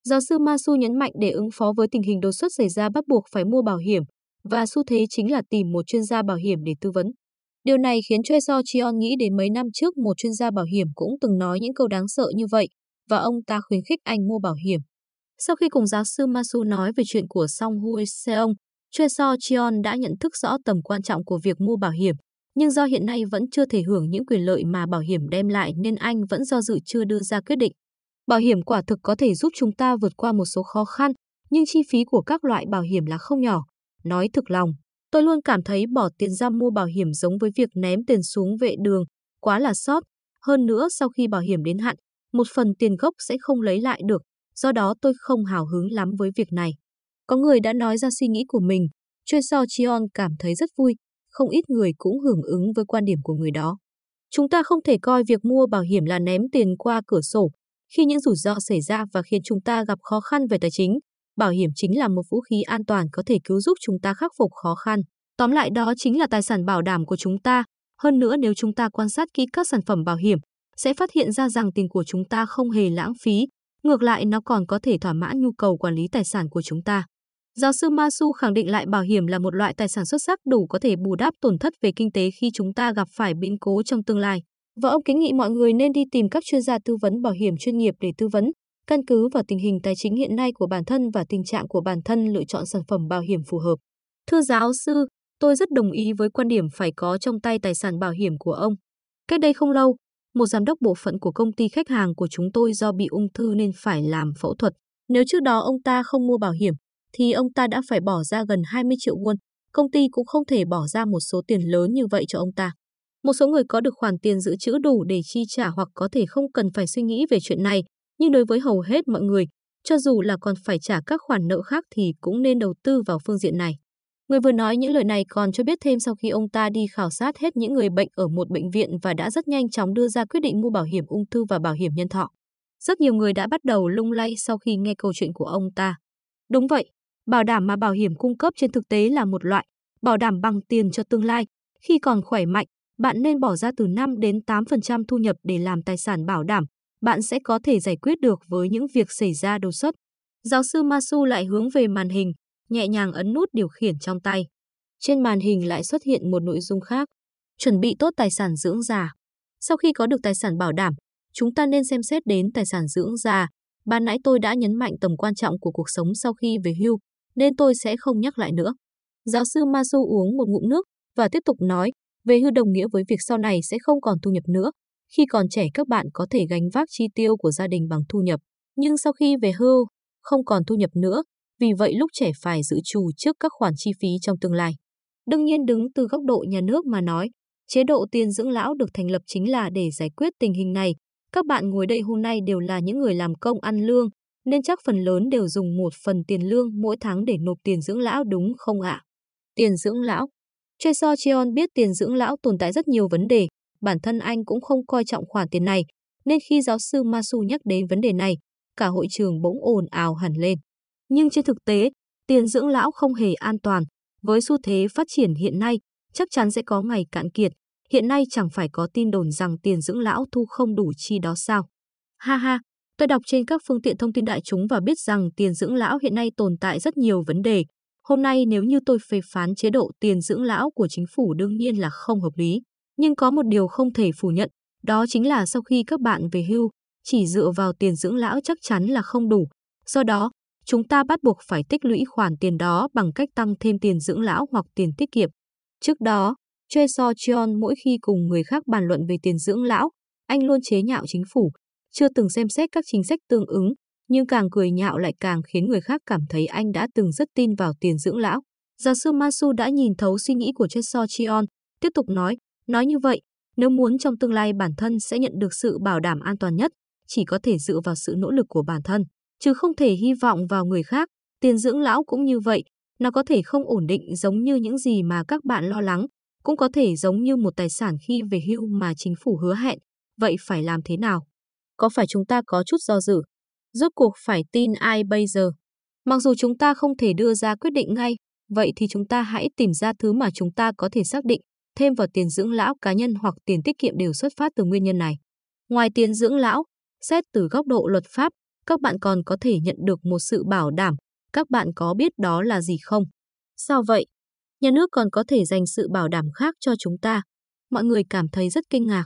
Giáo sư Masu nhấn mạnh để ứng phó với tình hình đột xuất xảy ra bắt buộc phải mua bảo hiểm, và xu thế chính là tìm một chuyên gia bảo hiểm để tư vấn. Điều này khiến Choi So Chion nghĩ đến mấy năm trước một chuyên gia bảo hiểm cũng từng nói những câu đáng sợ như vậy, và ông ta khuyến khích anh mua bảo hiểm. Sau khi cùng giáo sư Masu nói về chuyện của Song Hui Seong, Choi So Chion đã nhận thức rõ tầm quan trọng của việc mua bảo hiểm, nhưng do hiện nay vẫn chưa thể hưởng những quyền lợi mà bảo hiểm đem lại nên anh vẫn do dự chưa đưa ra quyết định. Bảo hiểm quả thực có thể giúp chúng ta vượt qua một số khó khăn, nhưng chi phí của các loại bảo hiểm là không nhỏ. Nói thực lòng, tôi luôn cảm thấy bỏ tiền ra mua bảo hiểm giống với việc ném tiền xuống vệ đường, quá là sót. Hơn nữa sau khi bảo hiểm đến hạn, một phần tiền gốc sẽ không lấy lại được, do đó tôi không hào hứng lắm với việc này. Có người đã nói ra suy nghĩ của mình, Choi So Chion cảm thấy rất vui, không ít người cũng hưởng ứng với quan điểm của người đó. Chúng ta không thể coi việc mua bảo hiểm là ném tiền qua cửa sổ. Khi những rủi ro xảy ra và khiến chúng ta gặp khó khăn về tài chính, bảo hiểm chính là một vũ khí an toàn có thể cứu giúp chúng ta khắc phục khó khăn. Tóm lại đó chính là tài sản bảo đảm của chúng ta. Hơn nữa nếu chúng ta quan sát kỹ các sản phẩm bảo hiểm, sẽ phát hiện ra rằng tiền của chúng ta không hề lãng phí, ngược lại nó còn có thể thỏa mãn nhu cầu quản lý tài sản của chúng ta. Giáo sư Masu khẳng định lại bảo hiểm là một loại tài sản xuất sắc đủ có thể bù đắp tổn thất về kinh tế khi chúng ta gặp phải biến cố trong tương lai. Và ông kiến nghị mọi người nên đi tìm các chuyên gia tư vấn bảo hiểm chuyên nghiệp để tư vấn, căn cứ vào tình hình tài chính hiện nay của bản thân và tình trạng của bản thân lựa chọn sản phẩm bảo hiểm phù hợp. Thưa giáo sư, tôi rất đồng ý với quan điểm phải có trong tay tài sản bảo hiểm của ông. Cách đây không lâu, một giám đốc bộ phận của công ty khách hàng của chúng tôi do bị ung thư nên phải làm phẫu thuật. Nếu trước đó ông ta không mua bảo hiểm, thì ông ta đã phải bỏ ra gần 20 triệu won. Công ty cũng không thể bỏ ra một số tiền lớn như vậy cho ông ta. Một số người có được khoản tiền dự trữ đủ để chi trả hoặc có thể không cần phải suy nghĩ về chuyện này, nhưng đối với hầu hết mọi người, cho dù là còn phải trả các khoản nợ khác thì cũng nên đầu tư vào phương diện này. Người vừa nói những lời này còn cho biết thêm sau khi ông ta đi khảo sát hết những người bệnh ở một bệnh viện và đã rất nhanh chóng đưa ra quyết định mua bảo hiểm ung thư và bảo hiểm nhân thọ. Rất nhiều người đã bắt đầu lung lay sau khi nghe câu chuyện của ông ta. Đúng vậy, Bảo đảm mà bảo hiểm cung cấp trên thực tế là một loại bảo đảm bằng tiền cho tương lai. Khi còn khỏe mạnh, bạn nên bỏ ra từ 5 đến 8% thu nhập để làm tài sản bảo đảm. Bạn sẽ có thể giải quyết được với những việc xảy ra đột xuất. Giáo sư Masu lại hướng về màn hình, nhẹ nhàng ấn nút điều khiển trong tay. Trên màn hình lại xuất hiện một nội dung khác. Chuẩn bị tốt tài sản dưỡng già. Sau khi có được tài sản bảo đảm, chúng ta nên xem xét đến tài sản dưỡng già. Ban nãy tôi đã nhấn mạnh tầm quan trọng của cuộc sống sau khi về hưu nên tôi sẽ không nhắc lại nữa. Giáo sư Masu uống một ngụm nước và tiếp tục nói, về hưu đồng nghĩa với việc sau này sẽ không còn thu nhập nữa. Khi còn trẻ các bạn có thể gánh vác chi tiêu của gia đình bằng thu nhập, nhưng sau khi về hưu, không còn thu nhập nữa, vì vậy lúc trẻ phải dự trù trước các khoản chi phí trong tương lai. Đương nhiên đứng từ góc độ nhà nước mà nói, chế độ tiền dưỡng lão được thành lập chính là để giải quyết tình hình này. Các bạn ngồi đây hôm nay đều là những người làm công ăn lương, nên chắc phần lớn đều dùng một phần tiền lương mỗi tháng để nộp tiền dưỡng lão đúng không ạ? Tiền dưỡng lão Choi So Cheon biết tiền dưỡng lão tồn tại rất nhiều vấn đề, bản thân anh cũng không coi trọng khoản tiền này, nên khi giáo sư Masu nhắc đến vấn đề này, cả hội trường bỗng ồn ào hẳn lên. Nhưng trên thực tế, tiền dưỡng lão không hề an toàn. Với xu thế phát triển hiện nay, chắc chắn sẽ có ngày cạn kiệt. Hiện nay chẳng phải có tin đồn rằng tiền dưỡng lão thu không đủ chi đó sao? Ha ha, tôi đọc trên các phương tiện thông tin đại chúng và biết rằng tiền dưỡng lão hiện nay tồn tại rất nhiều vấn đề. Hôm nay nếu như tôi phê phán chế độ tiền dưỡng lão của chính phủ đương nhiên là không hợp lý. Nhưng có một điều không thể phủ nhận, đó chính là sau khi các bạn về hưu, chỉ dựa vào tiền dưỡng lão chắc chắn là không đủ. Do đó, chúng ta bắt buộc phải tích lũy khoản tiền đó bằng cách tăng thêm tiền dưỡng lão hoặc tiền tiết kiệm. Trước đó, Choi So Cheon mỗi khi cùng người khác bàn luận về tiền dưỡng lão, anh luôn chế nhạo chính phủ, chưa từng xem xét các chính sách tương ứng, nhưng càng cười nhạo lại càng khiến người khác cảm thấy anh đã từng rất tin vào tiền dưỡng lão. Giáo sư Masu đã nhìn thấu suy nghĩ của Cheso Chion, tiếp tục nói, nói như vậy, nếu muốn trong tương lai bản thân sẽ nhận được sự bảo đảm an toàn nhất, chỉ có thể dựa vào sự nỗ lực của bản thân, chứ không thể hy vọng vào người khác. Tiền dưỡng lão cũng như vậy, nó có thể không ổn định giống như những gì mà các bạn lo lắng, cũng có thể giống như một tài sản khi về hưu mà chính phủ hứa hẹn. Vậy phải làm thế nào? Có phải chúng ta có chút do dự? Rốt cuộc phải tin ai bây giờ? Mặc dù chúng ta không thể đưa ra quyết định ngay, vậy thì chúng ta hãy tìm ra thứ mà chúng ta có thể xác định, thêm vào tiền dưỡng lão cá nhân hoặc tiền tiết kiệm đều xuất phát từ nguyên nhân này. Ngoài tiền dưỡng lão, xét từ góc độ luật pháp, các bạn còn có thể nhận được một sự bảo đảm. Các bạn có biết đó là gì không? Sao vậy? Nhà nước còn có thể dành sự bảo đảm khác cho chúng ta. Mọi người cảm thấy rất kinh ngạc.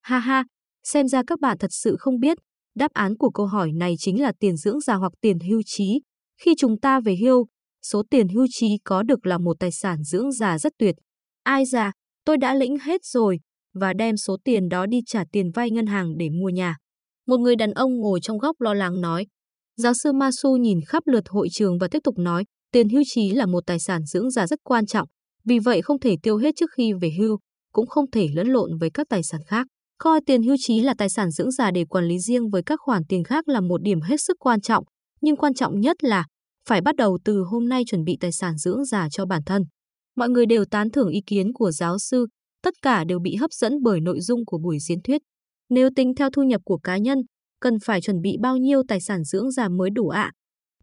Ha ha, xem ra các bạn thật sự không biết. Đáp án của câu hỏi này chính là tiền dưỡng già hoặc tiền hưu trí. Khi chúng ta về hưu, số tiền hưu trí có được là một tài sản dưỡng già rất tuyệt. Ai già, tôi đã lĩnh hết rồi và đem số tiền đó đi trả tiền vay ngân hàng để mua nhà. Một người đàn ông ngồi trong góc lo lắng nói. Giáo sư Masu nhìn khắp lượt hội trường và tiếp tục nói, tiền hưu trí là một tài sản dưỡng già rất quan trọng, vì vậy không thể tiêu hết trước khi về hưu, cũng không thể lẫn lộn với các tài sản khác. Coi tiền hưu trí là tài sản dưỡng già để quản lý riêng với các khoản tiền khác là một điểm hết sức quan trọng, nhưng quan trọng nhất là phải bắt đầu từ hôm nay chuẩn bị tài sản dưỡng già cho bản thân. Mọi người đều tán thưởng ý kiến của giáo sư, tất cả đều bị hấp dẫn bởi nội dung của buổi diễn thuyết. Nếu tính theo thu nhập của cá nhân, cần phải chuẩn bị bao nhiêu tài sản dưỡng già mới đủ ạ?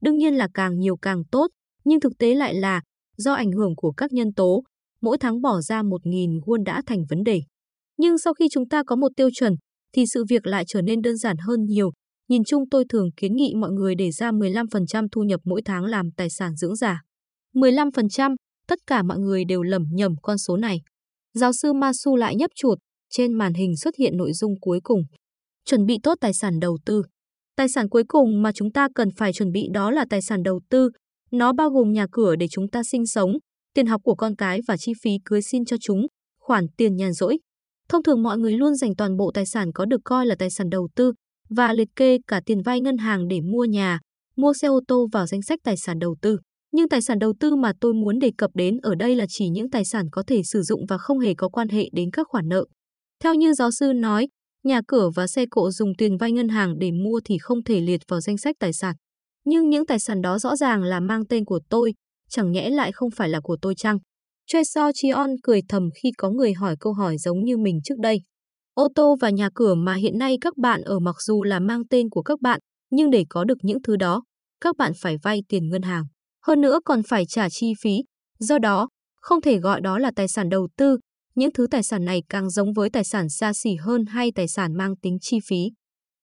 Đương nhiên là càng nhiều càng tốt, nhưng thực tế lại là do ảnh hưởng của các nhân tố, mỗi tháng bỏ ra 1.000 won đã thành vấn đề. Nhưng sau khi chúng ta có một tiêu chuẩn, thì sự việc lại trở nên đơn giản hơn nhiều. Nhìn chung tôi thường kiến nghị mọi người để ra 15% thu nhập mỗi tháng làm tài sản dưỡng già. 15%, tất cả mọi người đều lầm nhầm con số này. Giáo sư Masu lại nhấp chuột, trên màn hình xuất hiện nội dung cuối cùng. Chuẩn bị tốt tài sản đầu tư. Tài sản cuối cùng mà chúng ta cần phải chuẩn bị đó là tài sản đầu tư. Nó bao gồm nhà cửa để chúng ta sinh sống, tiền học của con cái và chi phí cưới xin cho chúng, khoản tiền nhàn rỗi. Thông thường mọi người luôn dành toàn bộ tài sản có được coi là tài sản đầu tư và liệt kê cả tiền vay ngân hàng để mua nhà, mua xe ô tô vào danh sách tài sản đầu tư. Nhưng tài sản đầu tư mà tôi muốn đề cập đến ở đây là chỉ những tài sản có thể sử dụng và không hề có quan hệ đến các khoản nợ. Theo như giáo sư nói, nhà cửa và xe cộ dùng tiền vay ngân hàng để mua thì không thể liệt vào danh sách tài sản. Nhưng những tài sản đó rõ ràng là mang tên của tôi, chẳng nhẽ lại không phải là của tôi chăng? Choi So Chion cười thầm khi có người hỏi câu hỏi giống như mình trước đây. Ô tô và nhà cửa mà hiện nay các bạn ở mặc dù là mang tên của các bạn, nhưng để có được những thứ đó, các bạn phải vay tiền ngân hàng. Hơn nữa còn phải trả chi phí. Do đó, không thể gọi đó là tài sản đầu tư, những thứ tài sản này càng giống với tài sản xa xỉ hơn hay tài sản mang tính chi phí.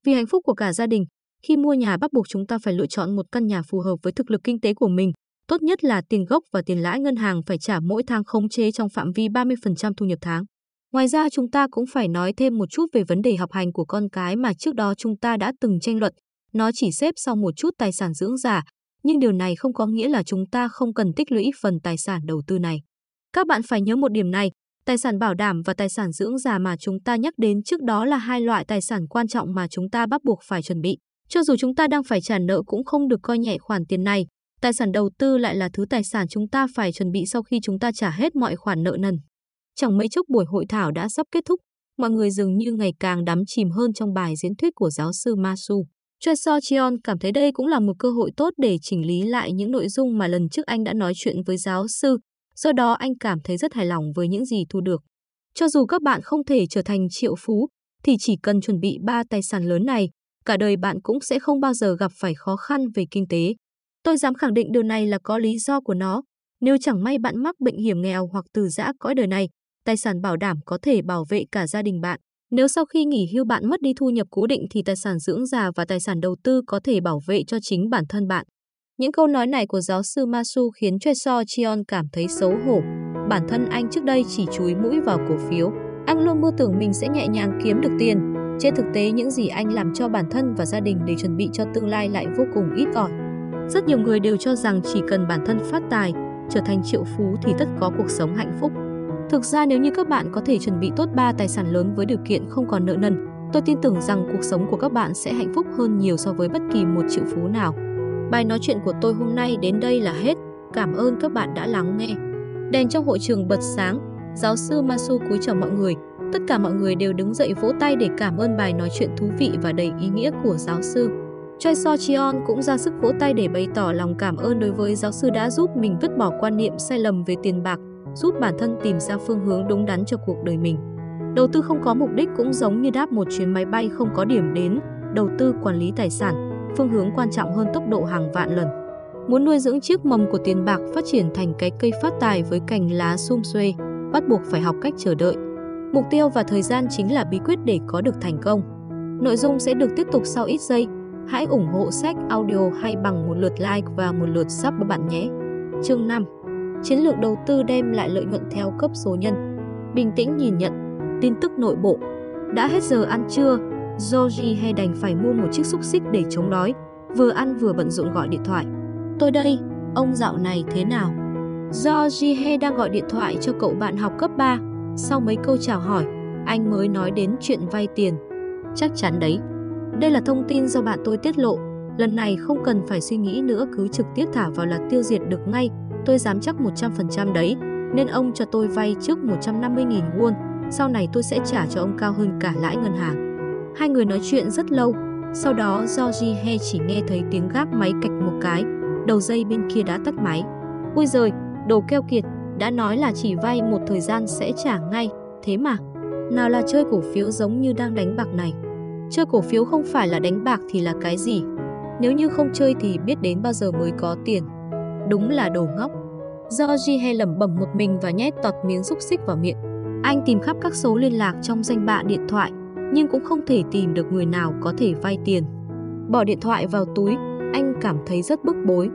Vì hạnh phúc của cả gia đình, khi mua nhà bắt buộc chúng ta phải lựa chọn một căn nhà phù hợp với thực lực kinh tế của mình. Tốt nhất là tiền gốc và tiền lãi ngân hàng phải trả mỗi tháng khống chế trong phạm vi 30% thu nhập tháng. Ngoài ra chúng ta cũng phải nói thêm một chút về vấn đề học hành của con cái mà trước đó chúng ta đã từng tranh luận. Nó chỉ xếp sau một chút tài sản dưỡng giả, nhưng điều này không có nghĩa là chúng ta không cần tích lũy phần tài sản đầu tư này. Các bạn phải nhớ một điểm này, Tài sản bảo đảm và tài sản dưỡng già mà chúng ta nhắc đến trước đó là hai loại tài sản quan trọng mà chúng ta bắt buộc phải chuẩn bị. Cho dù chúng ta đang phải trả nợ cũng không được coi nhẹ khoản tiền này. Tài sản đầu tư lại là thứ tài sản chúng ta phải chuẩn bị sau khi chúng ta trả hết mọi khoản nợ nần. Chẳng mấy chốc buổi hội thảo đã sắp kết thúc, mọi người dường như ngày càng đắm chìm hơn trong bài diễn thuyết của giáo sư Masu. Choi So Cheon cảm thấy đây cũng là một cơ hội tốt để chỉnh lý lại những nội dung mà lần trước anh đã nói chuyện với giáo sư, do đó anh cảm thấy rất hài lòng với những gì thu được. Cho dù các bạn không thể trở thành triệu phú, thì chỉ cần chuẩn bị ba tài sản lớn này, cả đời bạn cũng sẽ không bao giờ gặp phải khó khăn về kinh tế. Tôi dám khẳng định điều này là có lý do của nó. Nếu chẳng may bạn mắc bệnh hiểm nghèo hoặc từ giã cõi đời này, tài sản bảo đảm có thể bảo vệ cả gia đình bạn. Nếu sau khi nghỉ hưu bạn mất đi thu nhập cố định thì tài sản dưỡng già và tài sản đầu tư có thể bảo vệ cho chính bản thân bạn. Những câu nói này của giáo sư Masu khiến Choi So chion cảm thấy xấu hổ. Bản thân anh trước đây chỉ chúi mũi vào cổ phiếu. Anh luôn mơ tưởng mình sẽ nhẹ nhàng kiếm được tiền. Trên thực tế những gì anh làm cho bản thân và gia đình để chuẩn bị cho tương lai lại vô cùng ít ỏi. Rất nhiều người đều cho rằng chỉ cần bản thân phát tài, trở thành triệu phú thì tất có cuộc sống hạnh phúc. Thực ra nếu như các bạn có thể chuẩn bị tốt ba tài sản lớn với điều kiện không còn nợ nần, tôi tin tưởng rằng cuộc sống của các bạn sẽ hạnh phúc hơn nhiều so với bất kỳ một triệu phú nào. Bài nói chuyện của tôi hôm nay đến đây là hết. Cảm ơn các bạn đã lắng nghe. Đèn trong hội trường bật sáng, giáo sư Masu cúi chào mọi người. Tất cả mọi người đều đứng dậy vỗ tay để cảm ơn bài nói chuyện thú vị và đầy ý nghĩa của giáo sư. Choi So Chion cũng ra sức vỗ tay để bày tỏ lòng cảm ơn đối với giáo sư đã giúp mình vứt bỏ quan niệm sai lầm về tiền bạc, giúp bản thân tìm ra phương hướng đúng đắn cho cuộc đời mình. Đầu tư không có mục đích cũng giống như đáp một chuyến máy bay không có điểm đến, đầu tư quản lý tài sản, phương hướng quan trọng hơn tốc độ hàng vạn lần. Muốn nuôi dưỡng chiếc mầm của tiền bạc phát triển thành cái cây phát tài với cành lá sum xuê, bắt buộc phải học cách chờ đợi. Mục tiêu và thời gian chính là bí quyết để có được thành công. Nội dung sẽ được tiếp tục sau ít giây. Hãy ủng hộ sách audio hay bằng một lượt like và một lượt sub bạn nhé. Chương 5 Chiến lược đầu tư đem lại lợi nhuận theo cấp số nhân. Bình tĩnh nhìn nhận. Tin tức nội bộ. Đã hết giờ ăn trưa, Georgie hay đành phải mua một chiếc xúc xích để chống đói, vừa ăn vừa bận rộn gọi điện thoại. Tôi đây, ông dạo này thế nào? Georgie He đang gọi điện thoại cho cậu bạn học cấp 3. Sau mấy câu chào hỏi, anh mới nói đến chuyện vay tiền. Chắc chắn đấy. Đây là thông tin do bạn tôi tiết lộ. Lần này không cần phải suy nghĩ nữa cứ trực tiếp thả vào là tiêu diệt được ngay. Tôi dám chắc 100% đấy. Nên ông cho tôi vay trước 150.000 won. Sau này tôi sẽ trả cho ông cao hơn cả lãi ngân hàng. Hai người nói chuyện rất lâu, sau đó do Ji He chỉ nghe thấy tiếng gác máy cạch một cái, đầu dây bên kia đã tắt máy. Ui giời, đồ keo kiệt, đã nói là chỉ vay một thời gian sẽ trả ngay, thế mà. Nào là chơi cổ phiếu giống như đang đánh bạc này. Chơi cổ phiếu không phải là đánh bạc thì là cái gì? Nếu như không chơi thì biết đến bao giờ mới có tiền. Đúng là đồ ngốc. Georgie hay lẩm bẩm một mình và nhét tọt miếng xúc xích vào miệng. Anh tìm khắp các số liên lạc trong danh bạ điện thoại, nhưng cũng không thể tìm được người nào có thể vay tiền. Bỏ điện thoại vào túi, anh cảm thấy rất bức bối.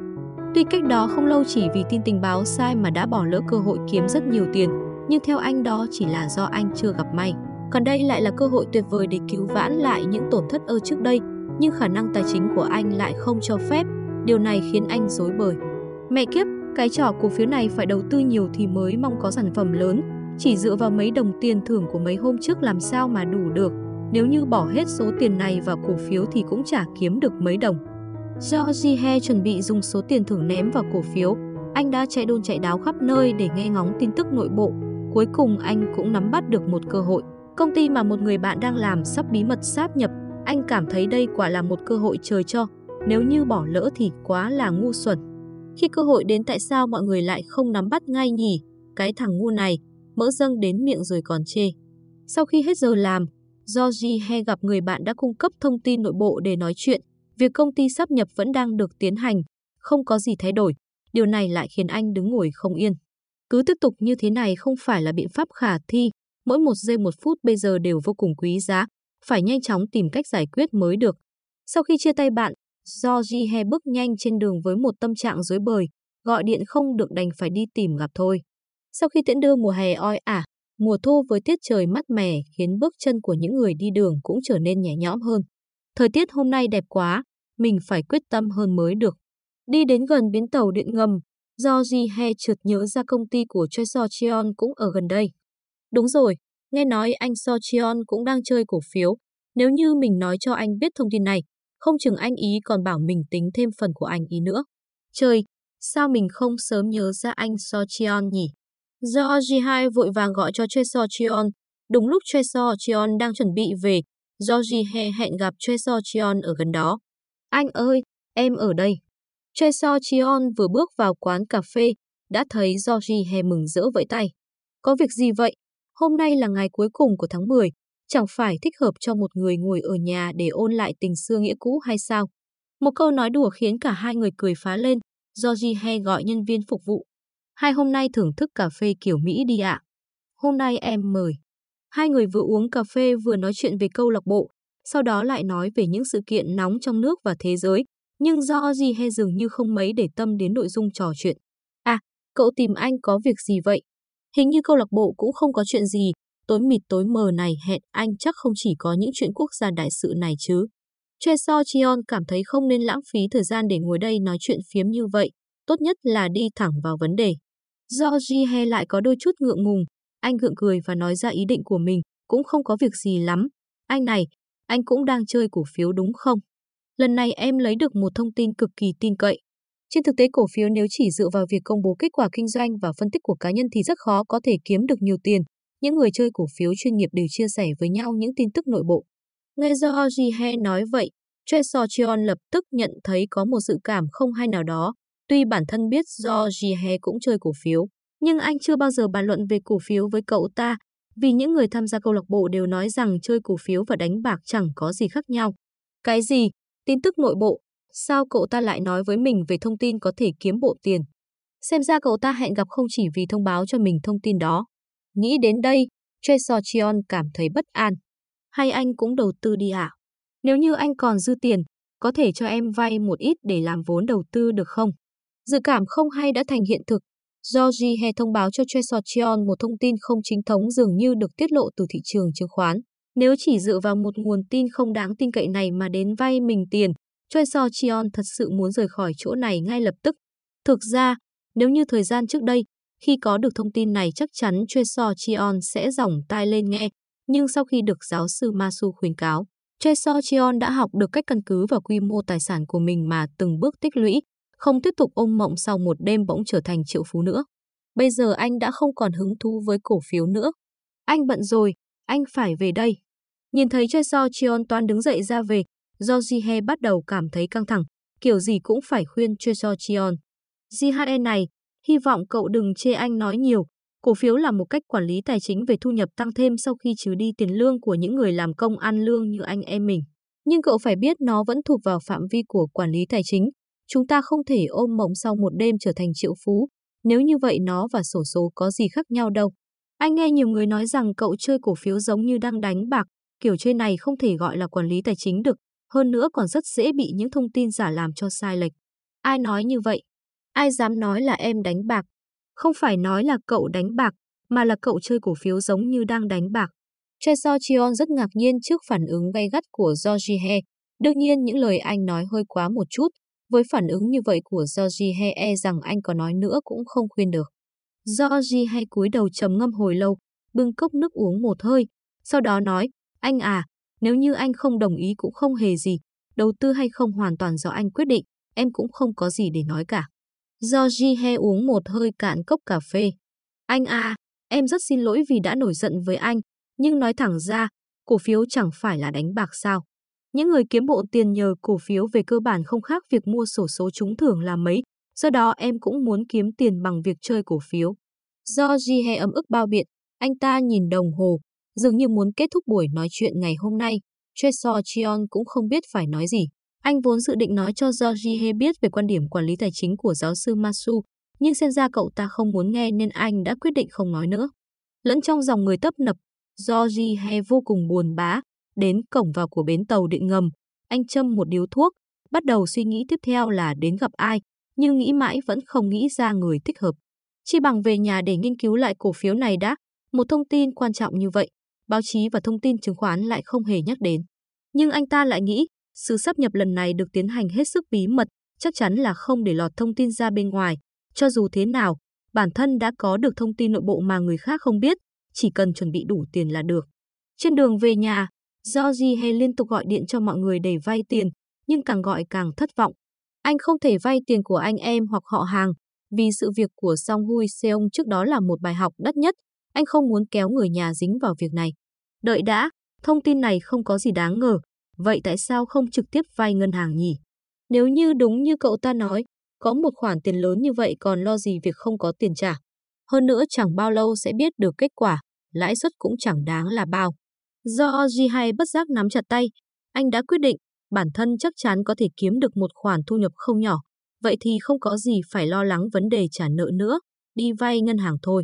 Tuy cách đó không lâu chỉ vì tin tình báo sai mà đã bỏ lỡ cơ hội kiếm rất nhiều tiền, nhưng theo anh đó chỉ là do anh chưa gặp may. Còn đây lại là cơ hội tuyệt vời để cứu vãn lại những tổn thất ơ trước đây, nhưng khả năng tài chính của anh lại không cho phép. Điều này khiến anh dối bời. Mẹ kiếp, cái trò cổ phiếu này phải đầu tư nhiều thì mới mong có sản phẩm lớn, chỉ dựa vào mấy đồng tiền thưởng của mấy hôm trước làm sao mà đủ được. Nếu như bỏ hết số tiền này vào cổ phiếu thì cũng chả kiếm được mấy đồng. Georgie He chuẩn bị dùng số tiền thưởng ném vào cổ phiếu. Anh đã chạy đôn chạy đáo khắp nơi để nghe ngóng tin tức nội bộ. Cuối cùng anh cũng nắm bắt được một cơ hội. Công ty mà một người bạn đang làm sắp bí mật sáp nhập. Anh cảm thấy đây quả là một cơ hội trời cho. Nếu như bỏ lỡ thì quá là ngu xuẩn. Khi cơ hội đến tại sao mọi người lại không nắm bắt ngay nhỉ? Cái thằng ngu này, mỡ dâng đến miệng rồi còn chê. Sau khi hết giờ làm, Georgie He gặp người bạn đã cung cấp thông tin nội bộ để nói chuyện. Việc công ty sắp nhập vẫn đang được tiến hành, không có gì thay đổi. Điều này lại khiến anh đứng ngồi không yên. Cứ tiếp tục như thế này không phải là biện pháp khả thi. Mỗi một giây một phút bây giờ đều vô cùng quý giá. Phải nhanh chóng tìm cách giải quyết mới được. Sau khi chia tay bạn, Georgie He bước nhanh trên đường với một tâm trạng dối bời. Gọi điện không được đành phải đi tìm gặp thôi. Sau khi tiễn đưa mùa hè oi ả, Mùa thu với tiết trời mát mẻ khiến bước chân của những người đi đường cũng trở nên nhẹ nhõm hơn. Thời tiết hôm nay đẹp quá, mình phải quyết tâm hơn mới được. Đi đến gần bến tàu điện ngầm, do Ji He chợt nhớ ra công ty của Choi So Cheon cũng ở gần đây. Đúng rồi, nghe nói anh Socheon cũng đang chơi cổ phiếu. Nếu như mình nói cho anh biết thông tin này, không chừng anh ý còn bảo mình tính thêm phần của anh ý nữa. Chơi, Sao mình không sớm nhớ ra anh Socheon nhỉ? Do Ji vội vàng gọi cho Choi Socheon. Đúng lúc Choi Socheon đang chuẩn bị về, Do Ji He hẹn gặp Choi Socheon ở gần đó. Anh ơi, em ở đây. Choi Socheon vừa bước vào quán cà phê, đã thấy Do Ji He mừng rỡ vẫy tay. Có việc gì vậy? Hôm nay là ngày cuối cùng của tháng 10, chẳng phải thích hợp cho một người ngồi ở nhà để ôn lại tình xưa nghĩa cũ hay sao? Một câu nói đùa khiến cả hai người cười phá lên, do He gọi nhân viên phục vụ. Hai hôm nay thưởng thức cà phê kiểu Mỹ đi ạ. Hôm nay em mời. Hai người vừa uống cà phê vừa nói chuyện về câu lạc bộ, sau đó lại nói về những sự kiện nóng trong nước và thế giới, nhưng do He dường như không mấy để tâm đến nội dung trò chuyện. À, cậu tìm anh có việc gì vậy? Hình như câu lạc bộ cũng không có chuyện gì, tối mịt tối mờ này hẹn anh chắc không chỉ có những chuyện quốc gia đại sự này chứ. Choi So Chion cảm thấy không nên lãng phí thời gian để ngồi đây nói chuyện phiếm như vậy, tốt nhất là đi thẳng vào vấn đề. Do Ji He lại có đôi chút ngượng ngùng, anh gượng cười và nói ra ý định của mình, cũng không có việc gì lắm. Anh này, anh cũng đang chơi cổ phiếu đúng không? Lần này em lấy được một thông tin cực kỳ tin cậy. Trên thực tế cổ phiếu nếu chỉ dựa vào việc công bố kết quả kinh doanh và phân tích của cá nhân thì rất khó có thể kiếm được nhiều tiền. Những người chơi cổ phiếu chuyên nghiệp đều chia sẻ với nhau những tin tức nội bộ. Nghe do He nói vậy, Choi So lập tức nhận thấy có một sự cảm không hay nào đó. Tuy bản thân biết do He cũng chơi cổ phiếu, nhưng anh chưa bao giờ bàn luận về cổ phiếu với cậu ta, vì những người tham gia câu lạc bộ đều nói rằng chơi cổ phiếu và đánh bạc chẳng có gì khác nhau. Cái gì? Tin tức nội bộ? Sao cậu ta lại nói với mình về thông tin có thể kiếm bộ tiền? Xem ra cậu ta hẹn gặp không chỉ vì thông báo cho mình thông tin đó. Nghĩ đến đây, Choi So Cheon cảm thấy bất an. Hay anh cũng đầu tư đi ạ? À? Nếu như anh còn dư tiền, có thể cho em vay một ít để làm vốn đầu tư được không? Dự cảm không hay đã thành hiện thực. Do He thông báo cho Choi So Cheon một thông tin không chính thống dường như được tiết lộ từ thị trường chứng khoán. Nếu chỉ dựa vào một nguồn tin không đáng tin cậy này mà đến vay mình tiền, Choi So Cheon thật sự muốn rời khỏi chỗ này ngay lập tức. Thực ra, nếu như thời gian trước đây, khi có được thông tin này chắc chắn Choi So Cheon sẽ dòng tai lên nghe, nhưng sau khi được giáo sư Masu khuyến cáo, Choi So Cheon đã học được cách căn cứ vào quy mô tài sản của mình mà từng bước tích lũy, không tiếp tục ôm mộng sau một đêm bỗng trở thành triệu phú nữa. Bây giờ anh đã không còn hứng thú với cổ phiếu nữa. Anh bận rồi, anh phải về đây. Nhìn thấy Choi So Cheon toan đứng dậy ra về, do Jihe bắt đầu cảm thấy căng thẳng, kiểu gì cũng phải khuyên Choi cho Chion. Jihae này, hy vọng cậu đừng chê anh nói nhiều, Cổ phiếu là một cách quản lý tài chính về thu nhập tăng thêm sau khi trừ đi tiền lương của những người làm công ăn lương như anh em mình. Nhưng cậu phải biết nó vẫn thuộc vào phạm vi của quản lý tài chính. Chúng ta không thể ôm mộng sau một đêm trở thành triệu phú. Nếu như vậy nó và sổ số có gì khác nhau đâu. Anh nghe nhiều người nói rằng cậu chơi cổ phiếu giống như đang đánh bạc. Kiểu chơi này không thể gọi là quản lý tài chính được. Hơn nữa còn rất dễ bị những thông tin giả làm cho sai lệch. Ai nói như vậy? Ai dám nói là em đánh bạc? Không phải nói là cậu đánh bạc, mà là cậu chơi cổ phiếu giống như đang đánh bạc. Choi Chion rất ngạc nhiên trước phản ứng gay gắt của Georgie He. Đương nhiên những lời anh nói hơi quá một chút. Với phản ứng như vậy của Georgie He e rằng anh có nói nữa cũng không khuyên được. Georgie He cúi đầu trầm ngâm hồi lâu, bưng cốc nước uống một hơi. Sau đó nói, anh à, nếu như anh không đồng ý cũng không hề gì. Đầu tư hay không hoàn toàn do anh quyết định, em cũng không có gì để nói cả. Do He uống một hơi cạn cốc cà phê. Anh à, em rất xin lỗi vì đã nổi giận với anh, nhưng nói thẳng ra, cổ phiếu chẳng phải là đánh bạc sao. Những người kiếm bộ tiền nhờ cổ phiếu về cơ bản không khác việc mua sổ số trúng thưởng là mấy, do đó em cũng muốn kiếm tiền bằng việc chơi cổ phiếu. Do He ấm ức bao biện, anh ta nhìn đồng hồ, dường như muốn kết thúc buổi nói chuyện ngày hôm nay. Choi So Cheon cũng không biết phải nói gì. Anh vốn dự định nói cho George He biết về quan điểm quản lý tài chính của giáo sư Masu, nhưng xem ra cậu ta không muốn nghe nên anh đã quyết định không nói nữa. Lẫn trong dòng người tấp nập, George He vô cùng buồn bã, đến cổng vào của bến tàu điện ngầm, anh châm một điếu thuốc, bắt đầu suy nghĩ tiếp theo là đến gặp ai, nhưng nghĩ mãi vẫn không nghĩ ra người thích hợp. Chi bằng về nhà để nghiên cứu lại cổ phiếu này đã, một thông tin quan trọng như vậy, báo chí và thông tin chứng khoán lại không hề nhắc đến. Nhưng anh ta lại nghĩ, sự sắp nhập lần này được tiến hành hết sức bí mật, chắc chắn là không để lọt thông tin ra bên ngoài. Cho dù thế nào, bản thân đã có được thông tin nội bộ mà người khác không biết, chỉ cần chuẩn bị đủ tiền là được. Trên đường về nhà, Georgie hay liên tục gọi điện cho mọi người để vay tiền, nhưng càng gọi càng thất vọng. Anh không thể vay tiền của anh em hoặc họ hàng, vì sự việc của Song Hui Seong trước đó là một bài học đắt nhất, anh không muốn kéo người nhà dính vào việc này. Đợi đã, thông tin này không có gì đáng ngờ, vậy tại sao không trực tiếp vay ngân hàng nhỉ? Nếu như đúng như cậu ta nói, có một khoản tiền lớn như vậy còn lo gì việc không có tiền trả. Hơn nữa chẳng bao lâu sẽ biết được kết quả, lãi suất cũng chẳng đáng là bao. Do Ji bất giác nắm chặt tay, anh đã quyết định bản thân chắc chắn có thể kiếm được một khoản thu nhập không nhỏ, vậy thì không có gì phải lo lắng vấn đề trả nợ nữa, đi vay ngân hàng thôi.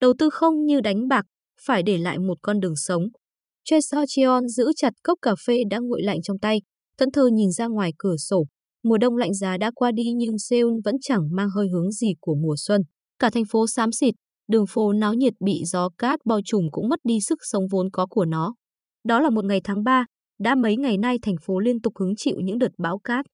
Đầu tư không như đánh bạc, phải để lại một con đường sống. Choi So Cheon giữ chặt cốc cà phê đã nguội lạnh trong tay, thẫn thờ nhìn ra ngoài cửa sổ. Mùa đông lạnh giá đã qua đi nhưng Seoul vẫn chẳng mang hơi hướng gì của mùa xuân. Cả thành phố xám xịt, đường phố náo nhiệt bị gió cát bao trùm cũng mất đi sức sống vốn có của nó. Đó là một ngày tháng 3, đã mấy ngày nay thành phố liên tục hứng chịu những đợt bão cát.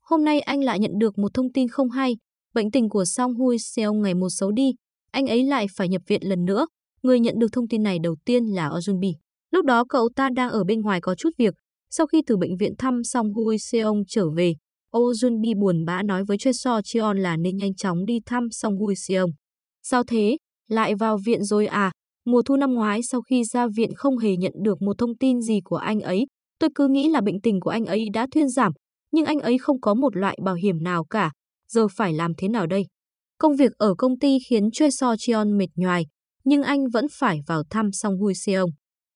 Hôm nay anh lại nhận được một thông tin không hay, bệnh tình của Song Hui Seo ngày một xấu đi, anh ấy lại phải nhập viện lần nữa. Người nhận được thông tin này đầu tiên là Ojunbi. Lúc đó cậu ta đang ở bên ngoài có chút việc. Sau khi từ bệnh viện thăm xong Hui Seong trở về, Oh Jun buồn bã nói với Choi So Chion là nên nhanh chóng đi thăm xong Hui Seong. Sao thế? Lại vào viện rồi à? Mùa thu năm ngoái sau khi ra viện không hề nhận được một thông tin gì của anh ấy. Tôi cứ nghĩ là bệnh tình của anh ấy đã thuyên giảm, nhưng anh ấy không có một loại bảo hiểm nào cả. Giờ phải làm thế nào đây? Công việc ở công ty khiến Choi So Chion mệt nhoài, nhưng anh vẫn phải vào thăm Song Hui Seong.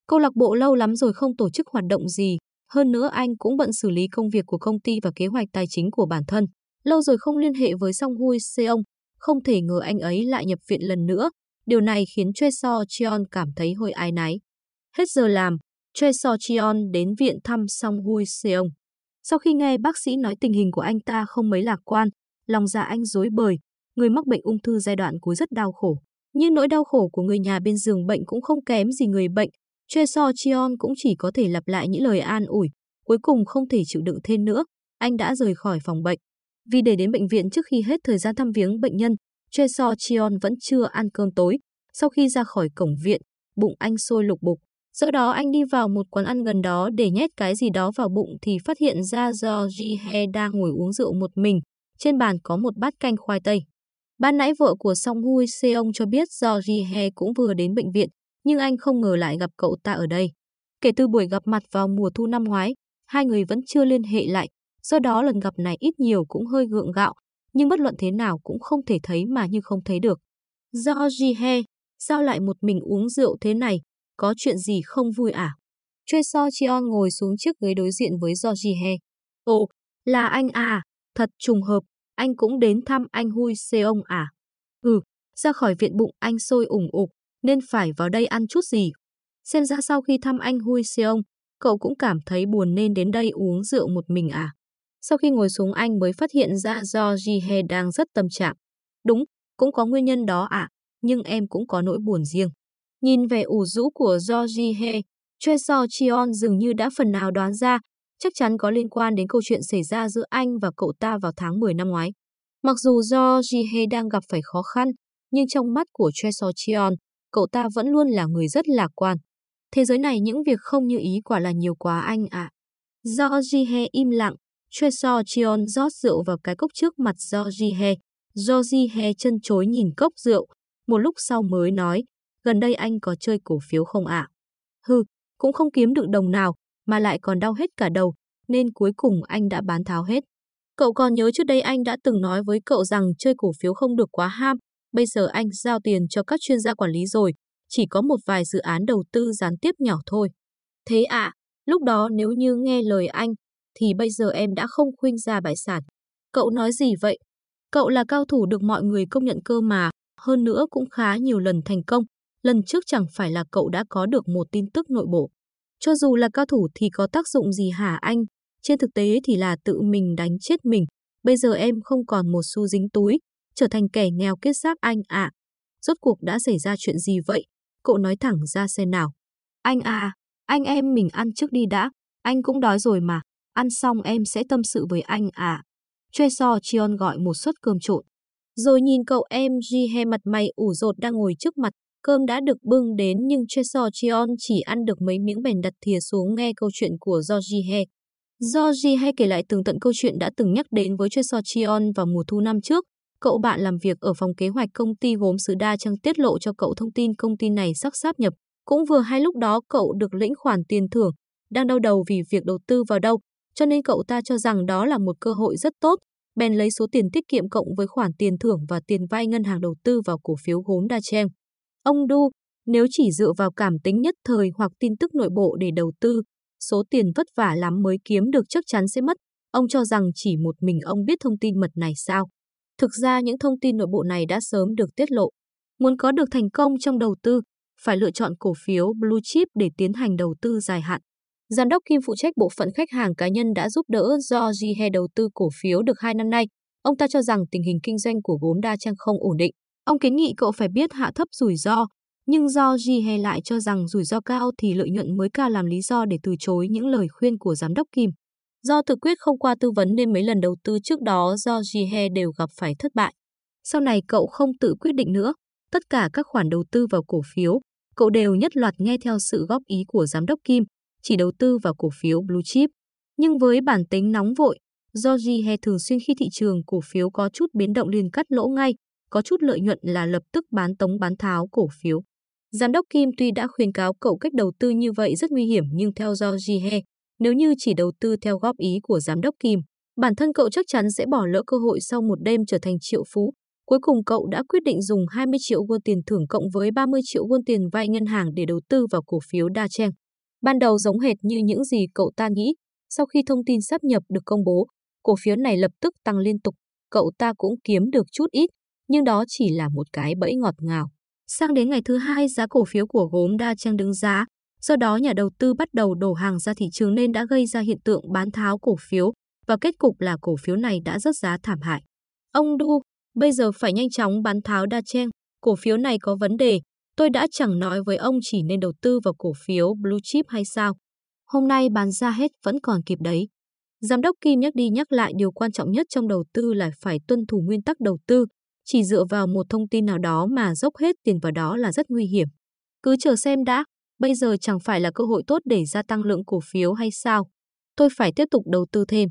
Câu lạc bộ lâu lắm rồi không tổ chức hoạt động gì, hơn nữa anh cũng bận xử lý công việc của công ty và kế hoạch tài chính của bản thân. Lâu rồi không liên hệ với Song Hui Seong, không thể ngờ anh ấy lại nhập viện lần nữa. Điều này khiến Choi So Chion cảm thấy hơi ái náy. Hết giờ làm, Choi So Chion đến viện thăm Song Hui Seong. Sau khi nghe bác sĩ nói tình hình của anh ta không mấy lạc quan, lòng dạ anh rối bời, người mắc bệnh ung thư giai đoạn cuối rất đau khổ. Nhưng nỗi đau khổ của người nhà bên giường bệnh cũng không kém gì người bệnh, Choi So Chion cũng chỉ có thể lặp lại những lời an ủi, cuối cùng không thể chịu đựng thêm nữa, anh đã rời khỏi phòng bệnh. Vì để đến bệnh viện trước khi hết thời gian thăm viếng bệnh nhân, Choi So Chion vẫn chưa ăn cơm tối. Sau khi ra khỏi cổng viện, bụng anh sôi lục bục. Sau đó anh đi vào một quán ăn gần đó để nhét cái gì đó vào bụng thì phát hiện ra do Ji He đang ngồi uống rượu một mình. Trên bàn có một bát canh khoai tây. Ban nãy vợ của Song Hui Seong cho biết do Ji He cũng vừa đến bệnh viện, nhưng anh không ngờ lại gặp cậu ta ở đây. Kể từ buổi gặp mặt vào mùa thu năm ngoái, hai người vẫn chưa liên hệ lại, do đó lần gặp này ít nhiều cũng hơi gượng gạo, nhưng bất luận thế nào cũng không thể thấy mà như không thấy được. Do Ji He, sao lại một mình uống rượu thế này, có chuyện gì không vui à? Choi So Chion ngồi xuống chiếc ghế đối diện với Do Ji He. Ồ, là anh à, thật trùng hợp, anh cũng đến thăm anh Hui Seong à? Ừ, ra khỏi viện bụng anh sôi ủng ục, nên phải vào đây ăn chút gì. Xem ra sau khi thăm anh Hui Seong, cậu cũng cảm thấy buồn nên đến đây uống rượu một mình à. Sau khi ngồi xuống anh mới phát hiện ra do Ji He đang rất tâm trạng. Đúng, cũng có nguyên nhân đó ạ, à, nhưng em cũng có nỗi buồn riêng. Nhìn vẻ ủ rũ của Do Ji He, Choi So Chion dường như đã phần nào đoán ra, chắc chắn có liên quan đến câu chuyện xảy ra giữa anh và cậu ta vào tháng 10 năm ngoái. Mặc dù Do Jihe đang gặp phải khó khăn, nhưng trong mắt của Choi So Cheon, cậu ta vẫn luôn là người rất lạc quan. Thế giới này những việc không như ý quả là nhiều quá anh ạ. À. Do Jihe im lặng, Choi So Cheon rót rượu vào cái cốc trước mặt Do Jihe. Do Jihe chân chối nhìn cốc rượu, một lúc sau mới nói, gần đây anh có chơi cổ phiếu không ạ? À? Hừ, cũng không kiếm được đồng nào, mà lại còn đau hết cả đầu, nên cuối cùng anh đã bán tháo hết. Cậu còn nhớ trước đây anh đã từng nói với cậu rằng chơi cổ phiếu không được quá ham, Bây giờ anh giao tiền cho các chuyên gia quản lý rồi, chỉ có một vài dự án đầu tư gián tiếp nhỏ thôi. Thế ạ, à, lúc đó nếu như nghe lời anh, thì bây giờ em đã không khuynh ra bại sản. Cậu nói gì vậy? Cậu là cao thủ được mọi người công nhận cơ mà, hơn nữa cũng khá nhiều lần thành công. Lần trước chẳng phải là cậu đã có được một tin tức nội bộ. Cho dù là cao thủ thì có tác dụng gì hả anh? Trên thực tế thì là tự mình đánh chết mình. Bây giờ em không còn một xu dính túi, trở thành kẻ nghèo kết xác anh ạ. À. Rốt cuộc đã xảy ra chuyện gì vậy? Cậu nói thẳng ra xem nào. Anh à, anh em mình ăn trước đi đã, anh cũng đói rồi mà, ăn xong em sẽ tâm sự với anh à. Choi So Cheon gọi một suất cơm trộn. Rồi nhìn cậu em Ji He mặt mày ủ rột đang ngồi trước mặt, cơm đã được bưng đến nhưng Choi So Cheon chỉ ăn được mấy miếng bèn đặt thìa xuống nghe câu chuyện của Do Ji He. Georgie hay kể lại tường tận câu chuyện đã từng nhắc đến với Choi So Cheon vào mùa thu năm trước. Cậu bạn làm việc ở phòng kế hoạch công ty gốm sứ Đa Trang tiết lộ cho cậu thông tin công ty này sắp sáp nhập. Cũng vừa hay lúc đó cậu được lĩnh khoản tiền thưởng, đang đau đầu vì việc đầu tư vào đâu, cho nên cậu ta cho rằng đó là một cơ hội rất tốt, bèn lấy số tiền tiết kiệm cộng với khoản tiền thưởng và tiền vay ngân hàng đầu tư vào cổ phiếu gốm Đa Trang. Ông Du, nếu chỉ dựa vào cảm tính nhất thời hoặc tin tức nội bộ để đầu tư, số tiền vất vả lắm mới kiếm được chắc chắn sẽ mất. Ông cho rằng chỉ một mình ông biết thông tin mật này sao? Thực ra những thông tin nội bộ này đã sớm được tiết lộ. Muốn có được thành công trong đầu tư, phải lựa chọn cổ phiếu blue chip để tiến hành đầu tư dài hạn. Giám đốc Kim phụ trách bộ phận khách hàng cá nhân đã giúp đỡ George He đầu tư cổ phiếu được 2 năm nay. Ông ta cho rằng tình hình kinh doanh của gốm đa trang không ổn định. Ông kiến nghị cậu phải biết hạ thấp rủi ro, nhưng do He lại cho rằng rủi ro cao thì lợi nhuận mới cao làm lý do để từ chối những lời khuyên của giám đốc Kim. Do tự quyết không qua tư vấn nên mấy lần đầu tư trước đó do He đều gặp phải thất bại. Sau này cậu không tự quyết định nữa, tất cả các khoản đầu tư vào cổ phiếu, cậu đều nhất loạt nghe theo sự góp ý của giám đốc Kim, chỉ đầu tư vào cổ phiếu blue chip. Nhưng với bản tính nóng vội, do He thường xuyên khi thị trường cổ phiếu có chút biến động liền cắt lỗ ngay, có chút lợi nhuận là lập tức bán tống bán tháo cổ phiếu. Giám đốc Kim tuy đã khuyên cáo cậu cách đầu tư như vậy rất nguy hiểm nhưng theo do He, nếu như chỉ đầu tư theo góp ý của giám đốc Kim, bản thân cậu chắc chắn sẽ bỏ lỡ cơ hội sau một đêm trở thành triệu phú. Cuối cùng cậu đã quyết định dùng 20 triệu won tiền thưởng cộng với 30 triệu won tiền vay ngân hàng để đầu tư vào cổ phiếu đa Cheng. Ban đầu giống hệt như những gì cậu ta nghĩ, sau khi thông tin sắp nhập được công bố, cổ phiếu này lập tức tăng liên tục, cậu ta cũng kiếm được chút ít, nhưng đó chỉ là một cái bẫy ngọt ngào. Sang đến ngày thứ hai, giá cổ phiếu của gốm đa trang đứng giá, do đó nhà đầu tư bắt đầu đổ hàng ra thị trường nên đã gây ra hiện tượng bán tháo cổ phiếu, và kết cục là cổ phiếu này đã rớt giá thảm hại. Ông Du, bây giờ phải nhanh chóng bán tháo đa trang, cổ phiếu này có vấn đề, Tôi đã chẳng nói với ông chỉ nên đầu tư vào cổ phiếu blue chip hay sao. Hôm nay bán ra hết vẫn còn kịp đấy. Giám đốc Kim nhắc đi nhắc lại điều quan trọng nhất trong đầu tư là phải tuân thủ nguyên tắc đầu tư. Chỉ dựa vào một thông tin nào đó mà dốc hết tiền vào đó là rất nguy hiểm. Cứ chờ xem đã, bây giờ chẳng phải là cơ hội tốt để gia tăng lượng cổ phiếu hay sao? Tôi phải tiếp tục đầu tư thêm.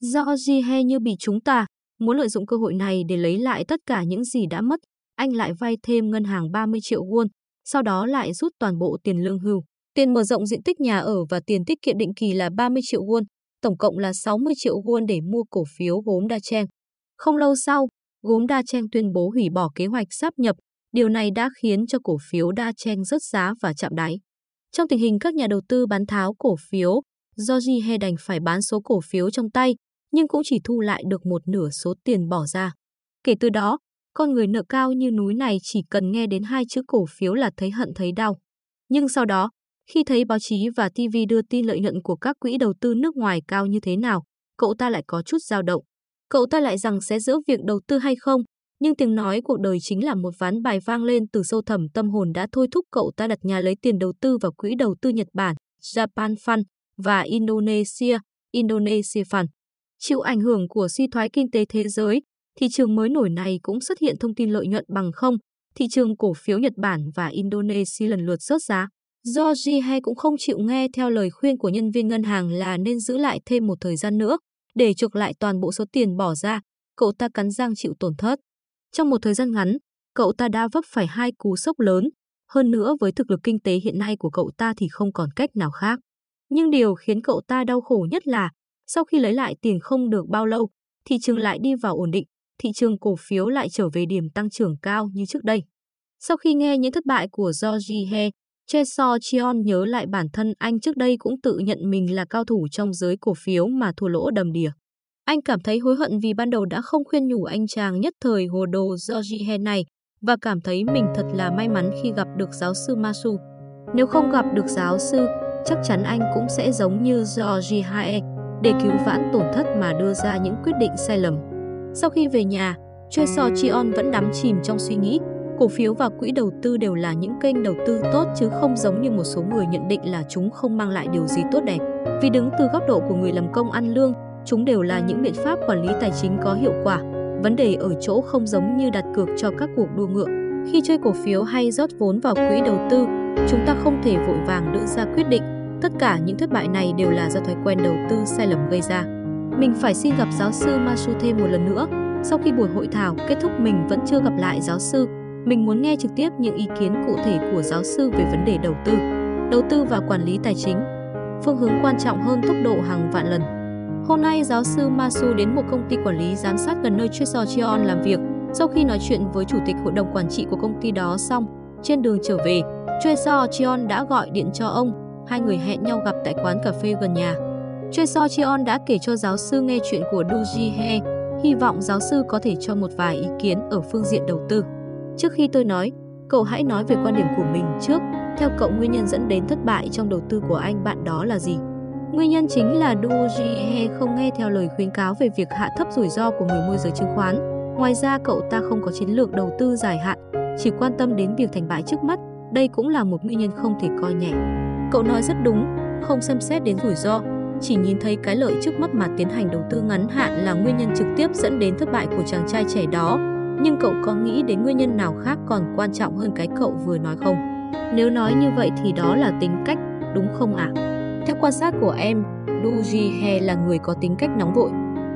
Do He như bị chúng ta, muốn lợi dụng cơ hội này để lấy lại tất cả những gì đã mất, anh lại vay thêm ngân hàng 30 triệu won, sau đó lại rút toàn bộ tiền lương hưu. Tiền mở rộng diện tích nhà ở và tiền tiết kiệm định kỳ là 30 triệu won, tổng cộng là 60 triệu won để mua cổ phiếu gốm Đa Trang. Không lâu sau, gốm Đa Trang tuyên bố hủy bỏ kế hoạch sáp nhập, điều này đã khiến cho cổ phiếu Đa Trang rớt giá và chạm đáy. Trong tình hình các nhà đầu tư bán tháo cổ phiếu, Georgie He đành phải bán số cổ phiếu trong tay, nhưng cũng chỉ thu lại được một nửa số tiền bỏ ra. Kể từ đó, con người nợ cao như núi này chỉ cần nghe đến hai chữ cổ phiếu là thấy hận thấy đau. Nhưng sau đó, khi thấy báo chí và TV đưa tin lợi nhuận của các quỹ đầu tư nước ngoài cao như thế nào, cậu ta lại có chút dao động. Cậu ta lại rằng sẽ giữ việc đầu tư hay không, nhưng tiếng nói cuộc đời chính là một ván bài vang lên từ sâu thẳm tâm hồn đã thôi thúc cậu ta đặt nhà lấy tiền đầu tư vào quỹ đầu tư Nhật Bản, Japan Fund và Indonesia, Indonesia Fund. Chịu ảnh hưởng của suy thoái kinh tế thế giới, thị trường mới nổi này cũng xuất hiện thông tin lợi nhuận bằng không, thị trường cổ phiếu Nhật Bản và Indonesia lần lượt rớt giá. Georgie Hay cũng không chịu nghe theo lời khuyên của nhân viên ngân hàng là nên giữ lại thêm một thời gian nữa để chuộc lại toàn bộ số tiền bỏ ra, cậu ta cắn răng chịu tổn thất. Trong một thời gian ngắn, cậu ta đã vấp phải hai cú sốc lớn, hơn nữa với thực lực kinh tế hiện nay của cậu ta thì không còn cách nào khác. Nhưng điều khiến cậu ta đau khổ nhất là, sau khi lấy lại tiền không được bao lâu, thị trường lại đi vào ổn định, thị trường cổ phiếu lại trở về điểm tăng trưởng cao như trước đây. Sau khi nghe những thất bại của Georgie He, Che So Chion nhớ lại bản thân anh trước đây cũng tự nhận mình là cao thủ trong giới cổ phiếu mà thua lỗ đầm đìa. Anh cảm thấy hối hận vì ban đầu đã không khuyên nhủ anh chàng nhất thời hồ đồ Georgie He này và cảm thấy mình thật là may mắn khi gặp được giáo sư Masu. Nếu không gặp được giáo sư, chắc chắn anh cũng sẽ giống như Georgie He để cứu vãn tổn thất mà đưa ra những quyết định sai lầm. Sau khi về nhà, Choi So Chion vẫn đắm chìm trong suy nghĩ, cổ phiếu và quỹ đầu tư đều là những kênh đầu tư tốt chứ không giống như một số người nhận định là chúng không mang lại điều gì tốt đẹp. Vì đứng từ góc độ của người làm công ăn lương, chúng đều là những biện pháp quản lý tài chính có hiệu quả. Vấn đề ở chỗ không giống như đặt cược cho các cuộc đua ngựa. Khi chơi cổ phiếu hay rót vốn vào quỹ đầu tư, chúng ta không thể vội vàng đưa ra quyết định Tất cả những thất bại này đều là do thói quen đầu tư sai lầm gây ra. Mình phải xin gặp giáo sư Masu thêm một lần nữa. Sau khi buổi hội thảo kết thúc mình vẫn chưa gặp lại giáo sư. Mình muốn nghe trực tiếp những ý kiến cụ thể của giáo sư về vấn đề đầu tư, đầu tư và quản lý tài chính. Phương hướng quan trọng hơn tốc độ hàng vạn lần. Hôm nay, giáo sư Masu đến một công ty quản lý giám sát gần nơi Chesorchion làm việc. Sau khi nói chuyện với chủ tịch hội đồng quản trị của công ty đó xong, trên đường trở về, Chesorchion đã gọi điện cho ông. Hai người hẹn nhau gặp tại quán cà phê gần nhà. Chesorchion đã kể cho giáo sư nghe chuyện của Doji He, hy vọng giáo sư có thể cho một vài ý kiến ở phương diện đầu tư. Trước khi tôi nói, cậu hãy nói về quan điểm của mình trước. Theo cậu nguyên nhân dẫn đến thất bại trong đầu tư của anh bạn đó là gì? Nguyên nhân chính là Doji He không nghe theo lời khuyến cáo về việc hạ thấp rủi ro của người môi giới chứng khoán. Ngoài ra cậu ta không có chiến lược đầu tư dài hạn, chỉ quan tâm đến việc thành bại trước mắt. Đây cũng là một nguyên nhân không thể coi nhẹ. Cậu nói rất đúng, không xem xét đến rủi ro, chỉ nhìn thấy cái lợi trước mắt mà tiến hành đầu tư ngắn hạn là nguyên nhân trực tiếp dẫn đến thất bại của chàng trai trẻ đó. Nhưng cậu có nghĩ đến nguyên nhân nào khác còn quan trọng hơn cái cậu vừa nói không? Nếu nói như vậy thì đó là tính cách, đúng không ạ? À? Theo quan sát của em, Du Ji-he là người có tính cách nóng vội.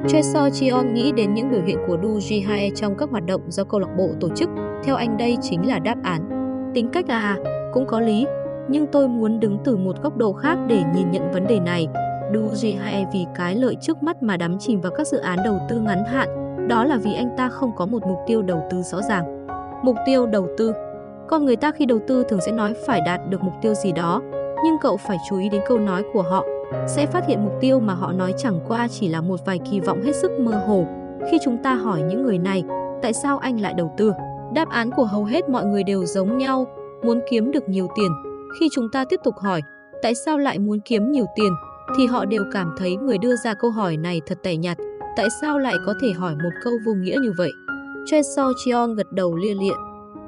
Choi So Chion nghĩ đến những biểu hiện của Du Ji-hae trong các hoạt động do câu lạc bộ tổ chức. Theo anh đây chính là đáp án. Tính cách à, cũng có lý, nhưng tôi muốn đứng từ một góc độ khác để nhìn nhận vấn đề này. Du Ji-hae vì cái lợi trước mắt mà đắm chìm vào các dự án đầu tư ngắn hạn, đó là vì anh ta không có một mục tiêu đầu tư rõ ràng. Mục tiêu đầu tư Con người ta khi đầu tư thường sẽ nói phải đạt được mục tiêu gì đó, nhưng cậu phải chú ý đến câu nói của họ. Sẽ phát hiện mục tiêu mà họ nói chẳng qua chỉ là một vài kỳ vọng hết sức mơ hồ. Khi chúng ta hỏi những người này, tại sao anh lại đầu tư? Đáp án của hầu hết mọi người đều giống nhau, muốn kiếm được nhiều tiền. Khi chúng ta tiếp tục hỏi, tại sao lại muốn kiếm nhiều tiền, thì họ đều cảm thấy người đưa ra câu hỏi này thật tẻ nhạt. Tại sao lại có thể hỏi một câu vô nghĩa như vậy? Choi So Cheon gật đầu lia lịa.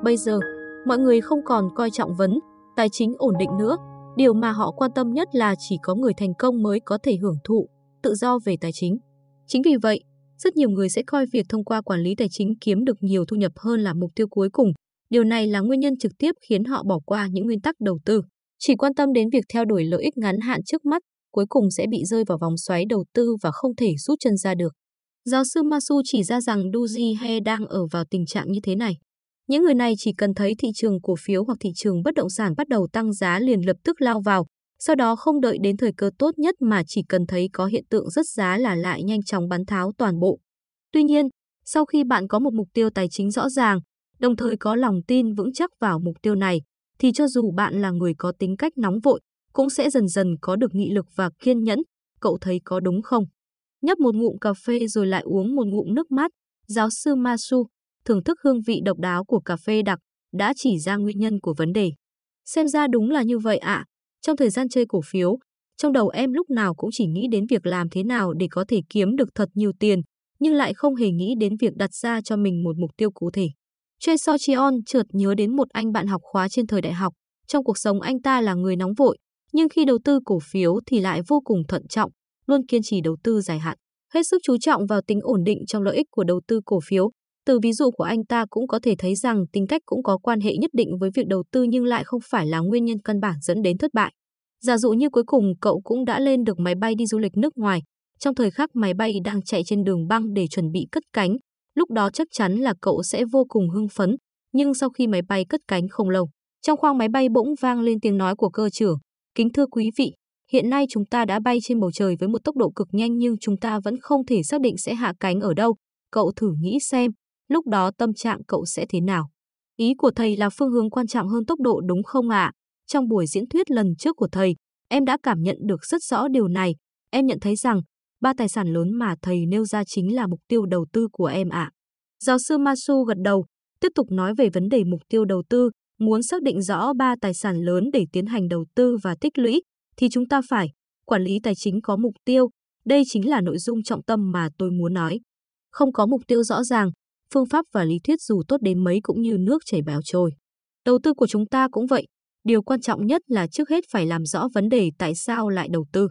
Bây giờ, mọi người không còn coi trọng vấn tài chính ổn định nữa, Điều mà họ quan tâm nhất là chỉ có người thành công mới có thể hưởng thụ tự do về tài chính. Chính vì vậy, rất nhiều người sẽ coi việc thông qua quản lý tài chính kiếm được nhiều thu nhập hơn là mục tiêu cuối cùng. Điều này là nguyên nhân trực tiếp khiến họ bỏ qua những nguyên tắc đầu tư. Chỉ quan tâm đến việc theo đuổi lợi ích ngắn hạn trước mắt, cuối cùng sẽ bị rơi vào vòng xoáy đầu tư và không thể rút chân ra được. Giáo sư Masu chỉ ra rằng Duji He đang ở vào tình trạng như thế này. Những người này chỉ cần thấy thị trường cổ phiếu hoặc thị trường bất động sản bắt đầu tăng giá liền lập tức lao vào, sau đó không đợi đến thời cơ tốt nhất mà chỉ cần thấy có hiện tượng rất giá là lại nhanh chóng bắn tháo toàn bộ. Tuy nhiên, sau khi bạn có một mục tiêu tài chính rõ ràng, đồng thời có lòng tin vững chắc vào mục tiêu này, thì cho dù bạn là người có tính cách nóng vội, cũng sẽ dần dần có được nghị lực và kiên nhẫn. Cậu thấy có đúng không? Nhấp một ngụm cà phê rồi lại uống một ngụm nước mát, giáo sư Masu, thưởng thức hương vị độc đáo của cà phê đặc, đã chỉ ra nguyên nhân của vấn đề. Xem ra đúng là như vậy ạ. À. Trong thời gian chơi cổ phiếu, trong đầu em lúc nào cũng chỉ nghĩ đến việc làm thế nào để có thể kiếm được thật nhiều tiền, nhưng lại không hề nghĩ đến việc đặt ra cho mình một mục tiêu cụ thể. Choi So Cheon chợt nhớ đến một anh bạn học khóa trên thời đại học. Trong cuộc sống anh ta là người nóng vội, nhưng khi đầu tư cổ phiếu thì lại vô cùng thận trọng, luôn kiên trì đầu tư dài hạn. Hết sức chú trọng vào tính ổn định trong lợi ích của đầu tư cổ phiếu, từ ví dụ của anh ta cũng có thể thấy rằng tính cách cũng có quan hệ nhất định với việc đầu tư nhưng lại không phải là nguyên nhân căn bản dẫn đến thất bại. Giả dụ như cuối cùng cậu cũng đã lên được máy bay đi du lịch nước ngoài, trong thời khắc máy bay đang chạy trên đường băng để chuẩn bị cất cánh, lúc đó chắc chắn là cậu sẽ vô cùng hưng phấn, nhưng sau khi máy bay cất cánh không lâu, trong khoang máy bay bỗng vang lên tiếng nói của cơ trưởng, "Kính thưa quý vị, hiện nay chúng ta đã bay trên bầu trời với một tốc độ cực nhanh nhưng chúng ta vẫn không thể xác định sẽ hạ cánh ở đâu. Cậu thử nghĩ xem, lúc đó tâm trạng cậu sẽ thế nào. Ý của thầy là phương hướng quan trọng hơn tốc độ đúng không ạ? À? Trong buổi diễn thuyết lần trước của thầy, em đã cảm nhận được rất rõ điều này. Em nhận thấy rằng, ba tài sản lớn mà thầy nêu ra chính là mục tiêu đầu tư của em ạ. À. Giáo sư Masu gật đầu, tiếp tục nói về vấn đề mục tiêu đầu tư, muốn xác định rõ ba tài sản lớn để tiến hành đầu tư và tích lũy, thì chúng ta phải quản lý tài chính có mục tiêu. Đây chính là nội dung trọng tâm mà tôi muốn nói. Không có mục tiêu rõ ràng, phương pháp và lý thuyết dù tốt đến mấy cũng như nước chảy bèo trôi. Đầu tư của chúng ta cũng vậy, điều quan trọng nhất là trước hết phải làm rõ vấn đề tại sao lại đầu tư.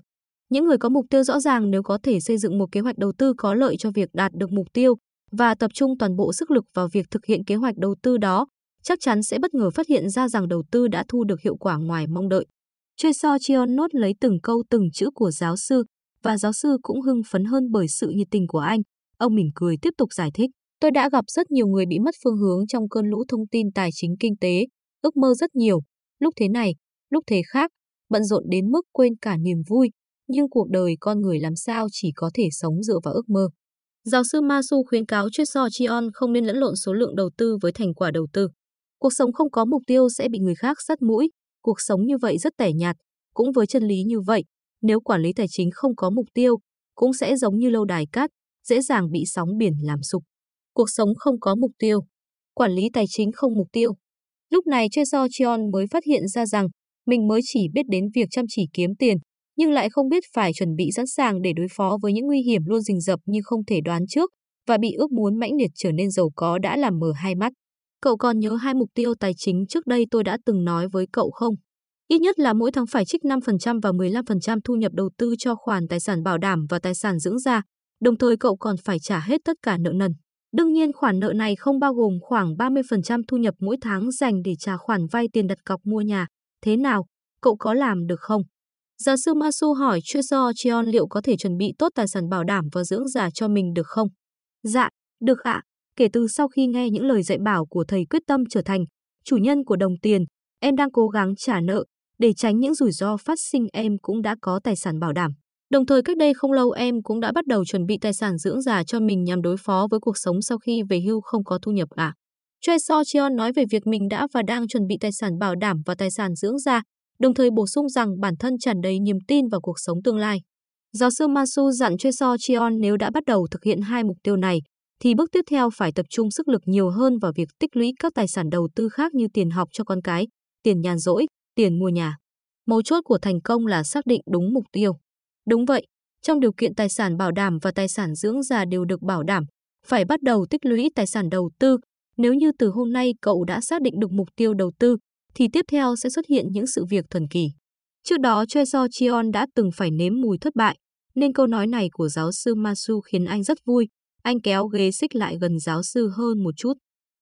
Những người có mục tiêu rõ ràng nếu có thể xây dựng một kế hoạch đầu tư có lợi cho việc đạt được mục tiêu và tập trung toàn bộ sức lực vào việc thực hiện kế hoạch đầu tư đó, chắc chắn sẽ bất ngờ phát hiện ra rằng đầu tư đã thu được hiệu quả ngoài mong đợi. Choi So Cheon nốt lấy từng câu từng chữ của giáo sư, và giáo sư cũng hưng phấn hơn bởi sự nhiệt tình của anh. Ông mỉm cười tiếp tục giải thích. Tôi đã gặp rất nhiều người bị mất phương hướng trong cơn lũ thông tin tài chính kinh tế, ước mơ rất nhiều, lúc thế này, lúc thế khác, bận rộn đến mức quên cả niềm vui, nhưng cuộc đời con người làm sao chỉ có thể sống dựa vào ước mơ. Giáo sư Masu khuyến cáo Choi So Cheon không nên lẫn lộn số lượng đầu tư với thành quả đầu tư. Cuộc sống không có mục tiêu sẽ bị người khác sắt mũi, cuộc sống như vậy rất tẻ nhạt. Cũng với chân lý như vậy, nếu quản lý tài chính không có mục tiêu, cũng sẽ giống như lâu đài cát, dễ dàng bị sóng biển làm sụp. Cuộc sống không có mục tiêu, quản lý tài chính không mục tiêu. Lúc này Choi So Cheon mới phát hiện ra rằng mình mới chỉ biết đến việc chăm chỉ kiếm tiền, nhưng lại không biết phải chuẩn bị sẵn sàng để đối phó với những nguy hiểm luôn rình rập như không thể đoán trước và bị ước muốn mãnh liệt trở nên giàu có đã làm mờ hai mắt. Cậu còn nhớ hai mục tiêu tài chính trước đây tôi đã từng nói với cậu không? Ít nhất là mỗi tháng phải trích 5% và 15% thu nhập đầu tư cho khoản tài sản bảo đảm và tài sản dưỡng ra, đồng thời cậu còn phải trả hết tất cả nợ nần. Đương nhiên khoản nợ này không bao gồm khoảng 30% thu nhập mỗi tháng dành để trả khoản vay tiền đặt cọc mua nhà. Thế nào, cậu có làm được không? Giáo sư Masu hỏi Choi Cheon liệu có thể chuẩn bị tốt tài sản bảo đảm và dưỡng già cho mình được không? Dạ, được ạ. Kể từ sau khi nghe những lời dạy bảo của thầy quyết tâm trở thành chủ nhân của đồng tiền, em đang cố gắng trả nợ, để tránh những rủi ro phát sinh em cũng đã có tài sản bảo đảm. Đồng thời cách đây không lâu em cũng đã bắt đầu chuẩn bị tài sản dưỡng già cho mình nhằm đối phó với cuộc sống sau khi về hưu không có thu nhập cả. Choi So Cheon nói về việc mình đã và đang chuẩn bị tài sản bảo đảm và tài sản dưỡng già, đồng thời bổ sung rằng bản thân tràn đầy niềm tin vào cuộc sống tương lai. Giáo sư Masu dặn Choi So Cheon nếu đã bắt đầu thực hiện hai mục tiêu này, thì bước tiếp theo phải tập trung sức lực nhiều hơn vào việc tích lũy các tài sản đầu tư khác như tiền học cho con cái, tiền nhàn rỗi, tiền mua nhà. Mấu chốt của thành công là xác định đúng mục tiêu. Đúng vậy, trong điều kiện tài sản bảo đảm và tài sản dưỡng già đều được bảo đảm, phải bắt đầu tích lũy tài sản đầu tư. Nếu như từ hôm nay cậu đã xác định được mục tiêu đầu tư, thì tiếp theo sẽ xuất hiện những sự việc thần kỳ. Trước đó Choi So Cheon đã từng phải nếm mùi thất bại, nên câu nói này của giáo sư Masu khiến anh rất vui. Anh kéo ghế xích lại gần giáo sư hơn một chút.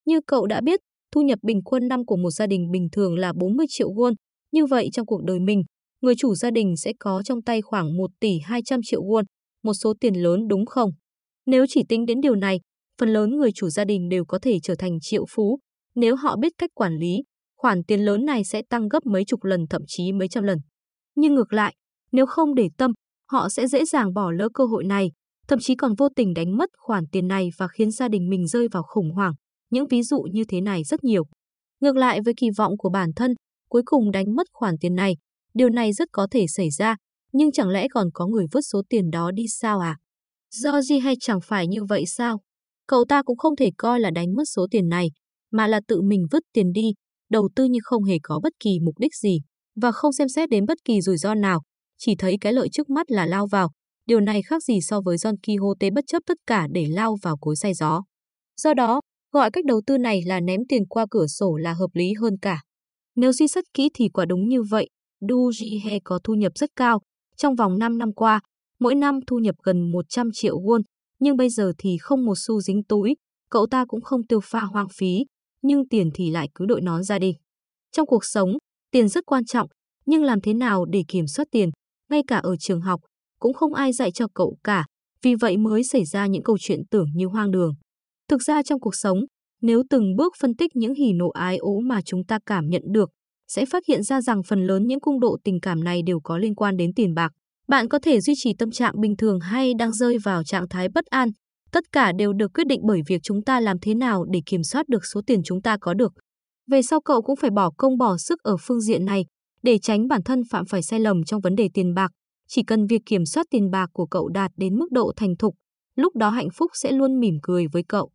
Như cậu đã biết, thu nhập bình quân năm của một gia đình bình thường là 40 triệu won, như vậy trong cuộc đời mình, người chủ gia đình sẽ có trong tay khoảng 1 tỷ 200 triệu won, một số tiền lớn đúng không? Nếu chỉ tính đến điều này, phần lớn người chủ gia đình đều có thể trở thành triệu phú. Nếu họ biết cách quản lý, khoản tiền lớn này sẽ tăng gấp mấy chục lần thậm chí mấy trăm lần. Nhưng ngược lại, nếu không để tâm, họ sẽ dễ dàng bỏ lỡ cơ hội này, thậm chí còn vô tình đánh mất khoản tiền này và khiến gia đình mình rơi vào khủng hoảng. Những ví dụ như thế này rất nhiều. Ngược lại với kỳ vọng của bản thân, cuối cùng đánh mất khoản tiền này. Điều này rất có thể xảy ra, nhưng chẳng lẽ còn có người vứt số tiền đó đi sao à? Do gì hay chẳng phải như vậy sao? Cậu ta cũng không thể coi là đánh mất số tiền này, mà là tự mình vứt tiền đi, đầu tư như không hề có bất kỳ mục đích gì, và không xem xét đến bất kỳ rủi ro nào, chỉ thấy cái lợi trước mắt là lao vào. Điều này khác gì so với Don Quixote bất chấp tất cả để lao vào cối say gió. Do đó, gọi cách đầu tư này là ném tiền qua cửa sổ là hợp lý hơn cả. Nếu suy xét kỹ thì quả đúng như vậy, Du Jihe có thu nhập rất cao. Trong vòng 5 năm qua, mỗi năm thu nhập gần 100 triệu won, nhưng bây giờ thì không một xu dính túi, cậu ta cũng không tiêu pha hoang phí, nhưng tiền thì lại cứ đội nón ra đi. Trong cuộc sống, tiền rất quan trọng, nhưng làm thế nào để kiểm soát tiền, ngay cả ở trường học, cũng không ai dạy cho cậu cả, vì vậy mới xảy ra những câu chuyện tưởng như hoang đường. Thực ra trong cuộc sống, nếu từng bước phân tích những hỉ nộ ái ố mà chúng ta cảm nhận được, sẽ phát hiện ra rằng phần lớn những cung độ tình cảm này đều có liên quan đến tiền bạc. Bạn có thể duy trì tâm trạng bình thường hay đang rơi vào trạng thái bất an. Tất cả đều được quyết định bởi việc chúng ta làm thế nào để kiểm soát được số tiền chúng ta có được. Về sau cậu cũng phải bỏ công bỏ sức ở phương diện này để tránh bản thân phạm phải sai lầm trong vấn đề tiền bạc. Chỉ cần việc kiểm soát tiền bạc của cậu đạt đến mức độ thành thục, lúc đó hạnh phúc sẽ luôn mỉm cười với cậu.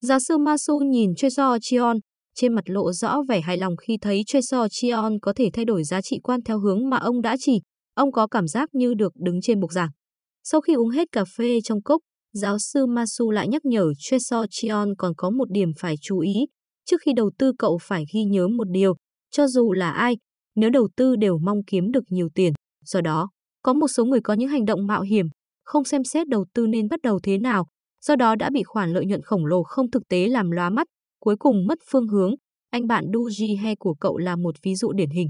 Giáo sư Masu nhìn Choi So trên mặt lộ rõ vẻ hài lòng khi thấy Choi So có thể thay đổi giá trị quan theo hướng mà ông đã chỉ. Ông có cảm giác như được đứng trên bục giảng. Sau khi uống hết cà phê trong cốc, giáo sư Masu lại nhắc nhở Choi So còn có một điểm phải chú ý. Trước khi đầu tư cậu phải ghi nhớ một điều, cho dù là ai, nếu đầu tư đều mong kiếm được nhiều tiền. Do đó, có một số người có những hành động mạo hiểm, không xem xét đầu tư nên bắt đầu thế nào, do đó đã bị khoản lợi nhuận khổng lồ không thực tế làm lóa mắt, cuối cùng mất phương hướng. Anh bạn Du Ji He của cậu là một ví dụ điển hình.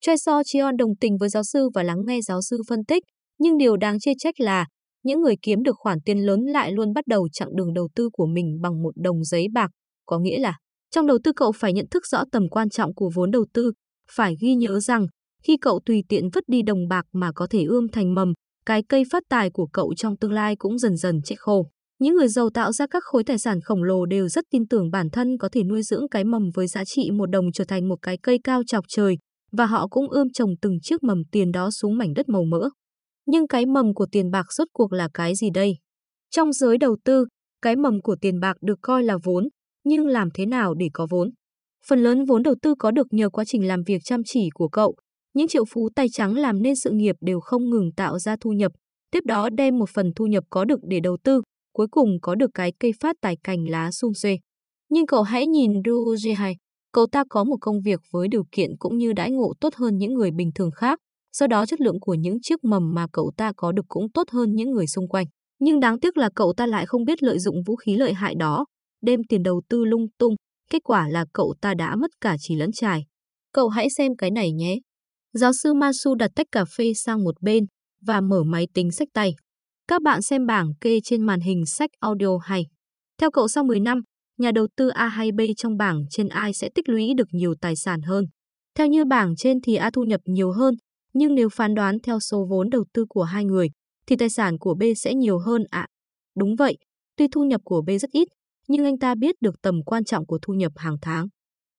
Choi So Chion đồng tình với giáo sư và lắng nghe giáo sư phân tích, nhưng điều đáng chê trách là những người kiếm được khoản tiền lớn lại luôn bắt đầu chặng đường đầu tư của mình bằng một đồng giấy bạc, có nghĩa là trong đầu tư cậu phải nhận thức rõ tầm quan trọng của vốn đầu tư, phải ghi nhớ rằng khi cậu tùy tiện vứt đi đồng bạc mà có thể ươm thành mầm, cái cây phát tài của cậu trong tương lai cũng dần dần chết khô. Những người giàu tạo ra các khối tài sản khổng lồ đều rất tin tưởng bản thân có thể nuôi dưỡng cái mầm với giá trị một đồng trở thành một cái cây cao chọc trời, và họ cũng ươm trồng từng chiếc mầm tiền đó xuống mảnh đất màu mỡ. Nhưng cái mầm của tiền bạc rốt cuộc là cái gì đây? Trong giới đầu tư, cái mầm của tiền bạc được coi là vốn, nhưng làm thế nào để có vốn? Phần lớn vốn đầu tư có được nhờ quá trình làm việc chăm chỉ của cậu. Những triệu phú tay trắng làm nên sự nghiệp đều không ngừng tạo ra thu nhập, tiếp đó đem một phần thu nhập có được để đầu tư, cuối cùng có được cái cây phát tài cành lá sum xuê. Nhưng cậu hãy nhìn Ru Jihai, cậu ta có một công việc với điều kiện cũng như đãi ngộ tốt hơn những người bình thường khác, do đó chất lượng của những chiếc mầm mà cậu ta có được cũng tốt hơn những người xung quanh. Nhưng đáng tiếc là cậu ta lại không biết lợi dụng vũ khí lợi hại đó, đem tiền đầu tư lung tung, kết quả là cậu ta đã mất cả chỉ lẫn trải. Cậu hãy xem cái này nhé. Giáo sư Masu đặt tách cà phê sang một bên và mở máy tính sách tay. Các bạn xem bảng kê trên màn hình sách audio hay. Theo cậu sau 10 năm, nhà đầu tư A hay B trong bảng trên ai sẽ tích lũy được nhiều tài sản hơn. Theo như bảng trên thì A thu nhập nhiều hơn, nhưng nếu phán đoán theo số vốn đầu tư của hai người, thì tài sản của B sẽ nhiều hơn ạ. À, đúng vậy, tuy thu nhập của B rất ít, nhưng anh ta biết được tầm quan trọng của thu nhập hàng tháng.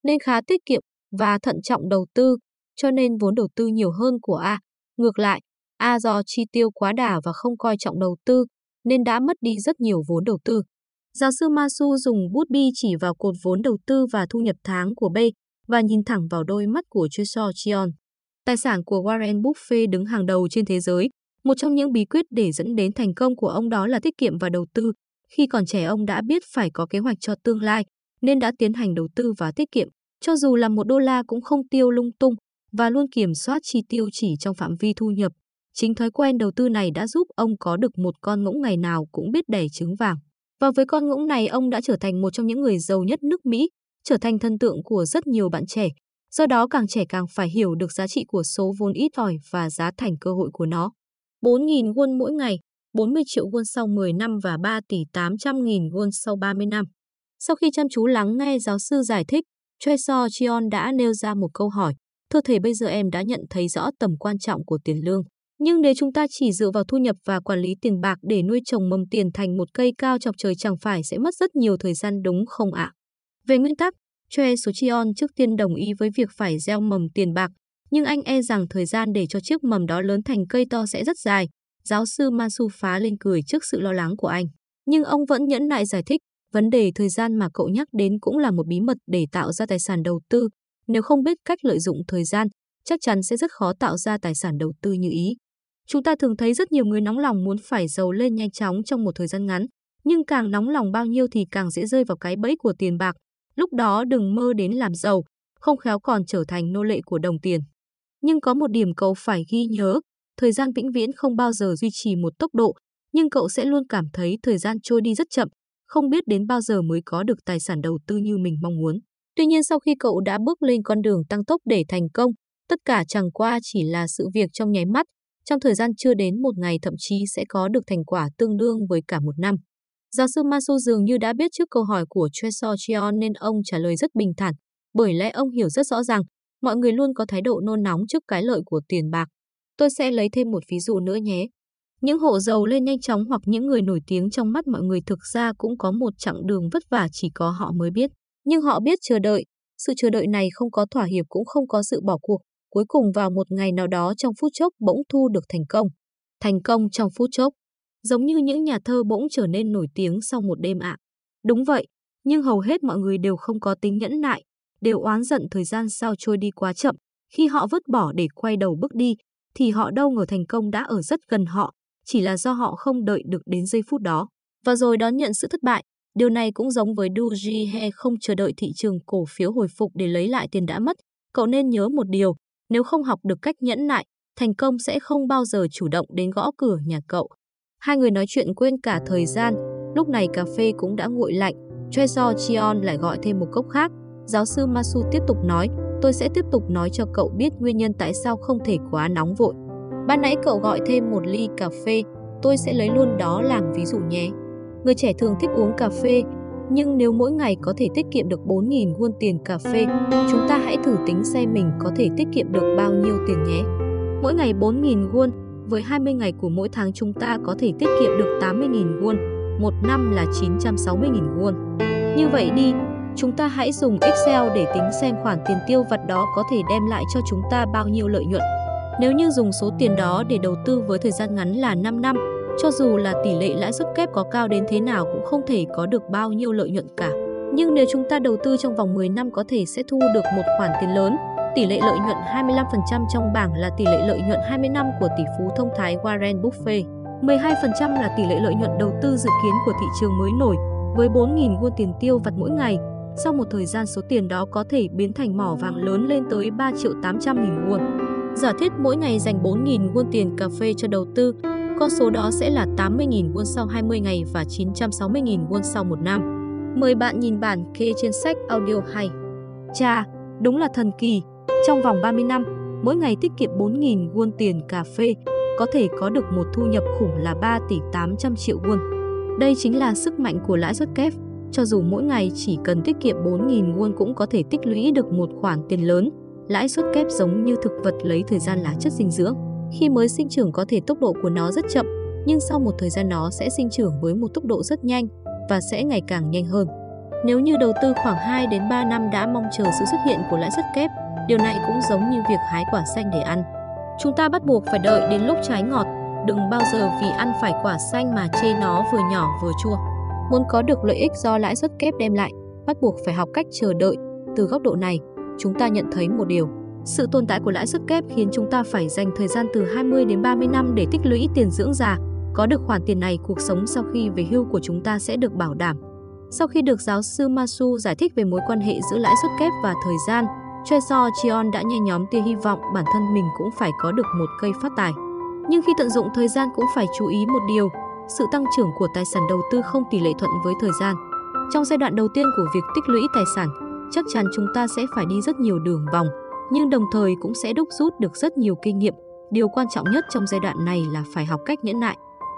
Nên khá tiết kiệm và thận trọng đầu tư, cho nên vốn đầu tư nhiều hơn của A. Ngược lại, A do chi tiêu quá đà và không coi trọng đầu tư, nên đã mất đi rất nhiều vốn đầu tư. Giáo sư Masu dùng bút bi chỉ vào cột vốn đầu tư và thu nhập tháng của B và nhìn thẳng vào đôi mắt của Choi Chion. Tài sản của Warren Buffett đứng hàng đầu trên thế giới. Một trong những bí quyết để dẫn đến thành công của ông đó là tiết kiệm và đầu tư. Khi còn trẻ ông đã biết phải có kế hoạch cho tương lai, nên đã tiến hành đầu tư và tiết kiệm. Cho dù là một đô la cũng không tiêu lung tung và luôn kiểm soát chi tiêu chỉ trong phạm vi thu nhập. Chính thói quen đầu tư này đã giúp ông có được một con ngỗng ngày nào cũng biết đẻ trứng vàng. Và với con ngỗng này ông đã trở thành một trong những người giàu nhất nước Mỹ, trở thành thân tượng của rất nhiều bạn trẻ. Do đó càng trẻ càng phải hiểu được giá trị của số vốn ít ỏi và giá thành cơ hội của nó. 4.000 won mỗi ngày, 40 triệu won sau 10 năm và 3 tỷ 800 nghìn won sau 30 năm. Sau khi chăm chú lắng nghe giáo sư giải thích, Choi So Chion đã nêu ra một câu hỏi. Cơ thể bây giờ em đã nhận thấy rõ tầm quan trọng của tiền lương. Nhưng nếu chúng ta chỉ dựa vào thu nhập và quản lý tiền bạc để nuôi trồng mầm tiền thành một cây cao chọc trời chẳng phải sẽ mất rất nhiều thời gian đúng không ạ? Về nguyên tắc, Choe Sochion trước tiên đồng ý với việc phải gieo mầm tiền bạc, nhưng anh e rằng thời gian để cho chiếc mầm đó lớn thành cây to sẽ rất dài. Giáo sư Masu phá lên cười trước sự lo lắng của anh. Nhưng ông vẫn nhẫn nại giải thích, vấn đề thời gian mà cậu nhắc đến cũng là một bí mật để tạo ra tài sản đầu tư. Nếu không biết cách lợi dụng thời gian, chắc chắn sẽ rất khó tạo ra tài sản đầu tư như ý. Chúng ta thường thấy rất nhiều người nóng lòng muốn phải giàu lên nhanh chóng trong một thời gian ngắn, nhưng càng nóng lòng bao nhiêu thì càng dễ rơi vào cái bẫy của tiền bạc. Lúc đó đừng mơ đến làm giàu, không khéo còn trở thành nô lệ của đồng tiền. Nhưng có một điểm cậu phải ghi nhớ, thời gian vĩnh viễn không bao giờ duy trì một tốc độ, nhưng cậu sẽ luôn cảm thấy thời gian trôi đi rất chậm, không biết đến bao giờ mới có được tài sản đầu tư như mình mong muốn. Tuy nhiên sau khi cậu đã bước lên con đường tăng tốc để thành công, tất cả chẳng qua chỉ là sự việc trong nháy mắt, trong thời gian chưa đến một ngày thậm chí sẽ có được thành quả tương đương với cả một năm. Giáo sư Masu dường như đã biết trước câu hỏi của Tresor Chion nên ông trả lời rất bình thản, bởi lẽ ông hiểu rất rõ ràng mọi người luôn có thái độ nôn nóng trước cái lợi của tiền bạc. Tôi sẽ lấy thêm một ví dụ nữa nhé. Những hộ giàu lên nhanh chóng hoặc những người nổi tiếng trong mắt mọi người thực ra cũng có một chặng đường vất vả chỉ có họ mới biết. Nhưng họ biết chờ đợi, sự chờ đợi này không có thỏa hiệp cũng không có sự bỏ cuộc, cuối cùng vào một ngày nào đó trong phút chốc bỗng thu được thành công. Thành công trong phút chốc, giống như những nhà thơ bỗng trở nên nổi tiếng sau một đêm ạ. Đúng vậy, nhưng hầu hết mọi người đều không có tính nhẫn nại, đều oán giận thời gian sao trôi đi quá chậm. Khi họ vứt bỏ để quay đầu bước đi, thì họ đâu ngờ thành công đã ở rất gần họ, chỉ là do họ không đợi được đến giây phút đó. Và rồi đón nhận sự thất bại. Điều này cũng giống với Doji He không chờ đợi thị trường cổ phiếu hồi phục để lấy lại tiền đã mất. Cậu nên nhớ một điều, nếu không học được cách nhẫn nại, thành công sẽ không bao giờ chủ động đến gõ cửa nhà cậu. Hai người nói chuyện quên cả thời gian, lúc này cà phê cũng đã nguội lạnh. Tresor Chion lại gọi thêm một cốc khác. Giáo sư Masu tiếp tục nói, tôi sẽ tiếp tục nói cho cậu biết nguyên nhân tại sao không thể quá nóng vội. Ban nãy cậu gọi thêm một ly cà phê, tôi sẽ lấy luôn đó làm ví dụ nhé. Người trẻ thường thích uống cà phê, nhưng nếu mỗi ngày có thể tiết kiệm được 4.000 won tiền cà phê, chúng ta hãy thử tính xem mình có thể tiết kiệm được bao nhiêu tiền nhé. Mỗi ngày 4.000 won, với 20 ngày của mỗi tháng chúng ta có thể tiết kiệm được 80.000 won, một năm là 960.000 won. Như vậy đi, chúng ta hãy dùng Excel để tính xem khoản tiền tiêu vặt đó có thể đem lại cho chúng ta bao nhiêu lợi nhuận. Nếu như dùng số tiền đó để đầu tư với thời gian ngắn là 5 năm, cho dù là tỷ lệ lãi suất kép có cao đến thế nào cũng không thể có được bao nhiêu lợi nhuận cả. Nhưng nếu chúng ta đầu tư trong vòng 10 năm có thể sẽ thu được một khoản tiền lớn. Tỷ lệ lợi nhuận 25% trong bảng là tỷ lệ lợi nhuận 20 năm của tỷ phú thông thái Warren Buffett. 12% là tỷ lệ lợi nhuận đầu tư dự kiến của thị trường mới nổi, với 4.000 won tiền tiêu vặt mỗi ngày. Sau một thời gian số tiền đó có thể biến thành mỏ vàng lớn lên tới 3 triệu 800 nghìn won. Giả thiết mỗi ngày dành 4.000 won tiền cà phê cho đầu tư, con số đó sẽ là 80.000 won sau 20 ngày và 960.000 won sau một năm. Mời bạn nhìn bản kê trên sách audio hay. Chà, đúng là thần kỳ. Trong vòng 30 năm, mỗi ngày tiết kiệm 4.000 won tiền cà phê, có thể có được một thu nhập khủng là 3 tỷ 800 triệu won. Đây chính là sức mạnh của lãi suất kép. Cho dù mỗi ngày chỉ cần tiết kiệm 4.000 won cũng có thể tích lũy được một khoản tiền lớn. Lãi suất kép giống như thực vật lấy thời gian là chất dinh dưỡng. Khi mới sinh trưởng có thể tốc độ của nó rất chậm, nhưng sau một thời gian nó sẽ sinh trưởng với một tốc độ rất nhanh và sẽ ngày càng nhanh hơn. Nếu như đầu tư khoảng 2 đến 3 năm đã mong chờ sự xuất hiện của lãi suất kép, điều này cũng giống như việc hái quả xanh để ăn. Chúng ta bắt buộc phải đợi đến lúc trái ngọt, đừng bao giờ vì ăn phải quả xanh mà chê nó vừa nhỏ vừa chua. Muốn có được lợi ích do lãi suất kép đem lại, bắt buộc phải học cách chờ đợi. Từ góc độ này, chúng ta nhận thấy một điều, sự tồn tại của lãi suất kép khiến chúng ta phải dành thời gian từ 20 đến 30 năm để tích lũy tiền dưỡng già. Có được khoản tiền này, cuộc sống sau khi về hưu của chúng ta sẽ được bảo đảm. Sau khi được giáo sư Masu giải thích về mối quan hệ giữa lãi suất kép và thời gian, Choi So Chion đã nhẹ nhóm tia hy vọng bản thân mình cũng phải có được một cây phát tài. Nhưng khi tận dụng thời gian cũng phải chú ý một điều, sự tăng trưởng của tài sản đầu tư không tỷ lệ thuận với thời gian. Trong giai đoạn đầu tiên của việc tích lũy tài sản, chắc chắn chúng ta sẽ phải đi rất nhiều đường vòng, nhưng đồng thời cũng sẽ đúc rút được rất nhiều kinh nghiệm. Điều quan trọng nhất trong giai đoạn này là phải học cách nhẫn nại.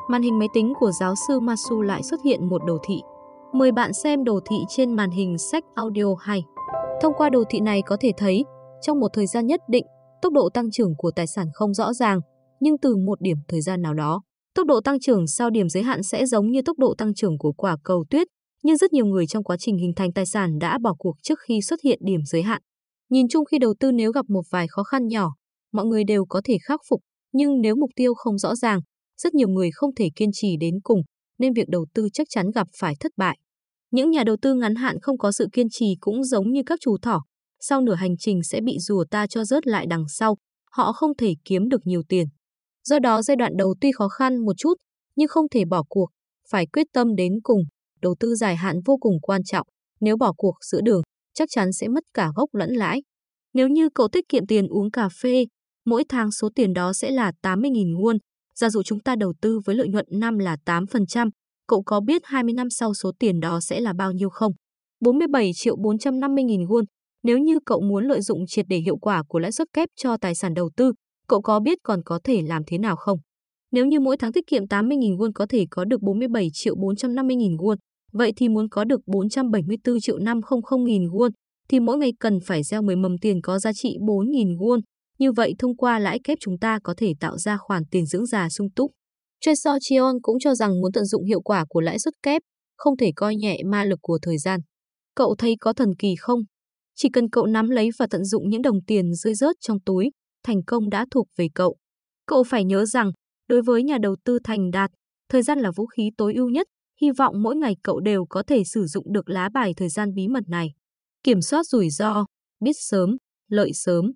Màn hình máy tính của giáo sư Masu lại xuất hiện một đồ thị. Mời bạn xem đồ thị trên màn hình sách audio 2. Thông qua đồ thị này có thể thấy, trong một thời gian nhất định, tốc độ tăng trưởng của tài sản không rõ ràng, nhưng từ một điểm thời gian nào đó, tốc độ tăng trưởng sau điểm giới hạn sẽ giống như tốc độ tăng trưởng của quả cầu tuyết, nhưng rất nhiều người trong quá trình hình thành tài sản đã bỏ cuộc trước khi xuất hiện điểm giới hạn. Nhìn chung khi đầu tư nếu gặp một vài khó khăn nhỏ, mọi người đều có thể khắc phục, nhưng nếu mục tiêu không rõ ràng, rất nhiều người không thể kiên trì đến cùng, nên việc đầu tư chắc chắn gặp phải thất bại. Những nhà đầu tư ngắn hạn không có sự kiên trì cũng giống như các chú thỏ, sau nửa hành trình sẽ bị rùa ta cho rớt lại đằng sau, họ không thể kiếm được nhiều tiền. Do đó giai đoạn đầu tuy khó khăn một chút, nhưng không thể bỏ cuộc, phải quyết tâm đến cùng. Đầu tư dài hạn vô cùng quan trọng, nếu bỏ cuộc giữa đường, chắc chắn sẽ mất cả gốc lẫn lãi. Nếu như cậu tiết kiệm tiền uống cà phê, mỗi tháng số tiền đó sẽ là 80.000 won. Giả dụ chúng ta đầu tư với lợi nhuận năm là 8%, cậu có biết 20 năm sau số tiền đó sẽ là bao nhiêu không? 47 triệu 450 nghìn won. Nếu như cậu muốn lợi dụng triệt để hiệu quả của lãi suất kép cho tài sản đầu tư, cậu có biết còn có thể làm thế nào không? Nếu như mỗi tháng tiết kiệm 80.000 won có thể có được 47 triệu 450 nghìn won, vậy thì muốn có được 474 triệu 500 nghìn won, thì mỗi ngày cần phải gieo 10 mầm tiền có giá trị 4.000 won. Như vậy thông qua lãi kép chúng ta có thể tạo ra khoản tiền dưỡng già sung túc. Tresor Chion cũng cho rằng muốn tận dụng hiệu quả của lãi suất kép, không thể coi nhẹ ma lực của thời gian. Cậu thấy có thần kỳ không? Chỉ cần cậu nắm lấy và tận dụng những đồng tiền rơi rớt trong túi, thành công đã thuộc về cậu. Cậu phải nhớ rằng, đối với nhà đầu tư thành đạt, thời gian là vũ khí tối ưu nhất, hy vọng mỗi ngày cậu đều có thể sử dụng được lá bài thời gian bí mật này. Kiểm soát rủi ro, biết sớm, lợi sớm.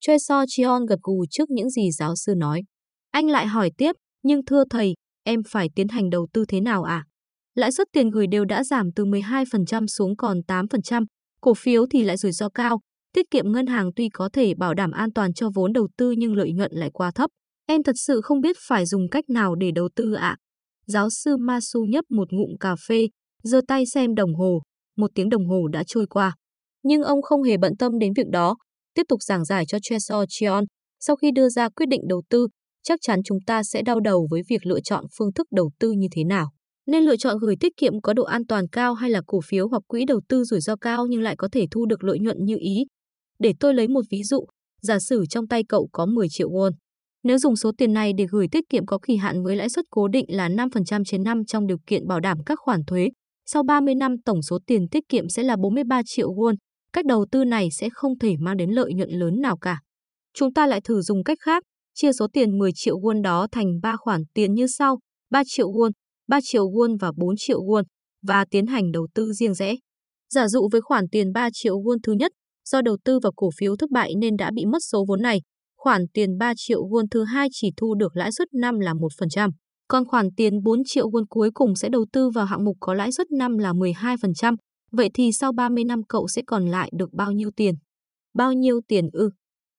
Choi So Chion gật gù trước những gì giáo sư nói. Anh lại hỏi tiếp, nhưng thưa thầy, em phải tiến hành đầu tư thế nào ạ? À? Lãi suất tiền gửi đều đã giảm từ 12% xuống còn 8%, cổ phiếu thì lại rủi ro cao, tiết kiệm ngân hàng tuy có thể bảo đảm an toàn cho vốn đầu tư nhưng lợi nhuận lại quá thấp. Em thật sự không biết phải dùng cách nào để đầu tư ạ. À? Giáo sư Masu nhấp một ngụm cà phê, giơ tay xem đồng hồ, một tiếng đồng hồ đã trôi qua. Nhưng ông không hề bận tâm đến việc đó. tiếp tục giảng giải cho Tresor Chion. Sau khi đưa ra quyết định đầu tư, chắc chắn chúng ta sẽ đau đầu với việc lựa chọn phương thức đầu tư như thế nào. Nên lựa chọn gửi tiết kiệm có độ an toàn cao hay là cổ phiếu hoặc quỹ đầu tư rủi ro cao nhưng lại có thể thu được lợi nhuận như ý. Để tôi lấy một ví dụ, giả sử trong tay cậu có 10 triệu won. Nếu dùng số tiền này để gửi tiết kiệm có kỳ hạn với lãi suất cố định là 5% trên năm trong điều kiện bảo đảm các khoản thuế, sau 30 năm tổng số tiền tiết kiệm sẽ là 43 triệu won. Cách đầu tư này sẽ không thể mang đến lợi nhuận lớn nào cả. Chúng ta lại thử dùng cách khác, chia số tiền 10 triệu won đó thành 3 khoản tiền như sau, 3 triệu won, 3 triệu won và 4 triệu won và tiến hành đầu tư riêng rẽ. Giả dụ với khoản tiền 3 triệu won thứ nhất, do đầu tư vào cổ phiếu thất bại nên đã bị mất số vốn này, khoản tiền 3 triệu won thứ hai chỉ thu được lãi suất năm là 1%, còn khoản tiền 4 triệu won cuối cùng sẽ đầu tư vào hạng mục có lãi suất năm là 12%. Vậy thì sau 30 năm cậu sẽ còn lại được bao nhiêu tiền? Bao nhiêu tiền ư?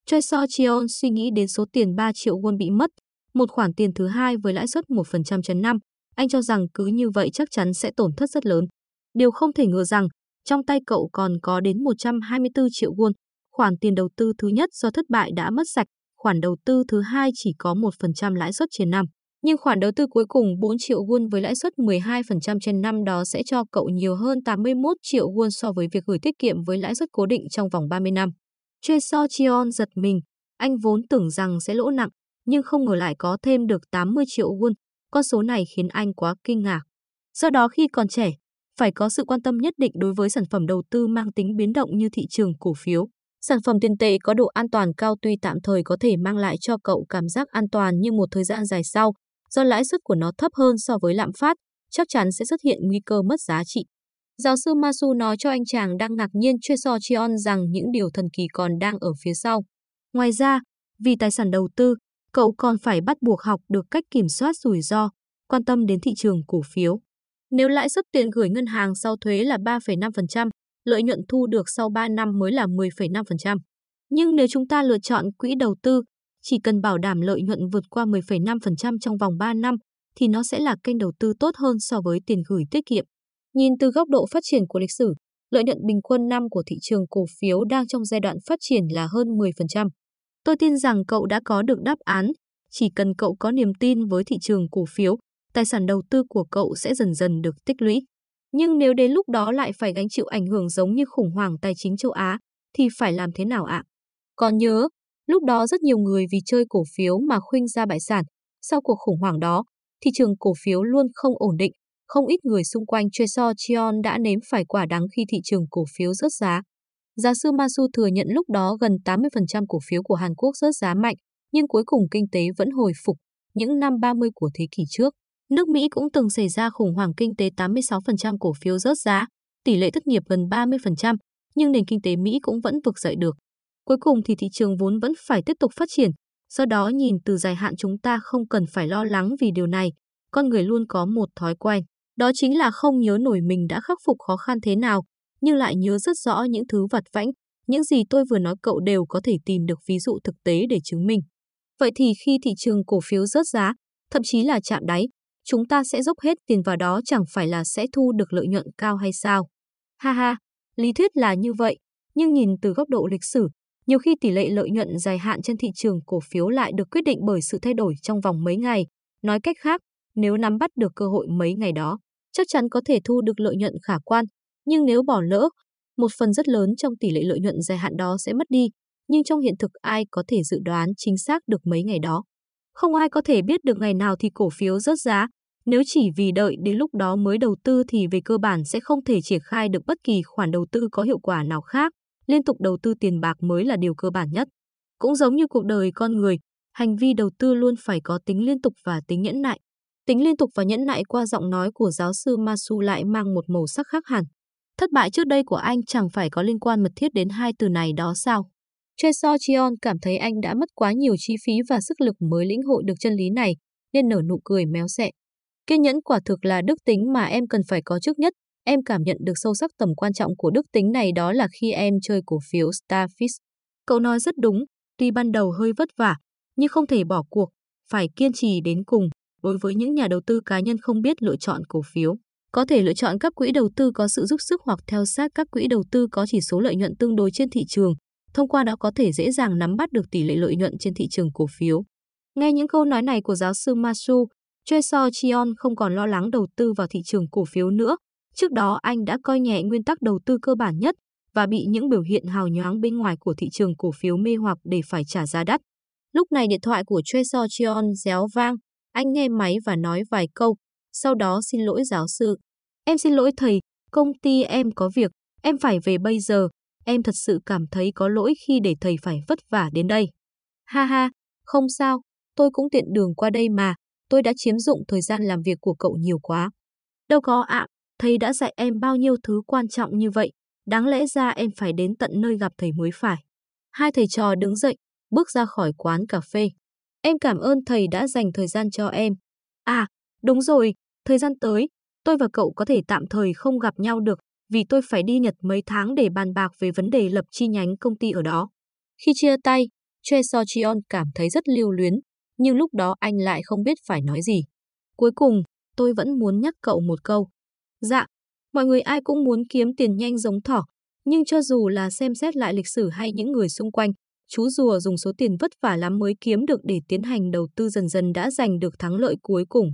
Choi So Cheon suy nghĩ đến số tiền 3 triệu won bị mất, một khoản tiền thứ hai với lãi suất 1% trên năm. Anh cho rằng cứ như vậy chắc chắn sẽ tổn thất rất lớn. Điều không thể ngờ rằng, trong tay cậu còn có đến 124 triệu won. Khoản tiền đầu tư thứ nhất do thất bại đã mất sạch, khoản đầu tư thứ hai chỉ có 1% lãi suất trên năm. Nhưng khoản đầu tư cuối cùng 4 triệu won với lãi suất 12% trên năm đó sẽ cho cậu nhiều hơn 81 triệu won so với việc gửi tiết kiệm với lãi suất cố định trong vòng 30 năm. Choi So Cheon giật mình, anh vốn tưởng rằng sẽ lỗ nặng, nhưng không ngờ lại có thêm được 80 triệu won. Con số này khiến anh quá kinh ngạc. Do đó khi còn trẻ, phải có sự quan tâm nhất định đối với sản phẩm đầu tư mang tính biến động như thị trường cổ phiếu. Sản phẩm tiền tệ có độ an toàn cao tuy tạm thời có thể mang lại cho cậu cảm giác an toàn nhưng một thời gian dài sau, do lãi suất của nó thấp hơn so với lạm phát, chắc chắn sẽ xuất hiện nguy cơ mất giá trị. Giáo sư Masu nói cho anh chàng đang ngạc nhiên Choi So Cheon rằng những điều thần kỳ còn đang ở phía sau. Ngoài ra, vì tài sản đầu tư, cậu còn phải bắt buộc học được cách kiểm soát rủi ro, quan tâm đến thị trường cổ phiếu. Nếu lãi suất tiền gửi ngân hàng sau thuế là 3,5%, lợi nhuận thu được sau 3 năm mới là 10,5%. Nhưng nếu chúng ta lựa chọn quỹ đầu tư, chỉ cần bảo đảm lợi nhuận vượt qua 10,5% trong vòng 3 năm, thì nó sẽ là kênh đầu tư tốt hơn so với tiền gửi tiết kiệm. Nhìn từ góc độ phát triển của lịch sử, lợi nhuận bình quân năm của thị trường cổ phiếu đang trong giai đoạn phát triển là hơn 10%. Tôi tin rằng cậu đã có được đáp án, chỉ cần cậu có niềm tin với thị trường cổ phiếu, tài sản đầu tư của cậu sẽ dần dần được tích lũy. Nhưng nếu đến lúc đó lại phải gánh chịu ảnh hưởng giống như khủng hoảng tài chính châu Á, thì phải làm thế nào ạ? Còn nhớ, lúc đó rất nhiều người vì chơi cổ phiếu mà khuynh ra bại sản. Sau cuộc khủng hoảng đó, thị trường cổ phiếu luôn không ổn định, không ít người xung quanh Tresor Chion đã nếm phải quả đắng khi thị trường cổ phiếu rớt giá. Giáo sư Masu thừa nhận lúc đó gần 80% cổ phiếu của Hàn Quốc rớt giá mạnh, nhưng cuối cùng kinh tế vẫn hồi phục những năm 30 của thế kỷ trước. Nước Mỹ cũng từng xảy ra khủng hoảng kinh tế 86% cổ phiếu rớt giá, tỷ lệ thất nghiệp gần 30%, nhưng nền kinh tế Mỹ cũng vẫn vực dậy được. Cuối cùng thì thị trường vốn vẫn phải tiếp tục phát triển, do đó nhìn từ dài hạn chúng ta không cần phải lo lắng vì điều này. Con người luôn có một thói quen, đó chính là không nhớ nổi mình đã khắc phục khó khăn thế nào, nhưng lại nhớ rất rõ những thứ vặt vãnh, những gì tôi vừa nói cậu đều có thể tìm được ví dụ thực tế để chứng minh. Vậy thì khi thị trường cổ phiếu rớt giá, thậm chí là chạm đáy, chúng ta sẽ dốc hết tiền vào đó chẳng phải là sẽ thu được lợi nhuận cao hay sao? Ha ha, lý thuyết là như vậy, nhưng nhìn từ góc độ lịch sử, nhiều khi tỷ lệ lợi nhuận dài hạn trên thị trường cổ phiếu lại được quyết định bởi sự thay đổi trong vòng mấy ngày. Nói cách khác, nếu nắm bắt được cơ hội mấy ngày đó, chắc chắn có thể thu được lợi nhuận khả quan, nhưng nếu bỏ lỡ, một phần rất lớn trong tỷ lệ lợi nhuận dài hạn đó sẽ mất đi, nhưng trong hiện thực ai có thể dự đoán chính xác được mấy ngày đó. Không ai có thể biết được ngày nào thì cổ phiếu rớt giá, nếu chỉ vì đợi đến lúc đó mới đầu tư thì về cơ bản sẽ không thể triển khai được bất kỳ khoản đầu tư có hiệu quả nào khác, liên tục đầu tư tiền bạc mới là điều cơ bản nhất. Cũng giống như cuộc đời con người, hành vi đầu tư luôn phải có tính liên tục và tính nhẫn nại. Tính liên tục và nhẫn nại qua giọng nói của giáo sư Masu lại mang một màu sắc khác hẳn. Thất bại trước đây của anh chẳng phải có liên quan mật thiết đến hai từ này đó sao? Choi So Cheon cảm thấy anh đã mất quá nhiều chi phí và sức lực mới lĩnh hội được chân lý này, nên nở nụ cười méo xẹ. Kiên nhẫn quả thực là đức tính mà em cần phải có trước nhất. Em cảm nhận được sâu sắc tầm quan trọng của đức tính này đó là khi em chơi cổ phiếu Starfish. Cậu nói rất đúng, tuy ban đầu hơi vất vả, nhưng không thể bỏ cuộc, phải kiên trì đến cùng. Đối với những nhà đầu tư cá nhân không biết lựa chọn cổ phiếu, có thể lựa chọn các quỹ đầu tư có sự giúp sức hoặc theo sát các quỹ đầu tư có chỉ số lợi nhuận tương đối trên thị trường. thông qua đó có thể dễ dàng nắm bắt được tỷ lệ lợi nhuận trên thị trường cổ phiếu. Nghe những câu nói này của giáo sư Masu, Choi So Cheon không còn lo lắng đầu tư vào thị trường cổ phiếu nữa. Trước đó anh đã coi nhẹ nguyên tắc đầu tư cơ bản nhất và bị những biểu hiện hào nhoáng bên ngoài của thị trường cổ phiếu mê hoặc để phải trả giá đắt. Lúc này điện thoại của Choi So Cheon réo vang, anh nghe máy và nói vài câu, sau đó xin lỗi giáo sư. Em xin lỗi thầy, công ty em có việc, em phải về bây giờ, em thật sự cảm thấy có lỗi khi để thầy phải vất vả đến đây. Ha ha, không sao, tôi cũng tiện đường qua đây mà, tôi đã chiếm dụng thời gian làm việc của cậu nhiều quá. Đâu có ạ, thầy đã dạy em bao nhiêu thứ quan trọng như vậy, đáng lẽ ra em phải đến tận nơi gặp thầy mới phải. Hai thầy trò đứng dậy, bước ra khỏi quán cà phê. Em cảm ơn thầy đã dành thời gian cho em. À, đúng rồi, thời gian tới, tôi và cậu có thể tạm thời không gặp nhau được vì tôi phải đi Nhật mấy tháng để bàn bạc về vấn đề lập chi nhánh công ty ở đó. Khi chia tay, Choi so chion cảm thấy rất lưu luyến, nhưng lúc đó anh lại không biết phải nói gì. Cuối cùng, tôi vẫn muốn nhắc cậu một câu. Dạ, mọi người ai cũng muốn kiếm tiền nhanh giống thỏ, nhưng cho dù là xem xét lại lịch sử hay những người xung quanh, chú rùa dùng số tiền vất vả lắm mới kiếm được để tiến hành đầu tư dần dần đã giành được thắng lợi cuối cùng.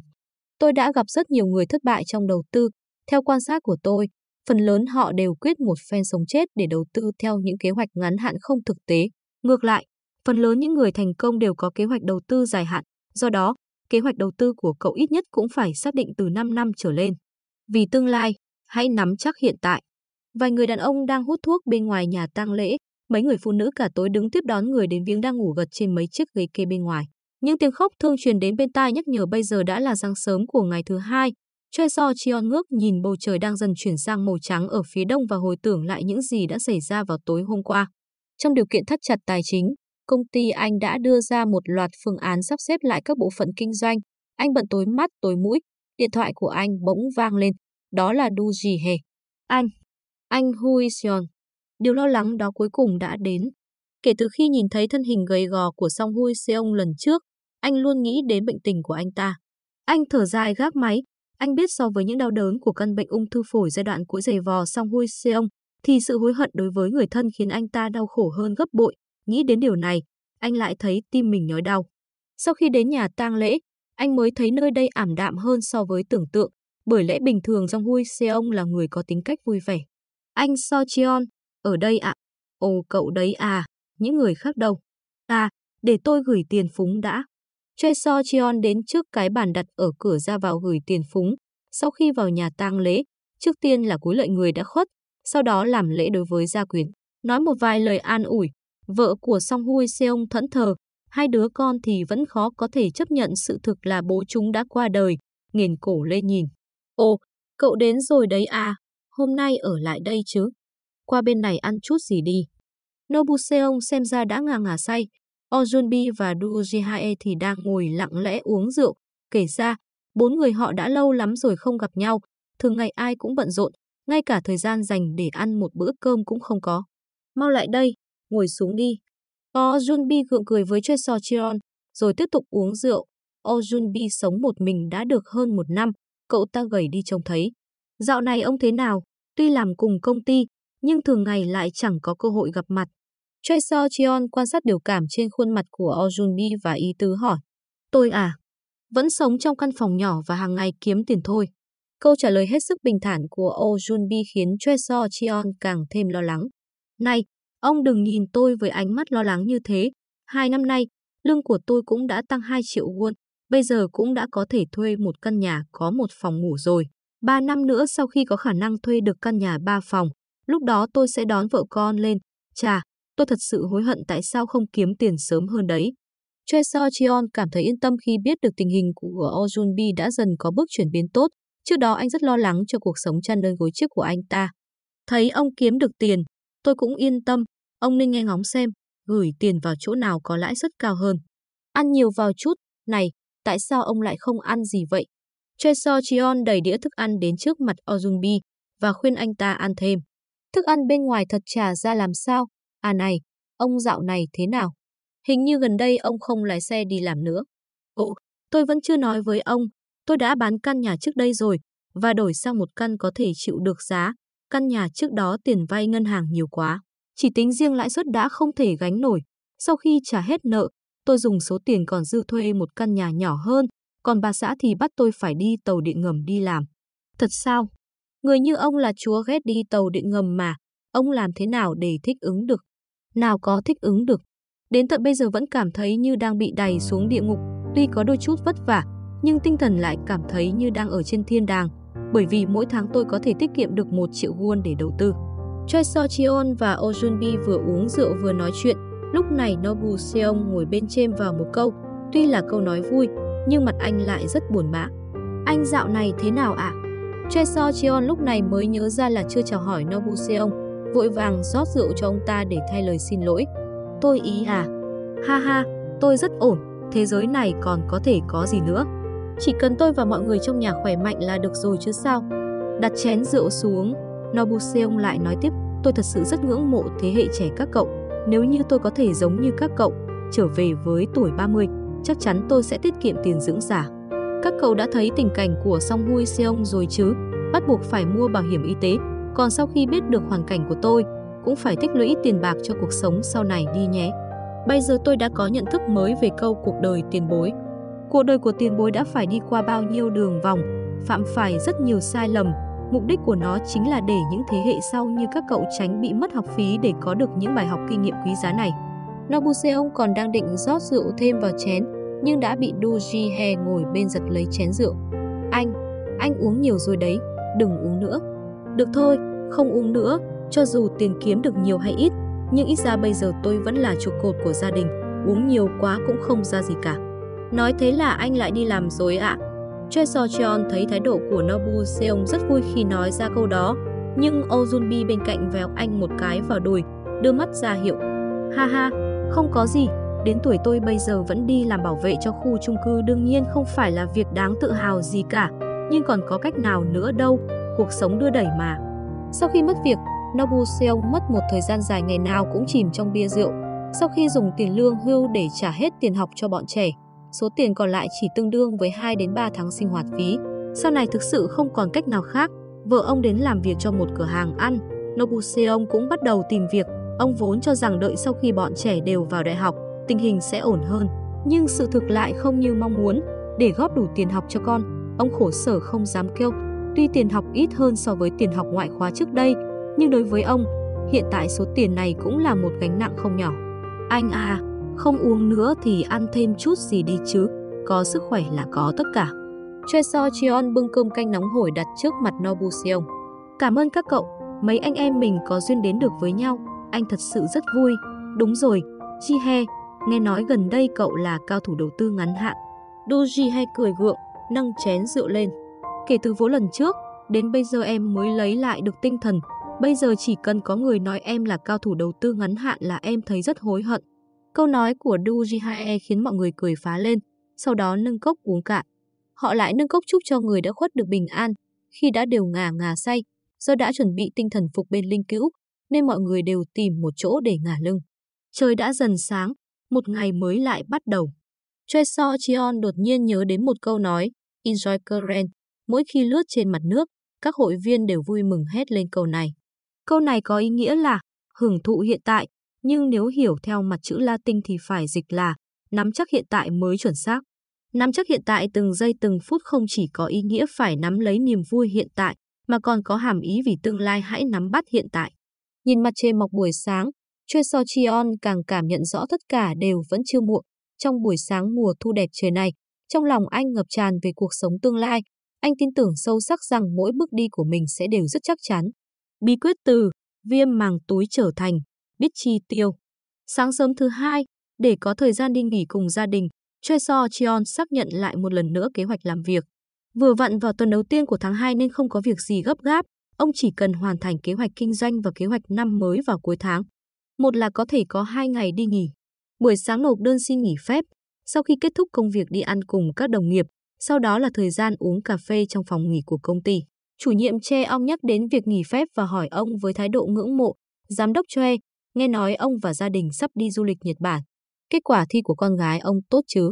Tôi đã gặp rất nhiều người thất bại trong đầu tư. Theo quan sát của tôi, phần lớn họ đều quyết một phen sống chết để đầu tư theo những kế hoạch ngắn hạn không thực tế. Ngược lại, phần lớn những người thành công đều có kế hoạch đầu tư dài hạn. Do đó, kế hoạch đầu tư của cậu ít nhất cũng phải xác định từ 5 năm trở lên. Vì tương lai, hãy nắm chắc hiện tại. Vài người đàn ông đang hút thuốc bên ngoài nhà tang lễ, mấy người phụ nữ cả tối đứng tiếp đón người đến viếng đang ngủ gật trên mấy chiếc ghế kê bên ngoài. Những tiếng khóc thương truyền đến bên tai nhắc nhở bây giờ đã là sáng sớm của ngày thứ hai. Choi So Chion ngước nhìn bầu trời đang dần chuyển sang màu trắng ở phía đông và hồi tưởng lại những gì đã xảy ra vào tối hôm qua. Trong điều kiện thắt chặt tài chính, công ty anh đã đưa ra một loạt phương án sắp xếp lại các bộ phận kinh doanh. Anh bận tối mắt tối mũi, điện thoại của anh bỗng vang lên. Đó là Du Ji He. Anh, anh Hui Seon. Điều lo lắng đó cuối cùng đã đến. Kể từ khi nhìn thấy thân hình gầy gò của Song Hui Seong lần trước, anh luôn nghĩ đến bệnh tình của anh ta. Anh thở dài gác máy, anh biết so với những đau đớn của căn bệnh ung thư phổi giai đoạn cuối giày vò Song Hui Seong, thì sự hối hận đối với người thân khiến anh ta đau khổ hơn gấp bội. Nghĩ đến điều này, anh lại thấy tim mình nhói đau. Sau khi đến nhà tang lễ, anh mới thấy nơi đây ảm đạm hơn so với tưởng tượng, bởi lẽ bình thường Song Hui Seong là người có tính cách vui vẻ. Anh So Chion ở đây ạ. À? Ồ cậu đấy à, những người khác đâu? À, để tôi gửi tiền phúng đã. Choi So Chion đến trước cái bàn đặt ở cửa ra vào gửi tiền phúng. Sau khi vào nhà tang lễ, trước tiên là cúi lạy người đã khuất, sau đó làm lễ đối với gia quyến. Nói một vài lời an ủi, vợ của Song Hui Seong thẫn thờ, hai đứa con thì vẫn khó có thể chấp nhận sự thực là bố chúng đã qua đời, nghiền cổ lên nhìn. Ồ, cậu đến rồi đấy à, hôm nay ở lại đây chứ. Qua bên này ăn chút gì đi. Nobu Seong xem ra đã ngà ngà say, Ojunbi và Du Jihae thì đang ngồi lặng lẽ uống rượu. Kể ra, bốn người họ đã lâu lắm rồi không gặp nhau, thường ngày ai cũng bận rộn, ngay cả thời gian dành để ăn một bữa cơm cũng không có. Mau lại đây, ngồi xuống đi. Ojunbi gượng cười với Choi So Cheon, rồi tiếp tục uống rượu. Ojunbi sống một mình đã được hơn một năm, cậu ta gầy đi trông thấy. Dạo này ông thế nào? Tuy làm cùng công ty, nhưng thường ngày lại chẳng có cơ hội gặp mặt. Choi So Cheon quan sát biểu cảm trên khuôn mặt của Oh Junbi và ý tứ hỏi. Tôi à? Vẫn sống trong căn phòng nhỏ và hàng ngày kiếm tiền thôi. Câu trả lời hết sức bình thản của Oh Junbi khiến Choi So Cheon càng thêm lo lắng. Này, ông đừng nhìn tôi với ánh mắt lo lắng như thế. Hai năm nay, lương của tôi cũng đã tăng 2 triệu won. Bây giờ cũng đã có thể thuê một căn nhà có một phòng ngủ rồi. Ba năm nữa sau khi có khả năng thuê được căn nhà ba phòng, lúc đó tôi sẽ đón vợ con lên. Chà, Tôi thật sự hối hận tại sao không kiếm tiền sớm hơn đấy. Choi So Cheon cảm thấy yên tâm khi biết được tình hình của Oh Jun Bi đã dần có bước chuyển biến tốt. Trước đó anh rất lo lắng cho cuộc sống chăn đơn gối chiếc của anh ta. Thấy ông kiếm được tiền, tôi cũng yên tâm. Ông nên nghe ngóng xem, gửi tiền vào chỗ nào có lãi suất cao hơn. Ăn nhiều vào chút, này, tại sao ông lại không ăn gì vậy? Choi So Chion đẩy đĩa thức ăn đến trước mặt Oh Jun Bi và khuyên anh ta ăn thêm. Thức ăn bên ngoài thật trả ra làm sao, À này, ông dạo này thế nào? Hình như gần đây ông không lái xe đi làm nữa. Ồ, tôi vẫn chưa nói với ông, tôi đã bán căn nhà trước đây rồi và đổi sang một căn có thể chịu được giá. Căn nhà trước đó tiền vay ngân hàng nhiều quá. Chỉ tính riêng lãi suất đã không thể gánh nổi. Sau khi trả hết nợ, tôi dùng số tiền còn dư thuê một căn nhà nhỏ hơn, còn bà xã thì bắt tôi phải đi tàu điện ngầm đi làm. Thật sao? Người như ông là chúa ghét đi tàu điện ngầm mà, ông làm thế nào để thích ứng được? Nào có thích ứng được. Đến tận bây giờ vẫn cảm thấy như đang bị đày xuống địa ngục, tuy có đôi chút vất vả, nhưng tinh thần lại cảm thấy như đang ở trên thiên đàng, bởi vì mỗi tháng tôi có thể tiết kiệm được 1 triệu won để đầu tư. Choi So Chion và Oh Jun Bi vừa uống rượu vừa nói chuyện, lúc này Nobu Seong ngồi bên trên vào một câu, tuy là câu nói vui, nhưng mặt anh lại rất buồn bã. Anh dạo này thế nào ạ? À? Choi So Chion lúc này mới nhớ ra là chưa chào hỏi Nobu Seong, vội vàng rót rượu cho ông ta để thay lời xin lỗi. Tôi ý à? Ha ha, tôi rất ổn, thế giới này còn có thể có gì nữa. Chỉ cần tôi và mọi người trong nhà khỏe mạnh là được rồi chứ sao. Đặt chén rượu xuống, Nobuseong lại nói tiếp, tôi thật sự rất ngưỡng mộ thế hệ trẻ các cậu. Nếu như tôi có thể giống như các cậu, trở về với tuổi 30, chắc chắn tôi sẽ tiết kiệm tiền dưỡng già. Các cậu đã thấy tình cảnh của Song Hui Seong rồi chứ, bắt buộc phải mua bảo hiểm y tế. Còn sau khi biết được hoàn cảnh của tôi, cũng phải tích lũy tiền bạc cho cuộc sống sau này đi nhé. Bây giờ tôi đã có nhận thức mới về câu cuộc đời tiền bối. Cuộc đời của tiền bối đã phải đi qua bao nhiêu đường vòng, phạm phải rất nhiều sai lầm. Mục đích của nó chính là để những thế hệ sau như các cậu tránh bị mất học phí để có được những bài học kinh nghiệm quý giá này. Nobuseong còn đang định rót rượu thêm vào chén, nhưng đã bị Du Ji-he ngồi bên giật lấy chén rượu. Anh, anh uống nhiều rồi đấy, đừng uống nữa. Được thôi, không uống nữa, cho dù tiền kiếm được nhiều hay ít, nhưng ít ra bây giờ tôi vẫn là trụ cột của gia đình, uống nhiều quá cũng không ra gì cả. Nói thế là anh lại đi làm rồi ạ. À? Choi So Cheon thấy thái độ của Nobu Seong rất vui khi nói ra câu đó, nhưng Oh Jun Bi bên cạnh véo anh một cái vào đùi, đưa mắt ra hiệu. Ha ha, không có gì, đến tuổi tôi bây giờ vẫn đi làm bảo vệ cho khu chung cư đương nhiên không phải là việc đáng tự hào gì cả, nhưng còn có cách nào nữa đâu, cuộc sống đưa đẩy mà. Sau khi mất việc, Nobu Seong mất một thời gian dài ngày nào cũng chìm trong bia rượu. Sau khi dùng tiền lương hưu để trả hết tiền học cho bọn trẻ, số tiền còn lại chỉ tương đương với 2 đến 3 tháng sinh hoạt phí. Sau này thực sự không còn cách nào khác, vợ ông đến làm việc cho một cửa hàng ăn, Nobuseong cũng bắt đầu tìm việc. Ông vốn cho rằng đợi sau khi bọn trẻ đều vào đại học, tình hình sẽ ổn hơn, nhưng sự thực lại không như mong muốn. Để góp đủ tiền học cho con, ông khổ sở không dám kêu. Tuy tiền học ít hơn so với tiền học ngoại khóa trước đây, nhưng đối với ông, hiện tại số tiền này cũng là một gánh nặng không nhỏ. Anh à, không uống nữa thì ăn thêm chút gì đi chứ, có sức khỏe là có tất cả. Choi So Cheon bưng cơm canh nóng hổi đặt trước mặt Nobu Seong. Cảm ơn các cậu, mấy anh em mình có duyên đến được với nhau, anh thật sự rất vui. Đúng rồi, Ji He, nghe nói gần đây cậu là cao thủ đầu tư ngắn hạn. Do Ji He cười gượng, nâng chén rượu lên. Kể từ vố lần trước, đến bây giờ em mới lấy lại được tinh thần, Bây giờ chỉ cần có người nói em là cao thủ đầu tư ngắn hạn là em thấy rất hối hận. Câu nói của Du Jihae khiến mọi người cười phá lên, sau đó nâng cốc uống cạn. Họ lại nâng cốc chúc cho người đã khuất được bình an, khi đã đều ngà ngà say, do đã chuẩn bị tinh thần phục bên linh cữu, nên mọi người đều tìm một chỗ để ngả lưng. Trời đã dần sáng, một ngày mới lại bắt đầu. Choi So Chion đột nhiên nhớ đến một câu nói, Enjoy current. Mỗi khi lướt trên mặt nước, các hội viên đều vui mừng hét lên câu này. Câu này có ý nghĩa là hưởng thụ hiện tại, nhưng nếu hiểu theo mặt chữ Latin thì phải dịch là nắm chắc hiện tại mới chuẩn xác. Nắm chắc hiện tại từng giây từng phút không chỉ có ý nghĩa phải nắm lấy niềm vui hiện tại, mà còn có hàm ý vì tương lai hãy nắm bắt hiện tại. Nhìn mặt trời mọc buổi sáng, Choi So Chion càng cảm nhận rõ tất cả đều vẫn chưa muộn. Trong buổi sáng mùa thu đẹp trời này, trong lòng anh ngập tràn về cuộc sống tương lai. Anh tin tưởng sâu sắc rằng mỗi bước đi của mình sẽ đều rất chắc chắn. Bí quyết từ viêm màng túi trở thành biết chi tiêu. Sáng sớm thứ hai, để có thời gian đi nghỉ cùng gia đình, Choi So Cheon xác nhận lại một lần nữa kế hoạch làm việc. Vừa vặn vào tuần đầu tiên của tháng 2 nên không có việc gì gấp gáp, ông chỉ cần hoàn thành kế hoạch kinh doanh và kế hoạch năm mới vào cuối tháng. Một là có thể có hai ngày đi nghỉ. Buổi sáng nộp đơn xin nghỉ phép, sau khi kết thúc công việc đi ăn cùng các đồng nghiệp, sau đó là thời gian uống cà phê trong phòng nghỉ của công ty. Chủ nhiệm Che ông nhắc đến việc nghỉ phép và hỏi ông với thái độ ngưỡng mộ. Giám đốc Che, nghe nói ông và gia đình sắp đi du lịch Nhật Bản. Kết quả thi của con gái ông tốt chứ?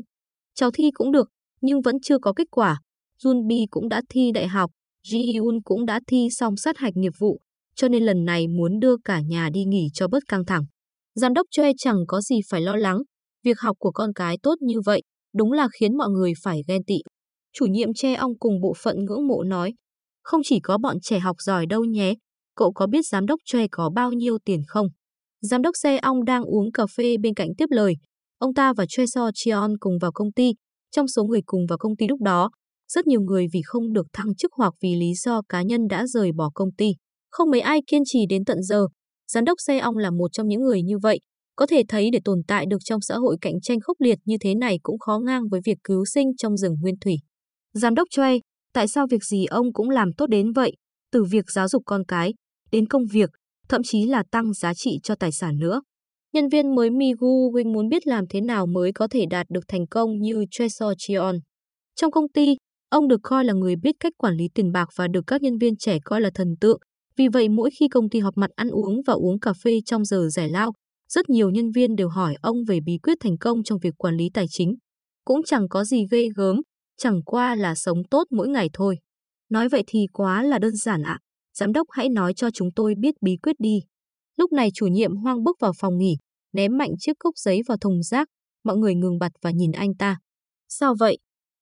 Cháu thi cũng được, nhưng vẫn chưa có kết quả. Junbi cũng đã thi đại học, Ji-hyun cũng đã thi xong sát hạch nghiệp vụ. cho nên lần này muốn đưa cả nhà đi nghỉ cho bớt căng thẳng. Giám đốc Choi chẳng có gì phải lo lắng, việc học của con cái tốt như vậy, đúng là khiến mọi người phải ghen tị. Chủ nhiệm che ong cùng bộ phận ngưỡng mộ nói, không chỉ có bọn trẻ học giỏi đâu nhé, cậu có biết giám đốc Choi có bao nhiêu tiền không? Giám đốc xe ong đang uống cà phê bên cạnh tiếp lời. Ông ta và Choi So Cheon cùng vào công ty. Trong số người cùng vào công ty lúc đó, rất nhiều người vì không được thăng chức hoặc vì lý do cá nhân đã rời bỏ công ty. Không mấy ai kiên trì đến tận giờ. Giám đốc xe ong là một trong những người như vậy. Có thể thấy để tồn tại được trong xã hội cạnh tranh khốc liệt như thế này cũng khó ngang với việc cứu sinh trong rừng nguyên thủy. Giám đốc Choi, tại sao việc gì ông cũng làm tốt đến vậy? Từ việc giáo dục con cái, đến công việc, thậm chí là tăng giá trị cho tài sản nữa. Nhân viên mới Migu Wing muốn biết làm thế nào mới có thể đạt được thành công như Tresor Chion. Trong công ty, ông được coi là người biết cách quản lý tiền bạc và được các nhân viên trẻ coi là thần tượng. Vì vậy mỗi khi công ty họp mặt ăn uống và uống cà phê trong giờ giải lao, rất nhiều nhân viên đều hỏi ông về bí quyết thành công trong việc quản lý tài chính. Cũng chẳng có gì ghê gớm, chẳng qua là sống tốt mỗi ngày thôi. Nói vậy thì quá là đơn giản ạ. Giám đốc hãy nói cho chúng tôi biết bí quyết đi. Lúc này chủ nhiệm hoang bước vào phòng nghỉ, ném mạnh chiếc cốc giấy vào thùng rác. Mọi người ngừng bặt và nhìn anh ta. Sao vậy?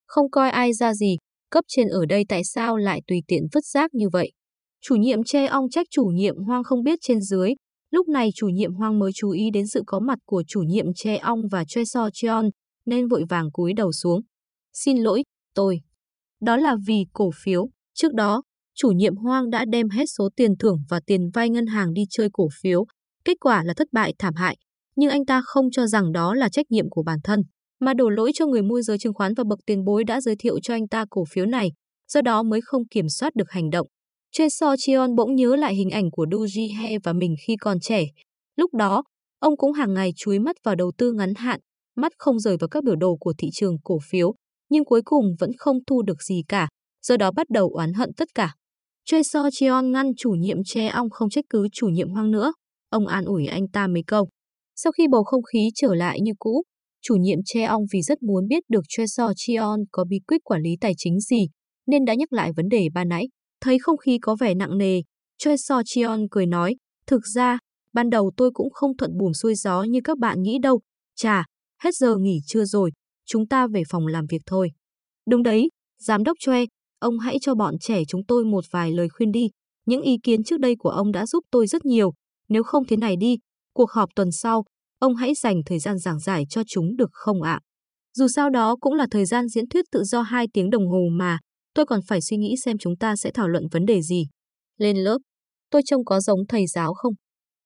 Không coi ai ra gì, cấp trên ở đây tại sao lại tùy tiện vứt rác như vậy? Chủ nhiệm che ong trách chủ nhiệm hoang không biết trên dưới. Lúc này chủ nhiệm hoang mới chú ý đến sự có mặt của chủ nhiệm che ong và che so cheon, nên vội vàng cúi đầu xuống. Xin lỗi, tôi. Đó là vì cổ phiếu. Trước đó, chủ nhiệm Hoang đã đem hết số tiền thưởng và tiền vay ngân hàng đi chơi cổ phiếu. Kết quả là thất bại thảm hại, nhưng anh ta không cho rằng đó là trách nhiệm của bản thân, mà đổ lỗi cho người môi giới chứng khoán và bậc tiền bối đã giới thiệu cho anh ta cổ phiếu này, do đó mới không kiểm soát được hành động. Choi So Cheon bỗng nhớ lại hình ảnh của Do Ji He và mình khi còn trẻ. Lúc đó, ông cũng hàng ngày chúi mắt vào đầu tư ngắn hạn, mắt không rời vào các biểu đồ của thị trường cổ phiếu, nhưng cuối cùng vẫn không thu được gì cả, do đó bắt đầu oán hận tất cả. Choi So Cheon ngăn chủ nhiệm che ong không trách cứ chủ nhiệm hoang nữa. Ông an ủi anh ta mấy câu. Sau khi bầu không khí trở lại như cũ, chủ nhiệm che ong vì rất muốn biết được Choi So Cheon có bí quyết quản lý tài chính gì, nên đã nhắc lại vấn đề ban nãy. Thấy không khí có vẻ nặng nề, Choi So Cheon cười nói, thực ra, ban đầu tôi cũng không thuận buồm xuôi gió như các bạn nghĩ đâu. Chà, hết giờ nghỉ trưa rồi, chúng ta về phòng làm việc thôi. Đúng đấy, giám đốc Choi, ông hãy cho bọn trẻ chúng tôi một vài lời khuyên đi. Những ý kiến trước đây của ông đã giúp tôi rất nhiều. Nếu không thế này đi, cuộc họp tuần sau, ông hãy dành thời gian giảng giải cho chúng được không ạ? Dù sao đó cũng là thời gian diễn thuyết tự do 2 tiếng đồng hồ mà, tôi còn phải suy nghĩ xem chúng ta sẽ thảo luận vấn đề gì. Lên lớp, tôi trông có giống thầy giáo không?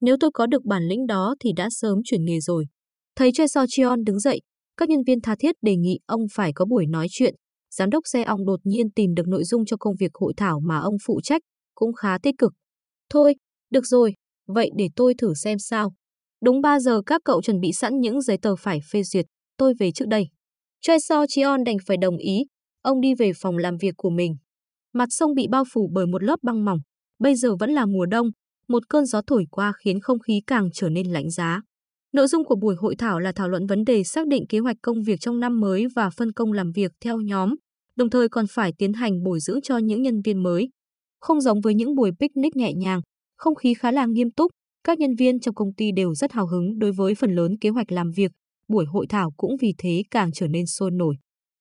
Nếu tôi có được bản lĩnh đó thì đã sớm chuyển nghề rồi. Thầy Choi So Chion đứng dậy, các nhân viên tha thiết đề nghị ông phải có buổi nói chuyện, giám đốc xe ong đột nhiên tìm được nội dung cho công việc hội thảo mà ông phụ trách, cũng khá tích cực. Thôi, được rồi, vậy để tôi thử xem sao. Đúng 3 giờ các cậu chuẩn bị sẵn những giấy tờ phải phê duyệt, tôi về trước đây. Choi So Chion đành phải đồng ý, ông đi về phòng làm việc của mình. Mặt sông bị bao phủ bởi một lớp băng mỏng, bây giờ vẫn là mùa đông, một cơn gió thổi qua khiến không khí càng trở nên lạnh giá. Nội dung của buổi hội thảo là thảo luận vấn đề xác định kế hoạch công việc trong năm mới và phân công làm việc theo nhóm, đồng thời còn phải tiến hành bồi dưỡng cho những nhân viên mới. Không giống với những buổi picnic nhẹ nhàng, không khí khá là nghiêm túc, các nhân viên trong công ty đều rất hào hứng đối với phần lớn kế hoạch làm việc, buổi hội thảo cũng vì thế càng trở nên sôi nổi.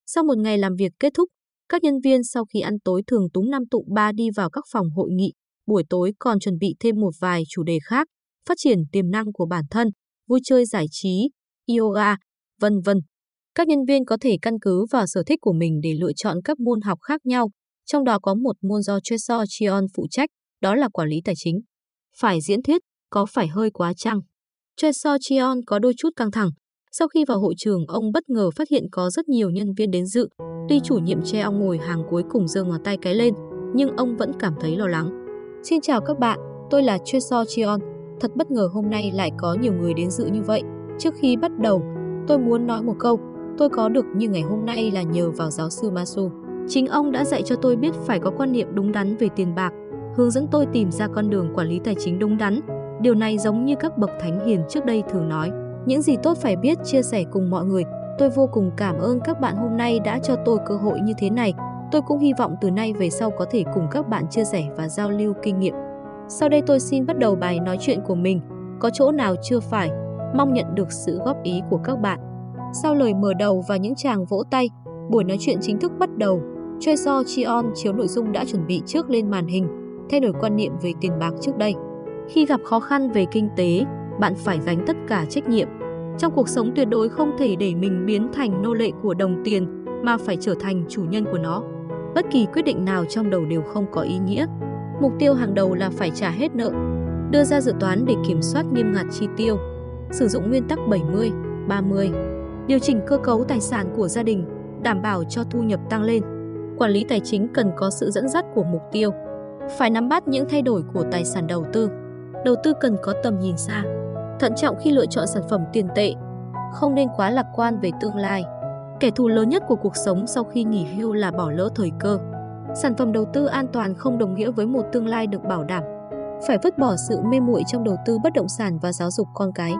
Sau một ngày làm việc kết thúc, các nhân viên sau khi ăn tối thường túng năm tụ ba đi vào các phòng hội nghị, buổi tối còn chuẩn bị thêm một vài chủ đề khác, phát triển tiềm năng của bản thân, vui chơi giải trí, yoga, vân vân. Các nhân viên có thể căn cứ vào sở thích của mình để lựa chọn các môn học khác nhau, trong đó có một môn do Tresor Chion phụ trách, đó là quản lý tài chính. Phải diễn thuyết, có phải hơi quá chăng? Tresor Chion có đôi chút căng thẳng. Sau khi vào hội trường, ông bất ngờ phát hiện có rất nhiều nhân viên đến dự. Tuy chủ nhiệm che ông ngồi hàng cuối cùng giơ ngón tay cái lên, nhưng ông vẫn cảm thấy lo lắng. Xin chào các bạn, tôi là Tresor Chion. Thật bất ngờ hôm nay lại có nhiều người đến dự như vậy. Trước khi bắt đầu, tôi muốn nói một câu, tôi có được như ngày hôm nay là nhờ vào giáo sư Masu. Chính ông đã dạy cho tôi biết phải có quan niệm đúng đắn về tiền bạc, hướng dẫn tôi tìm ra con đường quản lý tài chính đúng đắn. Điều này giống như các bậc thánh hiền trước đây thường nói, những gì tốt phải biết chia sẻ cùng mọi người. Tôi vô cùng cảm ơn các bạn hôm nay đã cho tôi cơ hội như thế này. Tôi cũng hy vọng từ nay về sau có thể cùng các bạn chia sẻ và giao lưu kinh nghiệm. Sau đây tôi xin bắt đầu bài nói chuyện của mình. Có chỗ nào chưa phải? Mong nhận được sự góp ý của các bạn. Sau lời mở đầu và những chàng vỗ tay, buổi nói chuyện chính thức bắt đầu. Choi So Chion chiếu nội dung đã chuẩn bị trước lên màn hình, thay đổi quan niệm về tiền bạc trước đây. Khi gặp khó khăn về kinh tế, bạn phải gánh tất cả trách nhiệm. Trong cuộc sống tuyệt đối không thể để mình biến thành nô lệ của đồng tiền mà phải trở thành chủ nhân của nó. Bất kỳ quyết định nào trong đầu đều không có ý nghĩa. Mục tiêu hàng đầu là phải trả hết nợ. Đưa ra dự toán để kiểm soát nghiêm ngặt chi tiêu. Sử dụng nguyên tắc 70, 30. Điều chỉnh cơ cấu tài sản của gia đình, đảm bảo cho thu nhập tăng lên. Quản lý tài chính cần có sự dẫn dắt của mục tiêu. Phải nắm bắt những thay đổi của tài sản đầu tư. Đầu tư cần có tầm nhìn xa. Thận trọng khi lựa chọn sản phẩm tiền tệ. Không nên quá lạc quan về tương lai. Kẻ thù lớn nhất của cuộc sống sau khi nghỉ hưu là bỏ lỡ thời cơ. Sản phẩm đầu tư an toàn không đồng nghĩa với một tương lai được bảo đảm. Phải vứt bỏ sự mê muội trong đầu tư bất động sản và giáo dục con cái.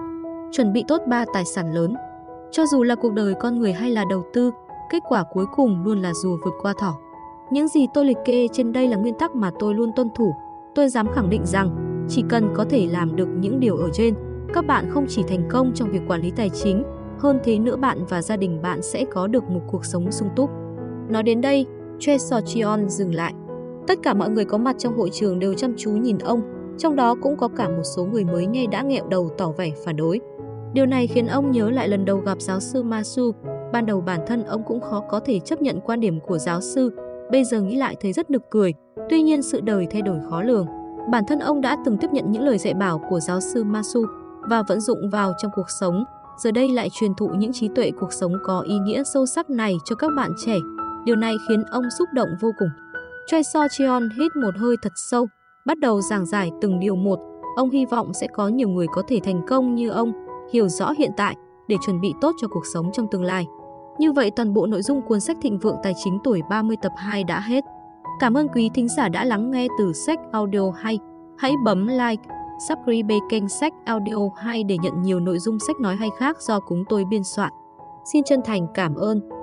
Chuẩn bị tốt ba tài sản lớn. Cho dù là cuộc đời con người hay là đầu tư, kết quả cuối cùng luôn là rùa vượt qua thỏ. Những gì tôi liệt kê trên đây là nguyên tắc mà tôi luôn tuân thủ. Tôi dám khẳng định rằng, chỉ cần có thể làm được những điều ở trên, các bạn không chỉ thành công trong việc quản lý tài chính, hơn thế nữa bạn và gia đình bạn sẽ có được một cuộc sống sung túc. Nói đến đây, Choi Socheon dừng lại. Tất cả mọi người có mặt trong hội trường đều chăm chú nhìn ông, trong đó cũng có cả một số người mới nghe đã nghẹo đầu tỏ vẻ phản đối. Điều này khiến ông nhớ lại lần đầu gặp giáo sư Masu, ban đầu bản thân ông cũng khó có thể chấp nhận quan điểm của giáo sư, bây giờ nghĩ lại thấy rất nực cười, tuy nhiên sự đời thay đổi khó lường. Bản thân ông đã từng tiếp nhận những lời dạy bảo của giáo sư Masu và vận dụng vào trong cuộc sống, giờ đây lại truyền thụ những trí tuệ cuộc sống có ý nghĩa sâu sắc này cho các bạn trẻ. Điều này khiến ông xúc động vô cùng. Choi So Cheon hít một hơi thật sâu, bắt đầu giảng giải từng điều một. Ông hy vọng sẽ có nhiều người có thể thành công như ông, hiểu rõ hiện tại để chuẩn bị tốt cho cuộc sống trong tương lai. Như vậy toàn bộ nội dung cuốn sách Thịnh vượng tài chính tuổi 30 tập 2 đã hết. Cảm ơn quý thính giả đã lắng nghe từ sách audio hay. Hãy bấm like, subscribe kênh sách audio hay để nhận nhiều nội dung sách nói hay khác do chúng tôi biên soạn. Xin chân thành cảm ơn.